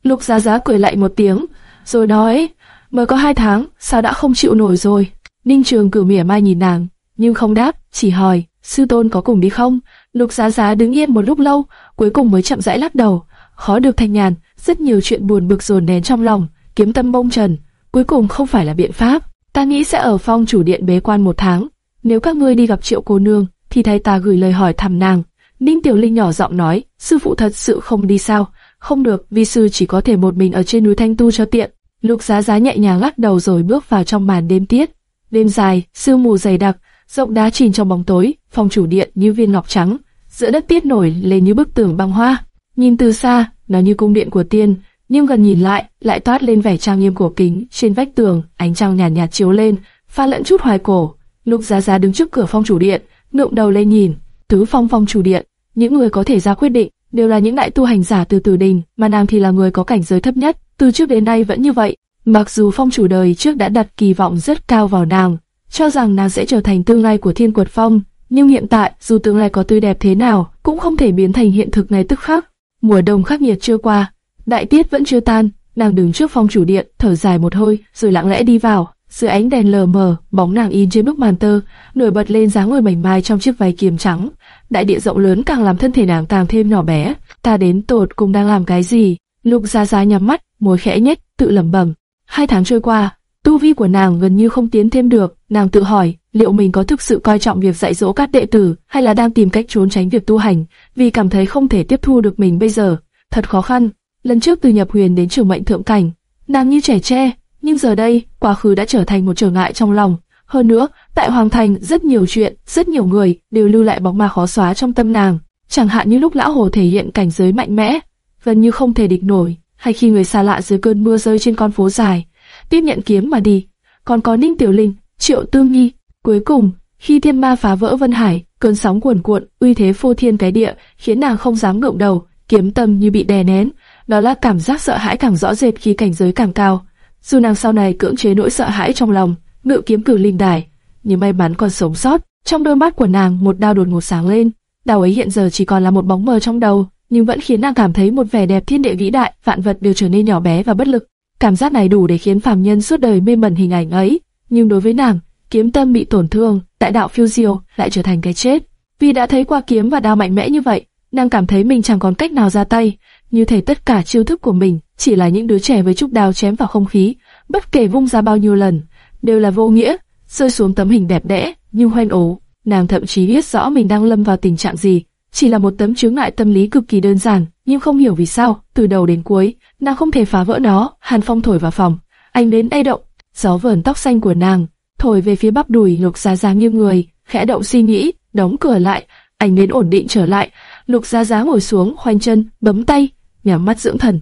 Lục Giá Giá cười lại một tiếng, rồi nói, mới có hai tháng, sao đã không chịu nổi rồi. Ninh Trường Cửu mỉa mai nhìn nàng, nhưng không đáp, chỉ hỏi, sư tôn có cùng đi không? Lục Giá Giá đứng yên một lúc lâu, cuối cùng mới chậm rãi lắc đầu, khó được thanh nhàn, rất nhiều chuyện buồn bực dồn nén trong lòng, kiếm tâm bông trần, cuối cùng không phải là biện pháp. Ta nghĩ sẽ ở phong chủ điện bế quan một tháng, nếu các ngươi đi gặp triệu cô nương, thì thay ta gửi lời hỏi thăm nàng. Ninh Tiểu Linh nhỏ giọng nói, sư phụ thật sự không đi sao? Không được, vi sư chỉ có thể một mình ở trên núi Thanh Tu cho tiện. Lục Giá Giá nhẹ nhàng lắc đầu rồi bước vào trong màn đêm tiết. Đêm dài, sương mù dày đặc, rộng đá chìm trong bóng tối, phòng chủ điện như viên ngọc trắng, giữa đất tiết nổi lên như bức tường băng hoa. Nhìn từ xa, nó như cung điện của tiên, nhưng gần nhìn lại, lại toát lên vẻ trang nghiêm cổ kính. Trên vách tường, ánh trăng nhàn nhạt, nhạt chiếu lên, pha lẫn chút hoài cổ. Lục Giá Giá đứng trước cửa phong chủ điện, ngượng đầu lên nhìn, tứ phong phong chủ điện, những người có thể ra quyết định đều là những đại tu hành giả từ tử đình, mà nàng thì là người có cảnh giới thấp nhất, từ trước đến nay vẫn như vậy. Mặc dù phong chủ đời trước đã đặt kỳ vọng rất cao vào nàng, cho rằng nàng sẽ trở thành tương lai của thiên quật phong, nhưng hiện tại dù tương lai có tươi đẹp thế nào, cũng không thể biến thành hiện thực ngay tức khắc. Mùa đông khắc nghiệt chưa qua, đại tiết vẫn chưa tan, nàng đứng trước phong chủ điện, thở dài một hơi, rồi lặng lẽ đi vào. Dưới ánh đèn lờ mờ, bóng nàng in trên bức màn tơ, nổi bật lên dáng người mảnh mai trong chiếc váy kiềm trắng. Đại địa rộng lớn càng làm thân thể nàng càng thêm nhỏ bé. Ta đến tột cùng đang làm cái gì? Lục Gia Gia nhắm mắt, môi khẽ nhếch, tự lẩm bẩm. Hai tháng trôi qua, tu vi của nàng gần như không tiến thêm được. Nàng tự hỏi, liệu mình có thực sự coi trọng việc dạy dỗ các đệ tử, hay là đang tìm cách trốn tránh việc tu hành, vì cảm thấy không thể tiếp thu được mình bây giờ. Thật khó khăn. Lần trước từ nhập huyền đến trường mệnh thượng cảnh, nàng như trẻ tre, nhưng giờ đây, quá khứ đã trở thành một trở ngại trong lòng. Hơn nữa, tại Hoàng Thành rất nhiều chuyện, rất nhiều người đều lưu lại bóng ma khó xóa trong tâm nàng. Chẳng hạn như lúc lão hồ thể hiện cảnh giới mạnh mẽ, gần như không thể địch nổi, hay khi người xa lạ dưới cơn mưa rơi trên con phố dài, tiếp nhận kiếm mà đi. Còn có Ninh Tiểu Linh, Triệu Tương Nhi. Cuối cùng, khi thiên ma phá vỡ Vân Hải, cơn sóng cuồn cuộn, uy thế phô thiên cái địa, khiến nàng không dám ngẩng đầu, kiếm tâm như bị đè nén. Đó là cảm giác sợ hãi càng rõ rệt khi cảnh giới càng cao. Dù nàng sau này cưỡng chế nỗi sợ hãi trong lòng, ngự kiếm cử linh đài, nhưng may mắn còn sống sót. Trong đôi mắt của nàng một đao đột ngột sáng lên, đao ấy hiện giờ chỉ còn là một bóng mờ trong đầu, nhưng vẫn khiến nàng cảm thấy một vẻ đẹp thiên địa vĩ đại, vạn vật đều trở nên nhỏ bé và bất lực. Cảm giác này đủ để khiến phàm nhân suốt đời mê mẩn hình ảnh ấy, nhưng đối với nàng, kiếm tâm bị tổn thương, đại đạo phiêu diêu lại trở thành cái chết. Vì đã thấy qua kiếm và đao mạnh mẽ như vậy, nàng cảm thấy mình chẳng còn cách nào ra tay, như thể tất cả chiêu thức của mình chỉ là những đứa trẻ với trúc đao chém vào không khí, bất kể vung ra bao nhiêu lần, đều là vô nghĩa, rơi xuống tấm hình đẹp đẽ, như hoen ố. Nàng thậm chí biết rõ mình đang lâm vào tình trạng gì, chỉ là một tấm chướng ngại tâm lý cực kỳ đơn giản, nhưng không hiểu vì sao, từ đầu đến cuối, nàng không thể phá vỡ nó. Hàn Phong thổi vào phòng, anh đến đây động, gió vờn tóc xanh của nàng, thổi về phía bắp đùi Lục Gia Gia nghiêng người, khẽ động suy nghĩ, đóng cửa lại, anh đến ổn định trở lại. Lục Gia Gia ngồi xuống, khoanh chân, bấm tay, nhắm mắt dưỡng thần.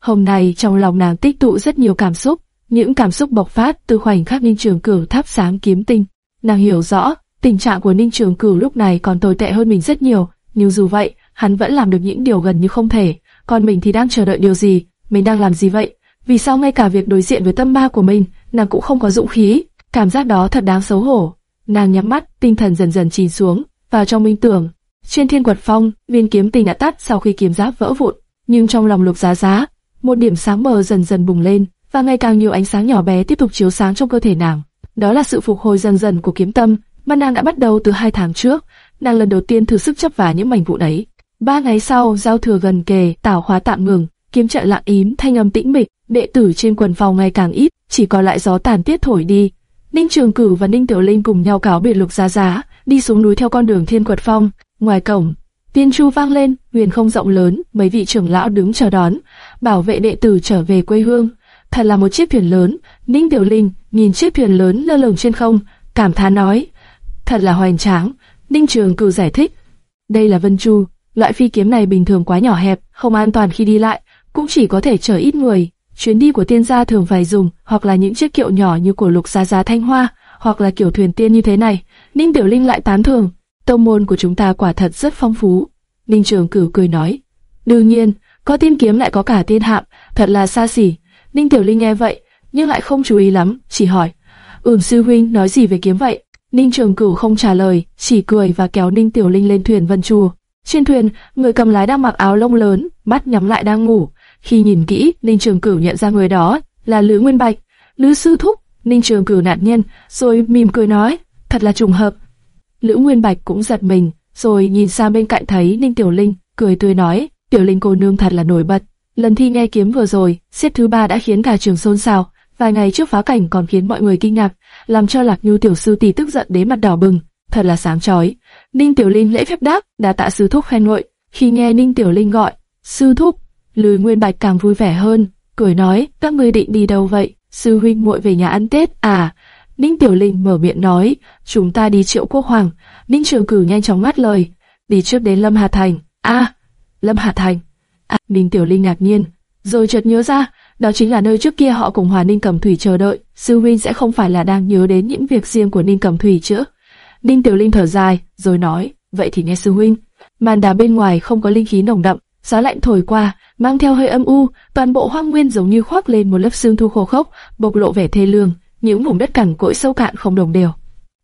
Hôm nay trong lòng nàng tích tụ rất nhiều cảm xúc, những cảm xúc bộc phát từ khoảnh khắc Ninh Trường Cửu thắp sáng kiếm tinh. Nàng hiểu rõ, tình trạng của Ninh Trường Cửu lúc này còn tồi tệ hơn mình rất nhiều, nhưng dù vậy, hắn vẫn làm được những điều gần như không thể. Còn mình thì đang chờ đợi điều gì? Mình đang làm gì vậy? Vì sao ngay cả việc đối diện với tâm ma của mình, nàng cũng không có dũng khí? Cảm giác đó thật đáng xấu hổ. Nàng nhắm mắt, tinh thần dần dần chìm xuống, vào trong minh tưởng. Trên thiên quật phong, viên kiếm tinh đã tắt sau khi kiếm giáp vỡ vụn, nhưng trong lòng lục giá giá, một điểm sáng mờ dần dần bùng lên, và ngày càng nhiều ánh sáng nhỏ bé tiếp tục chiếu sáng trong cơ thể nàng. Đó là sự phục hồi dần dần của kiếm tâm, mà nàng đã bắt đầu từ hai tháng trước. Nàng lần đầu tiên thử sức chấp vá những mảnh vụn ấy. Ba ngày sau, giao thừa gần kề, tảo hóa tạm ngừng, kiếm trận lặng im, thanh âm tĩnh mịch, đệ tử trên quần phòng ngày càng ít, chỉ còn lại gió tàn tiết thổi đi. Ninh Trường Cử và Ninh Tiểu Linh cùng nhau cáo biệt Lục Giá Giá, đi xuống núi theo con đường Thiên Quật Phong. Ngoài cổng, tiên chu vang lên, huyền không rộng lớn, mấy vị trưởng lão đứng chờ đón, bảo vệ đệ tử trở về quê hương. Thật là một chiếc thuyền lớn. Ninh Tiểu Linh nhìn chiếc thuyền lớn lơ lửng trên không, cảm thán nói: thật là hoành tráng. Ninh Trường Cử giải thích: đây là Vân Chu, loại phi kiếm này bình thường quá nhỏ hẹp, không an toàn khi đi lại, cũng chỉ có thể chở ít người. Chuyến đi của tiên gia thường phải dùng hoặc là những chiếc kiệu nhỏ như của Lục Gia Gia Thanh Hoa, hoặc là kiểu thuyền tiên như thế này. Ninh Tiểu Linh lại tán thưởng, tông môn của chúng ta quả thật rất phong phú. Ninh Trường Cửu cười nói, đương nhiên, có tiên kiếm lại có cả tiên hạm, thật là xa xỉ. Ninh Tiểu Linh nghe vậy, nhưng lại không chú ý lắm, chỉ hỏi, Ừm sư huynh nói gì về kiếm vậy? Ninh Trường Cửu không trả lời, chỉ cười và kéo Ninh Tiểu Linh lên thuyền vân chùa. Trên thuyền, người cầm lái đang mặc áo lông lớn, mắt nhắm lại đang ngủ. Khi nhìn kỹ, Ninh Trường Cửu nhận ra người đó là Lữ Nguyên Bạch, Lữ sư thúc. Ninh Trường Cửu nạn nhân, rồi mỉm cười nói, thật là trùng hợp. Lữ Nguyên Bạch cũng giật mình, rồi nhìn sang bên cạnh thấy Ninh Tiểu Linh, cười tươi nói, Tiểu Linh cô nương thật là nổi bật. Lần thi nghe kiếm vừa rồi, xếp thứ ba đã khiến cả trường xôn xao, vài ngày trước phá cảnh còn khiến mọi người kinh ngạc, làm cho Lạc Nhu tiểu sư tỷ tức giận đến mặt đỏ bừng, thật là sáng chói. Ninh Tiểu Linh lễ phép đáp, đã tạ sư thúc khen ngợi. Khi nghe Ninh Tiểu Linh gọi, sư thúc, Lư Nguyên Bạch càng vui vẻ hơn, cười nói, các ngươi định đi đâu vậy? Sư huynh muội về nhà ăn Tết à? Ninh Tiểu Linh mở miệng nói, chúng ta đi triệu quốc hoàng. Ninh Trường Cử nhanh chóng ngắt lời, đi trước đến Lâm Hà Thành. À, Lâm Hà Thành. À, Ninh Tiểu Linh ngạc nhiên, rồi chợt nhớ ra, đó chính là nơi trước kia họ cùng Hòa Ninh Cẩm Thủy chờ đợi. Sư huynh sẽ không phải là đang nhớ đến những việc riêng của Ninh Cẩm Thủy chứ? Ninh Tiểu Linh thở dài, rồi nói, vậy thì nghe sư huynh. Màn đá bên ngoài không có linh khí nồng đậm, gió lạnh thổi qua, mang theo hơi âm u, toàn bộ hoang nguyên giống như khoác lên một lớp sương thu khô khốc, bộc lộ vẻ thê lương, những vùng đất cằn cỗi sâu cạn không đồng đều.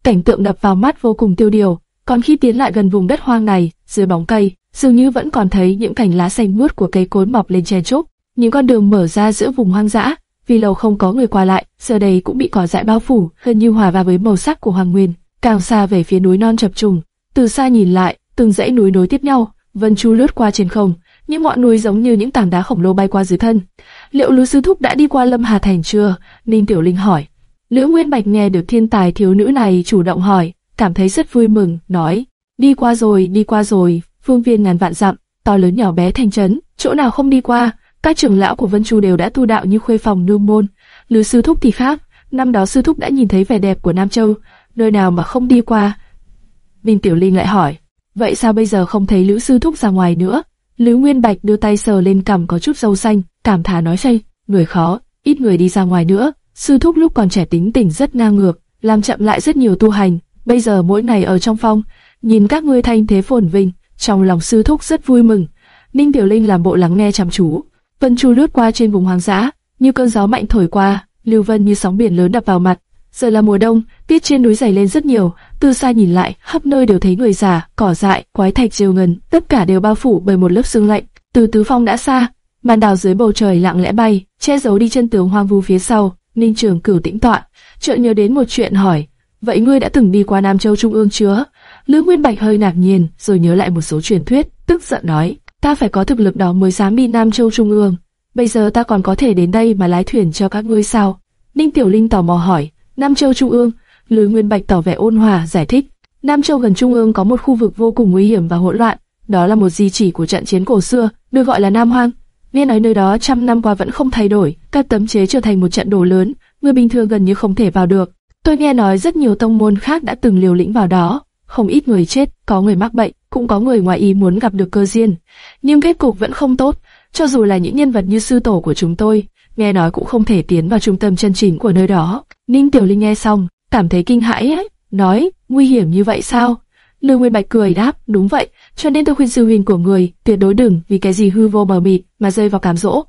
Cảnh tượng đập vào mắt vô cùng tiêu điều, còn khi tiến lại gần vùng đất hoang này, dưới bóng cây, dường như vẫn còn thấy những cành lá xanh mướt của cây cối mọc lên chen chúc những con đường mở ra giữa vùng hoang dã, vì lâu không có người qua lại, giờ đây cũng bị cỏ dại bao phủ, gần như hòa vào với màu sắc của hoàng nguyên. Càng xa về phía núi non chập trùng, từ xa nhìn lại, từng dãy núi nối tiếp nhau, vân chu lướt qua trên không, những ngọn núi giống như những tảng đá khổng lồ bay qua dưới thân. Liệu Lữ Sư Thúc đã đi qua Lâm Hà Thành chưa? Ninh Tiểu Linh hỏi. Lữ Nguyên Bạch nghe được thiên tài thiếu nữ này chủ động hỏi, cảm thấy rất vui mừng, nói, đi qua rồi, đi qua rồi, phương viên ngàn vạn dặm, to lớn nhỏ bé thành trấn, chỗ nào không đi qua, các trưởng lão của Vân Chu đều đã tu đạo như khuê phòng nương môn. Lữ Sư Thúc thì khác, năm đó Sư Thúc đã nhìn thấy vẻ đẹp của Nam Châu, nơi nào mà không đi qua. minh Tiểu Linh lại hỏi, vậy sao bây giờ không thấy Lữ Sư Thúc ra ngoài nữa? Lữ Nguyên Bạch đưa tay sờ lên cằm có chút râu xanh, cảm thán nói say, người khó, ít người đi ra ngoài nữa. Sư thúc lúc còn trẻ tính tình rất ngang ngược, làm chậm lại rất nhiều tu hành. Bây giờ mỗi ngày ở trong phong, nhìn các ngươi thanh thế phồn vinh, trong lòng sư thúc rất vui mừng. Ninh Tiểu Linh làm bộ lắng nghe chăm chú. Vân Chu lướt qua trên vùng hoang dã, như cơn gió mạnh thổi qua, lưu vân như sóng biển lớn đập vào mặt. Giờ là mùa đông, tiết trên núi dày lên rất nhiều, từ xa nhìn lại, khắp nơi đều thấy người già, cỏ dại, quái thạch rêu ngần, tất cả đều bao phủ bởi một lớp sương lạnh. Từ tứ phong đã xa, màn đào dưới bầu trời lặng lẽ bay, che giấu đi chân tướng hoang vu phía sau. Ninh Trường Cửu tĩnh tọa, chợt nhớ đến một chuyện hỏi, vậy ngươi đã từng đi qua Nam Châu Trung ương chưa? Lữ Nguyên Bạch hơi ngạc nhiên, rồi nhớ lại một số truyền thuyết, tức giận nói, ta phải có thực lực đó mới dám đi Nam Châu Trung ương. Bây giờ ta còn có thể đến đây mà lái thuyền cho các ngươi sao? Ninh Tiểu Linh tò mò hỏi, Nam Châu Trung ương, Lữ Nguyên Bạch tỏ vẻ ôn hòa giải thích, Nam Châu gần Trung ương có một khu vực vô cùng nguy hiểm và hỗn loạn, đó là một di chỉ của trận chiến cổ xưa, được gọi là Nam Hoang. Nghe nói nơi đó trăm năm qua vẫn không thay đổi, các tấm chế trở thành một trận đồ lớn, người bình thường gần như không thể vào được. Tôi nghe nói rất nhiều tông môn khác đã từng liều lĩnh vào đó, không ít người chết, có người mắc bệnh, cũng có người ngoài ý muốn gặp được cơ duyên, nhưng kết cục vẫn không tốt. Cho dù là những nhân vật như sư tổ của chúng tôi, nghe nói cũng không thể tiến vào trung tâm chân chính của nơi đó. Ninh Tiểu Linh nghe xong, cảm thấy kinh hãi ấy, nói, nguy hiểm như vậy sao? Lưu Nguyên Bạch cười đáp, đúng vậy, cho nên tôi khuyên sư huynh của người tuyệt đối đừng vì cái gì hư vô mờ mịt mà rơi vào cám dỗ.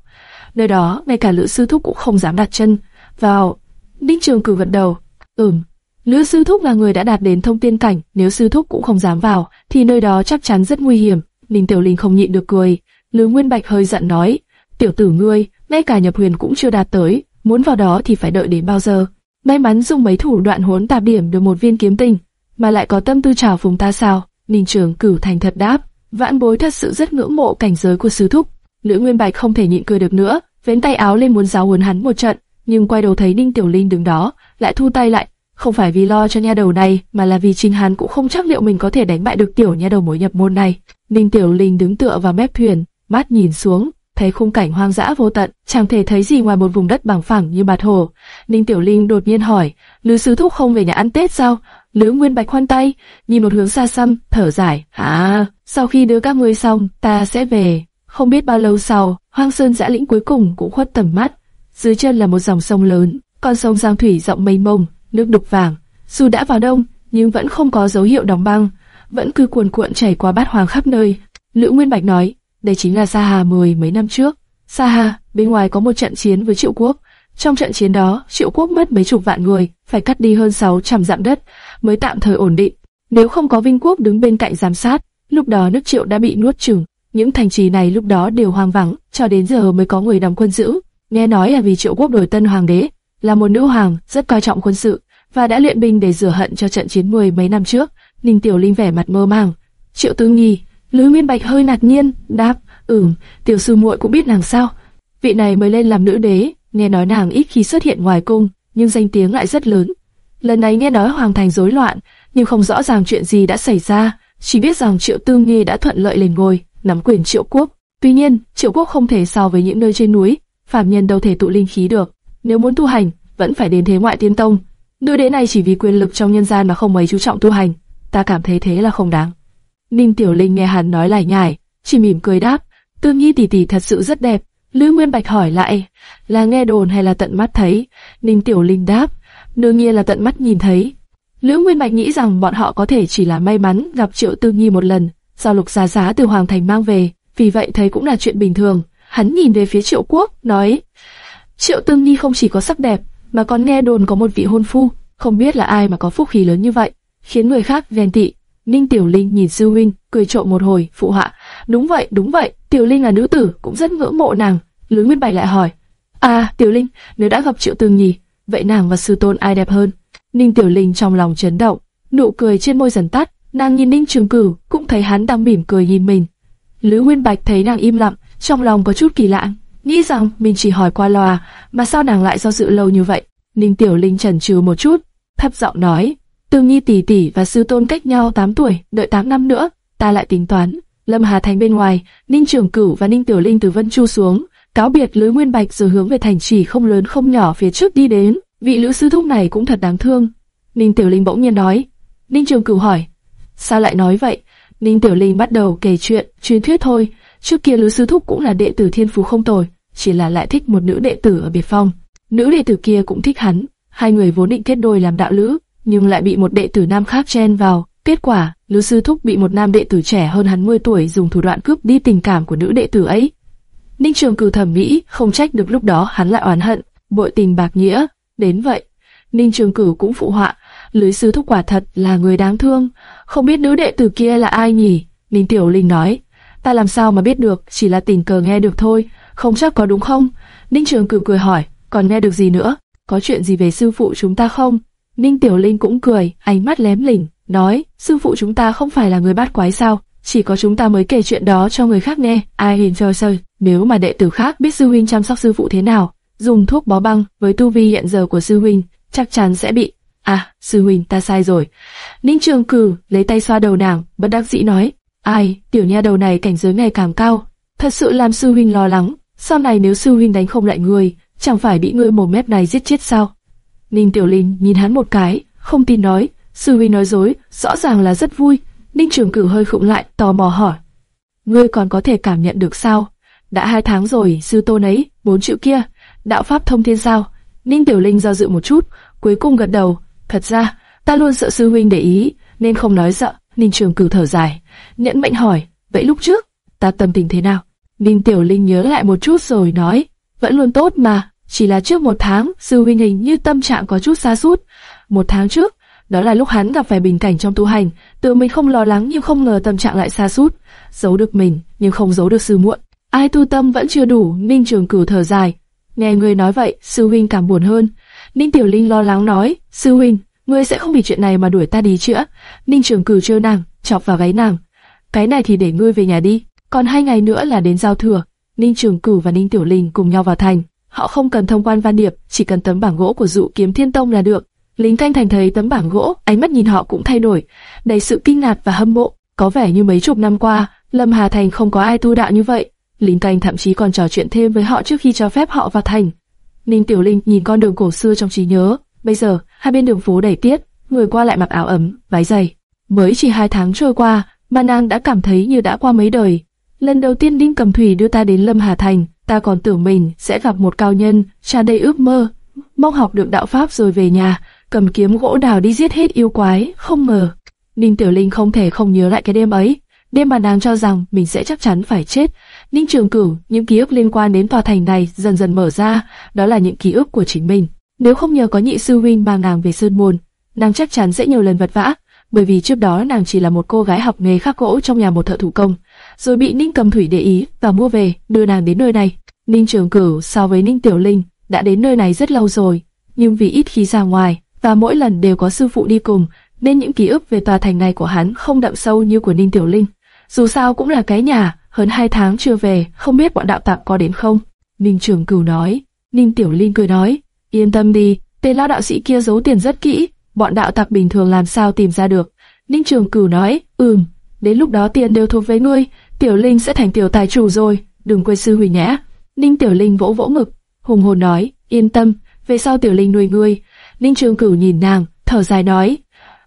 Nơi đó, ngay cả lữ sư thúc cũng không dám đặt chân vào. Đinh Trường cử gật đầu, ừm, lữ sư thúc là người đã đạt đến thông tiên cảnh, nếu sư thúc cũng không dám vào, thì nơi đó chắc chắn rất nguy hiểm. Ninh Tiểu Linh không nhịn được cười, Lữ Nguyên Bạch hơi giận nói, tiểu tử ngươi, ngay cả nhập huyền cũng chưa đạt tới, muốn vào đó thì phải đợi đến bao giờ? May mắn dùng mấy thủ đoạn hốn tạp điểm được một viên kiếm tinh, mà lại có tâm tư trào phúng ta sao? Ninh Trường Cửu thành thật đáp, vãn bối thật sự rất ngưỡng mộ cảnh giới của sứ thúc. Lữ Nguyên Bạch không thể nhịn cười được nữa, vén tay áo lên muốn giáo huấn hắn một trận, nhưng quay đầu thấy Ninh Tiểu Linh đứng đó, lại thu tay lại, không phải vì lo cho nha đầu này, mà là vì chính hắn cũng không chắc liệu mình có thể đánh bại được tiểu nha đầu mới nhập môn này. Ninh Tiểu Linh đứng tựa vào mép thuyền, mắt nhìn xuống, thấy khung cảnh hoang dã vô tận, chẳng thể thấy gì ngoài một vùng đất bằng phẳng như bạt hồ. Ninh Tiểu Linh đột nhiên hỏi, Lữ Sứ Thúc không về nhà ăn Tết sao? Lữ Nguyên Bạch khoan tay, nhìn một hướng xa xăm, thở dài. À, sau khi đưa các ngươi xong, ta sẽ về. Không biết bao lâu sau, hoang sơn dã lĩnh cuối cùng cũng khuất tầm mắt. Dưới chân là một dòng sông lớn, con sông Giang Thủy rộng mênh mông, nước đục vàng. Dù đã vào đông, nhưng vẫn không có dấu hiệu đóng băng, vẫn cứ cuồn cuộn chảy qua bát hoàng khắp nơi. Lữ Nguyên Bạch nói, đây chính là Sa Hà mười mấy năm trước. Sa Hà, bên ngoài có một trận chiến với Triệu Quốc. Trong trận chiến đó, Triệu Quốc mất mấy chục vạn người, phải cắt đi hơn 600 dặm đất, mới tạm thời ổn định. Nếu không có Vinh Quốc đứng bên cạnh giám sát, lúc đó nước Triệu đã bị nuốt chửng. Những thành trì này lúc đó đều hoang vắng, cho đến giờ mới có người đóng quân giữ. Nghe nói là vì Triệu Quốc đổi tân hoàng đế, là một nữ hoàng rất coi trọng quân sự và đã luyện binh để rửa hận cho trận chiến mười mấy năm trước. Ninh Tiểu Linh vẻ mặt mơ màng. Triệu Tư Nghi, Lữ Miên Bạch hơi ngạc nhiên, đáp, ừm, tiểu sư muội cũng biết nàng sao. Vị này mới lên làm nữ đế, nghe nói nàng ít khi xuất hiện ngoài cung, nhưng danh tiếng lại rất lớn. Lần này nghe nói hoàng thành rối loạn, nhưng không rõ ràng chuyện gì đã xảy ra, chỉ biết rằng Triệu Tư Nghi đã thuận lợi lên ngôi, nắm quyền Triệu Quốc. Tuy nhiên, Triệu Quốc không thể so với những nơi trên núi, phàm nhân đâu thể tụ linh khí được. Nếu muốn tu hành, vẫn phải đến thế ngoại tiên tông. Nữ đế này chỉ vì quyền lực trong nhân gian mà không mấy chú trọng tu hành, ta cảm thấy thế là không đáng. Ninh Tiểu Linh nghe hắn nói lải nhải, chỉ mỉm cười đáp, Tương Nhi tỷ tỷ thật sự rất đẹp. Lữ Nguyên Bạch hỏi lại, là nghe đồn hay là tận mắt thấy? Ninh Tiểu Linh đáp, đương nhiên là tận mắt nhìn thấy. Lữ Nguyên Bạch nghĩ rằng bọn họ có thể chỉ là may mắn gặp Triệu Tư Nhi một lần, do Lục Giá Giá từ Hoàng Thành mang về, vì vậy thấy cũng là chuyện bình thường. Hắn nhìn về phía Triệu Quốc, nói, Triệu Tương Nhi không chỉ có sắc đẹp, mà còn nghe đồn có một vị hôn phu, không biết là ai mà có phúc khí lớn như vậy, khiến người khác ghen tị. Ninh Tiểu Linh nhìn sư huynh, cười trộm một hồi, phụ họa, đúng vậy, đúng vậy, Tiểu Linh là nữ tử, cũng rất ngưỡng mộ nàng. Lữ Nguyên Bạch lại hỏi, à, Tiểu Linh, nếu đã gặp Triệu Tương Nhi, vậy nàng và sư tôn ai đẹp hơn? Ninh Tiểu Linh trong lòng chấn động, nụ cười trên môi dần tắt, nàng nhìn Ninh Trường Cửu, cũng thấy hắn đang mỉm cười nhìn mình. Lữ Nguyên Bạch thấy nàng im lặng, trong lòng có chút kỳ lạ, nghĩ rằng mình chỉ hỏi qua loa, mà sao nàng lại do dự lâu như vậy. Ninh Tiểu Linh chần chừ một chút, thấp giọng nói, Tương Nhi tỷ tỷ và sư tôn cách nhau 8 tuổi, đợi 8 năm nữa, ta lại tính toán. Lâm Hà Thành bên ngoài, Ninh Trường Cửu và Ninh Tiểu Linh từ Vân Chu xuống, cáo biệt Lữ Nguyên Bạch rồi hướng về thành trì không lớn không nhỏ phía trước đi đến. Vị lữ sư thúc này cũng thật đáng thương. Ninh Tiểu Linh bỗng nhiên nói. Ninh Trường Cửu hỏi, sao lại nói vậy? Ninh Tiểu Linh bắt đầu kể chuyện, truyền thuyết thôi. Trước kia lữ sư thúc cũng là đệ tử thiên phú không tồi, chỉ là lại thích một nữ đệ tử ở biệt phong. Nữ đệ tử kia cũng thích hắn, hai người vốn định kết đôi làm đạo lữ, nhưng lại bị một đệ tử nam khác chen vào. Kết quả, lữ sư thúc bị một nam đệ tử trẻ hơn hắn 10 tuổi dùng thủ đoạn cướp đi tình cảm của nữ đệ tử ấy. Ninh Trường Cửu thẩm mỹ, không trách được lúc đó hắn lại oán hận, bội tình bạc nghĩa. Đến vậy, Ninh Trường Cửu cũng phụ họa, lưới sư thúc quả thật là người đáng thương, không biết nữ đệ tử kia là ai nhỉ? Ninh Tiểu Linh nói, ta làm sao mà biết được, chỉ là tình cờ nghe được thôi, không chắc có đúng không? Ninh Trường Cửu cười hỏi, còn nghe được gì nữa? Có chuyện gì về sư phụ chúng ta không? Ninh Tiểu Linh cũng cười, ánh mắt lém lỉnh, nói, sư phụ chúng ta không phải là người bát quái sao? Chỉ có chúng ta mới kể chuyện đó cho người khác nghe. Ai hiền trời sơi, nếu mà đệ tử khác biết sư huynh chăm sóc sư phụ thế nào, dùng thuốc bó băng với tu vi hiện giờ của sư huynh, chắc chắn sẽ bị. À, sư huynh, ta sai rồi. Ninh Trường Cử lấy tay xoa đầu nàng, bất đắc dĩ nói, ai, tiểu nha đầu này cảnh giới ngày càng cao, thật sự làm sư huynh lo lắng. Sau này nếu sư huynh đánh không lại người, chẳng phải bị ngươi mồm mép này giết chết sao? Ninh Tiểu Linh nhìn hắn một cái, không tin nói, sư huynh nói dối, rõ ràng là rất vui. Ninh Trường Cử hơi khựng lại, tò mò hỏi, ngươi còn có thể cảm nhận được sao? Đã hai tháng rồi, sư tôn ấy, bốn chữ kia, đạo pháp thông thiên sao? Ninh Tiểu Linh do dự một chút, cuối cùng gật đầu. Thật ra, ta luôn sợ sư huynh để ý, nên không nói sợ. Ninh Trường Cửu thở dài, nhẫn mệnh hỏi, vậy lúc trước, ta tâm tình thế nào? Ninh Tiểu Linh nhớ lại một chút rồi nói, vẫn luôn tốt mà, chỉ là trước một tháng, sư huynh hình như tâm trạng có chút xa sút. Một tháng trước, đó là lúc hắn gặp phải bình cảnh trong tu hành, tự mình không lo lắng nhưng không ngờ tâm trạng lại xa sút, giấu được mình nhưng không giấu được sư muộn. Ai tu tâm vẫn chưa đủ, Ninh Trường Cửu thở dài. Nghe người nói vậy, sư huynh cảm buồn hơn. Ninh Tiểu Linh lo lắng nói, sư huynh, ngươi sẽ không vì chuyện này mà đuổi ta đi chữa. Ninh Trường Cửu trêu nàng, chọc vào gáy nàng. Cái này thì để ngươi về nhà đi, còn hai ngày nữa là đến giao thừa. Ninh Trường Cửu và Ninh Tiểu Linh cùng nhau vào thành. Họ không cần thông quan văn điệp, chỉ cần tấm bảng gỗ của dụ kiếm thiên tông là được. Lính Thanh Thành thấy tấm bảng gỗ, ánh mắt nhìn họ cũng thay đổi, đầy sự kinh ngạc và hâm mộ. Có vẻ như mấy chục năm qua, Lâm Hà Thành không có ai tu đạo như vậy. Lính Canh thậm chí còn trò chuyện thêm với họ trước khi cho phép họ vào thành. Ninh Tiểu Linh nhìn con đường cổ xưa trong trí nhớ. Bây giờ, hai bên đường phố đầy tiết, người qua lại mặc áo ấm, váy dày. Mới chỉ hai tháng trôi qua, mà nàng đã cảm thấy như đã qua mấy đời. Lần đầu tiên Đinh Cầm Thủy đưa ta đến Lâm Hà Thành, ta còn tưởng mình sẽ gặp một cao nhân, tràn đầy ước mơ, mong học được đạo pháp rồi về nhà, cầm kiếm gỗ đào đi giết hết yêu quái, không ngờ. Ninh Tiểu Linh không thể không nhớ lại cái đêm ấy, đêm mà nàng cho rằng mình sẽ chắc chắn phải chết. Ninh Trường Cửu, những ký ức liên quan đến tòa thành này dần dần mở ra, đó là những ký ức của chính mình. Nếu không nhờ có nhị sư huynh mang nàng về sơn môn, nàng chắc chắn sẽ nhiều lần vật vã, bởi vì trước đó nàng chỉ là một cô gái học nghề khắc gỗ trong nhà một thợ thủ công, rồi bị Ninh Cầm Thủy để ý và mua về, đưa nàng đến nơi này. Ninh Trường Cửu so với Ninh Tiểu Linh đã đến nơi này rất lâu rồi, nhưng vì ít khi ra ngoài và mỗi lần đều có sư phụ đi cùng, nên những ký ức về tòa thành này của hắn không đậm sâu như của Ninh Tiểu Linh. Dù sao cũng là cái nhà, hơn hai tháng chưa về, không biết bọn đạo tặc có đến không. Ninh Trường Cửu nói, Ninh Tiểu Linh cười nói, yên tâm đi, tên lão đạo sĩ kia giấu tiền rất kỹ, bọn đạo tặc bình thường làm sao tìm ra được. Ninh Trường Cửu nói, ừm, đến lúc đó tiền đều thuộc với ngươi, Tiểu Linh sẽ thành tiểu tài chủ rồi, đừng quên sư Huy nhé. Ninh Tiểu Linh vỗ vỗ ngực, hùng hồn nói, yên tâm, về sau Tiểu Linh nuôi ngươi. Ninh Trường Cửu nhìn nàng, thở dài nói,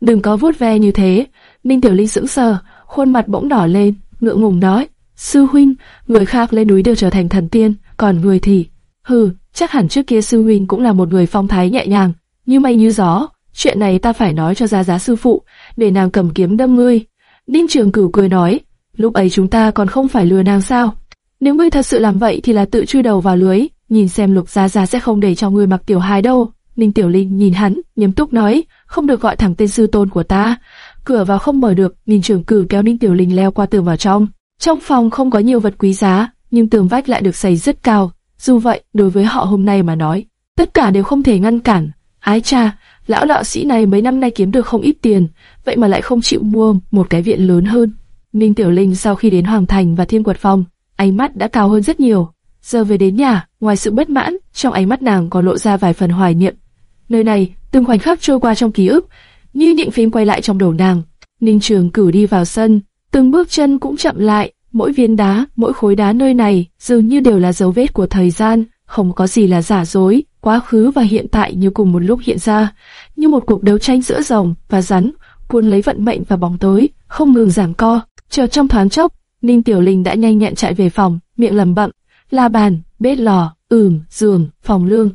đừng có vuốt ve như thế. Ninh Tiểu Linh sững sờ, khuôn mặt bỗng đỏ lên, ngượng ngùng nói, sư huynh, người khác lên núi đều trở thành thần tiên, còn người thì, hừ, chắc hẳn trước kia sư huynh cũng là một người phong thái nhẹ nhàng, như mây như gió. Chuyện này ta phải nói cho gia giá sư phụ, để nàng cầm kiếm đâm ngươi. Ninh Trường Cửu cười nói, lúc ấy chúng ta còn không phải lừa nàng sao? Nếu ngươi thật sự làm vậy thì là tự chui đầu vào lưới, nhìn xem Lục Gia Gia sẽ không để cho ngươi mặc tiểu hài đâu. Ninh Tiểu Linh nhìn hắn, nghiêm túc nói, không được gọi thẳng tên sư tôn của ta. Cửa vào không mở được, Ninh Trường Cử kéo Ninh Tiểu Linh leo qua tường vào trong. Trong phòng không có nhiều vật quý giá, nhưng tường vách lại được xây rất cao. Dù vậy, đối với họ hôm nay mà nói, tất cả đều không thể ngăn cản. Ái cha, lão đạo sĩ này mấy năm nay kiếm được không ít tiền, vậy mà lại không chịu mua một cái viện lớn hơn. Ninh Tiểu Linh sau khi đến Hoàng Thành và Thiên Quật Phong, ánh mắt đã cao hơn rất nhiều. Giờ về đến nhà, ngoài sự bất mãn, trong ánh mắt nàng còn lộ ra vài phần hoài niệm. Nơi này, từng khoảnh khắc trôi qua trong ký ức, như những phim quay lại trong đầu nàng. Ninh Trường cử đi vào sân, từng bước chân cũng chậm lại, mỗi viên đá, mỗi khối đá nơi này dường như đều là dấu vết của thời gian, không có gì là giả dối, quá khứ và hiện tại như cùng một lúc hiện ra, như một cuộc đấu tranh giữa rồng và rắn, cuốn lấy vận mệnh và bóng tối, không ngừng giảm co. Chờ trong thoáng chốc, Ninh Tiểu Linh đã nhanh nhẹn chạy về phòng, miệng lẩm bẩm, la bàn, bếp lò, ừm, giường, phòng lương.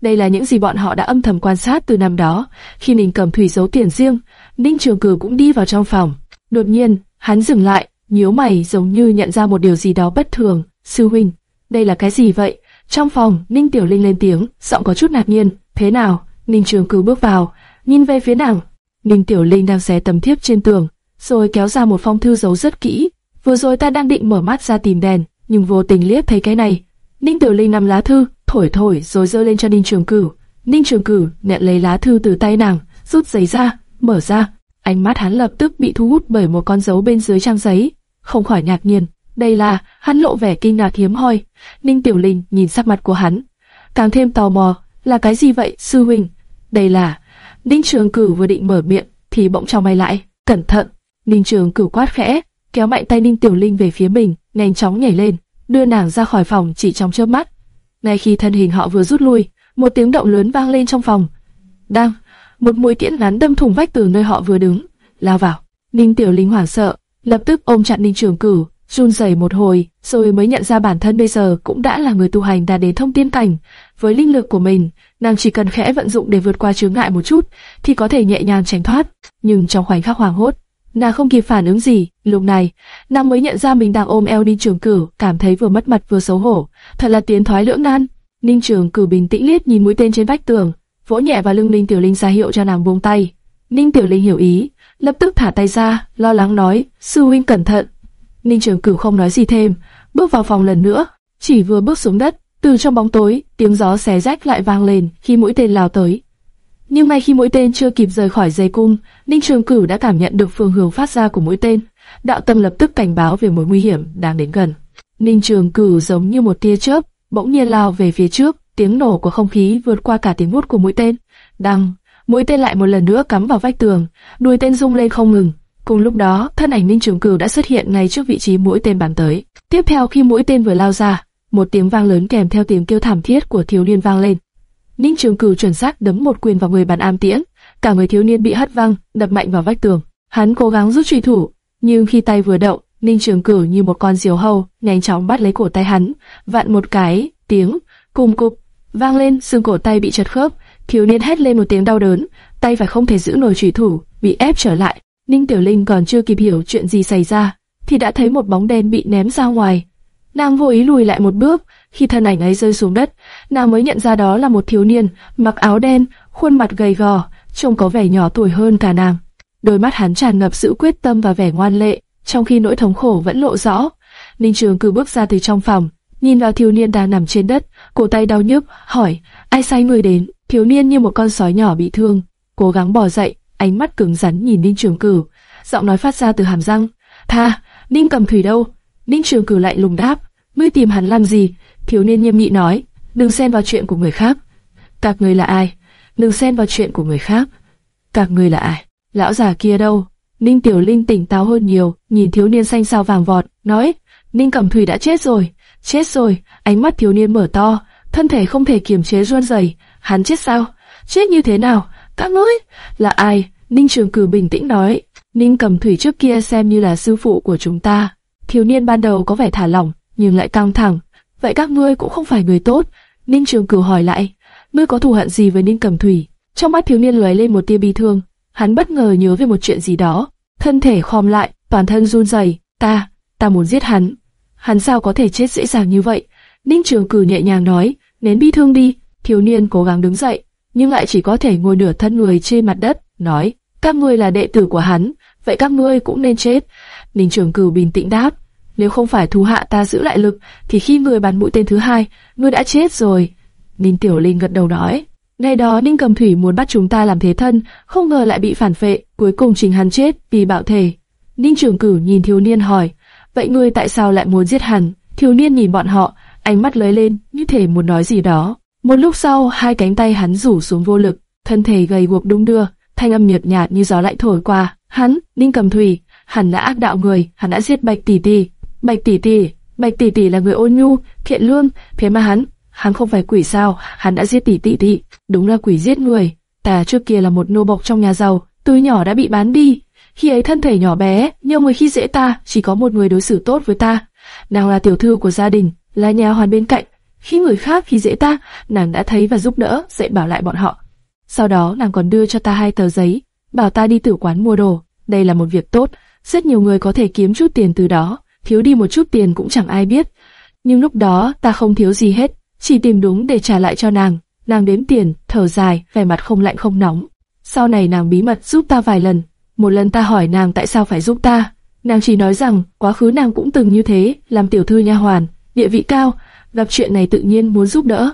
Đây là những gì bọn họ đã âm thầm quan sát từ năm đó. Khi Ninh cầm thủy giấu tiền riêng, Ninh Trường Cử cũng đi vào trong phòng. Đột nhiên, hắn dừng lại, nhíu mày giống như nhận ra một điều gì đó bất thường. Sư huynh, đây là cái gì vậy? Trong phòng, Ninh Tiểu Linh lên tiếng, giọng có chút ngạc nhiên. Thế nào? Ninh Trường Cử bước vào, nhìn về phía nàng. Ninh Tiểu Linh đang xé tấm thiếp trên tường, rồi kéo ra một phong thư giấu rất kỹ. Vừa rồi ta đang định mở mắt ra tìm đèn, nhưng vô tình liếc thấy cái này. Ninh Tiểu Linh nắm lá thư, thổi thổi rồi giơ lên cho Ninh Trường Cửu. Ninh Trường Cửu nhận lấy lá thư từ tay nàng, rút giấy ra, mở ra. Ánh mắt hắn lập tức bị thu hút bởi một con dấu bên dưới trang giấy, không khỏi ngạc nhiên. Đây là, hắn lộ vẻ kinh ngạc hiếm hoi. Ninh Tiểu Linh nhìn sắc mặt của hắn, càng thêm tò mò, là cái gì vậy, sư huynh? Đây là, Ninh Trường Cửu vừa định mở miệng, thì bỗng cho mày lại, cẩn thận. Ninh Trường Cửu quát khẽ, kéo mạnh tay Ninh Tiểu Linh về phía mình, nhanh chóng nhảy lên, đưa nàng ra khỏi phòng chỉ trong chớp mắt. Ngay khi thân hình họ vừa rút lui, một tiếng động lớn vang lên trong phòng. Đang, một mũi tiễn ngắn đâm thủng vách từ nơi họ vừa đứng, lao vào. Ninh Tiểu Linh hoảng sợ, lập tức ôm chặt Ninh Trường Cửu, run rẩy một hồi, rồi mới nhận ra bản thân bây giờ cũng đã là người tu hành đã đến thông tiên cảnh. Với linh lực của mình, nàng chỉ cần khẽ vận dụng để vượt qua chướng ngại một chút, thì có thể nhẹ nhàng tránh thoát. Nhưng trong khoảnh khắc hoảng hốt, nàng không kịp phản ứng gì. Lúc này, nàng mới nhận ra mình đang ôm eo Ninh Trường Cửu, cảm thấy vừa mất mặt vừa xấu hổ. Thật là tiến thoái lưỡng nan. Ninh Trường Cửu bình tĩnh liếc nhìn mũi tên trên vách tường, vỗ nhẹ vào lưng Ninh Tiểu Linh ra hiệu cho nàng buông tay. Ninh Tiểu Linh hiểu ý, lập tức thả tay ra, lo lắng nói: "Sư huynh cẩn thận." Ninh Trường Cửu không nói gì thêm, bước vào phòng lần nữa, chỉ vừa bước xuống đất, từ trong bóng tối, tiếng gió xé rách lại vang lên khi mũi tên lao tới. Nhưng ngay khi mũi tên chưa kịp rời khỏi dây cung, Ninh Trường Cửu đã cảm nhận được phương hướng phát ra của mũi tên. Đạo tâm lập tức cảnh báo về mối nguy hiểm đang đến gần. Ninh Trường Cửu giống như một tia chớp, bỗng nhiên lao về phía trước, tiếng nổ của không khí vượt qua cả tiếng hút của mũi tên. Đăng, mũi tên lại một lần nữa cắm vào vách tường, đuôi tên rung lên không ngừng. Cùng lúc đó, thân ảnh Ninh Trường Cửu đã xuất hiện ngay trước vị trí mũi tên bắn tới. Tiếp theo khi mũi tên vừa lao ra, một tiếng vang lớn kèm theo tiếng kêu thảm thiết của thiếu niên vang lên. Ninh Trường Cửu chuẩn xác đấm một quyền vào người bàn am tiễn, cả người thiếu niên bị hất văng, đập mạnh vào vách tường. Hắn cố gắng rút truy thủ, nhưng khi tay vừa động, Ninh Trường Cửu như một con diều hâu, nhanh chóng bắt lấy cổ tay hắn, vặn một cái, tiếng, cùng cục, vang lên, xương cổ tay bị chật khớp, thiếu niên hét lên một tiếng đau đớn, tay phải không thể giữ nổi truy thủ, bị ép trở lại. Ninh Tiểu Linh còn chưa kịp hiểu chuyện gì xảy ra, thì đã thấy một bóng đen bị ném ra ngoài. Nàng vô ý lùi lại một bước, khi thân ảnh ấy rơi xuống đất, nàng mới nhận ra đó là một thiếu niên, mặc áo đen, khuôn mặt gầy gò, trông có vẻ nhỏ tuổi hơn cả nàng. Đôi mắt hắn tràn ngập sự quyết tâm và vẻ ngoan lệ, trong khi nỗi thống khổ vẫn lộ rõ. Ninh Trường cử bước ra từ trong phòng, nhìn vào thiếu niên đang nằm trên đất, cổ tay đau nhức, hỏi, ai sai người đến? Thiếu niên như một con sói nhỏ bị thương, cố gắng bò dậy, ánh mắt cứng rắn nhìn Ninh Trường Cửu, giọng nói phát ra từ hàm răng. Tha, Ninh cầm thủy đâu? Ninh Trường Cửu lại lùng đáp, ngươi tìm hắn làm gì? Thiếu niên nghiêm nghị nói, đừng xen vào chuyện của người khác. Các ngươi là ai? Đừng xen vào chuyện của người khác. Các ngươi là ai? Lão già kia đâu? Ninh Tiểu Linh tỉnh táo hơn nhiều, nhìn thiếu niên xanh xao vàng vọt, nói, Ninh Cẩm Thủy đã chết rồi, chết rồi. Ánh mắt thiếu niên mở to, thân thể không thể kiềm chế run rẩy. Hắn chết sao? Chết như thế nào? Các ngươi là ai? Ninh Trường Cử bình tĩnh nói, Ninh Cẩm Thủy trước kia xem như là sư phụ của chúng ta. Thiếu niên ban đầu có vẻ thả lỏng, nhưng lại căng thẳng, vậy các ngươi cũng không phải người tốt. Ninh Trường Cửu hỏi lại, ngươi có thù hận gì với Ninh Cẩm Thủy? Trong mắt thiếu niên lóe lên một tia bi thương, hắn bất ngờ nhớ về một chuyện gì đó, thân thể khom lại, toàn thân run rẩy. Ta, ta muốn giết hắn. Hắn sao có thể chết dễ dàng như vậy? Ninh Trường Cửu nhẹ nhàng nói, nén bi thương đi. Thiếu niên cố gắng đứng dậy, nhưng lại chỉ có thể ngồi nửa thân người trên mặt đất, nói, các ngươi là đệ tử của hắn, vậy các ngươi cũng nên chết. Ninh Trường Cửu bình tĩnh đáp, nếu không phải thú hạ ta giữ lại lực, thì khi người bắn mũi tên thứ hai, ngươi đã chết rồi. Ninh Tiểu Linh gật đầu nói, ngày đó Ninh Cầm Thủy muốn bắt chúng ta làm thế thân, không ngờ lại bị phản phệ, cuối cùng trình hắn chết vì bạo thể. Ninh Trường Cửu nhìn thiếu niên hỏi, vậy ngươi tại sao lại muốn giết hắn? Thiếu niên nhìn bọn họ, ánh mắt lóe lên, như thể muốn nói gì đó. Một lúc sau, hai cánh tay hắn rủ xuống vô lực, thân thể gầy guộc đung đưa, thanh âm nhợt nhạt như gió lại thổi qua. Hắn, Ninh Cầm Thủy, hắn đã ác đạo người, hắn đã giết Bạch Tỷ Tỷ. Bạch Tỷ Tỷ, Bạch Tỷ Tỷ là người ôn nhu, thiện lương, thế mà hắn, hắn không phải quỷ sao? Hắn đã giết Tỷ Tỷ Tỷ, đúng là quỷ giết người. Ta trước kia là một nô bộc trong nhà giàu, từ nhỏ đã bị bán đi. Khi ấy thân thể nhỏ bé, nhiều người khi dễ ta, chỉ có một người đối xử tốt với ta. Nàng là tiểu thư của gia đình, là nhà hoàn bên cạnh. Khi người khác khi dễ ta, nàng đã thấy và giúp đỡ, dạy bảo lại bọn họ. Sau đó nàng còn đưa cho ta hai tờ giấy, bảo ta đi tử quán mua đồ. Đây là một việc tốt, rất nhiều người có thể kiếm chút tiền từ đó, thiếu đi một chút tiền cũng chẳng ai biết. Nhưng lúc đó ta không thiếu gì hết, chỉ tìm đúng để trả lại cho nàng. Nàng đếm tiền, thở dài, vẻ mặt không lạnh không nóng. Sau này nàng bí mật giúp ta vài lần. Một lần ta hỏi nàng tại sao phải giúp ta. Nàng chỉ nói rằng quá khứ nàng cũng từng như thế, làm tiểu thư nha hoàn, địa vị cao, gặp chuyện này tự nhiên muốn giúp đỡ.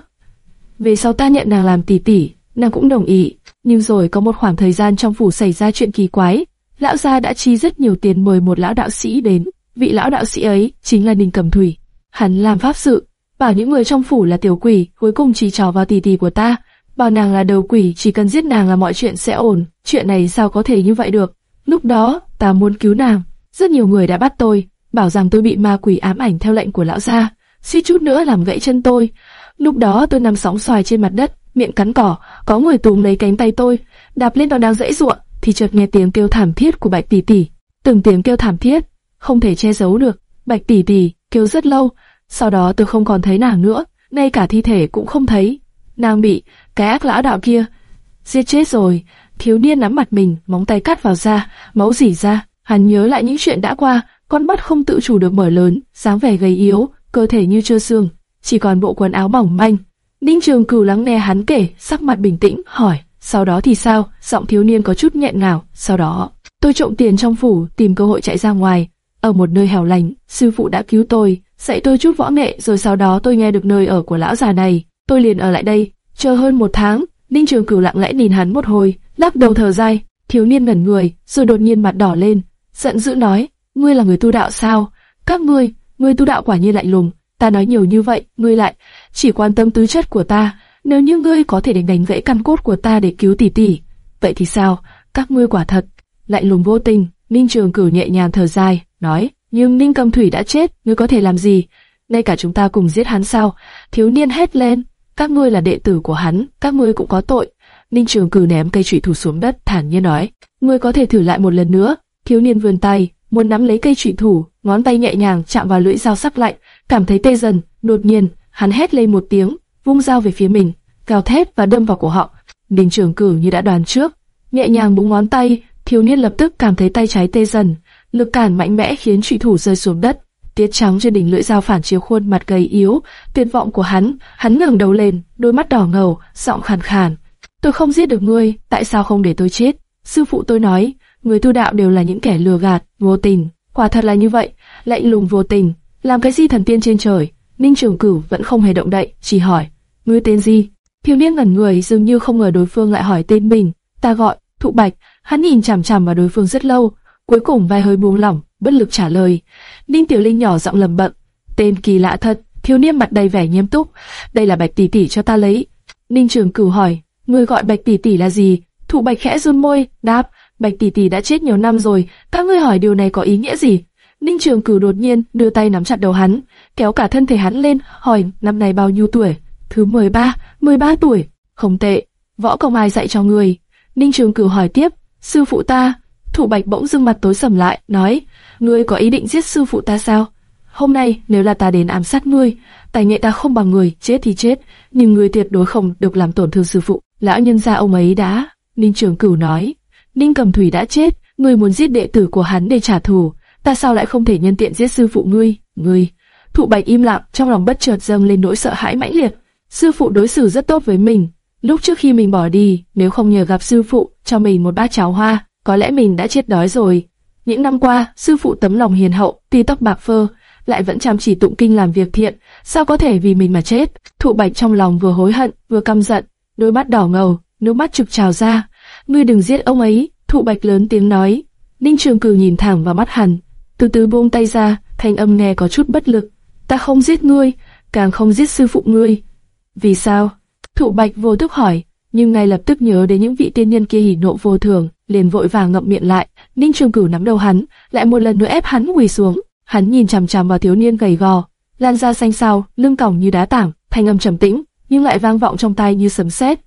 Về sau ta nhận nàng làm tỷ tỷ, nàng cũng đồng ý. Nhưng rồi có một khoảng thời gian trong phủ xảy ra chuyện kỳ quái, lão gia đã chi rất nhiều tiền mời một lão đạo sĩ đến. Vị lão đạo sĩ ấy chính là Ninh Cẩm Thủy. Hắn làm pháp sự, bảo những người trong phủ là tiểu quỷ, cuối cùng chỉ trò vào tỷ tỷ của ta, bảo nàng là đầu quỷ, chỉ cần giết nàng là mọi chuyện sẽ ổn. Chuyện này sao có thể như vậy được? Lúc đó, ta muốn cứu nàng. Rất nhiều người đã bắt tôi, bảo rằng tôi bị ma quỷ ám ảnh theo lệnh của lão gia, suýt chút nữa làm gãy chân tôi. Lúc đó tôi nằm sóng xoài trên mặt đất, miệng cắn cỏ, có người túm lấy cánh tay tôi, đạp lên đòn đang dãy ruộng, thì chợt nghe tiếng kêu thảm thiết của Bạch Tỷ Tỷ. Từng tiếng kêu thảm thiết, không thể che giấu được. Bạch Tỷ Tỷ kêu rất lâu, sau đó tôi không còn thấy nàng nữa, ngay cả thi thể cũng không thấy. Nàng bị cái ác lão đạo kia giết chết rồi. Thiếu niên nắm mặt mình, móng tay cắt vào da, máu rỉ ra. Hắn nhớ lại những chuyện đã qua, con mắt không tự chủ được mở lớn, dáng vẻ gầy yếu, cơ thể như chưa xương, chỉ còn bộ quần áo mỏng manh. Ninh Trường Cửu lắng nghe hắn kể, sắc mặt bình tĩnh, hỏi, sau đó thì sao? Giọng thiếu niên có chút nghẹn ngào. Sau đó, tôi trộm tiền trong phủ, tìm cơ hội chạy ra ngoài. Ở một nơi hẻo lánh, sư phụ đã cứu tôi, dạy tôi chút võ nghệ, rồi sau đó tôi nghe được nơi ở của lão già này, tôi liền ở lại đây, chờ hơn một tháng. Ninh Trường Cửu lặng lẽ nhìn hắn một hồi, lắc đầu thở dài. Thiếu niên ngẩn người, rồi đột nhiên mặt đỏ lên, giận dữ nói: ngươi là người tu đạo sao? Các ngươi, ngươi tu đạo quả nhiên lạnh lùng. Ta nói nhiều như vậy, ngươi lại chỉ quan tâm tứ chất của ta. Nếu như ngươi có thể đánh đánh gãy căn cốt của ta để cứu tỷ tỷ, vậy thì sao? Các ngươi quả thật lạnh lùng vô tình. Ninh Trường Cửu nhẹ nhàng thở dài, nói: nhưng Ninh Cầm Thủy đã chết, ngươi có thể làm gì? Ngay cả chúng ta cùng giết hắn sao? Thiếu niên hét lên: các ngươi là đệ tử của hắn, các ngươi cũng có tội. Ninh Trường Cửu ném cây chủy thủ xuống đất, thản nhiên nói: ngươi có thể thử lại một lần nữa. Thiếu niên vươn tay, muốn nắm lấy cây chủy thủ, ngón tay nhẹ nhàng chạm vào lưỡi dao sắc lạnh, cảm thấy tê dần. Đột nhiên, hắn hét lên một tiếng, vung dao về phía mình, gào thét và đâm vào cổ họng. Ninh Trường Cửu như đã đoán trước, nhẹ nhàng búng ngón tay, thiếu niên lập tức cảm thấy tay trái tê dần, lực cản mạnh mẽ khiến trụy thủ rơi xuống đất. Tiết trắng trên đỉnh lưỡi dao phản chiếu khuôn mặt gầy yếu, tuyệt vọng của hắn. Hắn ngẩng đầu lên, đôi mắt đỏ ngầu, giọng khàn khàn: "Tôi không giết được ngươi, tại sao không để tôi chết?" Sư phụ tôi nói, người tu đạo đều là những kẻ lừa gạt, vô tình. Quả thật là như vậy, lạnh lùng vô tình. Làm cái gì thần tiên trên trời? Ninh Trường Cửu vẫn không hề động đậy, chỉ hỏi: "Ngươi tên gì?" Thiếu niên ngẩn người, dường như không ngờ đối phương lại hỏi tên mình. Ta gọi Thụ Bạch. Hắn nhìn chằm chằm vào đối phương rất lâu, cuối cùng vai hơi buông lỏng, bất lực trả lời. Ninh Tiểu Linh nhỏ giọng lầm bẩm, tên kỳ lạ thật. Thiếu niên mặt đầy vẻ nghiêm túc, đây là Bạch tỷ tỷ cho ta lấy. Ninh Trường Cửu hỏi, ngươi gọi Bạch tỷ tỷ là gì? Thụ Bạch khẽ run môi, đáp, Bạch tỷ tỷ đã chết nhiều năm rồi, các ngươi hỏi điều này có ý nghĩa gì? Ninh Trường Cửu đột nhiên đưa tay nắm chặt đầu hắn, kéo cả thân thể hắn lên, hỏi năm nay bao nhiêu tuổi? Thứ 13, 13 tuổi. Không tệ, võ công ai dạy cho người? Ninh Trường Cửu hỏi tiếp, sư phụ ta. Thủ Bạch bỗng dưng mặt tối sầm lại, nói, ngươi có ý định giết sư phụ ta sao? Hôm nay nếu là ta đến ám sát ngươi, tài nghệ ta không bằng người, chết thì chết, nhưng người tuyệt đối không được làm tổn thương sư phụ. Lão nhân gia ông ấy đã, Ninh Trường Cửu nói, Ninh Cầm Thủy đã chết, ngươi muốn giết đệ tử của hắn để trả thù, ta sao lại không thể nhân tiện giết sư phụ ngươi? Ngươi, thụ bạch im lặng, trong lòng bất chợt dâng lên nỗi sợ hãi mãnh liệt. Sư phụ đối xử rất tốt với mình, lúc trước khi mình bỏ đi, nếu không nhờ gặp sư phụ cho mình một bát cháo hoa, có lẽ mình đã chết đói rồi. Những năm qua, sư phụ tấm lòng hiền hậu, tí tóc bạc phơ, lại vẫn chăm chỉ tụng kinh làm việc thiện, sao có thể vì mình mà chết? Thụ Bạch trong lòng vừa hối hận, vừa căm giận, đôi mắt đỏ ngầu, nước mắt trực trào ra. Ngươi đừng giết ông ấy, Thụ Bạch lớn tiếng nói. Ninh Trường Cử nhìn thẳng vào mắt hắn, từ từ buông tay ra, thanh âm nghe có chút bất lực. Ta không giết ngươi, càng không giết sư phụ ngươi. Vì sao? Thụ Bạch vô thức hỏi, nhưng ngay lập tức nhớ đến những vị tiên nhân kia hỉ nộ vô thường, liền vội vàng ngậm miệng lại. Ninh Trường Cửu nắm đầu hắn, lại một lần nữa ép hắn quỳ xuống. Hắn nhìn chằm chằm vào thiếu niên gầy gò, lan da xanh xao, lưng còng như đá tảng, thanh âm trầm tĩnh, nhưng lại vang vọng trong tai như sấm sét.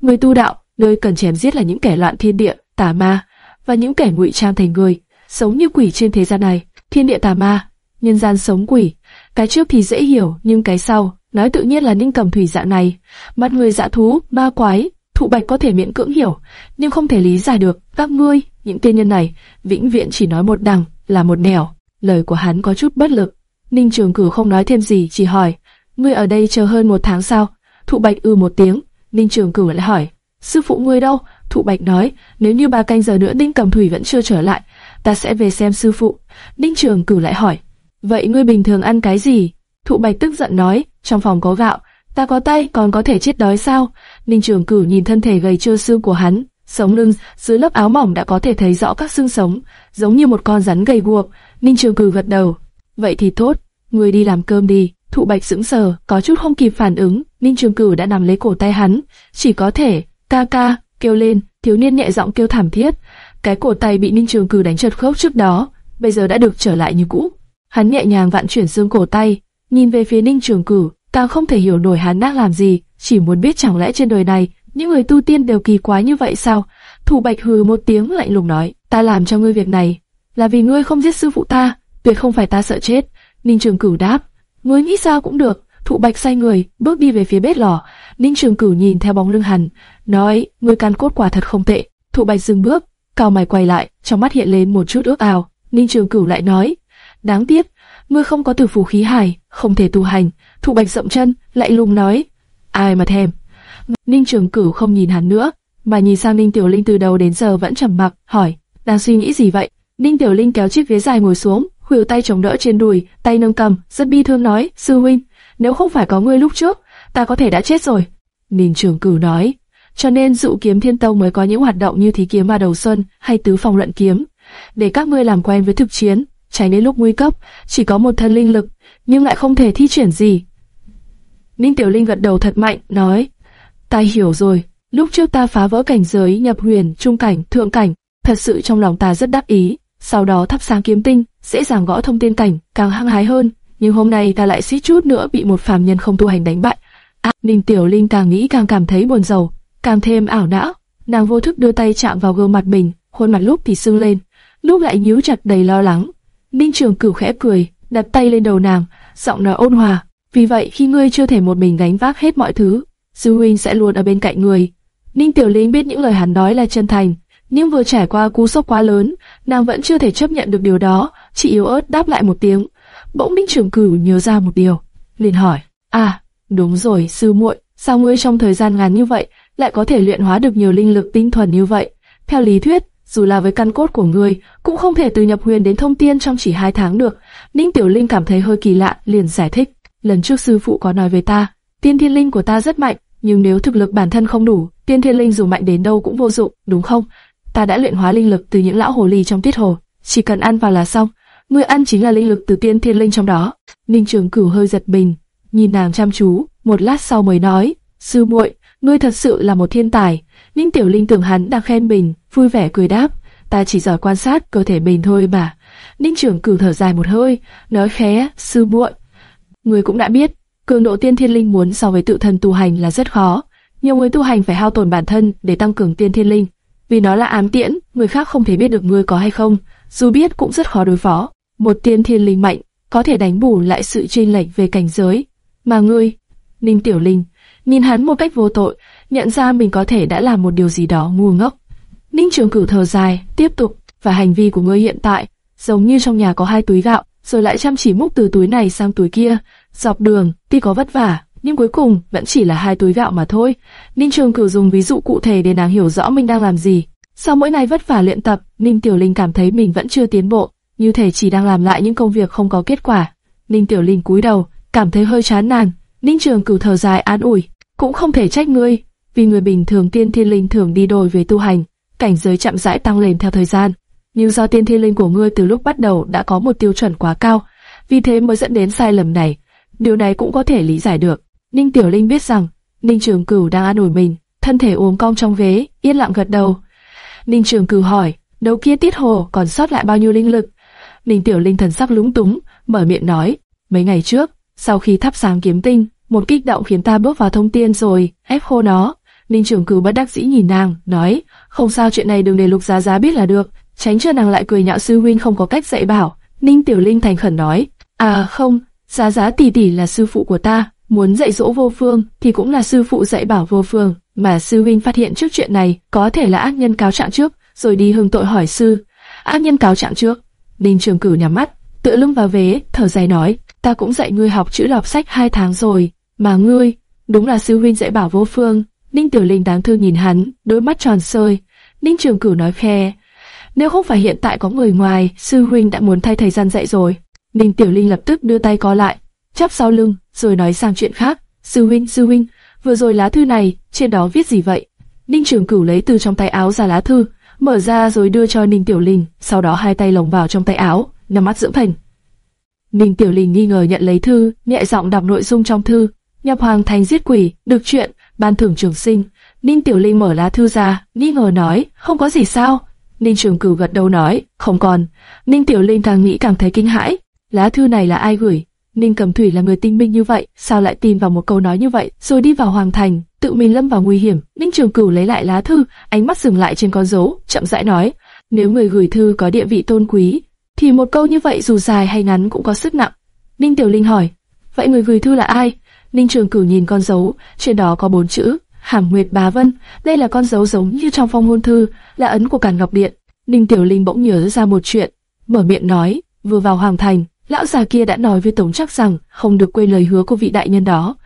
Người tu đạo, nơi cần chém giết là những kẻ loạn thiên địa, tà ma và những kẻ ngụy trang thành người, sống như quỷ trên thế gian này. Thiên địa tà ma, nhân gian sống quỷ. Cái trước thì dễ hiểu, nhưng cái sau, nói tự nhiên là Ninh Cầm Thủy dạng này, mắt người dạ thú, ma quái, thụ bạch có thể miễn cưỡng hiểu, nhưng không thể lý giải được. Các ngươi, những tiên nhân này, vĩnh viễn chỉ nói một đằng, là một nẻo. Lời của hắn có chút bất lực. Ninh Trường Cửu không nói thêm gì, chỉ hỏi, ngươi ở đây chờ hơn một tháng sao? Thụ Bạch ư một tiếng, Ninh Trường Cửu lại hỏi, sư phụ ngươi đâu? Thụ Bạch nói, nếu như ba canh giờ nữa Ninh Cầm Thủy vẫn chưa trở lại, ta sẽ về xem sư phụ. Ninh Trường Cửu lại hỏi, vậy ngươi bình thường ăn cái gì? Thụ Bạch tức giận nói, trong phòng có gạo, ta có tay còn có thể chết đói sao? Ninh Trường Cửu nhìn thân thể gầy trơ xương của hắn, sống lưng dưới lớp áo mỏng đã có thể thấy rõ các xương sống, giống như một con rắn gầy guộc. Ninh Trường Cửu gật đầu, vậy thì tốt, người đi làm cơm đi. Thụ Bạch sững sờ, có chút không kịp phản ứng, Ninh Trường Cửu đã nắm lấy cổ tay hắn, chỉ có thể ca ca kêu lên, thiếu niên nhẹ giọng kêu thảm thiết. Cái cổ tay bị Ninh Trường Cửu đánh trật khớp trước đó, bây giờ đã được trở lại như cũ. Hắn nhẹ nhàng vặn chuyển xương cổ tay, nhìn về phía Ninh Trường Cửu, càng không thể hiểu nổi hắn đang làm gì, chỉ muốn biết chẳng lẽ trên đời này những người tu tiên đều kỳ quái như vậy sao? Thủ Bạch hừ một tiếng lạnh lùng nói, ta làm cho ngươi việc này là vì ngươi không giết sư phụ ta, tuyệt không phải ta sợ chết. Ninh Trường Cửu đáp, ngươi nghĩ sao cũng được. Thụ Bạch xoay người, bước đi về phía bếp lò. Ninh Trường Cửu nhìn theo bóng lưng hắn, nói, ngươi can cốt quả thật không tệ. Thụ Bạch dừng bước, cao mày quay lại, trong mắt hiện lên một chút ước ao. Ninh Trường Cửu lại nói, đáng tiếc, ngươi không có tử phù khí hải, không thể tu hành. Thụ Bạch rộng chân, lại lùng nói, ai mà thèm. Ninh Trường Cửu không nhìn hắn nữa, mà nhìn sang Ninh Tiểu Linh từ đầu đến giờ vẫn trầm mặc, hỏi, đang suy nghĩ gì vậy? Ninh Tiểu Linh kéo chiếc ghế dài ngồi xuống, khuỷu tay chống đỡ trên đùi, tay nâng cầm, rất bi thương nói, sư huynh, nếu không phải có ngươi lúc trước, ta có thể đã chết rồi. Ninh Trường Cửu nói, cho nên dụ kiếm thiên tông mới có những hoạt động như thí kiếm mà đầu xuân hay tứ phòng luận kiếm, để các ngươi làm quen với thực chiến, tránh đến lúc nguy cấp, chỉ có một thân linh lực, nhưng lại không thể thi triển gì. Ninh Tiểu Linh gật đầu thật mạnh, nói, ta hiểu rồi, lúc trước ta phá vỡ cảnh giới nhập huyền, trung cảnh, thượng cảnh, thật sự trong lòng ta rất đắc ý, sau đó thắp sáng kiếm tinh, dễ dàng gõ thông tin cảnh, càng hăng hái hơn, nhưng hôm nay ta lại suýt chút nữa bị một phàm nhân không tu hành đánh bại. À, Ninh Tiểu Linh càng nghĩ càng cảm thấy buồn rầu, càng thêm ảo não, nàng vô thức đưa tay chạm vào gương mặt mình, khuôn mặt lúc thì sưng lên, lúc lại nhíu chặt đầy lo lắng. Ninh Trường Cửu khẽ cười, đặt tay lên đầu nàng, giọng nói ôn hòa, vì vậy khi ngươi chưa thể một mình gánh vác hết mọi thứ, sư huynh sẽ luôn ở bên cạnh người. Ninh Tiểu Linh biết những lời hắn nói là chân thành, nhưng vừa trải qua cú sốc quá lớn, nàng vẫn chưa thể chấp nhận được điều đó, chỉ yếu ớt đáp lại một tiếng. Bỗng Minh Trường Cửu nhớ ra một điều, liền hỏi: "À, đúng rồi, sư muội, sao ngươi trong thời gian ngắn như vậy lại có thể luyện hóa được nhiều linh lực tinh thuần như vậy? Theo lý thuyết, dù là với căn cốt của ngươi, cũng không thể từ nhập huyền đến thông tiên trong chỉ hai tháng được." Ninh Tiểu Linh cảm thấy hơi kỳ lạ, liền giải thích: "Lần trước sư phụ có nói với ta, tiên thiên linh của ta rất mạnh, nhưng nếu thực lực bản thân không đủ, tiên thiên linh dù mạnh đến đâu cũng vô dụng, đúng không? Ta đã luyện hóa linh lực từ những lão hồ ly trong tiết hồ, chỉ cần ăn vào là xong. Ngươi ăn chính là linh lực từ tiên thiên linh trong đó. Ninh Trường Cửu hơi giật mình, nhìn nàng chăm chú, một lát sau mới nói, sư muội, ngươi thật sự là một thiên tài. Ninh Tiểu Linh tưởng hắn đang khen mình, vui vẻ cười đáp, ta chỉ giỏi quan sát cơ thể mình thôi mà. Ninh Trường Cửu thở dài một hơi, nói khẽ, sư muội, ngươi cũng đã biết, cường độ tiên thiên linh muốn so với tự thân tu hành là rất khó. Nhiều người tu hành phải hao tổn bản thân để tăng cường tiên thiên linh, vì nó là ám tiễn, người khác không thể biết được ngươi có hay không, dù biết cũng rất khó đối phó. Một tiên thiên linh mạnh có thể đánh bù lại sự chênh lệch về cảnh giới. Mà ngươi, Ninh Tiểu Linh, nhìn hắn một cách vô tội, nhận ra mình có thể đã làm một điều gì đó ngu ngốc. Ninh Trường Cửu thở dài, tiếp tục, và hành vi của ngươi hiện tại, giống như trong nhà có hai túi gạo, rồi lại chăm chỉ múc từ túi này sang túi kia, dọc đường, tuy có vất vả, nhưng cuối cùng vẫn chỉ là hai túi gạo mà thôi. Ninh Trường Cửu dùng ví dụ cụ thể để nàng hiểu rõ mình đang làm gì. Sau mỗi ngày vất vả luyện tập, Ninh Tiểu Linh cảm thấy mình vẫn chưa tiến bộ, như thể chỉ đang làm lại những công việc không có kết quả. Ninh Tiểu Linh cúi đầu, cảm thấy hơi chán nản. Ninh Trường Cửu thở dài an ủi, cũng không thể trách ngươi, vì người bình thường tiên thiên linh thường đi đôi về tu hành, cảnh giới chậm rãi tăng lên theo thời gian. Nhưng do tiên thiên linh của ngươi từ lúc bắt đầu đã có một tiêu chuẩn quá cao, vì thế mới dẫn đến sai lầm này. Điều này cũng có thể lý giải được. Ninh Tiểu Linh biết rằng Ninh Trường Cửu đang an ủi mình, thân thể uống cong trong vế, yên lặng gật đầu. Ninh Trường Cửu hỏi, đầu kia tiết hồ còn sót lại bao nhiêu linh lực? Ninh Tiểu Linh thần sắc lúng túng, mở miệng nói, mấy ngày trước, sau khi thắp sáng kiếm tinh, một kích động khiến ta bước vào thông tiên rồi, ép khô nó. Ninh Trường Cửu bất đắc dĩ nhìn nàng, nói, không sao chuyện này đừng để Lục Giá Giá biết là được, tránh cho nàng lại cười nhạo sư huynh không có cách dạy bảo. Ninh Tiểu Linh thành khẩn nói, à không, Giá Giá tỷ tỷ là sư phụ của ta, muốn dạy dỗ vô phương thì cũng là sư phụ dạy bảo vô phương, mà sư huynh phát hiện trước chuyện này có thể là ác nhân cáo trạng trước, rồi đi hưng tội hỏi sư. Ác nhân cáo trạng trước. Ninh Trường Cửu nhắm mắt, tựa lưng vào vế, thở dài nói, ta cũng dạy ngươi học chữ đọc sách hai tháng rồi, mà ngươi, đúng là sư huynh dạy bảo vô phương. Ninh Tiểu Linh đáng thương nhìn hắn, đôi mắt tròn sơi. Ninh Trường Cửu nói khe, nếu không phải hiện tại có người ngoài, sư huynh đã muốn thay thầy gian dạy rồi. Ninh Tiểu Linh lập tức đưa tay co lại, chắp sau lưng, rồi nói sang chuyện khác. Sư huynh, sư huynh, vừa rồi lá thư này, trên đó viết gì vậy? Ninh Trường Cửu lấy từ trong tay áo ra lá thư, mở ra rồi đưa cho Ninh Tiểu Linh, sau đó hai tay lồng vào trong tay áo, nằm mắt dưỡng thành. Ninh Tiểu Linh nghi ngờ nhận lấy thư, nhẹ giọng đọc nội dung trong thư. Nhập hoàng thành giết quỷ, được chuyện, ban thưởng trường sinh. Ninh Tiểu Linh mở lá thư ra, nghi ngờ nói, không có gì sao. Ninh Trường Cửu gật đầu nói, không còn. Ninh Tiểu Linh càng nghĩ càng thấy kinh hãi. Lá thư này là ai gửi? Ninh Cầm Thủy là người tinh minh như vậy, sao lại tin vào một câu nói như vậy, rồi đi vào hoàng thành, tự mình lâm vào nguy hiểm. Ninh Trường Cửu lấy lại lá thư, ánh mắt dừng lại trên con dấu, chậm rãi nói: nếu người gửi thư có địa vị tôn quý, thì một câu như vậy dù dài hay ngắn cũng có sức nặng. Ninh Tiểu Linh hỏi: vậy người gửi thư là ai? Ninh Trường Cửu nhìn con dấu, trên đó có bốn chữ: Hàm Nguyệt Bá Vân. Đây là con dấu giống như trong phong hôn thư, là ấn của Càn Ngọc Điện. Ninh Tiểu Linh bỗng nhớ ra một chuyện, mở miệng nói: vừa vào hoàng thành Lão già kia đã nói với Tống Trác rằng không được quên lời hứa của vị đại nhân đó.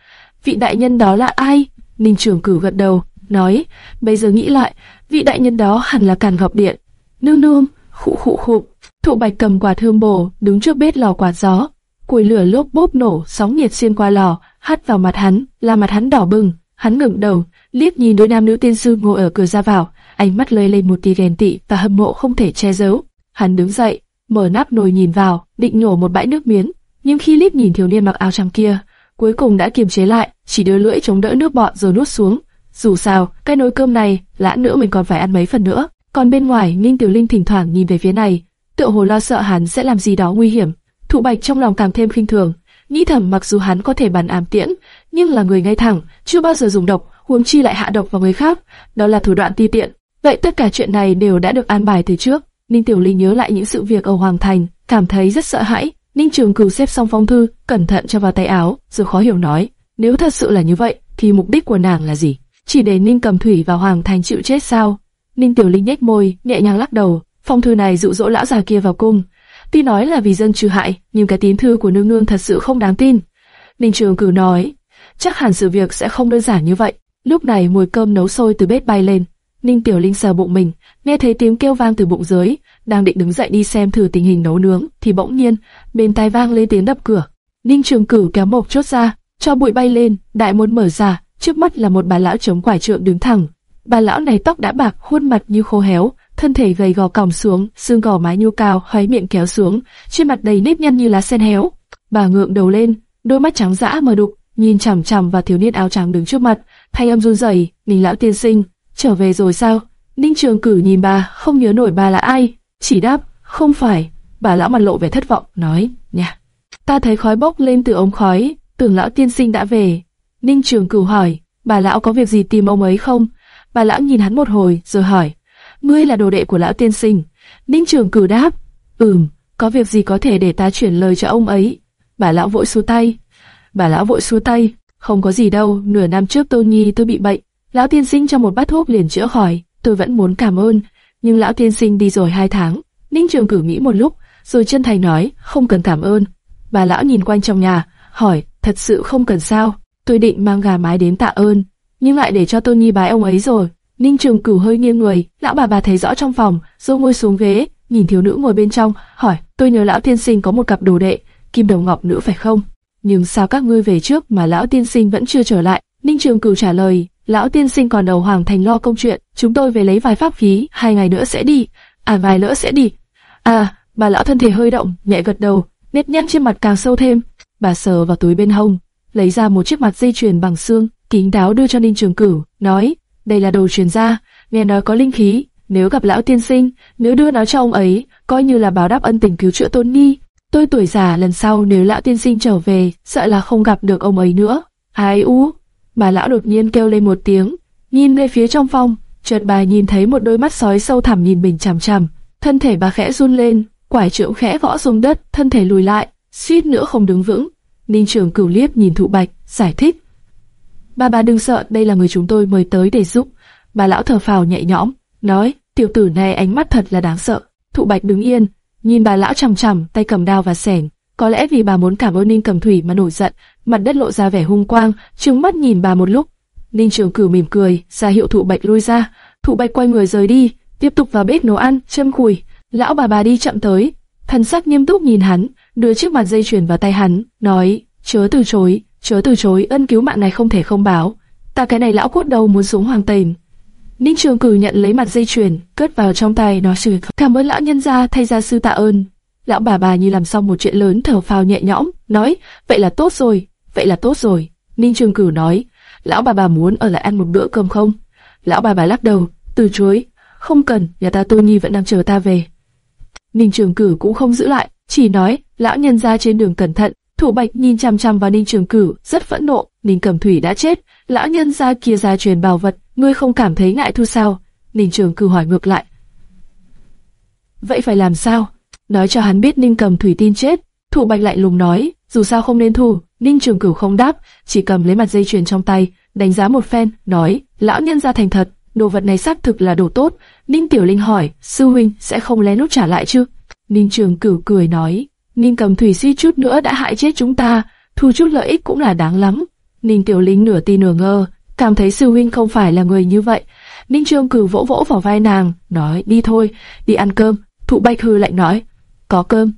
Vị đại nhân đó là ai? Ninh Trường Cửu gật đầu, nói, bây giờ nghĩ lại, vị đại nhân đó hẳn là Càn Ngọc Điện. Nương nương, khụ khụ khụ, thụ bạch cầm quạt thơm bổ, đứng trước bếp lò quạt gió. Củi lửa lốp bốp nổ, sóng nhiệt xuyên qua lò, hắt vào mặt hắn, làm mặt hắn đỏ bừng. Hắn ngẩng đầu, liếc nhìn đôi nam nữ tiên sư ngồi ở cửa ra vào, ánh mắt lây lên một tia ghen tị và hâm mộ không thể che giấu. Hắn đứng dậy, mở nắp nồi nhìn vào, định nhổ một bãi nước miếng, nhưng khi liếc nhìn thiếu niên mặc áo trắng kia, cuối cùng đã kiềm chế lại, chỉ đưa lưỡi chống đỡ nước bọt rồi nuốt xuống. Dù sao, cái nồi cơm này, lát nữa mình còn phải ăn mấy phần nữa. Còn bên ngoài, Ninh Tiểu Linh thỉnh thoảng nhìn về phía này, tựa hồ lo sợ hắn sẽ làm gì đó nguy hiểm. Thụ Bạch trong lòng càng thêm khinh thường, nghĩ thầm mặc dù hắn có thể bàn ám tiễn, nhưng là người ngay thẳng, chưa bao giờ dùng độc, huống chi lại hạ độc vào người khác, đó là thủ đoạn ti tiện. Vậy tất cả chuyện này đều đã được an bài từ trước. Ninh Tiểu Linh nhớ lại những sự việc ở Hoàng Thành, cảm thấy rất sợ hãi. Ninh Trường Cửu xếp xong phong thư, cẩn thận cho vào tay áo, rồi khó hiểu nói, nếu thật sự là như vậy, thì mục đích của nàng là gì? Chỉ để Ninh Cầm Thủy vào Hoàng Thành chịu chết sao? Ninh Tiểu Linh nhếch môi, nhẹ nhàng lắc đầu. Phong thư này dụ dỗ lão già kia vào cung, tuy nói là vì dân trừ hại, nhưng cái tín thư của nương nương thật sự không đáng tin. Ninh Trường Cửu nói, chắc hẳn sự việc sẽ không đơn giản như vậy. Lúc này mùi cơm nấu sôi từ bếp bay lên, Ninh Tiểu Linh sờ bụng mình, nghe thấy tiếng kêu vang từ bụng dưới, đang định đứng dậy đi xem thử tình hình nấu nướng, thì bỗng nhiên bên tai vang lên tiếng đập cửa. Ninh Trường Cửu kéo mộc chốt ra, cho bụi bay lên, đại môn mở ra, trước mắt là một bà lão chống quải trượng đứng thẳng. Bà lão này tóc đã bạc, khuôn mặt như khô héo, thân thể gầy gò còng xuống, xương gò má nhô cao, khóe miệng kéo xuống, trên mặt đầy nếp nhăn như lá sen héo. Bà ngượng đầu lên, đôi mắt trắng dã mờ đục, nhìn chằm chằm vào thiếu niên áo trắng đứng trước mặt, thanh âm run rẩy, "Ninh lão tiên sinh, trở về rồi sao? Ninh Trường Cử nhìn bà, không nhớ nổi bà là ai, chỉ đáp, không phải. Bà lão mặt lộ vẻ thất vọng, nói, nhà Ta thấy khói bốc lên từ ống khói, tưởng lão tiên sinh đã về. Ninh Trường Cửu hỏi, bà lão có việc gì tìm ông ấy không? Bà lão nhìn hắn một hồi, rồi hỏi, ngươi là đồ đệ của lão tiên sinh. Ninh Trường cử đáp, ừm, có việc gì có thể để ta chuyển lời cho ông ấy? Bà lão vội xua tay. Bà lão vội xua tay, không có gì đâu, nửa năm trước Tô nhi tôi bị bệnh, lão tiên sinh cho một bát thuốc liền chữa khỏi, tôi vẫn muốn cảm ơn, nhưng lão tiên sinh đi rồi hai tháng. Ninh Trường cử nghĩ một lúc, rồi chân thành nói, không cần cảm ơn. Bà lão nhìn quanh trong nhà, hỏi, thật sự không cần sao? Tôi định mang gà mái đến tạ ơn, nhưng lại để cho Tôn Nhi bái ông ấy rồi. Ninh Trường Cửu hơi nghiêng người, lão bà bà thấy rõ trong phòng, rồi ngồi xuống ghế, nhìn thiếu nữ ngồi bên trong, hỏi, tôi nhớ lão tiên sinh có một cặp đồ đệ, kim đầu ngọc nữ phải không? Nhưng sao các ngươi về trước mà lão tiên sinh vẫn chưa trở lại? Ninh Trường Cửu trả lời, lão tiên sinh còn đầu hoàng thành lo công chuyện, chúng tôi về lấy vài pháp khí, hai ngày nữa sẽ đi, à vài nữa sẽ đi. À, bà lão thân thể hơi động, nhẹ gật đầu, nét nhăn trên mặt càng sâu thêm. Bà sờ vào túi bên hông, lấy ra một chiếc mặt dây chuyền bằng xương, kính đáo đưa cho Ninh Trường Cửu, nói, đây là đồ truyền gia, nghe nói có linh khí, nếu gặp lão tiên sinh, nếu đưa nó cho ông ấy, coi như là báo đáp ân tình cứu chữa Tôn Nhi. Tôi tuổi già lần sau nếu lão tiên sinh trở về, sợ là không gặp được ông ấy nữa. Ai u, bà lão đột nhiên kêu lên một tiếng, nhìn về phía trong phòng, chợt bà nhìn thấy một đôi mắt sói sâu thẳm nhìn mình chằm chằm, thân thể bà khẽ run lên, quải trượng khẽ võ xuống đất, thân thể lùi lại, suýt nữa không đứng vững. Ninh Trường Cửu liếc nhìn Thụ Bạch, giải thích: "Bà bà đừng sợ, đây là người chúng tôi mời tới để giúp." Bà lão thở phào nhẹ nhõm, nói: "Tiểu tử này ánh mắt thật là đáng sợ." Thụ Bạch đứng yên, nhìn bà lão chằm chằm, tay cầm đao và sẻng. Có lẽ vì bà muốn cảm ơn Ninh Cầm Thủy mà nổi giận, mặt đất lộ ra vẻ hung quang, trừng mắt nhìn bà một lúc. Ninh Trường Cửu mỉm cười, ra hiệu Thụ Bạch lui ra. Thụ Bạch quay người rời đi, tiếp tục vào bếp nấu ăn, châm củi. Lão bà bà đi chậm tới, thần sắc nghiêm túc nhìn hắn, đưa chiếc mặt dây chuyền vào tay hắn, nói: chớ từ chối, chớ từ chối, ân cứu mạng này không thể không báo. Ta cái này lão cốt đầu muốn xuống hoàng tềnh. Ninh Trường Cử nhận lấy mặt dây chuyền, cất vào trong tay, nói sự cảm ơn lão nhân gia thay gia sư tạ ơn. Lão bà bà như làm xong một chuyện lớn thở phào nhẹ nhõm, nói, vậy là tốt rồi, vậy là tốt rồi. Ninh Trường Cử nói, lão bà bà muốn ở lại ăn một bữa cơm không? Lão bà bà lắc đầu, từ chối, không cần, nhà ta Tô Nhi vẫn đang chờ ta về. Ninh Trường Cử cũng không giữ lại, chỉ nói, lão nhân gia trên đường cẩn thận. Thủ Bạch nhìn chằm chằm vào Ninh Trường Cử, rất phẫn nộ. Ninh Cẩm Thủy đã chết, lão nhân gia kia gia truyền bảo vật, ngươi không cảm thấy ngại thu sao? Ninh Trường Cử hỏi ngược lại. Vậy phải làm sao? Nói cho hắn biết Ninh Cẩm Thủy tin chết. Thủ Bạch lại lùng nói, dù sao không nên thu. Ninh Trường Cửu không đáp, chỉ cầm lấy mặt dây chuyền trong tay, đánh giá một phen, nói, lão nhân gia thành thật, đồ vật này xác thực là đồ tốt. Ninh Tiểu Linh hỏi, sư huynh sẽ không lén lút trả lại chứ? Ninh Trường Cửu cười nói, Ninh Cầm Thủy suy chút nữa đã hại chết chúng ta, thu chút lợi ích cũng là đáng lắm. Ninh Tiểu Linh nửa tin nửa ngờ, cảm thấy sư huynh không phải là người như vậy. Ninh Trường cử vỗ vỗ vào vai nàng, nói đi thôi, đi ăn cơm. Thụ Bạch Hư lại nói, có cơm,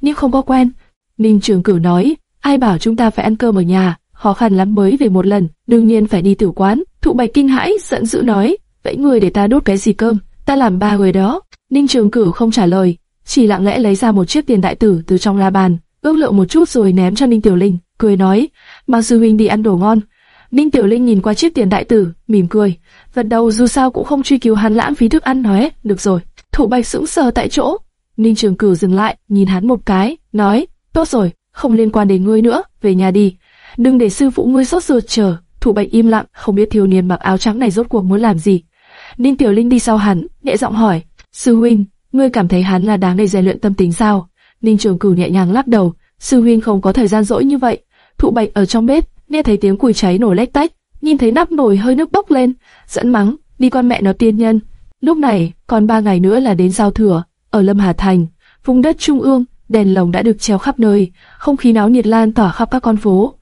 nhưng không có quen. Ninh Trường cử nói, ai bảo chúng ta phải ăn cơm ở nhà, khó khăn lắm mới về một lần, đương nhiên phải đi tử quán. Thụ Bạch kinh hãi, giận dữ nói, vậy người để ta đốt cái gì cơm, ta làm ba người đó. Ninh Trường cử không trả lời, chỉ lặng lẽ lấy ra một chiếc tiền đại tử từ trong la bàn, ước lượng một chút rồi ném cho Ninh Tiểu Linh, cười nói, Mao sư huynh đi ăn đồ ngon. Ninh Tiểu Linh nhìn qua chiếc tiền đại tử, mỉm cười, vật đầu dù sao cũng không truy cứu hắn lãng phí thức ăn nói, được rồi. Thủ Bạch sững sờ tại chỗ, Ninh Trường Cửu dừng lại, nhìn hắn một cái, nói, tốt rồi, không liên quan đến ngươi nữa, về nhà đi, đừng để sư phụ ngươi sốt ruột chờ. Thủ Bạch im lặng, không biết thiếu niên mặc áo trắng này rốt cuộc muốn làm gì. Ninh Tiểu Linh đi sau hắn, nhẹ giọng hỏi, sư huynh, ngươi cảm thấy hắn là đáng để rèn luyện tâm tính sao? Ninh Trường Cửu nhẹ nhàng lắc đầu, sư huynh không có thời gian rỗi như vậy. Thụ Bạch ở trong bếp, nghe thấy tiếng củi cháy nổ lách tách, nhìn thấy nắp nồi hơi nước bốc lên, giận mắng, đi con mẹ nó tiên nhân. Lúc này, còn ba ngày nữa là đến giao thừa, ở Lâm Hà Thành, vùng đất trung ương, đèn lồng đã được treo khắp nơi, không khí náo nhiệt lan tỏa khắp các con phố.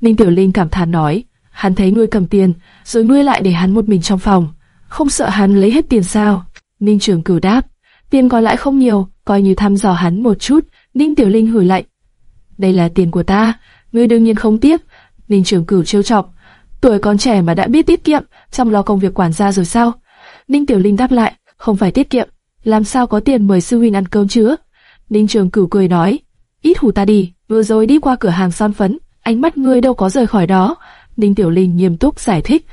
Ninh Tiểu Linh cảm thán nói, hắn thấy nuôi cầm tiền, rồi nuôi lại để hắn một mình trong phòng, không sợ hắn lấy hết tiền sao? Ninh Trường Cửu đáp, tiền còn lại không nhiều, coi như thăm dò hắn một chút. Ninh Tiểu Linh hử lạnh, đây là tiền của ta, ngươi đương nhiên không tiếp. Ninh Trường Cửu trêu chọc, tuổi còn trẻ mà đã biết tiết kiệm, chăm lo công việc quản gia rồi sao? Ninh Tiểu Linh đáp lại, không phải tiết kiệm, làm sao có tiền mời sư huynh ăn cơm chứ? Ninh Trường Cửu cười nói, ít hù ta đi, vừa rồi đi qua cửa hàng son phấn, ánh mắt ngươi đâu có rời khỏi đó. Ninh Tiểu Linh nghiêm túc giải thích,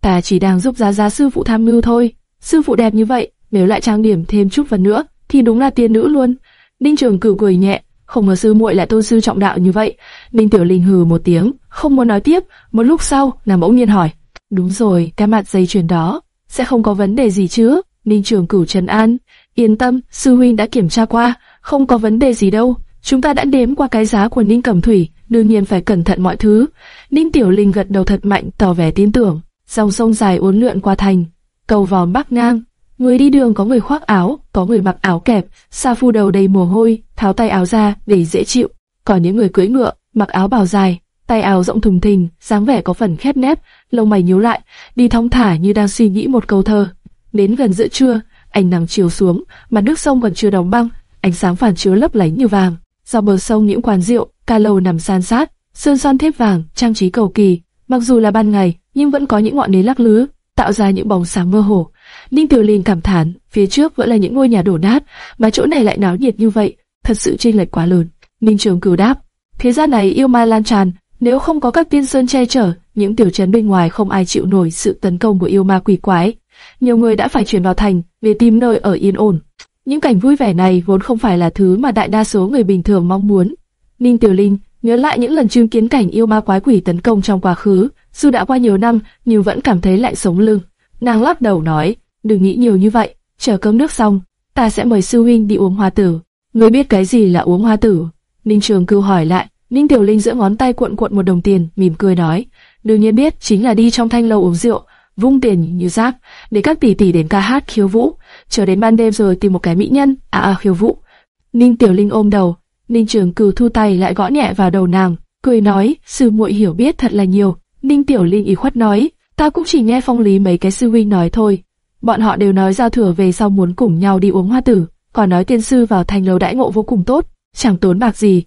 ta chỉ đang giúp Giá Giá sư phụ tham mưu thôi. Sư phụ đẹp như vậy, nếu lại trang điểm thêm chút phần nữa, thì đúng là tiên nữ luôn. Ninh Trường Cửu cười nhẹ, không ngờ sư muội lại tôn sư trọng đạo như vậy. Ninh Tiểu Linh hừ một tiếng, không muốn nói tiếp. Một lúc sau, nàng bỗng nhiên hỏi, đúng rồi, cái mặt dây chuyền đó sẽ không có vấn đề gì chứ? Ninh Trường Cửu trấn an, yên tâm, sư huynh đã kiểm tra qua, không có vấn đề gì đâu. chúng ta đã đếm qua cái giá của Ninh Cẩm Thủy, đương nhiên phải cẩn thận mọi thứ. Ninh Tiểu Linh gật đầu thật mạnh tỏ vẻ tin tưởng. Dòng sông dài uốn lượn qua thành, cầu vòm bắc ngang. Người đi đường có người khoác áo, có người mặc áo kẹp, sa phu đầu đầy mồ hôi, tháo tay áo ra để dễ chịu. Còn những người cưỡi ngựa, mặc áo bào dài, tay áo rộng thùng thình, dáng vẻ có phần khép nép, lông mày nhíu lại, đi thong thả như đang suy nghĩ một câu thơ. Đến gần giữa trưa, ánh nắng chiếu xuống, mặt nước sông còn chưa đóng băng, ánh sáng phản chiếu lấp lánh như vàng. Dọc bờ sông những quán rượu, ca lầu nằm san sát, sơn son thép vàng, trang trí cầu kỳ. Mặc dù là ban ngày, nhưng vẫn có những ngọn nến lắc lứ, tạo ra những bóng sáng mơ hồ. Ninh Tiểu Linh cảm thán, phía trước vẫn là những ngôi nhà đổ nát, mà chỗ này lại náo nhiệt như vậy, thật sự chênh lệch quá lớn. Ninh Trường Cửu đáp, thế gian này yêu ma lan tràn, nếu không có các tiên sơn che chở, những tiểu trấn bên ngoài không ai chịu nổi sự tấn công của yêu ma quỷ quái. Nhiều người đã phải chuyển vào thành để tìm nơi ở yên ổn. Những cảnh vui vẻ này vốn không phải là thứ mà đại đa số người bình thường mong muốn. Ninh Tiểu Linh nhớ lại những lần chứng kiến cảnh yêu ma quái quỷ tấn công trong quá khứ, dù đã qua nhiều năm nhưng vẫn cảm thấy lại sống lưng. Nàng lắc đầu nói, đừng nghĩ nhiều như vậy, chờ cơm nước xong, ta sẽ mời sư huynh đi uống hoa tử. Ngươi biết cái gì là uống hoa tử? Ninh Trường Cưu hỏi lại. Ninh Tiểu Linh giữa ngón tay cuộn cuộn một đồng tiền, mỉm cười nói, đương nhiên biết, chính là đi trong thanh lâu uống rượu, vung tiền như rác, để các tỷ tỷ đến ca hát khiêu vũ, chờ đến ban đêm rồi tìm một cái mỹ nhân, à à khiêu vũ. Ninh Tiểu Linh ôm đầu, Ninh Trường Cửu thu tay lại gõ nhẹ vào đầu nàng, cười nói, sư muội hiểu biết thật là nhiều. Ninh Tiểu Linh ý khuất nói, ta cũng chỉ nghe phong lý mấy cái sư huynh nói thôi. Bọn họ đều nói giao thừa về sau muốn cùng nhau đi uống hoa tử, còn nói tiên sư vào thành lầu đãi ngộ vô cùng tốt, chẳng tốn bạc gì.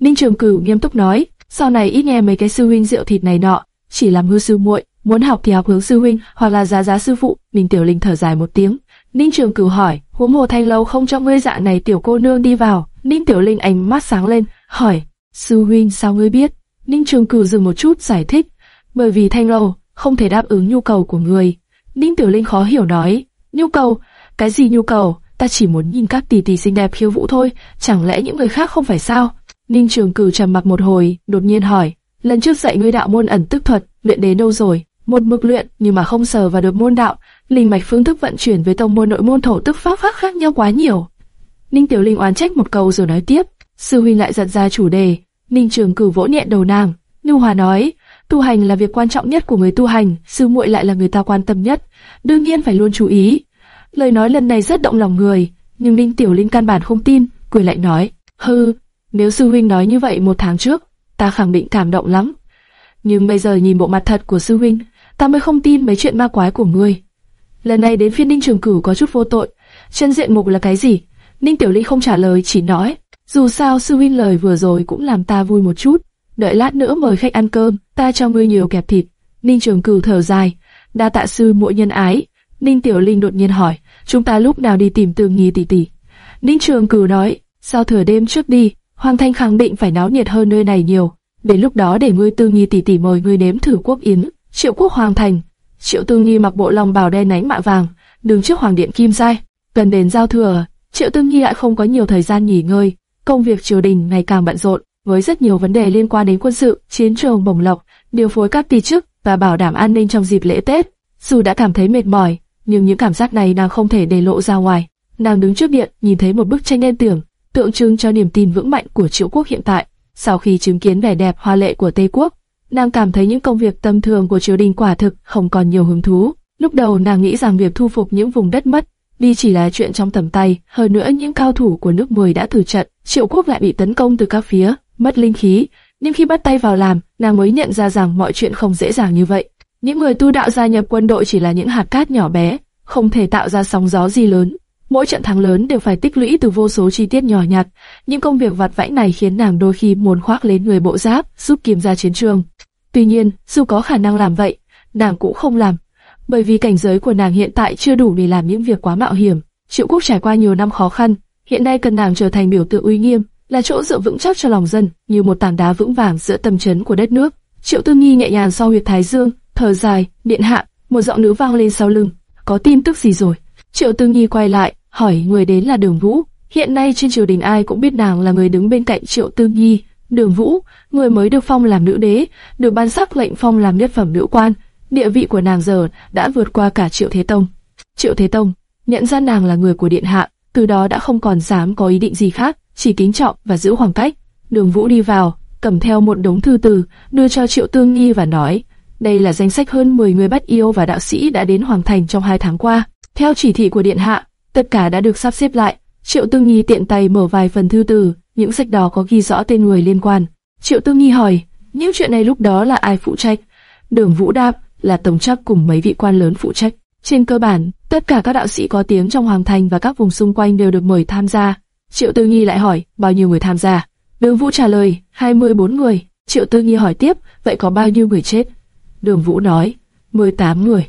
Ninh Trường Cửu nghiêm túc nói, sau này ít nghe mấy cái sư huynh rượu thịt này nọ, chỉ làm hư sư muội, muốn học thì học hướng sư huynh, hoặc là giá giá sư phụ. Ninh Tiểu Linh thở dài một tiếng. Ninh Trường Cửu hỏi, huống hồ thanh lâu không cho ngươi dạng này tiểu cô nương đi vào. Ninh Tiểu Linh ánh mắt sáng lên, hỏi, sư huynh sao ngươi biết? Ninh Trường Cửu dừng một chút giải thích, bởi vì thanh lâu không thể đáp ứng nhu cầu của người. Ninh Tiểu Linh khó hiểu nói, nhu cầu, cái gì nhu cầu? Ta chỉ muốn nhìn các tỷ tỷ xinh đẹp khiêu vũ thôi, chẳng lẽ những người khác không phải sao? Ninh Trường Cử trầm mặc một hồi, đột nhiên hỏi, lần trước dạy ngươi đạo môn ẩn tức thuật, luyện đến đâu rồi? Một mực luyện, nhưng mà không sờ vào được môn đạo, linh mạch phương thức vận chuyển với tông môn nội môn thổ tức pháp pháp khác nhau quá nhiều. Ninh Tiểu Linh oán trách một câu rồi nói tiếp, sư huynh lại giật ra chủ đề. Ninh Trường Cử vỗ nhẹ đầu nàng, Nhu Hòa nói, tu hành là việc quan trọng nhất của người tu hành, sư muội lại là người ta quan tâm nhất, đương nhiên phải luôn chú ý. Lời nói lần này rất động lòng người, nhưng Ninh Tiểu Linh căn bản không tin, cười lại nói, hư, nếu sư huynh nói như vậy một tháng trước, ta khẳng định cảm động lắm. Nhưng bây giờ nhìn bộ mặt thật của sư huynh, ta mới không tin mấy chuyện ma quái của ngươi. Lần này đến phiên Ninh Trường Cửu có chút vô tội. Chân diện mục là cái gì? Ninh Tiểu Linh không trả lời, chỉ nói, dù sao sư huynh lời vừa rồi cũng làm ta vui một chút. Đợi lát nữa mời khách ăn cơm, ta cho ngươi nhiều kẹp thịt. Ninh Trường Cửu thở dài, đa tạ sư muội nhân ái. Ninh Tiểu Linh đột nhiên hỏi, chúng ta lúc nào đi tìm Tương Nhi tỷ tỷ? Ninh Trường Cửu nói, sao thừa đêm trước đi, Hoàng Thanh khẳng định phải náo nhiệt hơn nơi này nhiều. Đến lúc đó để ngươi Tương Nhi tỷ tỷ mời ngươi nếm thử quốc yến. Triệu Quốc Hoàng Thành, Triệu Tương Nhi mặc bộ lòng bào đen nánh mạ vàng, đứng trước hoàng điện kim giai. Gần đến giao thừa, Triệu Tương Nhi lại không có nhiều thời gian nghỉ ngơi, công việc triều đình ngày càng bận rộn, với rất nhiều vấn đề liên quan đến quân sự, chiến trường bổng lộc, điều phối các tỷ chức và bảo đảm an ninh trong dịp lễ Tết. Dù đã cảm thấy mệt mỏi, nhưng những cảm giác này nàng không thể để lộ ra ngoài. Nàng đứng trước điện, nhìn thấy một bức tranh đen tưởng, tượng trưng cho niềm tin vững mạnh của Triệu Quốc hiện tại. Sau khi chứng kiến vẻ đẹp hoa lệ của Tây Quốc, nàng cảm thấy những công việc tâm thường của triều đình quả thực không còn nhiều hứng thú. Lúc đầu nàng nghĩ rằng việc thu phục những vùng đất mất đi chỉ là chuyện trong tầm tay, hơn nữa những cao thủ của nước mười đã thử trận, triệu quốc lại bị tấn công từ các phía, mất linh khí. Nhưng khi bắt tay vào làm, nàng mới nhận ra rằng mọi chuyện không dễ dàng như vậy. Những người tu đạo gia nhập quân đội chỉ là những hạt cát nhỏ bé, không thể tạo ra sóng gió gì lớn. Mỗi trận thắng lớn đều phải tích lũy từ vô số chi tiết nhỏ nhặt. Những công việc vặt vãnh này khiến nàng đôi khi muốn khoác lên người bộ giáp, giúp kiếm ra chiến trường. Tuy nhiên, dù có khả năng làm vậy, nàng cũng không làm, bởi vì cảnh giới của nàng hiện tại chưa đủ để làm những việc quá mạo hiểm. Triệu Quốc trải qua nhiều năm khó khăn, hiện nay cần nàng trở thành biểu tượng uy nghiêm, là chỗ dựa vững chắc cho lòng dân, như một tảng đá vững vàng giữa tâm chấn của đất nước. Triệu Tư Nghi nhẹ nhàng so huyệt thái dương, thở dài, điện hạ, một giọng nữ vang lên sau lưng, có tin tức gì rồi? Triệu Tư Nghi quay lại, hỏi người đến là Đường Vũ. Hiện nay trên triều đình ai cũng biết nàng là người đứng bên cạnh Triệu Tư Nghi. Đường Vũ, người mới được phong làm nữ đế, được ban sắc lệnh phong làm nhất phẩm nữ quan, địa vị của nàng giờ đã vượt qua cả Triệu Thế Tông. Triệu Thế Tông nhận ra nàng là người của điện hạ, từ đó đã không còn dám có ý định gì khác, chỉ kính trọng và giữ khoảng cách. Đường Vũ đi vào, cầm theo một đống thư từ, đưa cho Triệu Tương Nhi và nói, đây là danh sách hơn 10 người bắt yêu và đạo sĩ đã đến Hoàng Thành trong hai tháng qua. Theo chỉ thị của Điện Hạ, tất cả đã được sắp xếp lại. Triệu Tương Nhi tiện tay mở vài phần thư từ, những sách đó có ghi rõ tên người liên quan. Triệu Tương Nhi hỏi, những chuyện này lúc đó là ai phụ trách? Đường Vũ đáp, là Tổng trắc cùng mấy vị quan lớn phụ trách. Trên cơ bản, tất cả các đạo sĩ có tiếng trong Hoàng Thành và các vùng xung quanh đều được mời tham gia. Triệu Tư Nhi lại hỏi, bao nhiêu người tham gia? Đường Vũ trả lời, 24 người. Triệu Tư Nhi hỏi tiếp, vậy có bao nhiêu người chết? Đường Vũ nói, 18 người.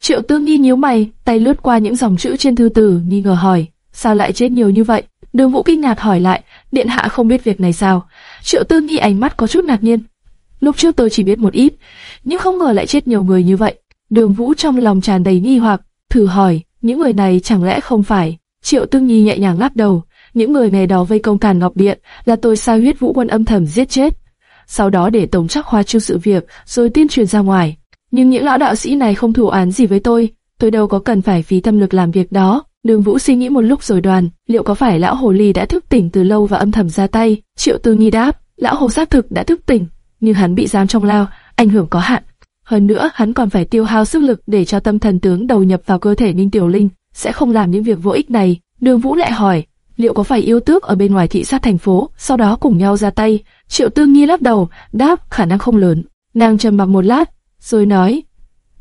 Triệu Tư Nhi nhíu mày, tay lướt qua những dòng chữ trên thư từ, nghi ngờ hỏi, sao lại chết nhiều như vậy? Đường Vũ kinh ngạc hỏi lại, điện hạ không biết việc này sao? Triệu Tư Nhi ánh mắt có chút ngạc nhiên. Lúc trước tôi chỉ biết một ít, nhưng không ngờ lại chết nhiều người như vậy. Đường Vũ trong lòng tràn đầy nghi hoặc, thử hỏi, những người này chẳng lẽ không phải? Triệu Tư Nhi nhẹ nhàng lắc đầu, những người ngày đó vây công Càn Ngọc Điện là tôi sai huyết vũ quân âm thầm giết chết. Sau đó để tổng chắc khoa trương sự việc, rồi tuyên truyền ra ngoài. Nhưng những lão đạo sĩ này không thủ án gì với tôi, tôi đâu có cần phải phí tâm lực làm việc đó. Đường Vũ suy nghĩ một lúc rồi đoàn, liệu có phải lão hồ ly đã thức tỉnh từ lâu và âm thầm ra tay? Triệu Tư Nhi đáp, lão hồ xác thực đã thức tỉnh, nhưng hắn bị giam trong lao, ảnh hưởng có hạn. Hơn nữa, hắn còn phải tiêu hao sức lực để cho tâm thần tướng đầu nhập vào cơ thể Ninh Tiểu Linh, sẽ không làm những việc vô ích này. Đường Vũ lại hỏi, liệu có phải yêu tước ở bên ngoài thị sát thành phố, sau đó cùng nhau ra tay? Triệu Tư Nghi lắc đầu, đáp khả năng không lớn. Nàng trầm mặc một lát, rồi nói,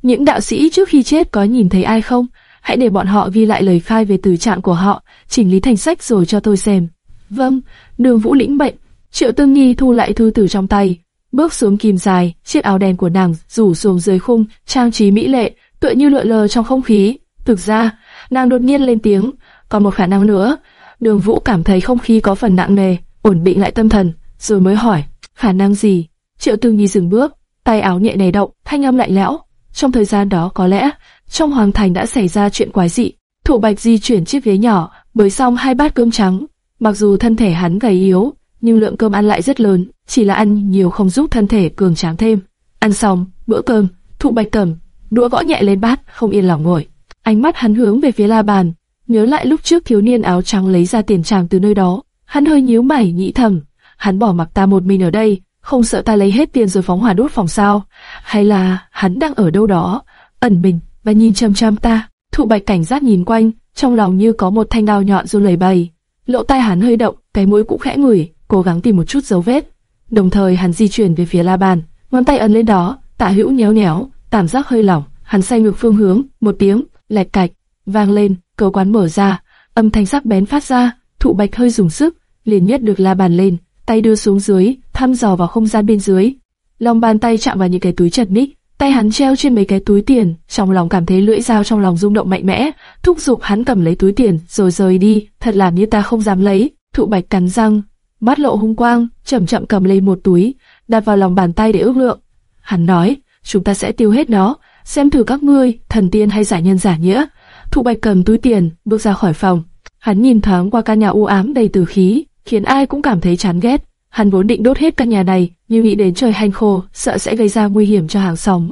những đạo sĩ trước khi chết có nhìn thấy ai không? Hãy để bọn họ ghi lại lời khai về tử trạng của họ, chỉnh lý thành sách rồi cho tôi xem. Vâng, đường vũ lĩnh bệnh. Triệu Tư Nghi thu lại thư tử trong tay, bước xuống kim dài, chiếc áo đen của nàng rủ xuống dưới khung, trang trí mỹ lệ, tựa như lượn lờ trong không khí. Thực ra, nàng đột nhiên lên tiếng, còn một khả năng nữa. Đường Vũ cảm thấy không khí có phần nặng nề, ổn định lại tâm thần, rồi mới hỏi, khả năng gì? Triệu Tư Nhi dừng bước, tay áo nhẹ nảy động, thanh âm lạnh lẽo. Trong thời gian đó có lẽ, trong hoàng thành đã xảy ra chuyện quái dị. Thủ Bạch di chuyển chiếc ghế nhỏ, bới xong hai bát cơm trắng. Mặc dù thân thể hắn gầy yếu, nhưng lượng cơm ăn lại rất lớn, chỉ là ăn nhiều không giúp thân thể cường tráng thêm. Ăn xong, bữa cơm, Thụ Bạch cầm đũa gõ nhẹ lên bát, không yên lòng ngồi. Ánh mắt hắn hướng về phía la bàn, nhớ lại lúc trước thiếu niên áo trắng lấy ra tiền tràng từ nơi đó, hắn hơi nhíu mày nghĩ thầm, hắn bỏ mặc ta một mình ở đây, không sợ ta lấy hết tiền rồi phóng hỏa đốt phòng sao? Hay là hắn đang ở đâu đó, ẩn mình và nhìn chăm chăm ta? Thụ Bạch cảnh giác nhìn quanh, trong lòng như có một thanh đao nhọn run lẩy bẩy. Lỗ tai hắn hơi động, cái mũi cũng khẽ ngửi, cố gắng tìm một chút dấu vết. Đồng thời hắn di chuyển về phía la bàn, ngón tay ấn lên đó, tạ hữu nhéo nhéo, cảm giác hơi lỏng, hắn xoay ngược phương hướng, một tiếng, lẹt cạch, vang lên, cửa quán mở ra, âm thanh sắc bén phát ra, thụ bạch hơi dùng sức, liền nhất được la bàn lên, tay đưa xuống dưới, thăm dò vào không gian bên dưới. Lòng bàn tay chạm vào những cái túi chật ních, tay hắn treo trên mấy cái túi tiền, trong lòng cảm thấy lưỡi dao trong lòng rung động mạnh mẽ, thúc giục hắn cầm lấy túi tiền rồi rời đi, thật làm như ta không dám lấy. Thụ bạch cắn răng, mắt lộ hung quang, chậm chậm cầm lấy một túi, đặt vào lòng bàn tay để ước lượng. Hắn nói, chúng ta sẽ tiêu hết nó, xem thử các ngươi, thần tiên hay giả nhân giả nghĩa. Thụ Bạch cầm túi tiền, bước ra khỏi phòng. Hắn nhìn thoáng qua căn nhà u ám đầy tử khí, khiến ai cũng cảm thấy chán ghét. Hắn vốn định đốt hết căn nhà này, nhưng nghĩ đến trời hanh khô, sợ sẽ gây ra nguy hiểm cho hàng xóm.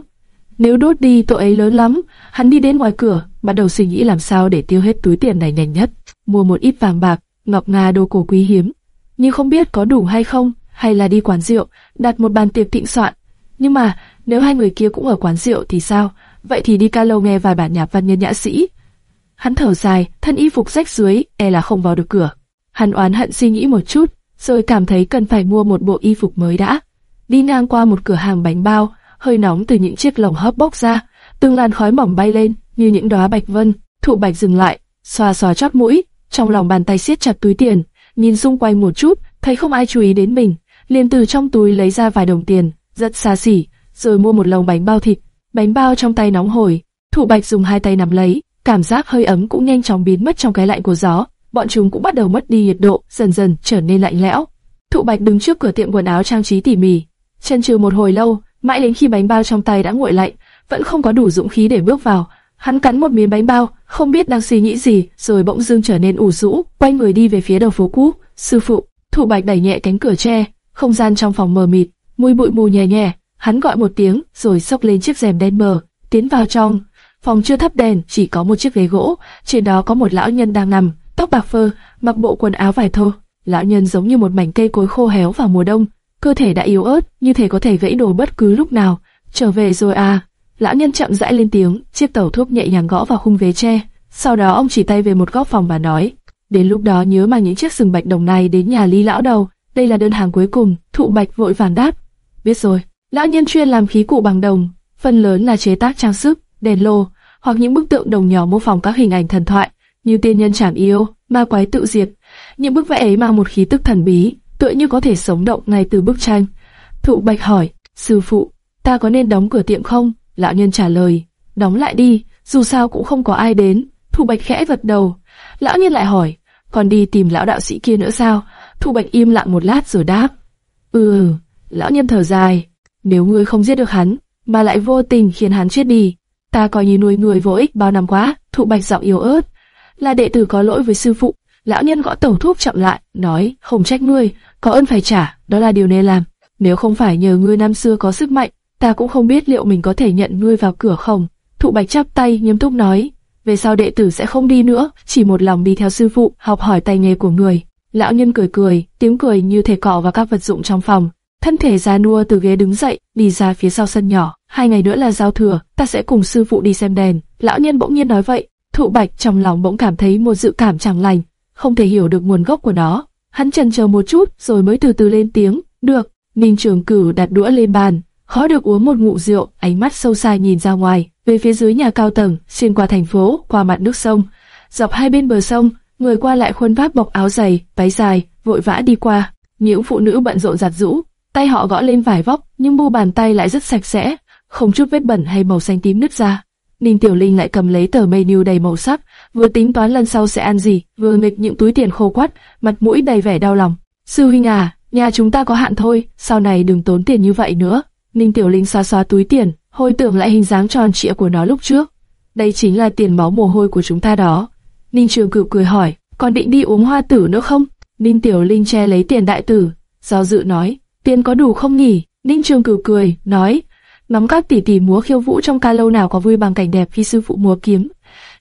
Nếu đốt đi tội ấy lớn lắm, hắn đi đến ngoài cửa, bắt đầu suy nghĩ làm sao để tiêu hết túi tiền này nhanh nhất, mua một ít vàng bạc, ngọc ngà đồ cổ quý hiếm, nhưng không biết có đủ hay không, hay là đi quán rượu, đặt một bàn tiệc thịnh soạn. Nhưng mà, nếu hai người kia cũng ở quán rượu thì sao? Vậy thì đi ca lâu nghe vài bản nhạc văn nhân nhã sĩ. Hắn thở dài, thân y phục rách dưới, e là không vào được cửa. Hắn oán hận suy nghĩ một chút, rồi cảm thấy cần phải mua một bộ y phục mới đã. Đi ngang qua một cửa hàng bánh bao, hơi nóng từ những chiếc lồng hấp bốc ra, từng làn khói mỏng bay lên như những đóa bạch vân. Thụ bạch dừng lại, xoa xoa chót mũi, trong lòng bàn tay siết chặt túi tiền, nhìn xung quanh một chút, thấy không ai chú ý đến mình, liền từ trong túi lấy ra vài đồng tiền, rất xa xỉ, rồi mua một lồng bánh bao thịt. Bánh bao trong tay nóng hổi, Thụ Bạch dùng hai tay nắm lấy, cảm giác hơi ấm cũng nhanh chóng biến mất trong cái lạnh của gió. Bọn chúng cũng bắt đầu mất đi nhiệt độ, dần dần trở nên lạnh lẽo. Thụ Bạch đứng trước cửa tiệm quần áo trang trí tỉ mỉ, chân trừ một hồi lâu, mãi đến khi bánh bao trong tay đã nguội lạnh, vẫn không có đủ dũng khí để bước vào. Hắn cắn một miếng bánh bao, không biết đang suy nghĩ gì, rồi bỗng dưng trở nên ủ rũ, quay người đi về phía đầu phố cũ. Sư phụ, Thụ Bạch đẩy nhẹ cánh cửa tre, không gian trong phòng mờ mịt, mùi bụi mù nhè nhẹ. Hắn gọi một tiếng, rồi xốc lên chiếc rèm đen mờ, tiến vào trong. Phòng chưa thắp đèn, chỉ có một chiếc ghế gỗ, trên đó có một lão nhân đang nằm, tóc bạc phơ, mặc bộ quần áo vải thô. Lão nhân giống như một mảnh cây cối khô héo vào mùa đông, cơ thể đã yếu ớt, như thể có thể gãy đổ bất cứ lúc nào. Trở về rồi à? Lão nhân chậm rãi lên tiếng, chiếc tẩu thuốc nhẹ nhàng gõ vào khung ghế tre. Sau đó ông chỉ tay về một góc phòng và nói, đến lúc đó nhớ mang những chiếc sừng bạch đồng này đến nhà Lý lão đầu. Đây là đơn hàng cuối cùng. Thụ bạch vội vàng đáp, biết rồi. Lão nhân chuyên làm khí cụ bằng đồng, phần lớn là chế tác trang sức, đèn lô hoặc những bức tượng đồng nhỏ mô phỏng các hình ảnh thần thoại như tiên nhân trảm yêu, ma quái tự diệt. Những bức vẽ ấy mang một khí tức thần bí, tựa như có thể sống động ngay từ bức tranh. Thụ Bạch hỏi, sư phụ, ta có nên đóng cửa tiệm không? Lão nhân trả lời, đóng lại đi, dù sao cũng không có ai đến. Thụ Bạch khẽ vật đầu. Lão nhân lại hỏi, còn đi tìm lão đạo sĩ kia nữa sao? Thụ Bạch im lặng một lát rồi đáp, ừ. Lão nhân thở dài, nếu ngươi không giết được hắn, mà lại vô tình khiến hắn chết đi, ta coi như nuôi người vô ích bao năm quá. Thụ Bạch giọng yếu ớt, là đệ tử có lỗi với sư phụ. Lão nhân gõ tẩu thuốc chậm lại, nói, không trách ngươi, có ơn phải trả, đó là điều nên làm. Nếu không phải nhờ ngươi năm xưa có sức mạnh, ta cũng không biết liệu mình có thể nhận ngươi vào cửa không. Thụ Bạch chắp tay nghiêm túc nói, về sau đệ tử sẽ không đi nữa, chỉ một lòng đi theo sư phụ, học hỏi tay nghề của người. Lão nhân cười cười, tiếng cười như thể cọ vào các vật dụng trong phòng. Thân thể già nua từ ghế đứng dậy, đi ra phía sau sân nhỏ. Hai ngày nữa là giao thừa, ta sẽ cùng sư phụ đi xem đèn. Lão nhân bỗng nhiên nói vậy, Thụ Bạch trong lòng bỗng cảm thấy một dự cảm chẳng lành, không thể hiểu được nguồn gốc của nó. Hắn chần chờ một chút rồi mới từ từ lên tiếng, được. Ninh Trường Cử đặt đũa lên bàn, khó được uống một ngụm rượu, ánh mắt sâu xa nhìn ra ngoài, về phía dưới nhà cao tầng, xuyên qua thành phố, qua mặt nước sông. Dọc hai bên bờ sông, người qua lại khuôn vác bọc áo dày, váy dài, vội vã đi qua. Những phụ nữ bận rộn giặt rũ, tay họ gõ lên vải vóc, nhưng bu bàn tay lại rất sạch sẽ, không chút vết bẩn hay màu xanh tím nứt ra. Ninh Tiểu Linh lại cầm lấy tờ menu đầy màu sắc, vừa tính toán lần sau sẽ ăn gì, vừa nghịch những túi tiền khô quắt, mặt mũi đầy vẻ đau lòng. Sư huynh à, nhà chúng ta có hạn thôi, sau này đừng tốn tiền như vậy nữa. Ninh Tiểu Linh xoa xoa túi tiền, hồi tưởng lại hình dáng tròn trịa của nó lúc trước. Đây chính là tiền máu mồ hôi của chúng ta đó. Ninh Trường Cửu cười hỏi, còn định đi uống hoa tử nữa không? Ninh Tiểu Linh che lấy tiền đại tử, do dự nói, tiền có đủ không nhỉ? Ninh Trường Cửu cười, nói, ngắm các tỷ tỷ múa khiêu vũ trong ca lâu nào có vui bằng cảnh đẹp khi sư phụ múa kiếm.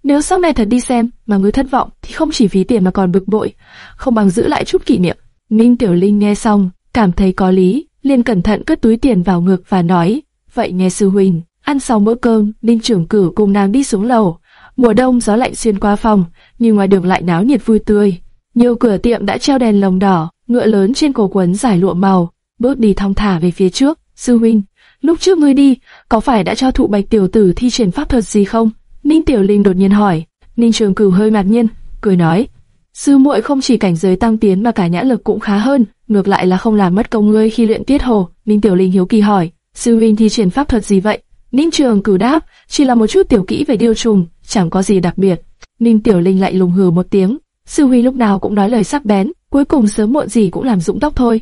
Nếu sau này thật đi xem mà ngươi thất vọng thì không chỉ phí tiền mà còn bực bội, không bằng giữ lại chút kỷ niệm. Ninh Tiểu Linh nghe xong, cảm thấy có lý, liền cẩn thận cất túi tiền vào ngực và nói, vậy nghe sư huynh, ăn xong bữa cơm, Ninh trưởng cử cùng nàng đi xuống lầu. Mùa đông gió lạnh xuyên qua phòng, nhưng ngoài đường lại náo nhiệt vui tươi. Nhiều cửa tiệm đã treo đèn lồng đỏ, ngựa lớn trên cổ quấn giải lụa màu, bước đi thong thả về phía trước. Sư huynh, lúc trước ngươi đi, có phải đã cho thụ bạch tiểu tử thi triển pháp thuật gì không? Ninh Tiểu Linh đột nhiên hỏi. Ninh Trường Cửu hơi ngạc nhiên, cười nói, sư muội không chỉ cảnh giới tăng tiến mà cả nhã lực cũng khá hơn, ngược lại là không làm mất công ngươi khi luyện tiết hồ. Ninh Tiểu Linh hiếu kỳ hỏi, sư huynh thi triển pháp thuật gì vậy? Ninh Trường Cửu đáp, chỉ là một chút tiểu kỹ về điêu trùng, chẳng có gì đặc biệt. Ninh Tiểu Linh lại lùng hừ một tiếng, sư huynh lúc nào cũng nói lời sắc bén, cuối cùng sớm muộn gì cũng làm rụng tóc thôi.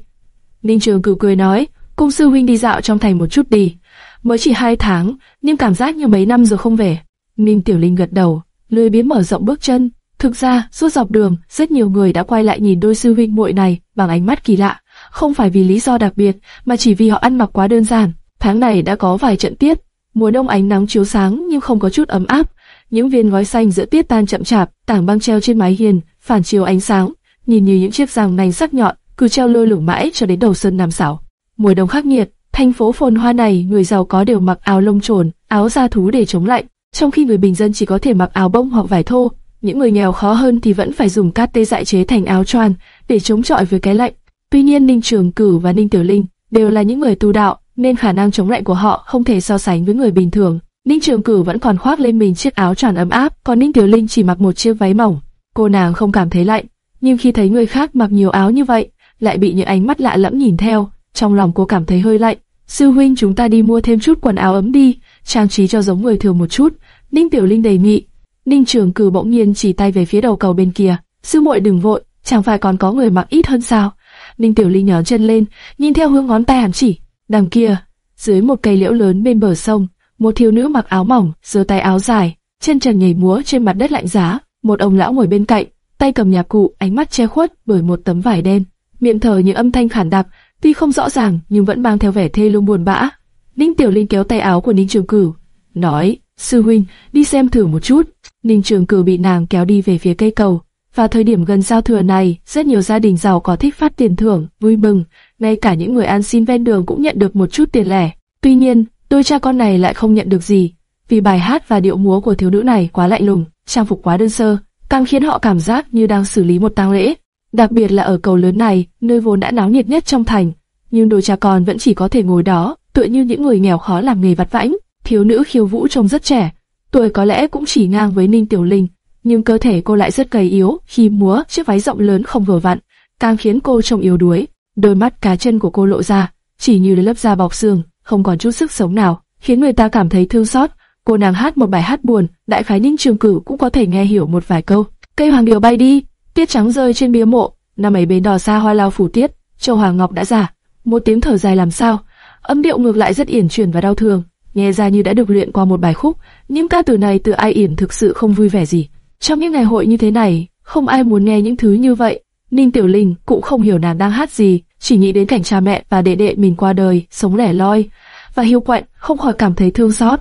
Ninh Trường Cửu cười nói, Cung sư huynh đi dạo trong thành một chút đi. Mới chỉ hai tháng, nhưng cảm giác như mấy năm rồi không về. Ninh Tiểu Linh gật đầu, lười biếng mở rộng bước chân. Thực ra, suốt dọc đường, rất nhiều người đã quay lại nhìn đôi sư huynh muội này bằng ánh mắt kỳ lạ, không phải vì lý do đặc biệt, mà chỉ vì họ ăn mặc quá đơn giản. Tháng này đã có vài trận tiết, mùa đông ánh nắng chiếu sáng nhưng không có chút ấm áp. Những viên gói xanh giữa tiết tan chậm chạp, tảng băng treo trên mái hiên, phản chiếu ánh sáng, nhìn như những chiếc răng nành sắc nhọn, cứ treo lơ lửng mãi cho đến đầu sơn nam sảo. Mùa đông khắc nghiệt, thành phố phồn hoa này người giàu có đều mặc áo lông trồn, áo da thú để chống lạnh trong khi người bình dân chỉ có thể mặc áo bông hoặc vải thô, những người nghèo khó hơn thì vẫn phải dùng cát tê dại chế thành áo choàng để chống chọi với cái lạnh. Tuy nhiên Ninh Trường Cử và Ninh Tiểu Linh đều là những người tu đạo, nên khả năng chống lạnh của họ không thể so sánh với người bình thường. Ninh Trường Cử vẫn còn khoác lên mình chiếc áo choàng ấm áp, còn Ninh Tiểu Linh chỉ mặc một chiếc váy mỏng. Cô nàng không cảm thấy lạnh, nhưng khi thấy người khác mặc nhiều áo như vậy, lại bị những ánh mắt lạ lẫm nhìn theo, trong lòng cô cảm thấy hơi lạnh. Sư huynh chúng ta đi mua thêm chút quần áo ấm đi, trang trí cho giống người thường một chút. Ninh Tiểu Linh đề nghị. Ninh Trường Cử bỗng nhiên chỉ tay về phía đầu cầu bên kia. Sư muội đừng vội, chẳng phải còn có người mặc ít hơn sao? Ninh Tiểu Linh nhón chân lên, nhìn theo hướng ngón tay hắn chỉ. Đằng kia, dưới một cây liễu lớn bên bờ sông, một thiếu nữ mặc áo mỏng, giơ tay áo dài, chân trần nhảy múa trên mặt đất lạnh giá. Một ông lão ngồi bên cạnh, tay cầm nhạc cụ, ánh mắt che khuất bởi một tấm vải đen, miệng thở những âm thanh khản đặc, tuy không rõ ràng nhưng vẫn mang theo vẻ thê lương buồn bã. Ninh Tiểu Linh kéo tay áo của Ninh Trường Cửu, nói: sư huynh, đi xem thử một chút. Ninh Trường Cửu bị nàng kéo đi về phía cây cầu, và thời điểm gần giao thừa này, rất nhiều gia đình giàu có thích phát tiền thưởng, vui mừng, ngay cả những người ăn xin ven đường cũng nhận được một chút tiền lẻ. Tuy nhiên, đôi cha con này lại không nhận được gì, vì bài hát và điệu múa của thiếu nữ này quá lạnh lùng, trang phục quá đơn sơ, càng khiến họ cảm giác như đang xử lý một tang lễ. Đặc biệt là ở cầu lớn này, nơi vốn đã náo nhiệt nhất trong thành, nhưng đôi cha con vẫn chỉ có thể ngồi đó, tựa như những người nghèo khó làm nghề vặt vãnh. Thiếu nữ khiêu vũ trông rất trẻ, tuổi có lẽ cũng chỉ ngang với Ninh Tiểu Linh, nhưng cơ thể cô lại rất gầy yếu khi múa chiếc váy rộng lớn không vừa vặn, càng khiến cô trông yếu đuối. Đôi mắt cá chân của cô lộ ra, chỉ như lớp da bọc xương, không còn chút sức sống nào, khiến người ta cảm thấy thương xót. Cô nàng hát một bài hát buồn, đại khái Ninh Trường Cử cũng có thể nghe hiểu một vài câu. Cây hoàng điều bay đi, tiết trắng rơi trên bia mộ, năm ấy bến đò xa hoa lao phủ tiết, châu hoàng ngọc đã già. Một tiếng thở dài làm sao, âm điệu ngược lại rất yển chuyển và đau thương, nghe ra như đã được luyện qua một bài khúc. Những ca từ này từ ai yển thực sự không vui vẻ gì. Trong những ngày hội như thế này, không ai muốn nghe những thứ như vậy. Ninh Tiểu Linh cũng không hiểu nàng đang hát gì, chỉ nghĩ đến cảnh cha mẹ và đệ đệ mình qua đời, sống lẻ loi, và hiu quạnh, không khỏi cảm thấy thương xót.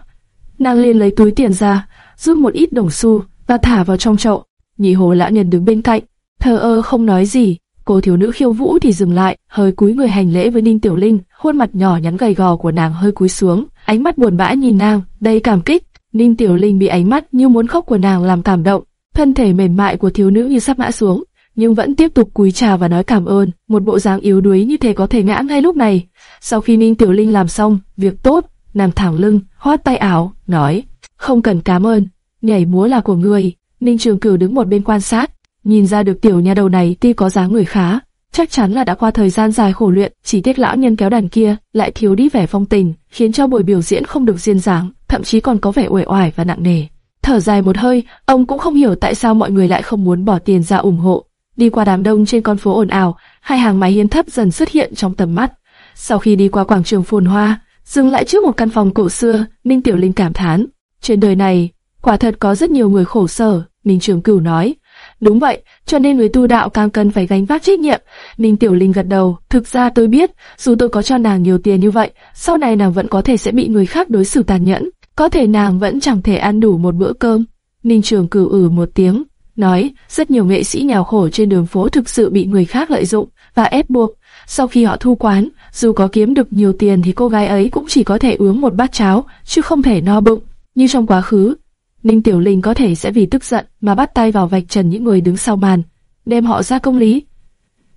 Nàng liền lấy túi tiền ra, rút một ít đồng xu và thả vào trong chậu. Nhị hồ lão nhân đứng bên cạnh, thờ ơ không nói gì. Cô thiếu nữ khiêu vũ thì dừng lại, hơi cúi người hành lễ với Ninh Tiểu Linh, khuôn mặt nhỏ nhắn gầy gò của nàng hơi cúi xuống, ánh mắt buồn bã nhìn nàng, đầy cảm kích. Ninh Tiểu Linh bị ánh mắt như muốn khóc của nàng làm cảm động, thân thể mềm mại của thiếu nữ như sắp ngã xuống, nhưng vẫn tiếp tục cúi chào và nói cảm ơn, một bộ dáng yếu đuối như thế có thể ngã ngay lúc này. Sau khi Ninh Tiểu Linh làm xong việc tốt, nàng thẳng lưng, khoát tay áo, nói, không cần cảm ơn, nhảy múa là của người. Ninh Trường Cửu đứng một bên quan sát, nhìn ra được tiểu nha đầu này tuy có dáng người khá, chắc chắn là đã qua thời gian dài khổ luyện, chỉ tiếc lão nhân kéo đàn kia lại thiếu đi vẻ phong tình, khiến cho buổi biểu diễn không được duyên dáng, thậm chí còn có vẻ uể oải và nặng nề. Thở dài một hơi, ông cũng không hiểu tại sao mọi người lại không muốn bỏ tiền ra ủng hộ. Đi qua đám đông trên con phố ồn ào, hai hàng máy hiên thấp dần xuất hiện trong tầm mắt. Sau khi đi qua quảng trường phồn hoa, dừng lại trước một căn phòng cổ xưa, Ninh Tiểu Linh cảm thán. Trên đời này, quả thật có rất nhiều người khổ sở, Ninh Trường Cửu nói. Đúng vậy, cho nên người tu đạo càng cần phải gánh vác trách nhiệm. Ninh Tiểu Linh gật đầu, thực ra tôi biết, dù tôi có cho nàng nhiều tiền như vậy, sau này nàng vẫn có thể sẽ bị người khác đối xử tàn nhẫn, có thể nàng vẫn chẳng thể ăn đủ một bữa cơm. Ninh Trường Cửu ử một tiếng, nói, rất nhiều nghệ sĩ nghèo khổ trên đường phố thực sự bị người khác lợi dụng và ép buộc. Sau khi họ thu quán, dù có kiếm được nhiều tiền thì cô gái ấy cũng chỉ có thể uống một bát cháo, chứ không thể no bụng. Như trong quá khứ, Ninh Tiểu Linh có thể sẽ vì tức giận mà bắt tay vào vạch trần những người đứng sau màn, đem họ ra công lý.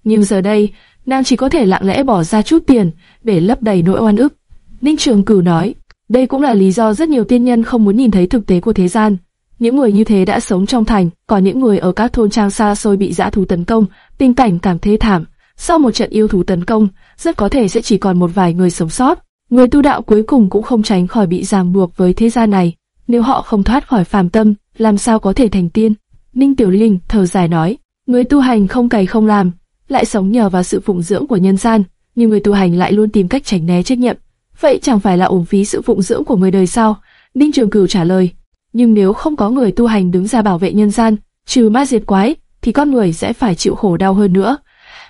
Nhưng giờ đây, nàng chỉ có thể lặng lẽ bỏ ra chút tiền để lấp đầy nỗi oan ức. Ninh Trường Cửu nói, đây cũng là lý do rất nhiều tiên nhân không muốn nhìn thấy thực tế của thế gian. Những người như thế đã sống trong thành, còn những người ở các thôn trang xa xôi bị dã thú tấn công, tình cảnh càng thê thảm. Sau một trận yêu thú tấn công, rất có thể sẽ chỉ còn một vài người sống sót. Người tu đạo cuối cùng cũng không tránh khỏi bị ràng buộc với thế gian này. Nếu họ không thoát khỏi phàm tâm, làm sao có thể thành tiên? Ninh Tiểu Linh thở dài nói, người tu hành không cày không làm, lại sống nhờ vào sự phụng dưỡng của nhân gian, nhưng người tu hành lại luôn tìm cách tránh né trách nhiệm. Vậy chẳng phải là uổng phí sự phụng dưỡng của người đời sao? Ninh Trường Cửu trả lời, nhưng nếu không có người tu hành đứng ra bảo vệ nhân gian, trừ ma diệt quái, thì con người sẽ phải chịu khổ đau hơn nữa.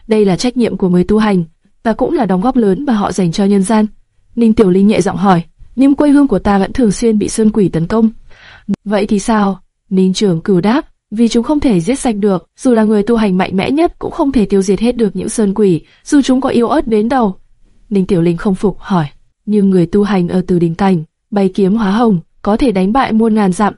Đây là trách nhiệm của người tu hành, và cũng là đóng góp lớn mà họ dành cho nhân gian. Ninh Tiểu Linh nhẹ giọng hỏi, nhưng quê hương của ta vẫn thường xuyên bị sơn quỷ tấn công. Vậy thì sao? Ninh Trường Cửu đáp, vì chúng không thể giết sạch được, dù là người tu hành mạnh mẽ nhất cũng không thể tiêu diệt hết được những sơn quỷ, dù chúng có yếu ớt đến đâu. Ninh Tiểu Linh không phục hỏi, nhưng người tu hành ở từ đỉnh cảnh, bay kiếm hóa hồng, có thể đánh bại muôn ngàn dặm.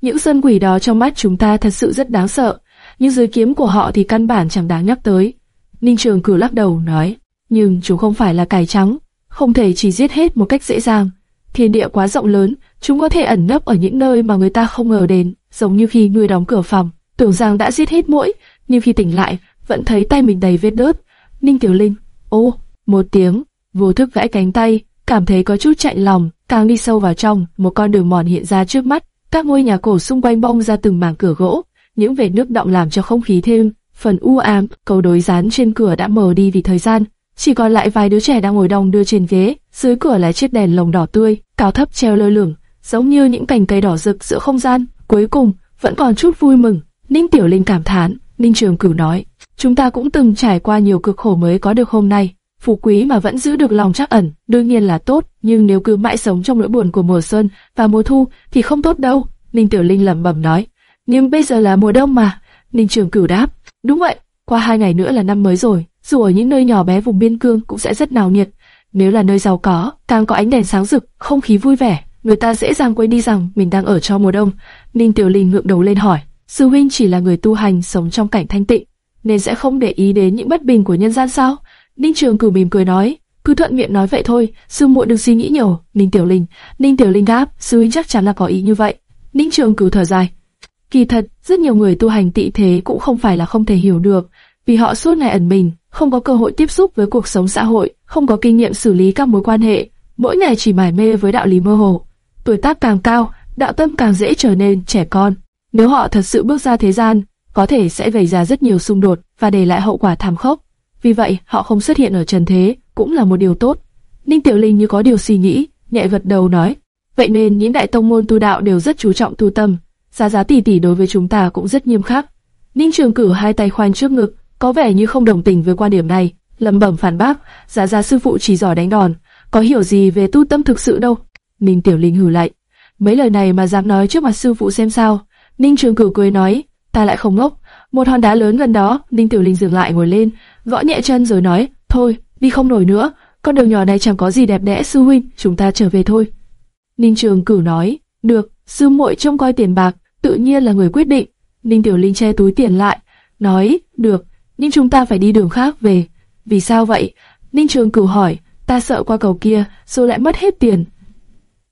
Những sơn quỷ đó trong mắt chúng ta thật sự rất đáng sợ, nhưng dưới kiếm của họ thì căn bản chẳng đáng nhắc tới. Ninh Trường cử lắc đầu nói, nhưng chúng không phải là cải trắng, không thể chỉ giết hết một cách dễ dàng. Thiên địa quá rộng lớn, chúng có thể ẩn nấp ở những nơi mà người ta không ngờ đến, giống như khi người đóng cửa phòng, tưởng rằng đã giết hết mũi, nhưng khi tỉnh lại, vẫn thấy tay mình đầy vết đớt. Ninh Tiểu Linh, ô, một tiếng, vô thức vẽ cánh tay, cảm thấy có chút chạy lòng, càng đi sâu vào trong, một con đường mòn hiện ra trước mắt, các ngôi nhà cổ xung quanh bong ra từng mảng cửa gỗ, những vệt nước động làm cho không khí thêm phần u ám, cầu đối dán trên cửa đã mờ đi vì thời gian, chỉ còn lại vài đứa trẻ đang ngồi đong đưa trên ghế, dưới cửa là chiếc đèn lồng đỏ tươi, cao thấp treo lơ lửng, giống như những cành cây đỏ rực giữa không gian. Cuối cùng, vẫn còn chút vui mừng. Ninh Tiểu Linh cảm thán, Ninh Trường Cửu nói, chúng ta cũng từng trải qua nhiều cực khổ mới có được hôm nay phú quý mà vẫn giữ được lòng trắc ẩn, đương nhiên là tốt, nhưng nếu cứ mãi sống trong nỗi buồn của mùa xuân và mùa thu thì không tốt đâu. Ninh Tiểu Linh lẩm bẩm nói, nhưng bây giờ là mùa đông mà, Ninh Trường Cửu đáp, đúng vậy, qua hai ngày nữa là năm mới rồi, dù ở những nơi nhỏ bé vùng biên cương cũng sẽ rất náo nhiệt. Nếu là nơi giàu có, càng có ánh đèn sáng rực, không khí vui vẻ, người ta dễ dàng quên đi rằng mình đang ở trong mùa đông. Ninh Tiểu Linh ngượng đầu lên hỏi, sư huynh chỉ là người tu hành sống trong cảnh thanh tịnh, nên sẽ không để ý đến những bất bình của nhân gian sao? Ninh Trường Cửu mỉm cười nói, cứ thuận miệng nói vậy thôi, sư muội đừng suy nghĩ nhiều. Ninh Tiểu Linh, Ninh Tiểu Linh đáp, sư huynh chắc chắn là có ý như vậy. Ninh Trường Cửu thở dài, kỳ thật rất nhiều người tu hành tị thế cũng không phải là không thể hiểu được, vì họ suốt ngày ẩn mình, không có cơ hội tiếp xúc với cuộc sống xã hội, không có kinh nghiệm xử lý các mối quan hệ, mỗi ngày chỉ mải mê với đạo lý mơ hồ. Tuổi tác càng cao, đạo tâm càng dễ trở nên trẻ con. Nếu họ thật sự bước ra thế gian, có thể sẽ gây ra rất nhiều xung đột và để lại hậu quả thảm khốc. Vì vậy, họ không xuất hiện ở trần thế cũng là một điều tốt. Ninh Tiểu Linh như có điều suy nghĩ, nhẹ gật đầu nói, vậy nên những đại tông môn tu đạo đều rất chú trọng tu tâm. Giá giá tỷ tỷ đối với chúng ta cũng rất nghiêm khắc. Ninh Trường cử hai tay khoanh trước ngực, có vẻ như không đồng tình với quan điểm này, lẩm bẩm phản bác, giả ra sư phụ chỉ giỏi đánh đòn, có hiểu gì về tu tâm thực sự đâu. Ninh Tiểu Linh hừ lại, mấy lời này mà dám nói trước mặt sư phụ xem sao. Ninh Trường Cửu cười nói, ta lại không ngốc. Một hòn đá lớn gần đó, Ninh Tiểu Linh dừng lại ngồi lên, gõ nhẹ chân rồi nói, thôi, đi không nổi nữa, con đường nhỏ này chẳng có gì đẹp đẽ sư huynh, chúng ta trở về thôi. Ninh Trường Cửu nói, được, sư muội trông coi tiền bạc, tự nhiên là người quyết định. Ninh Tiểu Linh che túi tiền lại, nói, được, nhưng chúng ta phải đi đường khác về. Vì sao vậy? Ninh Trường Cửu hỏi, ta sợ qua cầu kia, rồi lại mất hết tiền.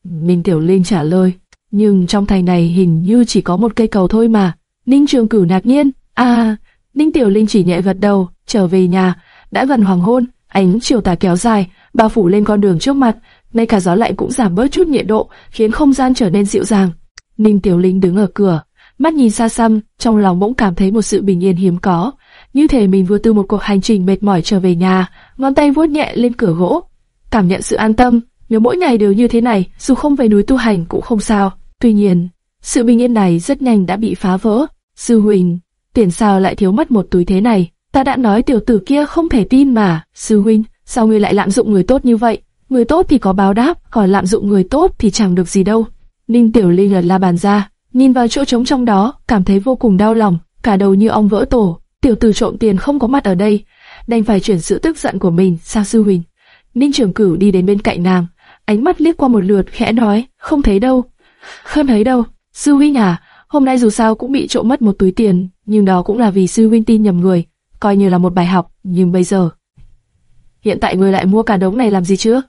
Ninh Tiểu Linh trả lời, nhưng trong thành này hình như chỉ có một cây cầu thôi mà. Ninh Trường Cửu ngạc nhiên, à, Ninh Tiểu Linh chỉ nhẹ gật đầu, trở về nhà, đã gần hoàng hôn, ánh chiều tà kéo dài, bao phủ lên con đường trước mặt, ngay cả gió lạnh cũng giảm bớt chút nhiệt độ, khiến không gian trở nên dịu dàng. Ninh Tiểu Linh đứng ở cửa, mắt nhìn xa xăm, trong lòng bỗng cảm thấy một sự bình yên hiếm có, như thể mình vừa từ một cuộc hành trình mệt mỏi trở về nhà, ngón tay vuốt nhẹ lên cửa gỗ, cảm nhận sự an tâm. Nếu mỗi ngày đều như thế này, dù không về núi tu hành cũng không sao. Tuy nhiên, sự bình yên này rất nhanh đã bị phá vỡ. Sư huynh, tiền sao lại thiếu mất một túi thế này? Ta đã nói tiểu tử kia không thể tin mà. Sư huynh, sao ngươi lại lạm dụng người tốt như vậy? Người tốt thì có báo đáp, còn lạm dụng người tốt thì chẳng được gì đâu. Ninh Tiểu Linh lật la bàn ra, nhìn vào chỗ trống trong đó, cảm thấy vô cùng đau lòng, cả đầu như ong vỡ tổ. Tiểu tử trộm tiền không có mặt ở đây, đành phải chuyển sự tức giận của mình sang sư huynh. Ninh Trường Cửu đi đến bên cạnh nàng, ánh mắt liếc qua một lượt khẽ nói, không thấy đâu, không thấy đâu. Sư huynh à, hôm nay dù sao cũng bị trộm mất một túi tiền, nhưng đó cũng là vì sư huynh tin nhầm người, coi như là một bài học. Nhưng bây giờ, hiện tại người lại mua cả đống này làm gì chứ?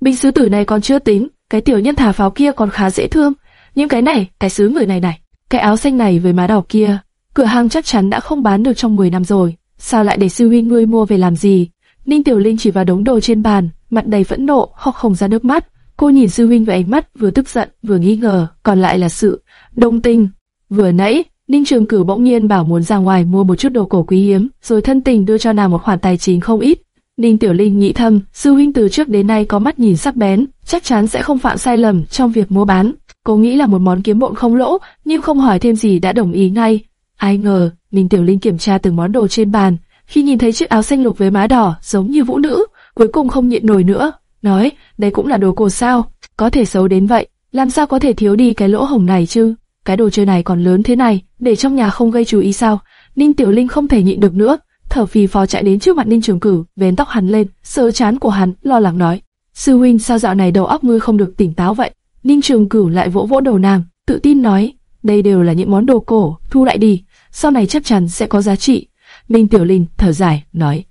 Binh sứ tử này còn chưa tính, cái tiểu nhân thả pháo kia còn khá dễ thương. Nhưng cái này, cái sứ người này này, cái áo xanh này với má đỏ kia, cửa hàng chắc chắn đã không bán được trong 10 năm rồi. Sao lại để sư huynh ngươi mua về làm gì? Ninh Tiểu Linh chỉ vào đống đồ trên bàn, mặt đầy phẫn nộ, khóc không ra nước mắt. Cô nhìn sư huynh với ánh mắt vừa tức giận vừa nghi ngờ, còn lại là sự đồng tình. Vừa nãy, Ninh Trường Cửu bỗng nhiên bảo muốn ra ngoài mua một chút đồ cổ quý hiếm, rồi thân tình đưa cho nàng một khoản tài chính không ít. Ninh Tiểu Linh nghĩ thầm, sư huynh từ trước đến nay có mắt nhìn sắc bén, chắc chắn sẽ không phạm sai lầm trong việc mua bán. Cô nghĩ là một món kiếm bộn không lỗ, nhưng không hỏi thêm gì đã đồng ý ngay. Ai ngờ, Ninh Tiểu Linh kiểm tra từng món đồ trên bàn, khi nhìn thấy chiếc áo xanh lục với má đỏ giống như vũ nữ, cuối cùng không nhịn nổi nữa, nói, đây cũng là đồ cổ sao, có thể xấu đến vậy, làm sao có thể thiếu đi cái lỗ hổng này chứ? Cái đồ chơi này còn lớn thế này, để trong nhà không gây chú ý sao? Ninh Tiểu Linh không thể nhịn được nữa, thở phì phò chạy đến trước mặt Ninh Trường Cửu, vén tóc hắn lên, sờ chán của hắn, lo lắng nói: "Sư huynh, sao dạo này đầu óc ngươi không được tỉnh táo vậy?" Ninh Trường Cửu lại vỗ vỗ đầu nàng, tự tin nói: "Đây đều là những món đồ cổ, thu lại đi, sau này chắc chắn sẽ có giá trị." Ninh Tiểu Linh thở dài, nói: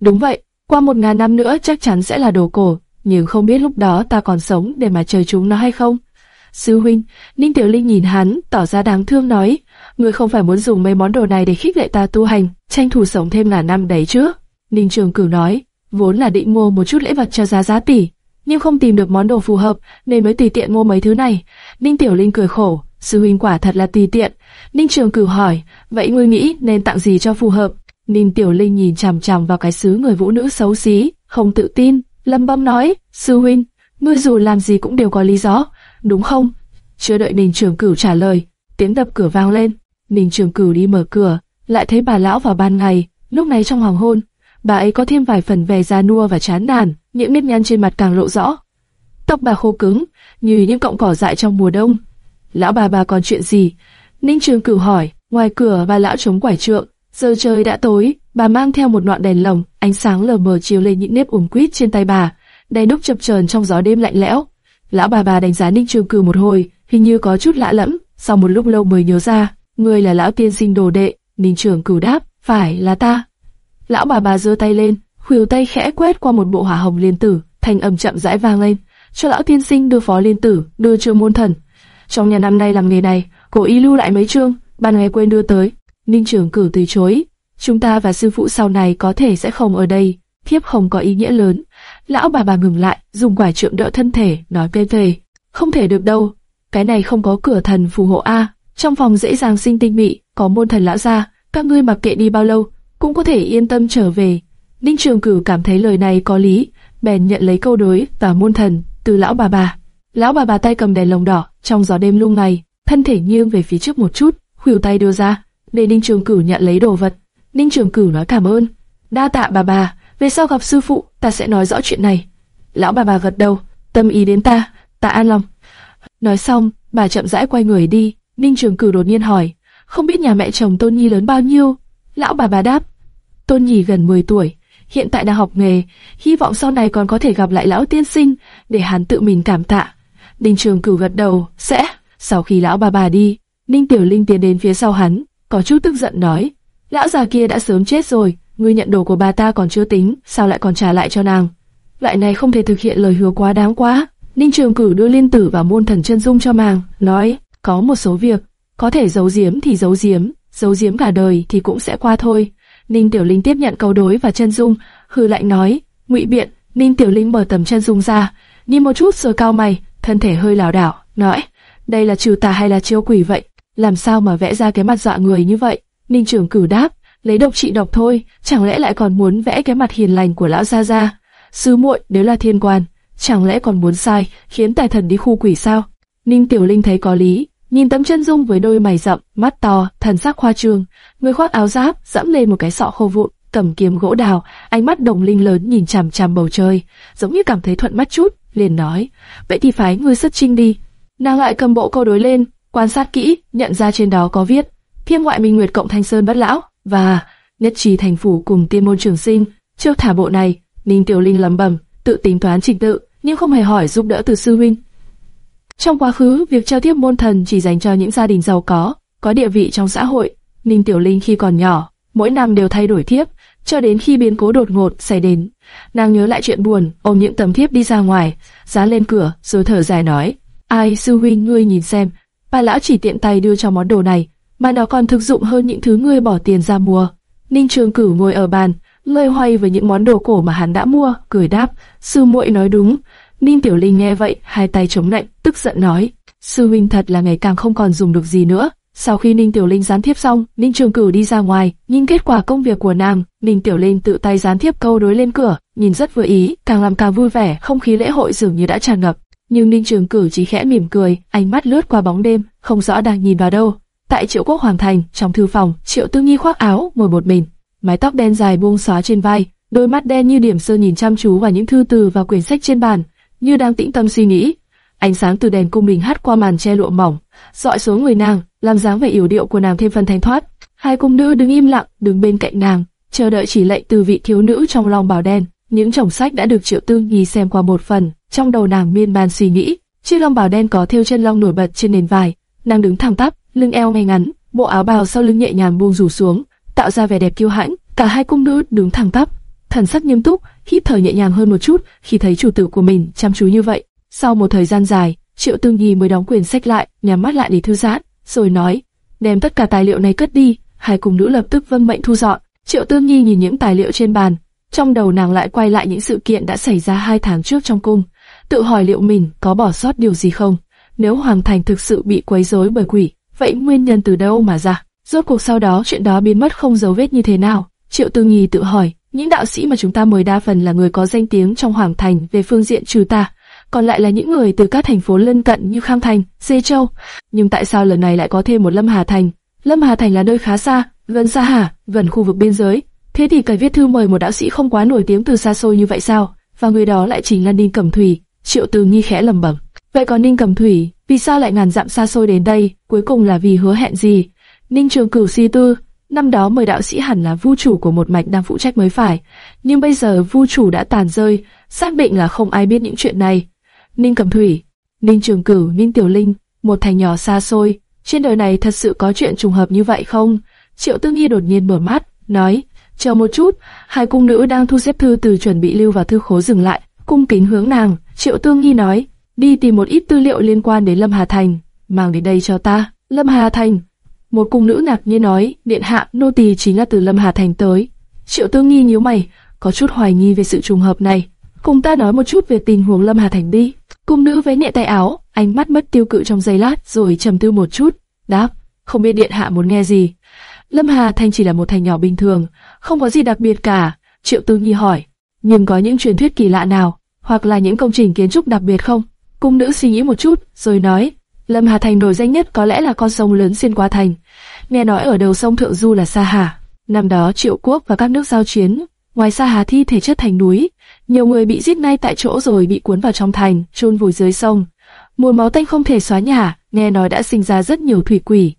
"Đúng vậy, qua một ngàn năm nữa chắc chắn sẽ là đồ cổ, nhưng không biết lúc đó ta còn sống để mà chơi chúng nó hay không." Sư huynh, Ninh Tiểu Linh nhìn hắn, tỏ ra đáng thương nói, người không phải muốn dùng mấy món đồ này để khích lệ ta tu hành, tranh thủ sống thêm ngàn năm đấy chứ? Ninh Trường Cửu nói, vốn là định mua một chút lễ vật cho giá giá tỷ, nhưng không tìm được món đồ phù hợp nên mới tùy tiện mua mấy thứ này. Ninh Tiểu Linh cười khổ, sư huynh quả thật là tùy tiện. Ninh Trường Cửu hỏi, vậy ngươi nghĩ nên tặng gì cho phù hợp? Ninh Tiểu Linh nhìn chằm chằm vào cái sứ người vũ nữ xấu xí, không tự tin, lâm bâm nói, sư huynh, ngươi dù làm gì cũng đều có lý do, đúng không? Chưa đợi Ninh Trường Cửu trả lời, tiếng đập cửa vang lên. Ninh Trường Cửu đi mở cửa, lại thấy bà lão vào ban ngày. Lúc này trong hoàng hôn, bà ấy có thêm vài phần vẻ da nua và chán nản, những nếp nhăn trên mặt càng lộ rõ. Tóc bà khô cứng, như những cọng cỏ dại trong mùa đông. Lão bà bà còn chuyện gì? Ninh Trường Cửu hỏi. Ngoài cửa bà lão chống quải trượng, giờ trời đã tối, bà mang theo một ngọn đèn lồng, ánh sáng lờ mờ chiếu lên những nếp ủng quýt trên tay bà, đèn đúc chập chờn trong gió đêm lạnh lẽo. Lão bà bà đánh giá Ninh Trường cửu một hồi, hình như có chút lạ lẫm, sau một lúc lâu mới nhớ ra, người là lão tiên sinh đồ đệ, Ninh Trường cửu đáp, phải là ta. Lão bà bà giơ tay lên, khuỷu tay khẽ quét qua một bộ hỏa hồng liên tử, thanh âm chậm rãi vang lên, cho lão tiên sinh đưa phó liên tử, đưa trường môn thần. Trong nhà năm nay làm nghề này, cổ y lưu lại mấy chương, ban ngày quên đưa tới. Ninh trưởng Cử từ chối, chúng ta và sư phụ sau này có thể sẽ không ở đây, thiếp không có ý nghĩa lớn. Lão bà bà ngừng lại, dùng quải trượng đỡ thân thể, nói bên về, không thể được đâu, cái này không có cửa thần phù hộ a, trong phòng dễ dàng sinh tinh mị, có môn thần lão gia, các ngươi mặc kệ đi bao lâu, cũng có thể yên tâm trở về. Ninh Trường Cử cảm thấy lời này có lý, bèn nhận lấy câu đối và môn thần từ lão bà bà. Lão bà bà tay cầm đèn lồng đỏ, trong gió đêm lung này thân thể nghiêng về phía trước một chút, khuỷu tay đưa ra, để Ninh Trường cửu nhận lấy đồ vật. Ninh Trường cửu nói cảm ơn, đa tạ bà bà, về sau gặp sư phụ, ta sẽ nói rõ chuyện này. Lão bà bà gật đầu, tâm ý đến ta, ta an lòng. Nói xong, bà chậm rãi quay người đi. Ninh Trường cửu đột nhiên hỏi, không biết nhà mẹ chồng Tôn Nhi lớn bao nhiêu? Lão bà bà đáp, Tôn Nhi gần 10 tuổi, hiện tại đang học nghề, hy vọng sau này còn có thể gặp lại lão tiên sinh, để hắn tự mình cảm tạ. Ninh Trường Cửu gật đầu, sẽ. Sau khi lão bà bà đi, Ninh Tiểu Linh tiến đến phía sau hắn, có chút tức giận nói, lão già kia đã sớm chết rồi, ngươi nhận đồ của bà ta còn chưa tính, sao lại còn trả lại cho nàng? Loại này không thể thực hiện lời hứa quá đáng quá. Ninh Trường Cửu đưa liên tử và môn thần chân dung cho màng, nói, có một số việc, có thể giấu giếm thì giấu giếm, giấu giếm cả đời thì cũng sẽ qua thôi. Ninh Tiểu Linh tiếp nhận câu đối và chân dung, hừ lạnh nói, ngụy biện. Ninh Tiểu Linh mở tầm chân dung ra, đi một chút rồi cao mày, thân thể hơi lảo đảo, nói, đây là trừ tà hay là chiêu quỷ vậy? Làm sao mà vẽ ra cái mặt dọa người như vậy? Ninh trưởng Cửu đáp, lấy độc trị độc thôi, chẳng lẽ lại còn muốn vẽ cái mặt hiền lành của lão gia gia? Sư muội nếu là thiên quan, chẳng lẽ còn muốn sai, khiến tài thần đi khu quỷ sao? Ninh Tiểu Linh thấy có lý, nhìn tấm chân dung với đôi mày rậm, mắt to, thần sắc khoa trương, người khoác áo giáp, dẫm lên một cái sọ khô vụn, cầm kiếm gỗ đào, ánh mắt đồng linh lớn nhìn chằm chằm bầu trời, giống như cảm thấy thuận mắt chút, liền nói, vậy thì phái ngươi xuất trinh đi. Nàng lại cầm bộ câu đối lên, quan sát kỹ, nhận ra trên đó có viết, thiên ngoại minh nguyệt cộng thanh sơn bất lão, và nhất trì thành phủ cùng tiên môn trường sinh. Trước thả bộ này, Ninh Tiểu Linh lẩm bẩm, tự tính toán trình tự, nhưng không hề hỏi giúp đỡ từ sư huynh. Trong quá khứ, việc trao tiếp môn thần chỉ dành cho những gia đình giàu có, có địa vị trong xã hội. Ninh Tiểu Linh khi còn nhỏ, mỗi năm đều thay đổi thiếp, cho đến khi biến cố đột ngột xảy đến. Nàng nhớ lại chuyện buồn, ôm những tấm thiếp đi ra ngoài, dán lên cửa, rồi thở dài nói: "Ai, sư huynh ngươi nhìn xem." Bà lão chỉ tiện tay đưa cho món đồ này, mà nó còn thực dụng hơn những thứ ngươi bỏ tiền ra mua. Ninh Trường Cửu ngồi ở bàn, lơi hoay với những món đồ cổ mà hắn đã mua, cười đáp: "Sư muội nói đúng." Ninh Tiểu Linh nghe vậy, hai tay chống lạnh, tức giận nói: "Sư huynh thật là ngày càng không còn dùng được gì nữa." Sau khi Ninh Tiểu Linh gián tiếp xong, Ninh Trường Cửu đi ra ngoài, nhìn kết quả công việc của nàng, Ninh Tiểu Linh tự tay gián tiếp câu đối lên cửa, nhìn rất vừa ý, càng làm càng vui vẻ, không khí lễ hội dường như đã tràn ngập. Nhưng Ninh Trường Cửu chỉ khẽ mỉm cười, ánh mắt lướt qua bóng đêm, không rõ đang nhìn vào đâu. Tại Triệu Quốc Hoàng Thành, trong thư phòng, Triệu Tư Nghi khoác áo, ngồi một mình, mái tóc đen dài buông xóa trên vai, đôi mắt đen như điểm sơn nhìn chăm chú vào những thư từ và quyển sách trên bàn, như đang tĩnh tâm suy nghĩ. Ánh sáng từ đèn cung đình hắt qua màn che lụa mỏng, dọi xuống người nàng, làm dáng vẻ yểu điệu của nàng thêm phần thanh thoát. Hai cung nữ đứng im lặng, đứng bên cạnh nàng, chờ đợi chỉ lệnh từ vị thiếu nữ trong lòng bảo đen. Những chồng sách đã được Triệu tương Nhi xem qua một phần, trong đầu nàng miên man suy nghĩ. Chiếc long bào đen có thêu chân long nổi bật trên nền vải, nàng đứng thẳng tắp, lưng eo ngay ngắn, bộ áo bào sau lưng nhẹ nhàng buông rủ xuống, tạo ra vẻ đẹp kiêu hãnh. Cả hai cung nữ đứng thẳng tắp, thần sắc nghiêm túc, hít thở nhẹ nhàng hơn một chút khi thấy chủ tử của mình chăm chú như vậy. Sau một thời gian dài, Triệu Tương Nhi mới đóng quyển sách lại, nhắm mắt lại để thư giãn, rồi nói: đem tất cả tài liệu này cất đi. Hai cùng nữ lập tức vâng mệnh thu dọn. Triệu Tương Nhi nhìn những tài liệu trên bàn, trong đầu nàng lại quay lại những sự kiện đã xảy ra hai tháng trước trong cung, tự hỏi liệu mình có bỏ sót điều gì không. Nếu Hoàng Thành thực sự bị quấy rối bởi quỷ, vậy nguyên nhân từ đâu mà ra? Rốt cuộc sau đó chuyện đó biến mất không dấu vết như thế nào? Triệu Tư Nhi tự hỏi, những đạo sĩ mà chúng ta mời đa phần là người có danh tiếng trong Hoàng Thành về phương diện trừ tà, còn lại là những người từ các thành phố lân cận như Khang Thành, Dê Châu. Nhưng tại sao lần này lại có thêm một Lâm Hà Thành? Lâm Hà Thành là nơi khá xa, gần xa Hà, gần khu vực biên giới. Thế thì cái viết thư mời một đạo sĩ không quá nổi tiếng từ xa xôi như vậy sao? Và người đó lại chính là Ninh Cẩm Thủy. Triệu Từ Nghi khẽ lẩm bẩm. Vậy còn Ninh Cẩm Thủy, vì sao lại ngàn dặm xa xôi đến đây? Cuối cùng là vì hứa hẹn gì? Ninh Trường Cửu suy tư, năm đó mời đạo sĩ hẳn là vu chủ của một mạch đang phụ trách mới phải, nhưng bây giờ vu chủ đã tàn rơi, xác định là không ai biết những chuyện này. Ninh Cẩm Thủy, Ninh Trường Cửu, Ninh Tiểu Linh, một thành nhỏ xa xôi, trên đời này thật sự có chuyện trùng hợp như vậy không? Triệu Tương Nhi đột nhiên mở mắt, nói, chờ một chút, hai cung nữ đang thu xếp thư từ chuẩn bị lưu vào thư khố dừng lại, cung kính hướng nàng. Triệu Tương Nhi nói, đi tìm một ít tư liệu liên quan đến Lâm Hà Thành, mang đến đây cho ta. Lâm Hà Thành. Một cung nữ ngạc nhiên nói, điện hạ, nô tỳ chính là từ Lâm Hà Thành tới. Triệu Tương Nghi nhíu mày, có chút hoài nghi về sự trùng hợp này. Cùng ta nói một chút về tình huống Lâm Hà Thành đi. Cung nữ vén nhẹ tay áo, ánh mắt mất tiêu cự trong giây lát, rồi trầm tư một chút, đáp, không biết điện hạ muốn nghe gì. Lâm Hà Thành chỉ là một thành nhỏ bình thường, không có gì đặc biệt cả. Triệu tư Nhi hỏi, nhưng có những truyền thuyết kỳ lạ nào, hoặc là những công trình kiến trúc đặc biệt không? Cung nữ suy nghĩ một chút, rồi nói, Lâm Hà Thành nổi danh nhất có lẽ là con sông lớn xuyên qua thành. Nghe nói ở đầu sông Thượng Du là Sa Hà. Năm đó Triệu Quốc và các nước giao chiến, ngoài Sa Hà thi thể chất thành núi, nhiều người bị giết ngay tại chỗ rồi bị cuốn vào trong thành, chôn vùi dưới sông. Mùi máu tanh không thể xóa nhả, nghe nói đã sinh ra rất nhiều thủy quỷ.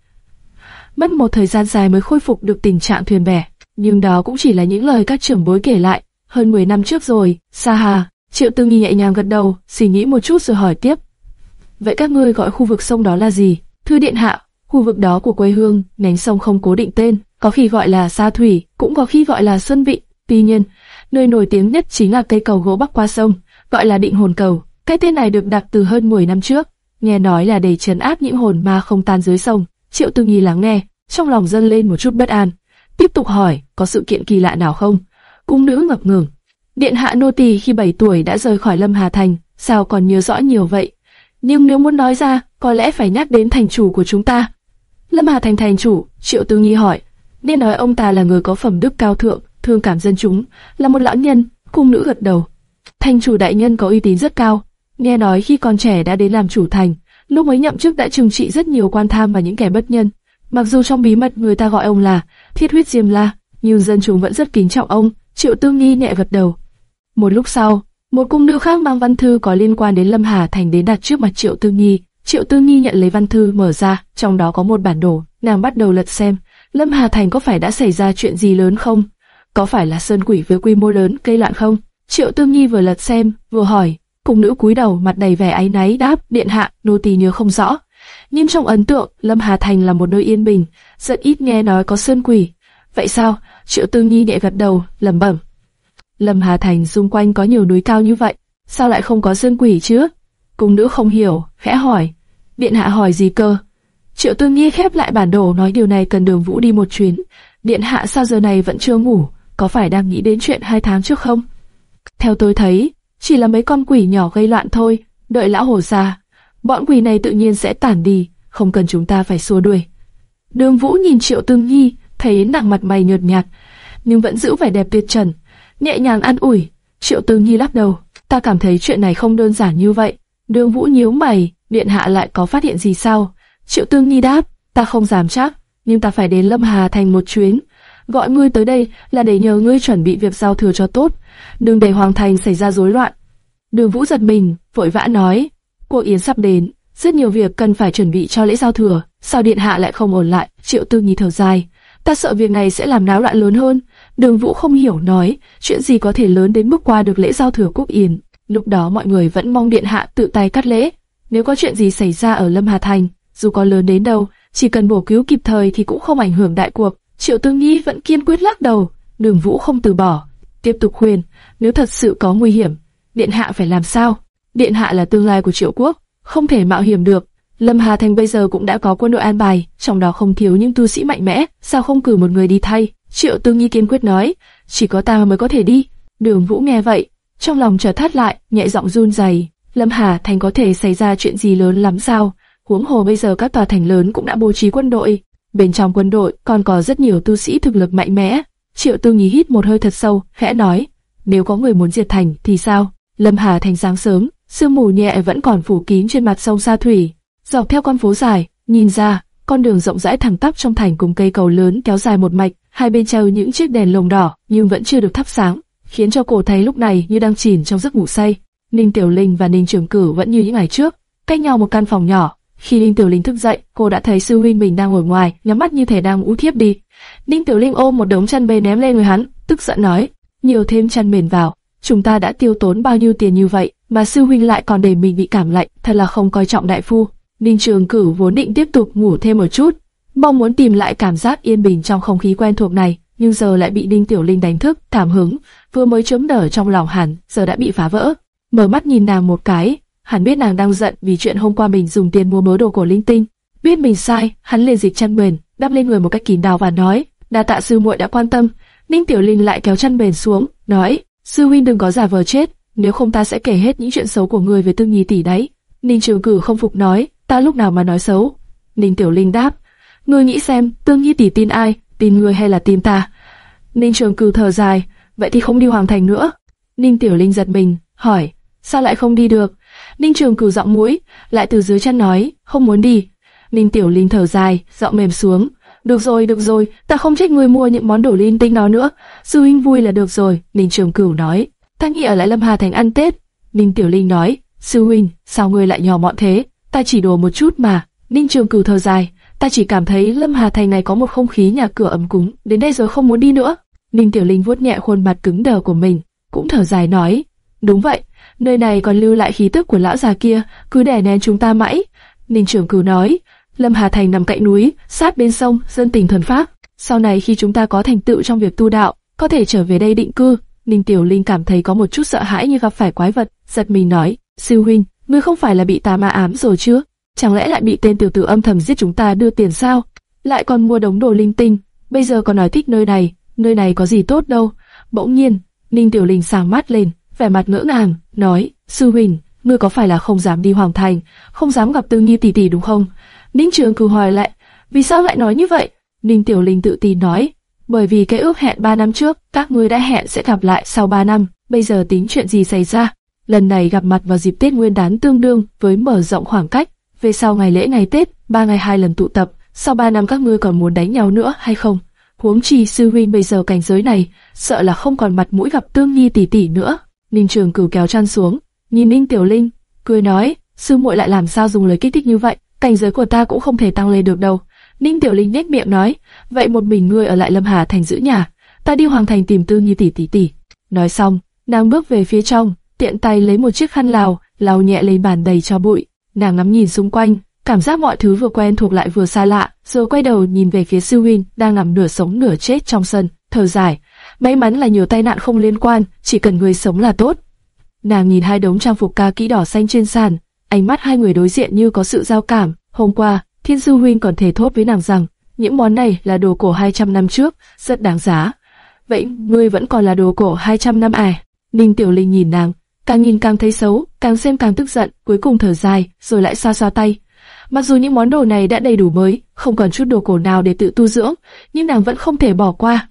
Mất một thời gian dài mới khôi phục được tình trạng thuyền bè, nhưng đó cũng chỉ là những lời các trưởng bối kể lại. Hơn 10 năm trước rồi, Sa Hà, Triệu Tư Nghi nhẹ nhàng gật đầu, suy nghĩ một chút rồi hỏi tiếp. Vậy các ngươi gọi khu vực sông đó là gì? Thư điện hạ, khu vực đó của quê hương, nhánh sông không cố định tên, có khi gọi là Sa Thủy, cũng có khi gọi là Xuân Vị. Tuy nhiên, nơi nổi tiếng nhất chính là cây cầu gỗ bắc qua sông, gọi là Định Hồn Cầu. Cái tên này được đặt từ hơn 10 năm trước, nghe nói là để trấn áp những hồn ma không tan dưới sông. Triệu Tư Nghi lắng nghe, trong lòng dâng lên một chút bất an. Tiếp tục hỏi, có sự kiện kỳ lạ nào không? Cung nữ ngập ngừng. Điện hạ nô tỳ khi 7 tuổi đã rời khỏi Lâm Hà Thành, sao còn nhớ rõ nhiều vậy? Nhưng nếu muốn nói ra, có lẽ phải nhắc đến thành chủ của chúng ta. Lâm Hà Thành thành chủ, Triệu Tư Nghi hỏi. Nên nói ông ta là người có phẩm đức cao thượng, thương cảm dân chúng, là một lão nhân, cung nữ gật đầu. Thành chủ đại nhân có uy tín rất cao, nghe nói khi còn trẻ đã đến làm chủ thành, lúc mới nhậm chức đã trừng trị rất nhiều quan tham và những kẻ bất nhân. Mặc dù trong bí mật người ta gọi ông là Thiết Huyết Diêm La, nhưng dân chúng vẫn rất kính trọng ông. Triệu Tương Nghi nhẹ gật đầu. Một lúc sau, một cung nữ khác mang văn thư có liên quan đến Lâm Hà Thành đến đặt trước mặt Triệu Tương Nghi. Triệu Tương Nghi nhận lấy văn thư mở ra, trong đó có một bản đồ. Nàng bắt đầu lật xem, Lâm Hà Thành có phải đã xảy ra chuyện gì lớn không? Có phải là sơn quỷ với quy mô lớn gây loạn không? Triệu Tương Nhi vừa lật xem, vừa hỏi. Cung nữ cúi đầu mặt đầy vẻ áy náy đáp, điện hạ, nô tỳ nhớ không rõ. Nhưng trong ấn tượng, Lâm Hà Thành là một nơi yên bình, rất ít nghe nói có sơn quỷ. Vậy sao? Triệu Tương Nhi nhẹ gật đầu, lẩm bẩm. Lâm Hà Thành xung quanh có nhiều núi cao như vậy, sao lại không có sơn quỷ chứ? Cung nữ không hiểu, khẽ hỏi. Điện hạ hỏi gì cơ? Triệu Tương Nhi khép lại bản đồ nói điều này cần đường vũ đi một chuyến. Điện hạ sao giờ này vẫn chưa ngủ, có phải đang nghĩ đến chuyện hai tháng trước không? Theo tôi thấy, chỉ là mấy con quỷ nhỏ gây loạn thôi, đợi lão hồ ra. Bọn quỷ này tự nhiên sẽ tản đi, không cần chúng ta phải xua đuổi. Đường Vũ nhìn Triệu Tương Nhi, thấy nàng mặt mày nhợt nhạt, nhưng vẫn giữ vẻ đẹp tuyệt trần, nhẹ nhàng an ủi. Triệu Tương Nhi lắc đầu, ta cảm thấy chuyện này không đơn giản như vậy. Đường Vũ nhíu mày, điện hạ lại có phát hiện gì sao? Triệu Tương Nhi đáp, ta không dám chắc, nhưng ta phải đến Lâm Hà thành một chuyến. Gọi ngươi tới đây là để nhờ ngươi chuẩn bị việc giao thừa cho tốt, đừng để hoàng thành xảy ra rối loạn. Đường Vũ giật mình, vội vã nói, cuộc yến sắp đến, rất nhiều việc cần phải chuẩn bị cho lễ giao thừa, sao điện hạ lại không ổn lại? Triệu Tư Nhi thở dài, ta sợ việc này sẽ làm náo loạn lớn hơn. Đường Vũ không hiểu nói, chuyện gì có thể lớn đến mức qua được lễ giao thừa quốc yến. Lúc đó mọi người vẫn mong điện hạ tự tay cắt lễ. Nếu có chuyện gì xảy ra ở Lâm Hà Thành, dù có lớn đến đâu, chỉ cần bổ cứu kịp thời thì cũng không ảnh hưởng đại cuộc. Triệu Tương Nhi vẫn kiên quyết lắc đầu, Đường Vũ không từ bỏ, tiếp tục khuyên, nếu thật sự có nguy hiểm, điện hạ phải làm sao? Điện hạ là tương lai của Triệu Quốc, không thể mạo hiểm được. Lâm Hà Thành bây giờ cũng đã có quân đội an bài, trong đó không thiếu những tu sĩ mạnh mẽ, sao không cử một người đi thay? Triệu Tương Nhi kiên quyết nói, chỉ có ta mới có thể đi. Đường Vũ nghe vậy, trong lòng chợt thắt lại, nhẹ giọng run rẩy. Lâm Hà Thành có thể xảy ra chuyện gì lớn lắm sao? Huống hồ bây giờ các tòa thành lớn cũng đã bố trí quân đội, bên trong quân đội còn có rất nhiều tu sĩ thực lực mạnh mẽ. Triệu Tư Nhí hít một hơi thật sâu, khẽ nói, nếu có người muốn diệt thành thì sao? Lâm Hà Thành sáng sớm, sương mù nhẹ vẫn còn phủ kín trên mặt sông Sa Thủy. Dọc theo con phố dài, nhìn ra, con đường rộng rãi thẳng tắp trong thành cùng cây cầu lớn kéo dài một mạch, hai bên treo những chiếc đèn lồng đỏ nhưng vẫn chưa được thắp sáng, khiến cho cổ thấy lúc này như đang chìm trong giấc ngủ say. Ninh Tiểu Linh và Ninh Trường Cử vẫn như những ngày trước, cách nhau một căn phòng nhỏ, khi Ninh Tiểu Linh thức dậy, cô đã thấy sư huynh mình đang ngồi ngoài, nhắm mắt như thể đang u thiếp đi. Ninh Tiểu Linh ôm một đống chăn bê ném lên người hắn, tức giận nói: nhiều thêm chăn mền vào. Chúng ta đã tiêu tốn bao nhiêu tiền như vậy, mà sư huynh lại còn để mình bị cảm lạnh, thật là không coi trọng đại phu. Ninh Trường Cử vốn định tiếp tục ngủ thêm một chút, mong muốn tìm lại cảm giác yên bình trong không khí quen thuộc này, nhưng giờ lại bị Ninh Tiểu Linh đánh thức, thảm hứng, vừa mới chớm nở trong lòng hắn, giờ đã bị phá vỡ. Mở mắt nhìn nàng một cái, hắn biết nàng đang giận vì chuyện hôm qua mình dùng tiền mua mớ đồ cổ linh tinh, biết mình sai, hắn liền dịch chăn mền, đắp lên người một cách kín đáo và nói: "Đa tạ sư muội đã quan tâm." Ninh Tiểu Linh lại kéo chăn mền xuống, nói: "Sư huynh đừng có giả vờ chết, nếu không ta sẽ kể hết những chuyện xấu của người về Tương Nhi tỷ đấy." Ninh Trường Cử không phục nói: "Ta lúc nào mà nói xấu?" Ninh Tiểu Linh đáp: "Ngươi nghĩ xem, Tương Nhi tỷ tin ai, tin ngươi hay là tin ta?" Ninh Trường Cử thở dài: "Vậy thì không đi Hoàng Thành nữa." Ninh Tiểu Linh giật mình, hỏi: "Sao lại không đi được?" Ninh Trường Cử giọng mũi, lại từ dưới chân nói: "Không muốn đi." Ninh Tiểu Linh thở dài, giọng mềm xuống: được rồi, được rồi, ta không trách ngươi mua những món đồ linh tinh đó nữa. Sư huynh vui là được rồi, Ninh Trường Cửu nói. Ta nghĩ ở lại Lâm Hà Thành ăn Tết. Ninh Tiểu Linh nói, sư huynh, sao ngươi lại nhỏ mọn thế? Ta chỉ đùa một chút mà. Ninh Trường Cửu thở dài, ta chỉ cảm thấy Lâm Hà Thành này có một không khí nhà cửa ấm cúng, đến đây rồi không muốn đi nữa. Ninh Tiểu Linh vuốt nhẹ khuôn mặt cứng đờ của mình, cũng thở dài nói, đúng vậy, nơi này còn lưu lại khí tức của lão già kia, cứ đè nén chúng ta mãi. Ninh trưởng Cửu nói, Lâm Hà Thành nằm cạnh núi, sát bên sông, dân tình thuần pháp. Sau này khi chúng ta có thành tựu trong việc tu đạo, có thể trở về đây định cư. Ninh Tiểu Linh cảm thấy có một chút sợ hãi như gặp phải quái vật, giật mình nói: "Sư huynh, ngươi không phải là bị tà ma ám rồi chứ? Chẳng lẽ lại bị tên tiểu tử âm thầm giết chúng ta đưa tiền sao? Lại còn mua đống đồ linh tinh, bây giờ còn nói thích nơi này, nơi này có gì tốt đâu?" Bỗng nhiên, Ninh Tiểu Linh sáng mắt lên, vẻ mặt ngỡ ngàng, nói: "Sư huynh, ngươi có phải là không dám đi Hoàng Thành, không dám gặp Tư Nghi tỷ tỷ đúng không?" Ninh Trường cứ hỏi lại, vì sao lại nói như vậy? Ninh Tiểu Linh tự tin nói, bởi vì cái ước hẹn 3 năm trước, các ngươi đã hẹn sẽ gặp lại sau 3 năm, bây giờ tính chuyện gì xảy ra? Lần này gặp mặt vào dịp Tết Nguyên đán tương đương với mở rộng khoảng cách, về sau ngày lễ ngày Tết, ba ngày hai lần tụ tập, sau 3 năm các ngươi còn muốn đánh nhau nữa hay không? Huống chi sư huynh bây giờ cảnh giới này, sợ là không còn mặt mũi gặp Tương Nhi tỷ tỷ nữa. Ninh Trường Cửu kéo chăn xuống, nhìn Ninh Tiểu Linh, cười nói, sư muội lại làm sao dùng lời kích thích như vậy? cảnh giới của ta cũng không thể tăng lên được đâu. Ninh Tiểu Linh nhếch miệng nói, vậy một mình ngươi ở lại Lâm Hà thành giữ nhà, ta đi Hoàng thành tìm Tư Nhi tỷ tỷ tỷ. Nói xong, nàng bước về phía trong, tiện tay lấy một chiếc khăn lào, lau nhẹ lên bàn đầy cho bụi. Nàng ngắm nhìn xung quanh, cảm giác mọi thứ vừa quen thuộc lại vừa xa lạ, rồi quay đầu nhìn về phía sư huynh đang nằm nửa sống nửa chết trong sân, thở dài. May mắn là nhiều tai nạn không liên quan, chỉ cần người sống là tốt. Nàng nhìn hai đống trang phục ca kỹ đỏ xanh trên sàn, Ánh mắt hai người đối diện như có sự giao cảm. Hôm qua, Thiên Sư Huynh còn thể thốt với nàng rằng, những món này là đồ cổ 200 năm trước, rất đáng giá. Vậy ngươi vẫn còn là đồ cổ 200 năm à? Ninh Tiểu Linh nhìn nàng, càng nhìn càng thấy xấu, càng xem càng tức giận, cuối cùng thở dài, rồi lại xoa xoa tay. Mặc dù những món đồ này đã đầy đủ mới, không còn chút đồ cổ nào để tự tu dưỡng, nhưng nàng vẫn không thể bỏ qua.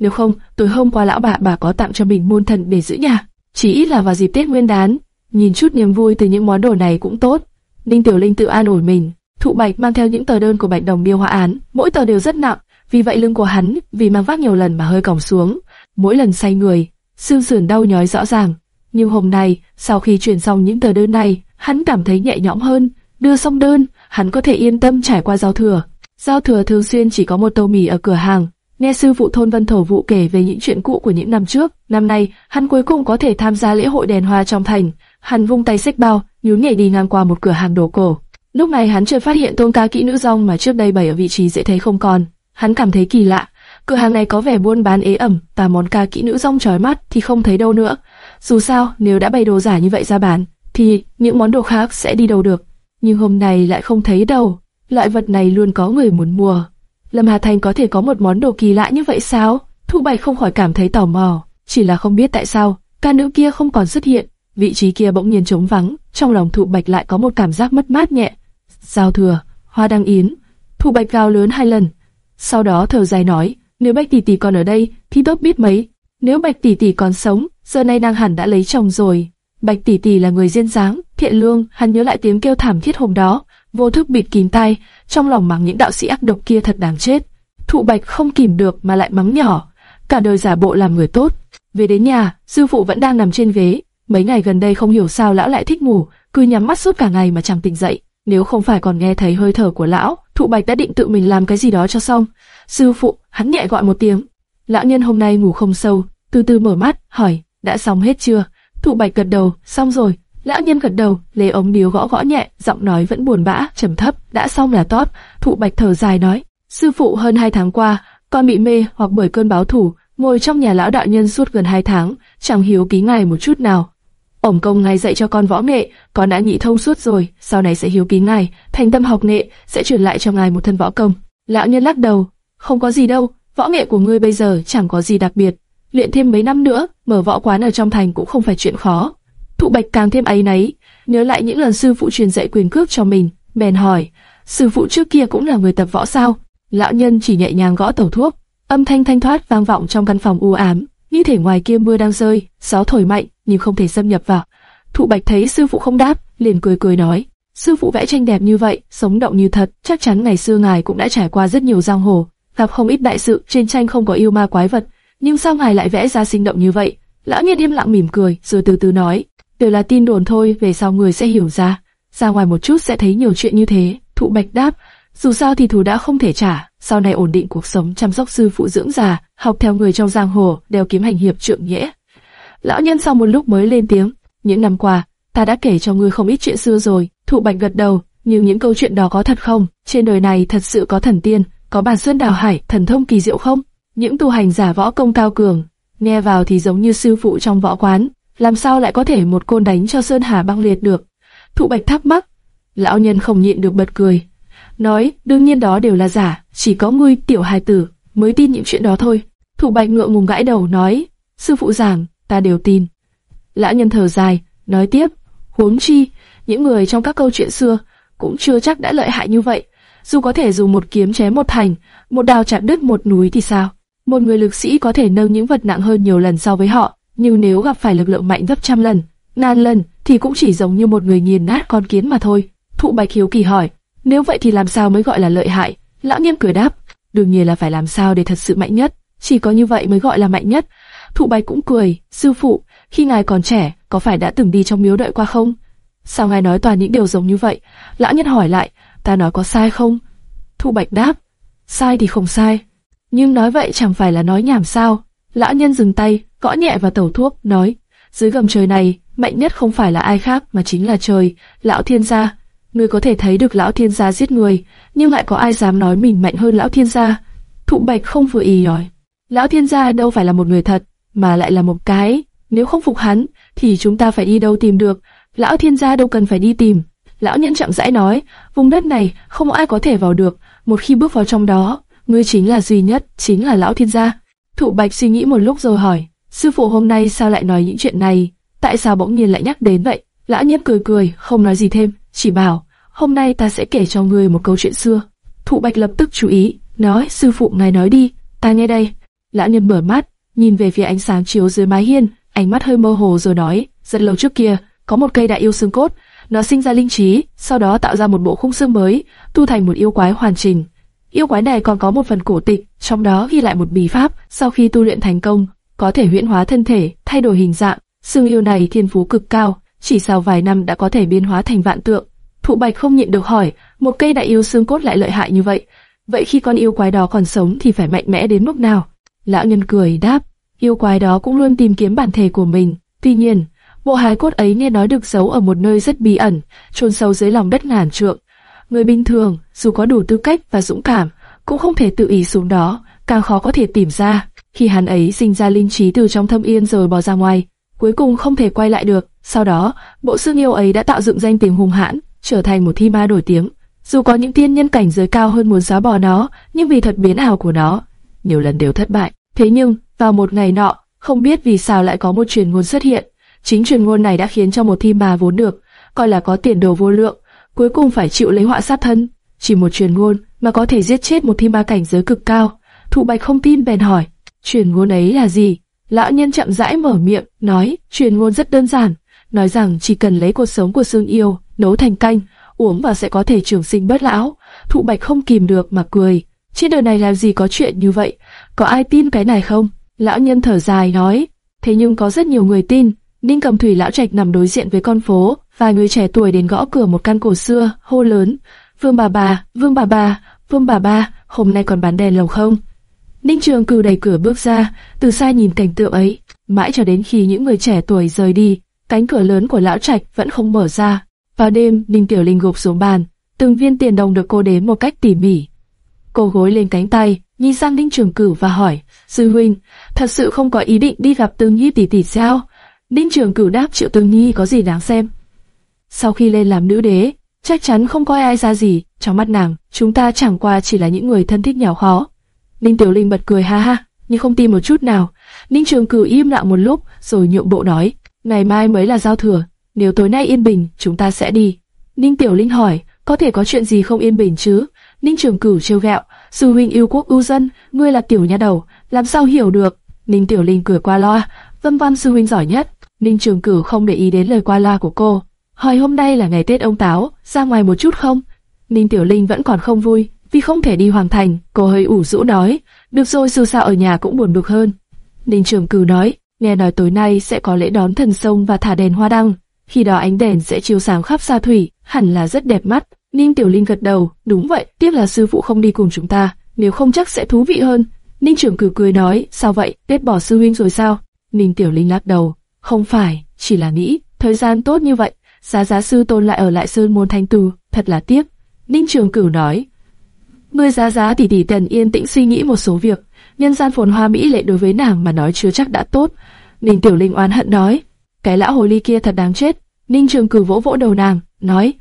Nếu không, tối hôm qua lão bà bà có tặng cho mình môn thần để giữ nhà, chỉ ít là vào dịp Tết Nguyên đán, nhìn chút niềm vui từ những món đồ này cũng tốt. Ninh Tiểu Linh tự an ủi mình. Thụ Bạch mang theo những tờ đơn của Bạch Đồng Miêu Hóa án, mỗi tờ đều rất nặng, vì vậy lưng của hắn vì mang vác nhiều lần mà hơi còng xuống. Mỗi lần say người, xương sườn đau nhói rõ ràng. Nhưng hôm nay, sau khi chuyển xong những tờ đơn này, hắn cảm thấy nhẹ nhõm hơn. Đưa xong đơn, hắn có thể yên tâm trải qua giao thừa. Giao thừa thường xuyên chỉ có một tô mì ở cửa hàng. Nghe sư phụ thôn Vân Thổ Vụ kể về những chuyện cũ của những năm trước, năm nay hắn cuối cùng có thể tham gia lễ hội đèn hoa trong thành. Hắn vung tay xách bao, nhún nhảy đi ngang qua một cửa hàng đồ cổ. Lúc này hắn chợt phát hiện tôn ca kỹ nữ rong mà trước đây bày ở vị trí dễ thấy không còn. Hắn cảm thấy kỳ lạ, cửa hàng này có vẻ buôn bán ế ẩm, và món ca kỹ nữ rong chói mắt thì không thấy đâu nữa. Dù sao, nếu đã bày đồ giả như vậy ra bán, thì những món đồ khác sẽ đi đâu được. Nhưng hôm nay lại không thấy đâu. Loại vật này luôn có người muốn mua. Lâm Hà Thành có thể có một món đồ kỳ lạ như vậy sao? Thu Bạch không khỏi cảm thấy tò mò, chỉ là không biết tại sao ca nữ kia không còn xuất hiện vị trí kia bỗng nhiên trống vắng, trong lòng Thu Bạch lại có một cảm giác mất mát nhẹ. Giao thừa, hoa đăng yến, Thu Bạch gào lớn hai lần, sau đó thở dài nói, nếu Bạch tỷ tỷ còn ở đây, thì tốt biết mấy. Nếu Bạch tỷ tỷ còn sống, giờ này nàng hẳn đã lấy chồng rồi. Bạch tỷ tỷ là người duyên dáng, thiện lương, hắn nhớ lại tiếng kêu thảm thiết hôm đó, vô thức bịt kín tai, trong lòng mắng những đạo sĩ ác độc kia thật đáng chết. Thụ Bạch không kìm được mà lại mắng nhỏ, cả đời giả bộ làm người tốt. Về đến nhà, sư phụ vẫn đang nằm trên ghế, Mấy ngày gần đây không hiểu sao lão lại thích ngủ, cứ nhắm mắt suốt cả ngày mà chẳng tỉnh dậy. nếu không phải còn nghe thấy hơi thở của lão, thụ bạch đã định tự mình làm cái gì đó cho xong. Sư phụ, hắn nhẹ gọi một tiếng. Lão nhân hôm nay ngủ không sâu, từ từ mở mắt, hỏi, đã xong hết chưa? Thụ bạch gật đầu, xong rồi. Lão nhân gật đầu, lấy ống điếu gõ gõ nhẹ, giọng nói vẫn buồn bã, trầm thấp, đã xong là tốt. Thụ bạch thở dài nói, sư phụ hơn hai tháng qua, con bị mê hoặc bởi cơn báo thủ, ngồi trong nhà lão đạo nhân suốt gần hai tháng, chẳng hiếu ký ngài một chút nào. Ổng công ngài dạy cho con võ nghệ, con đã nhị thông suốt rồi, sau này sẽ hiếu ký ngài, thành tâm học nghệ, sẽ truyền lại cho ngài một thân võ công. Lão nhân lắc đầu, không có gì đâu, võ nghệ của ngươi bây giờ chẳng có gì đặc biệt, luyện thêm mấy năm nữa, mở võ quán ở trong thành cũng không phải chuyện khó. Thụ Bạch càng thêm ấy nấy, nhớ lại những lần sư phụ truyền dạy quyền cước cho mình, bèn hỏi, sư phụ trước kia cũng là người tập võ sao? Lão nhân chỉ nhẹ nhàng gõ tẩu thuốc, âm thanh thanh thoát vang vọng trong căn phòng u ám, như thể ngoài kia mưa đang rơi, gió thổi mạnh nhưng không thể xâm nhập vào. Thụ Bạch thấy sư phụ không đáp, liền cười cười nói, sư phụ vẽ tranh đẹp như vậy, sống động như thật, chắc chắn ngày xưa ngài cũng đã trải qua rất nhiều giang hồ, gặp không ít đại sự, trên tranh không có yêu ma quái vật, nhưng sao ngài lại vẽ ra sinh động như vậy? Lão nhân im lặng mỉm cười, rồi từ từ nói, đều là tin đồn thôi, về sau người sẽ hiểu ra. Ra ngoài một chút sẽ thấy nhiều chuyện như thế. Thụ Bạch đáp, dù sao thì thù đã không thể trả, sau này ổn định cuộc sống chăm sóc sư phụ dưỡng già, học theo người trong giang hồ, đeo kiếm hành hiệp trượng nghĩa. Lão nhân sau một lúc mới lên tiếng, những năm qua, ta đã kể cho ngươi không ít chuyện xưa rồi. Thụ Bạch gật đầu, nhưng những câu chuyện đó có thật không? Trên đời này thật sự có thần tiên, có bản xuân đào hải, thần thông kỳ diệu không? Những tu hành giả võ công cao cường, nghe vào thì giống như sư phụ trong võ quán, làm sao lại có thể một côn đánh cho Sơn Hà băng liệt được? Thụ Bạch thắc mắc. Lão nhân không nhịn được bật cười, nói đương nhiên đó đều là giả, chỉ có ngươi tiểu hài tử mới tin những chuyện đó thôi. Thụ Bạch ngượng ngùng gãi đầu nói, sư phụ giảng, ta đều tin. Lão nhân thở dài, nói tiếp, huống chi, những người trong các câu chuyện xưa cũng chưa chắc đã lợi hại như vậy. Dù có thể dùng một kiếm chém một thành, một đao chạm đứt một núi thì sao? Một người lực sĩ có thể nâng những vật nặng hơn nhiều lần so với họ, nhưng nếu gặp phải lực lượng mạnh gấp trăm lần, ngàn lần, thì cũng chỉ giống như một người nghiền nát con kiến mà thôi. Thụ Bạch Hiếu kỳ hỏi, nếu vậy thì làm sao mới gọi là lợi hại? Lão Nghiêm cười đáp, đương nhiên là phải làm sao để thật sự mạnh nhất, chỉ có như vậy mới gọi là mạnh nhất. Thụ Bạch cũng cười, sư phụ, khi ngài còn trẻ, có phải đã từng đi trong miếu đợi qua không? Sao ngài nói toàn những điều giống như vậy? Lão nhân hỏi lại, ta nói có sai không? Thụ Bạch đáp, sai thì không sai, nhưng nói vậy chẳng phải là nói nhảm sao? Lão nhân dừng tay, gõ nhẹ vào tẩu thuốc, nói, dưới gầm trời này, mạnh nhất không phải là ai khác mà chính là trời, lão thiên gia. Ngươi có thể thấy được lão thiên gia giết người, nhưng lại có ai dám nói mình mạnh hơn lão thiên gia? Thụ bạch không vừa ý nói. Lão thiên gia đâu phải là một người thật, mà lại là một cái. Nếu không phục hắn, thì chúng ta phải đi đâu tìm được? Lão thiên gia đâu cần phải đi tìm. Lão nhẫn chậm rãi nói, vùng đất này không ai có thể vào được, một khi bước vào trong đó, ngươi chính là duy nhất, chính là lão thiên gia. Thụ Bạch suy nghĩ một lúc rồi hỏi, sư phụ hôm nay sao lại nói những chuyện này? Tại sao bỗng nhiên lại nhắc đến vậy? Lão Nhiếp cười cười, không nói gì thêm, chỉ bảo, hôm nay ta sẽ kể cho ngươi một câu chuyện xưa. Thụ Bạch lập tức chú ý, nói, sư phụ ngài nói đi, ta nghe đây. Lão Nhiếp mở mắt, nhìn về phía ánh sáng chiếu dưới mái hiên, ánh mắt hơi mơ hồ rồi nói, rất lâu trước kia, có một cây đại yêu xương cốt, nó sinh ra linh trí, sau đó tạo ra một bộ khung xương mới, tu thành một yêu quái hoàn chỉnh. Yêu quái này còn có một phần cổ tịch, trong đó ghi lại một bí pháp, sau khi tu luyện thành công, có thể huyễn hóa thân thể, thay đổi hình dạng. sương yêu này thiên phú cực cao, chỉ sau vài năm đã có thể biến hóa thành vạn tượng. Thụ Bạch không nhịn được hỏi, một cây đại yêu xương cốt lại lợi hại như vậy, vậy khi con yêu quái đó còn sống thì phải mạnh mẽ đến mức nào? Lão nhân cười đáp, yêu quái đó cũng luôn tìm kiếm bản thể của mình. Tuy nhiên, bộ hài cốt ấy nghe nói được giấu ở một nơi rất bí ẩn, chôn sâu dưới lòng đất ngàn trượng. Người bình thường, dù có đủ tư cách và dũng cảm, cũng không thể tự ý xuống đó, càng khó có thể tìm ra. Khi hắn ấy sinh ra linh trí từ trong thâm yên rồi bỏ ra ngoài, cuối cùng không thể quay lại được. Sau đó, bộ xương yêu ấy đã tạo dựng danh tiếng hùng hãn, trở thành một thi ma nổi tiếng. Dù có những tiên nhân cảnh giới cao hơn muốn xóa bỏ nó, nhưng vì thật biến ảo của nó, nhiều lần đều thất bại. Thế nhưng, vào một ngày nọ, không biết vì sao lại có một truyền ngôn xuất hiện. Chính truyền ngôn này đã khiến cho một thi ma vốn được, coi là có tiền đồ vô lượng, cuối cùng phải chịu lấy họa sát thân. Chỉ một truyền ngôn mà có thể giết chết một thi ma cảnh giới cực cao. Thụ Bạch không tin bèn hỏi, truyền ngôn ấy là gì? Lão nhân chậm rãi mở miệng, nói, truyền ngôn rất đơn giản, nói rằng chỉ cần lấy cuộc sống của xương yêu, nấu thành canh, uống vào sẽ có thể trường sinh bất lão. Thụ Bạch không kìm được mà cười. Trên đời này làm gì có chuyện như vậy? Có ai tin cái này không? Lão nhân thở dài nói, thế nhưng có rất nhiều người tin. Ninh Cầm Thủy lão trạch nằm đối diện với con phố, vài người trẻ tuổi đến gõ cửa một căn cổ xưa, hô lớn, Vương bà bà, Vương bà bà, Vương bà bà, hôm nay còn bán đèn lồng không? Ninh Trường Cử đẩy cửa bước ra, từ xa nhìn cảnh tượng ấy, mãi cho đến khi những người trẻ tuổi rời đi, cánh cửa lớn của lão trạch vẫn không mở ra. Vào đêm, Ninh Tiểu Linh gục xuống bàn, từng viên tiền đồng được cô đếm một cách tỉ mỉ. Cô gối lên cánh tay, nhìn sang Ninh Trường Cử và hỏi, sư huynh, thật sự không có ý định đi gặp Tương Nhi tỷ tỷ sao? Ninh Trường Cử đáp Triệu Tương Nhi có gì đáng xem. Sau khi lên làm nữ đế, chắc chắn không coi ai ra gì, trong mắt nàng, chúng ta chẳng qua chỉ là những người thân thích nhỏ khó. Ninh Tiểu Linh bật cười ha ha, nhưng không tin một chút nào. Ninh Trường Cử im lặng một lúc, rồi nhượng bộ nói, ngày mai mới là giao thừa, nếu tối nay yên bình, chúng ta sẽ đi. Ninh Tiểu Linh hỏi, có thể có chuyện gì không yên bình chứ? Ninh Trường Cử trêu ghẹo, sư huynh yêu quốc ưu dân, ngươi là tiểu nha đầu, làm sao hiểu được? Ninh Tiểu Linh cười qua loa, vân văn sư huynh giỏi nhất. Ninh Trường Cử không để ý đến lời qua loa của cô, hỏi hôm nay là ngày Tết ông Táo, ra ngoài một chút không? Ninh Tiểu Linh vẫn còn không vui, vì không thể đi Hoàng Thành, cô hơi ủ rũ nói, được rồi dù sao ở nhà cũng buồn bực hơn. Ninh Trường Cử nói, nghe nói tối nay sẽ có lễ đón thần sông và thả đèn hoa đăng, khi đó ánh đèn sẽ chiếu sáng khắp xa thủy, hẳn là rất đẹp mắt. Ninh Tiểu Linh gật đầu, đúng vậy, tiếc là sư phụ không đi cùng chúng ta, nếu không chắc sẽ thú vị hơn. Ninh Trường Cử cười nói, sao vậy, Tết bỏ sư huynh rồi sao? Ninh Tiểu Linh lắc đầu, không phải, chỉ là nghĩ, thời gian tốt như vậy, giá giá sư tôn lại ở lại sơn môn thanh tù, thật là tiếc. Ninh Trường Cửu nói, ngươi giá giá tỷ tỷ tần yên tĩnh suy nghĩ một số việc, nhân gian phồn hoa mỹ lệ đối với nàng mà nói chưa chắc đã tốt. Ninh Tiểu Linh oán hận nói, cái lão hồ ly kia thật đáng chết. Ninh Trường Cửu vỗ vỗ đầu nàng, nói,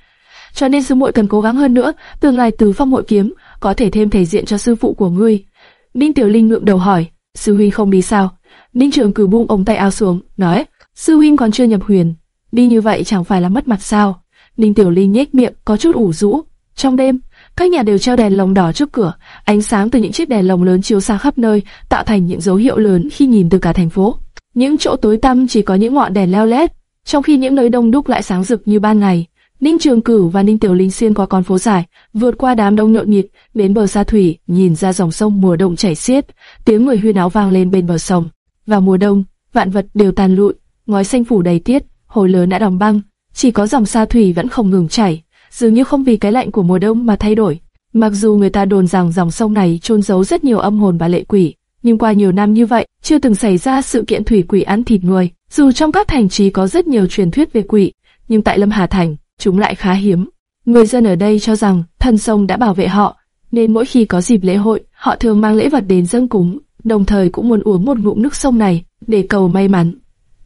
cho nên sư muội cần cố gắng hơn nữa, tương lai từ phong hội kiếm có thể thêm thể diện cho sư phụ của ngươi. Ninh Tiểu Linh ngượng đầu hỏi, sư huynh không đi sao? Ninh Trường Cửu buông ống tay áo xuống, nói, sư huynh còn chưa nhập huyền, đi như vậy chẳng phải là mất mặt sao? Ninh Tiểu Linh nhếch miệng, có chút ủ rũ. Trong đêm, các nhà đều treo đèn lồng đỏ trước cửa, ánh sáng từ những chiếc đèn lồng lớn chiếu sáng khắp nơi, tạo thành những dấu hiệu lớn khi nhìn từ cả thành phố. Những chỗ tối tăm chỉ có những ngọn đèn leo lét, trong khi những nơi đông đúc lại sáng rực như ban ngày. Ninh Trường Cửu và Ninh Tiểu Linh xuyên qua con phố dài, vượt qua đám đông nhộn nhịp, đến bờ xa thủy, nhìn ra dòng sông mùa đông chảy xiết, tiếng người huyên áo vang lên bên bờ sông. Vào mùa đông, vạn vật đều tàn lụi, ngói xanh phủ đầy tiết, hồ lớn đã đóng băng, chỉ có dòng xa thủy vẫn không ngừng chảy, dường như không vì cái lạnh của mùa đông mà thay đổi. Mặc dù người ta đồn rằng dòng sông này chôn giấu rất nhiều âm hồn và lệ quỷ, nhưng qua nhiều năm như vậy, chưa từng xảy ra sự kiện thủy quỷ ăn thịt người. Dù trong các thành trì có rất nhiều truyền thuyết về quỷ, nhưng tại Lâm Hà Thành, chúng lại khá hiếm. Người dân ở đây cho rằng thân sông đã bảo vệ họ, nên mỗi khi có dịp lễ hội, họ thường mang lễ vật đến dâng cúng, đồng thời cũng muốn uống một ngụm nước sông này để cầu may mắn.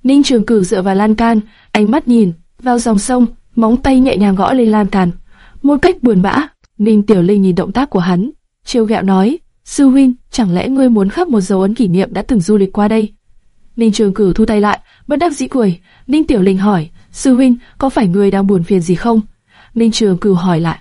Ninh Trường Cử dựa vào lan can, ánh mắt nhìn vào dòng sông, móng tay nhẹ nhàng gõ lên lan can. Một cách buồn bã, Ninh Tiểu Linh nhìn động tác của hắn, trêu ghẹo nói: "Sư huynh, chẳng lẽ ngươi muốn khắc một dấu ấn kỷ niệm đã từng du lịch qua đây?" Ninh Trường Cử thu tay lại, bất đắc dĩ cười. Ninh Tiểu Linh hỏi: "Sư huynh, có phải ngươi đang buồn phiền gì không?" Ninh Trường Cử hỏi lại: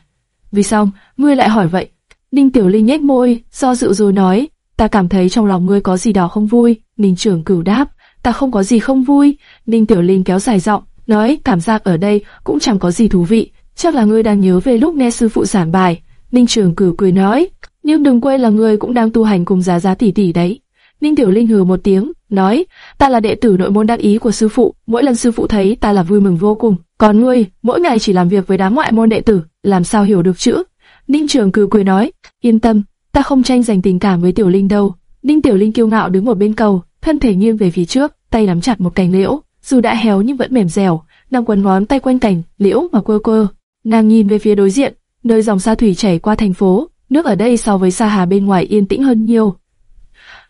"Vì sao ngươi lại hỏi vậy?" Ninh Tiểu Linh nhếch môi, do dự rồi nói: "Ta cảm thấy trong lòng ngươi có gì đó không vui." Ninh Trường Cử đáp: ta không có gì không vui. Ninh Tiểu Linh kéo dài giọng, nói cảm giác ở đây cũng chẳng có gì thú vị, chắc là ngươi đang nhớ về lúc nghe sư phụ giảng bài. Ninh Trường Cử cười nói, nhưng đừng quên là ngươi cũng đang tu hành cùng giá giá tỷ tỷ đấy. Ninh Tiểu Linh hừ một tiếng, nói, ta là đệ tử nội môn đắc ý của sư phụ, mỗi lần sư phụ thấy ta là vui mừng vô cùng. Còn ngươi, mỗi ngày chỉ làm việc với đám ngoại môn đệ tử, làm sao hiểu được chữ? Ninh Trường Cử cười nói, yên tâm, ta không tranh giành tình cảm với Tiểu Linh đâu. Ninh Tiểu Linh kiêu ngạo đứng một bên cầu, thân thể nghiêng về phía trước, tay nắm chặt một cành liễu, dù đã héo nhưng vẫn mềm dẻo, nàng quấn ngón tay quanh cành liễu mà quơ quơ. Nàng nhìn về phía đối diện, nơi dòng sa thủy chảy qua thành phố, nước ở đây so với sa hà bên ngoài yên tĩnh hơn nhiều.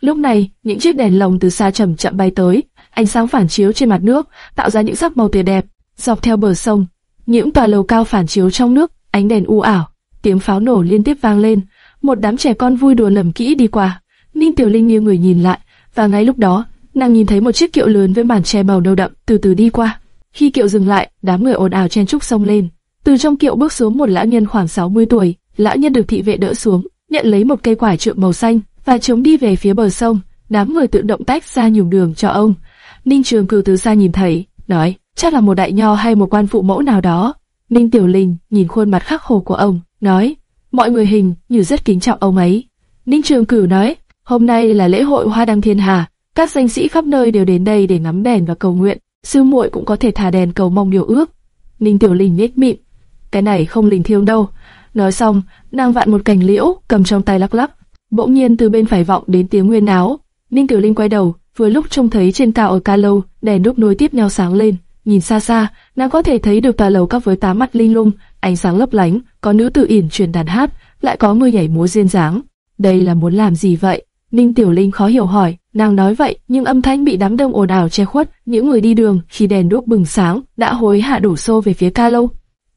Lúc này, những chiếc đèn lồng từ xa chậm chậm bay tới, ánh sáng phản chiếu trên mặt nước, tạo ra những sắc màu tuyệt đẹp. Dọc theo bờ sông, những tòa lầu cao phản chiếu trong nước, ánh đèn u ảo, tiếng pháo nổ liên tiếp vang lên. Một đám trẻ con vui đùa lầm kỹ đi qua. Ninh Tiểu Linh như người nhìn lại, và ngay lúc đó, nàng nhìn thấy một chiếc kiệu lớn với màn che màu nâu đậm từ từ đi qua. Khi kiệu dừng lại, đám người ồn ào chen chúc xông lên. Từ trong kiệu bước xuống một lão nhân khoảng 60 tuổi, lão nhân được thị vệ đỡ xuống, nhận lấy một cây quải trượng màu xanh và chống đi về phía bờ sông. Đám người tự động tách ra nhường đường cho ông. Ninh Trường Cử từ xa nhìn thấy, nói, chắc là một đại nho hay một quan phụ mẫu nào đó. Ninh Tiểu Linh nhìn khuôn mặt khắc khổ của ông, nói, mọi người hình như rất kính trọng ông ấy. Ninh Trường Cử nói, Hôm nay là lễ hội Hoa Đăng Thiên Hà, các danh sĩ khắp nơi đều đến đây để ngắm đèn và cầu nguyện. Sư muội cũng có thể thả đèn cầu mong điều ước. Ninh Tiểu Linh nhếch miệng, cái này không linh thiêng đâu. Nói xong, nàng vạn một cành liễu cầm trong tay lắc lắc. Bỗng nhiên từ bên phải vọng đến tiếng nguyên áo. Ninh Tiểu Linh quay đầu, vừa lúc trông thấy trên cao ở ca lâu đèn đúc nối tiếp nhau sáng lên. Nhìn xa xa, nàng có thể thấy được tòa lầu các với tám mắt linh lung, ánh sáng lấp lánh, có nữ tử yển truyền đàn hát, lại có người nhảy múa duyên dáng. Đây là muốn làm gì vậy? Ninh Tiểu Linh khó hiểu hỏi, nàng nói vậy nhưng âm thanh bị đám đông ồn ào che khuất, những người đi đường khi đèn đuốc bừng sáng đã hối hạ đổ xô về phía ca lâu.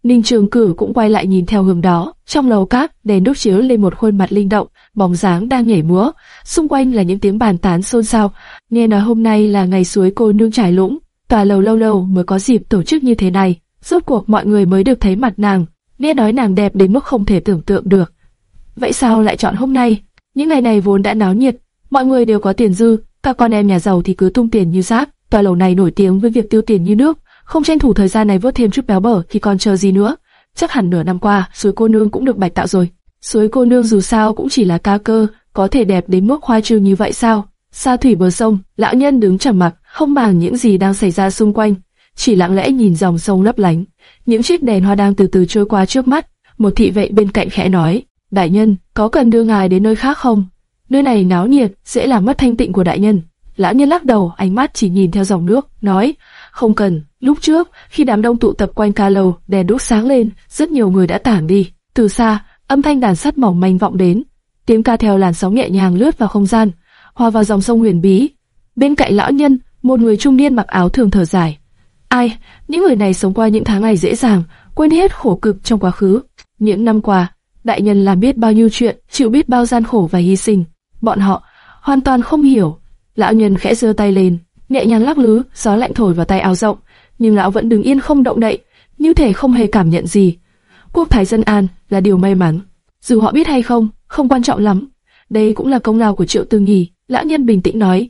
Ninh Trường Cử cũng quay lại nhìn theo hướng đó, trong lầu các, đèn đuốc chiếu lên một khuôn mặt linh động, bóng dáng đang nhảy múa, xung quanh là những tiếng bàn tán xôn xao. Nghe nói hôm nay là ngày suối cô nương trải lũng, tòa lầu lâu lâu mới có dịp tổ chức như thế này, rốt cuộc mọi người mới được thấy mặt nàng. Nghe nói nàng đẹp đến mức không thể tưởng tượng được. Vậy sao lại chọn hôm nay? Những ngày này vốn đã náo nhiệt, mọi người đều có tiền dư, các con em nhà giàu thì cứ tung tiền như rác. Tòa lầu này nổi tiếng với việc tiêu tiền như nước, không tranh thủ thời gian này vớt thêm chút béo bở thì còn chờ gì nữa. Chắc hẳn nửa năm qua, suối cô nương cũng được bạch tạo rồi. Suối cô nương dù sao cũng chỉ là ca cơ, có thể đẹp đến mức khoa trương như vậy sao? Sa thủy bờ sông, lão nhân đứng trầm mặc, không màng những gì đang xảy ra xung quanh, chỉ lặng lẽ nhìn dòng sông lấp lánh. Những chiếc đèn hoa đang từ từ trôi qua trước mắt. Một thị vệ bên cạnh khẽ nói, đại nhân, có cần đưa ngài đến nơi khác không? Nơi này náo nhiệt, dễ làm mất thanh tịnh của đại nhân. Lão nhân lắc đầu, ánh mắt chỉ nhìn theo dòng nước, nói, không cần. Lúc trước, khi đám đông tụ tập quanh ca lầu, đèn đuốc sáng lên, rất nhiều người đã tản đi. Từ xa, âm thanh đàn sắt mỏng manh vọng đến, tiếng ca theo làn sóng nhẹ nhàng lướt vào không gian, hòa vào dòng sông huyền bí. Bên cạnh lão nhân, một người trung niên mặc áo thường thở dài. Ai, những người này sống qua những tháng ngày dễ dàng, quên hết khổ cực trong quá khứ. Những năm qua, đại nhân làm biết bao nhiêu chuyện, chịu biết bao gian khổ và hy sinh. Bọn họ hoàn toàn không hiểu. Lão nhân khẽ giơ tay lên, nhẹ nhàng lắc lứ, gió lạnh thổi vào tay áo rộng, nhưng lão vẫn đứng yên không động đậy, như thể không hề cảm nhận gì. Quốc thái dân an là điều may mắn, dù họ biết hay không, không quan trọng lắm. Đây cũng là công lao của Triệu Tư Nghi. Lão nhân bình tĩnh nói.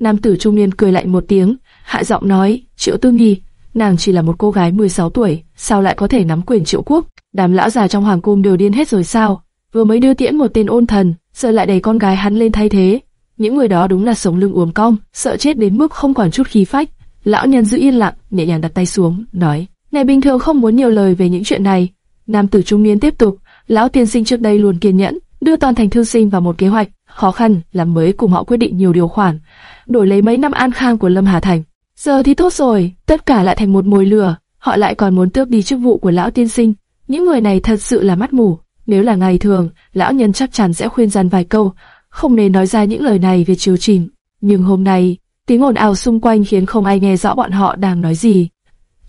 Nam tử trung niên cười lạnh một tiếng, hạ giọng nói, Triệu Tư Nghi, nàng chỉ là một cô gái 16 tuổi, sao lại có thể nắm quyền triệu quốc? Đám lão già trong hoàng cung đều điên hết rồi sao? Vừa mới đưa tiễn một tên ôn thần, giờ lại đẩy con gái hắn lên thay thế. Những người đó đúng là sống lưng uốn cong, sợ chết đến mức không còn chút khí phách. Lão nhân giữ yên lặng, nhẹ nhàng đặt tay xuống, nói: "Này bình thường không muốn nhiều lời về những chuyện này." Nam tử trung niên tiếp tục: "Lão tiên sinh trước đây luôn kiên nhẫn, đưa toàn thành thương sinh vào một kế hoạch, khó khăn là mới cùng họ quyết định nhiều điều khoản, đổi lấy mấy năm an khang của Lâm Hà Thành. Giờ thì tốt rồi, tất cả lại thành một mồi lửa, họ lại còn muốn tước đi chức vụ của lão tiên sinh. Những người này thật sự là mắt mù. Nếu là ngày thường, lão nhân chắc chắn sẽ khuyên dàn vài câu, không nên nói ra những lời này về triều trình. Nhưng hôm nay, tiếng ồn ào xung quanh khiến không ai nghe rõ bọn họ đang nói gì.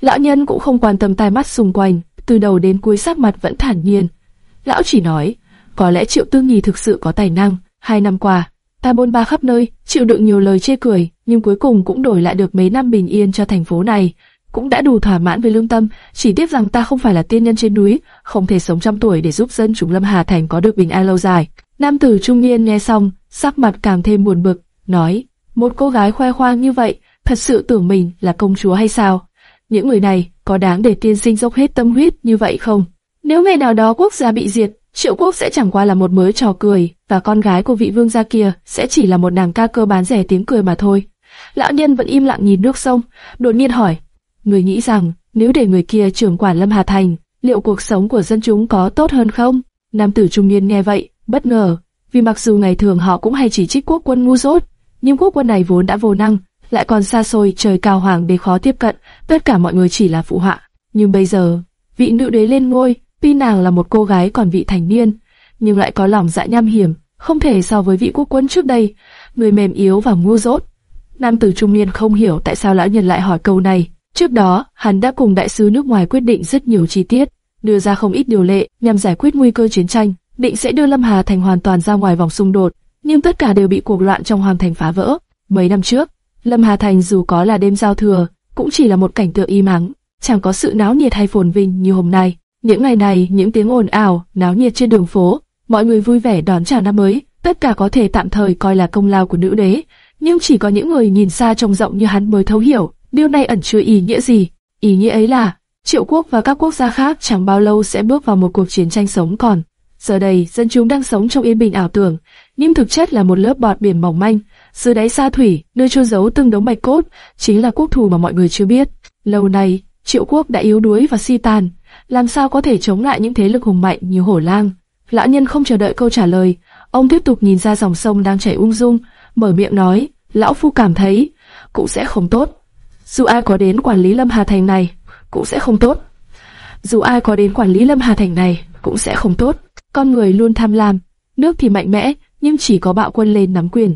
Lão nhân cũng không quan tâm tai mắt xung quanh, từ đầu đến cuối sắc mặt vẫn thản nhiên. Lão chỉ nói, có lẽ Triệu Tương Nhi thực sự có tài năng. Hai năm qua, ta bôn ba khắp nơi, chịu đựng nhiều lời chê cười, nhưng cuối cùng cũng đổi lại được mấy năm bình yên cho thành phố này. Cũng đã đủ thỏa mãn với lương tâm, chỉ tiếc rằng ta không phải là tiên nhân trên núi, không thể sống trăm tuổi để giúp dân chúng Lâm Hà Thành có được bình an lâu dài. Nam tử trung niên nghe xong, sắc mặt càng thêm buồn bực, nói, một cô gái khoe khoang như vậy, thật sự tưởng mình là công chúa hay sao? Những người này có đáng để tiên sinh dốc hết tâm huyết như vậy không? Nếu ngày nào đó quốc gia bị diệt, triệu quốc sẽ chẳng qua là một mới trò cười, và con gái của vị vương gia kia sẽ chỉ là một nàng ca cơ bán rẻ tiếng cười mà thôi. Lão nhân vẫn im lặng nhìn nước sông, đột nhiên hỏi, người nghĩ rằng nếu để người kia trưởng quản Lâm Hà Thành, liệu cuộc sống của dân chúng có tốt hơn không? Nam tử trung niên nghe vậy, bất ngờ, vì mặc dù ngày thường họ cũng hay chỉ trích quốc quân ngu dốt, nhưng quốc quân này vốn đã vô năng, lại còn xa xôi trời cao hoàng đế khó tiếp cận, tất cả mọi người chỉ là phụ họa. Nhưng bây giờ, vị nữ đế lên ngôi, tuy nàng là một cô gái còn vị thành niên, nhưng lại có lòng dạ nham hiểm, không thể so với vị quốc quân trước đây, người mềm yếu và ngu dốt. Nam tử trung niên không hiểu tại sao lão nhân lại hỏi câu này. Trước đó, hắn đã cùng đại sứ nước ngoài quyết định rất nhiều chi tiết, đưa ra không ít điều lệ nhằm giải quyết nguy cơ chiến tranh, định sẽ đưa Lâm Hà Thành hoàn toàn ra ngoài vòng xung đột, nhưng tất cả đều bị cuộc loạn trong hoàng thành phá vỡ. Mấy năm trước, Lâm Hà Thành dù có là đêm giao thừa, cũng chỉ là một cảnh tượng im ắng, chẳng có sự náo nhiệt hay phồn vinh như hôm nay. Những ngày này, những tiếng ồn ào, náo nhiệt trên đường phố, mọi người vui vẻ đón chào năm mới, tất cả có thể tạm thời coi là công lao của nữ đế, nhưng chỉ có những người nhìn xa trông rộng như hắn mới thấu hiểu, điều này ẩn chứa ý nghĩa gì. Ý nghĩa ấy là, triệu quốc và các quốc gia khác chẳng bao lâu sẽ bước vào một cuộc chiến tranh sống còn. Giờ đây, dân chúng đang sống trong yên bình ảo tưởng, nhưng thực chất là một lớp bọt biển mỏng manh. Dưới đáy xa thủy, nơi chôn giấu từng đống bạch cốt, chính là quốc thù mà mọi người chưa biết. Lâu nay, Triệu quốc đã yếu đuối và si tàn, làm sao có thể chống lại những thế lực hùng mạnh như hổ lang? Lão nhân không chờ đợi câu trả lời, ông tiếp tục nhìn ra dòng sông đang chảy ung dung, mở miệng nói, lão phu cảm thấy cũng sẽ không tốt. Dù ai có đến quản lý Lâm Hà Thành này, cũng sẽ không tốt. Dù ai có đến quản lý Lâm Hà Thành này, cũng sẽ không tốt. Con người luôn tham lam, nước thì mạnh mẽ, nhưng chỉ có bạo quân lên nắm quyền.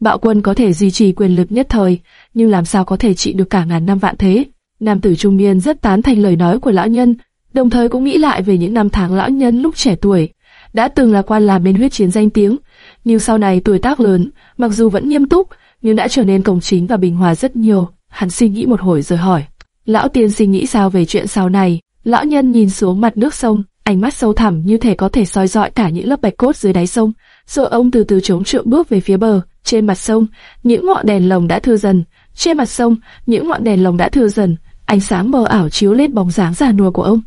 Bạo quân có thể duy trì quyền lực nhất thời, nhưng làm sao có thể trị được cả ngàn năm vạn thế? Nam tử trung niên rất tán thành lời nói của lão nhân, đồng thời cũng nghĩ lại về những năm tháng lão nhân lúc trẻ tuổi, đã từng là quan làm bên huyết chiến danh tiếng, nhưng sau này tuổi tác lớn, mặc dù vẫn nghiêm túc, nhưng đã trở nên công chính và bình hòa rất nhiều. Hắn suy nghĩ một hồi rồi hỏi, lão tiên sinh nghĩ sao về chuyện sau này? Lão nhân nhìn xuống mặt nước sông, ánh mắt sâu thẳm như thể có thể soi dọi cả những lớp bạch cốt dưới đáy sông. Rồi ông từ từ chống trượng bước về phía bờ, trên mặt sông, những ngọn đèn lồng đã thưa dần. Trên mặt sông, những ngọn đèn lồng đã thưa dần, ánh sáng mờ ảo chiếu lên bóng dáng già nua của ông.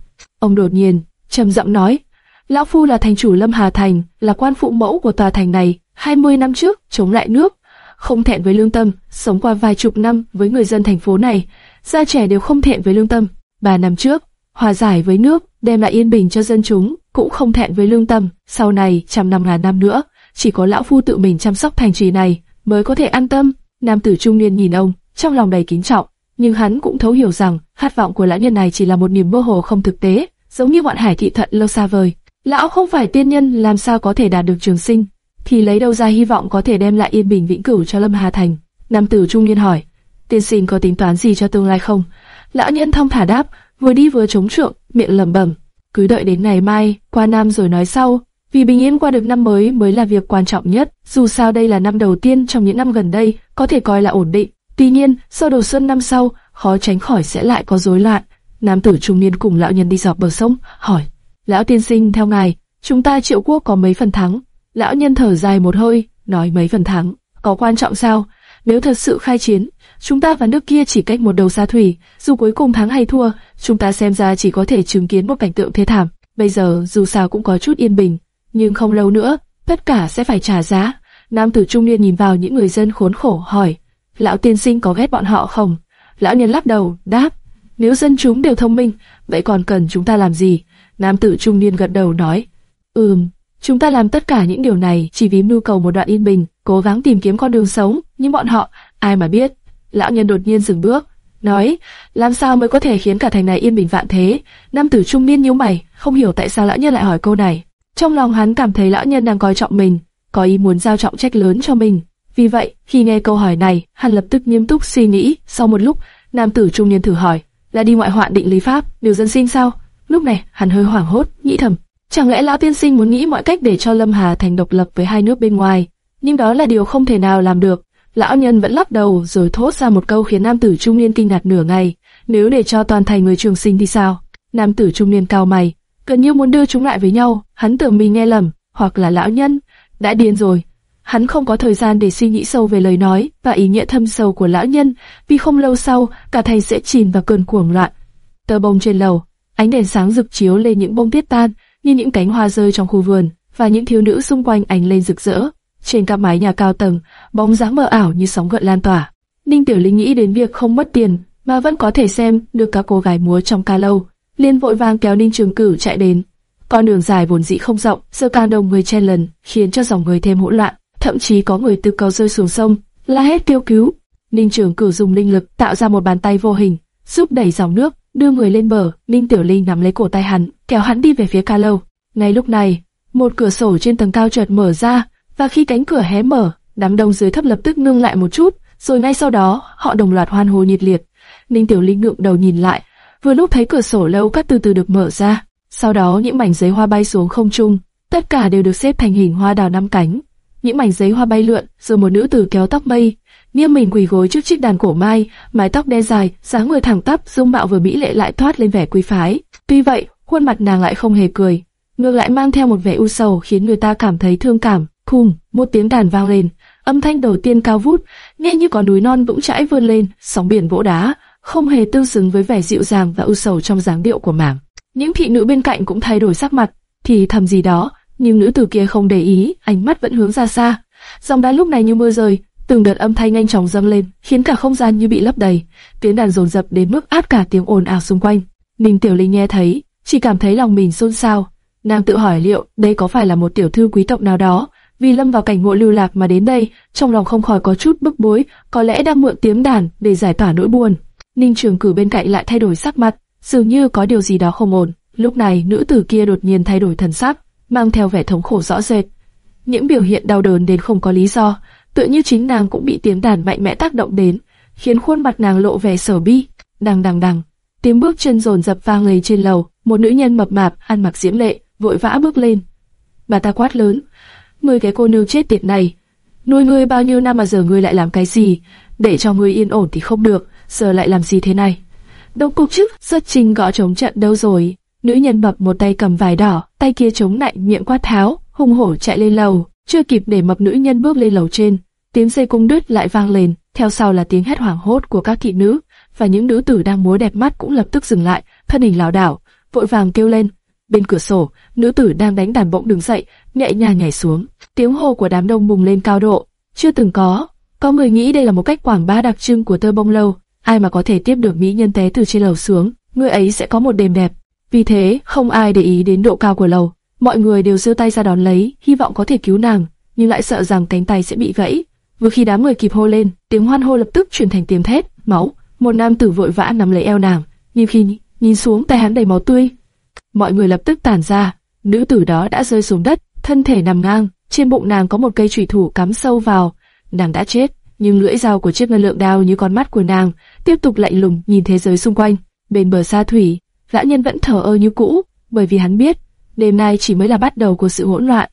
Ông đột nhiên trầm giọng nói: "Lão phu là thành chủ Lâm Hà Thành, là quan phụ mẫu của tòa thành này. 20 năm trước chống lại nước, không thẹn với lương tâm, sống qua vài chục năm với người dân thành phố này, gia trẻ đều không thẹn với lương tâm. Ba năm trước, hòa giải với nước, đem lại yên bình cho dân chúng, cũng không thẹn với lương tâm. Sau này, trăm năm ngàn năm nữa, chỉ có lão phu tự mình chăm sóc thành trì này mới có thể an tâm. Nam tử trung niên nhìn ông, trong lòng đầy kính trọng, nhưng hắn cũng thấu hiểu rằng khát vọng của lão nhân này chỉ là một niềm mơ hồ không thực tế, giống như bọn hải thị thận lâu xa vời. Lão không phải tiên nhân, làm sao có thể đạt được trường sinh? Thì lấy đâu ra hy vọng có thể đem lại yên bình vĩnh cửu cho Lâm Hà Thành? Nam tử trung niên hỏi, tiên sinh có tính toán gì cho tương lai không? Lão nhân thông thả đáp, vừa đi vừa chống trượng, miệng lẩm bẩm, cứ đợi đến ngày mai, qua năm rồi nói sau. Vì bình yên qua được năm mới mới là việc quan trọng nhất. Dù sao đây là năm đầu tiên trong những năm gần đây, có thể coi là ổn định. Tuy nhiên, sau đầu xuân năm sau, khó tránh khỏi sẽ lại có rối loạn. Nam tử trung niên cùng lão nhân đi dọc bờ sông, hỏi: Lão tiên sinh theo ngài, chúng ta triệu quốc có mấy phần thắng? Lão nhân thở dài một hơi, nói mấy phần thắng, có quan trọng sao? Nếu thật sự khai chiến, chúng ta và nước kia chỉ cách một đầu xa thủy, dù cuối cùng thắng hay thua, chúng ta xem ra chỉ có thể chứng kiến một cảnh tượng thê thảm. Bây giờ dù sao cũng có chút yên bình, nhưng không lâu nữa, tất cả sẽ phải trả giá. Nam tử trung niên nhìn vào những người dân khốn khổ hỏi, lão tiên sinh có ghét bọn họ không? Lão nhân lắc đầu, đáp, nếu dân chúng đều thông minh, vậy còn cần chúng ta làm gì? Nam tử trung niên gật đầu nói, ừm, chúng ta làm tất cả những điều này chỉ vì nhu cầu một đoạn yên bình, cố gắng tìm kiếm con đường sống, nhưng bọn họ, ai mà biết. Lão nhân đột nhiên dừng bước, nói, làm sao mới có thể khiến cả thành này yên bình vạn thế? Nam tử trung niên nhíu mày, không hiểu tại sao lão nhân lại hỏi câu này. Trong lòng hắn cảm thấy lão nhân đang coi trọng mình, có ý muốn giao trọng trách lớn cho mình. Vì vậy, khi nghe câu hỏi này, hắn lập tức nghiêm túc suy nghĩ. Sau một lúc, nam tử trung niên thử hỏi, là đi ngoại hoạn định lý pháp, điều dân sinh sao? Lúc này, hắn hơi hoảng hốt, nghĩ thầm, chẳng lẽ lão tiên sinh muốn nghĩ mọi cách để cho Lâm Hà thành độc lập với hai nước bên ngoài? Nhưng đó là điều không thể nào làm được. Lão nhân vẫn lắc đầu rồi thốt ra một câu khiến nam tử trung niên kinh ngạc nửa ngày. Nếu để cho toàn thành người trường sinh thì sao? Nam tử trung niên cao mày, gần như muốn đưa chúng lại với nhau. Hắn tưởng mình nghe lầm, hoặc là lão nhân đã điên rồi. Hắn không có thời gian để suy nghĩ sâu về lời nói và ý nghĩa thâm sâu của lão nhân, vì không lâu sau cả thành sẽ chìm vào cơn cuồng loạn. Tờ bông trên lầu, ánh đèn sáng rực chiếu lên những bông tuyết tan, như những cánh hoa rơi trong khu vườn, và những thiếu nữ xung quanh ánh lên rực rỡ. Trên các mái nhà cao tầng, bóng dáng mờ ảo như sóng gợn lan tỏa. Ninh Tiểu Linh nghĩ đến việc không mất tiền mà vẫn có thể xem được các cô gái múa trong ca lâu, liền vội vàng kéo Ninh Trường Cửu chạy đến. Con đường dài vốn dĩ không rộng, giờ càng đông người chen lần, khiến cho dòng người thêm hỗn loạn, thậm chí có người từ cầu rơi xuống sông, la hét kêu cứu. Ninh Trường Cửu dùng linh lực tạo ra một bàn tay vô hình, giúp đẩy dòng nước, đưa người lên bờ. Ninh Tiểu Linh nắm lấy cổ tay hắn, kéo hắn đi về phía ca lâu. Ngay lúc này, một cửa sổ trên tầng cao chợt mở ra, và khi cánh cửa hé mở, đám đông dưới thấp lập tức nương lại một chút, rồi ngay sau đó, họ đồng loạt hoan hô nhiệt liệt. Ninh Tiểu Linh ngượng đầu nhìn lại, vừa lúc thấy cửa sổ lâu cắt từ từ được mở ra, sau đó những mảnh giấy hoa bay xuống không trung, tất cả đều được xếp thành hình hoa đào năm cánh. Những mảnh giấy hoa bay lượn, rồi một nữ tử kéo tóc mây, nghiêng mình quỳ gối trước chiếc đàn cổ mai, mái tóc đen dài, dáng người thẳng tắp, dung mạo vừa mỹ lệ lại thoát lên vẻ quý phái. Tuy vậy, khuôn mặt nàng lại không hề cười, ngược lại mang theo một vẻ u sầu khiến người ta cảm thấy thương cảm. Khùng, một tiếng đàn vang lên, âm thanh đầu tiên cao vút, nghe như có núi non vững chãi vươn lên, sóng biển vỗ đá, không hề tương xứng với vẻ dịu dàng và u sầu trong dáng điệu của mảng. Những thị nữ bên cạnh cũng thay đổi sắc mặt, thì thầm gì đó, nhưng nữ tử kia không để ý, ánh mắt vẫn hướng ra xa. Dòng đá lúc này như mưa rơi, Từng đợt âm thanh nhanh chóng dâng lên, khiến cả không gian như bị lấp đầy, tiếng đàn dồn dập đến mức áp cả tiếng ồn ào xung quanh. Ninh Tiểu Linh nghe thấy, chỉ cảm thấy lòng mình xôn xao. Nàng tự hỏi liệu đây có phải là một tiểu thư quý tộc nào đó, vì lâm vào cảnh ngộ lưu lạc mà đến đây, trong lòng không khỏi có chút bức bối, có lẽ đang mượn tiếng đàn để giải tỏa nỗi buồn. Ninh Trường Cử bên cạnh lại thay đổi sắc mặt, dường như có điều gì đó không ổn. Lúc này, nữ tử kia đột nhiên thay đổi thần sắc, mang theo vẻ thống khổ rõ rệt. Những biểu hiện đau đớn đến không có lý do, tự như chính nàng cũng bị tiếng đàn mạnh mẽ tác động đến, khiến khuôn mặt nàng lộ vẻ sở bi. Đằng đằng đằng, tiếng bước chân rồn rập vang lên trên lầu, một nữ nhân mập mạp, ăn mặc diễm lệ, vội vã bước lên. Bà ta quát lớn, mười cái cô nương chết tiệt này, nuôi ngươi bao nhiêu năm mà giờ ngươi lại làm cái gì? Để cho ngươi yên ổn thì không được, giờ lại làm gì thế này? Đông cục chứ, xuất trình gõ chống trận đâu rồi? Nữ nhân mập một tay cầm vải đỏ, tay kia chống lại miệng quát tháo, hung hổ chạy lên lầu. Chưa kịp để mập nữ nhân bước lên lầu trên, tiếng dây cung đứt lại vang lên, theo sau là tiếng hét hoảng hốt của các thị nữ, và những nữ tử đang múa đẹp mắt cũng lập tức dừng lại, thân hình lảo đảo, vội vàng kêu lên. Bên cửa sổ, nữ tử đang đánh đàn bỗng đứng dậy, nhẹ nhàng nhảy xuống. Tiếng hô của đám đông bùng lên cao độ, chưa từng có. Có người nghĩ đây là một cách quảng bá đặc trưng của tơ bông lâu, ai mà có thể tiếp được mỹ nhân té từ trên lầu xuống, người ấy sẽ có một đêm đẹp. Vì thế, không ai để ý đến độ cao của lầu, mọi người đều giơ tay ra đón lấy, hy vọng có thể cứu nàng, nhưng lại sợ rằng cánh tay sẽ bị gãy. Vừa khi đám người kịp hô lên, tiếng hoan hô lập tức chuyển thành tiếng thét, máu. Một nam tử vội vã nắm lấy eo nàng, nhưng khi nhìn xuống tay hắn đầy máu tươi, mọi người lập tức tản ra. Nữ tử đó đã rơi xuống đất, thân thể nằm ngang, trên bụng nàng có một cây chủy thủ cắm sâu vào. Nàng đã chết, nhưng lưỡi dao của chiếc ngân lượng đao như con mắt của nàng, tiếp tục lạnh lùng nhìn thế giới xung quanh. Bên bờ xa thủy, dã nhân vẫn thở ơ như cũ, bởi vì hắn biết, đêm nay chỉ mới là bắt đầu của sự hỗn loạn.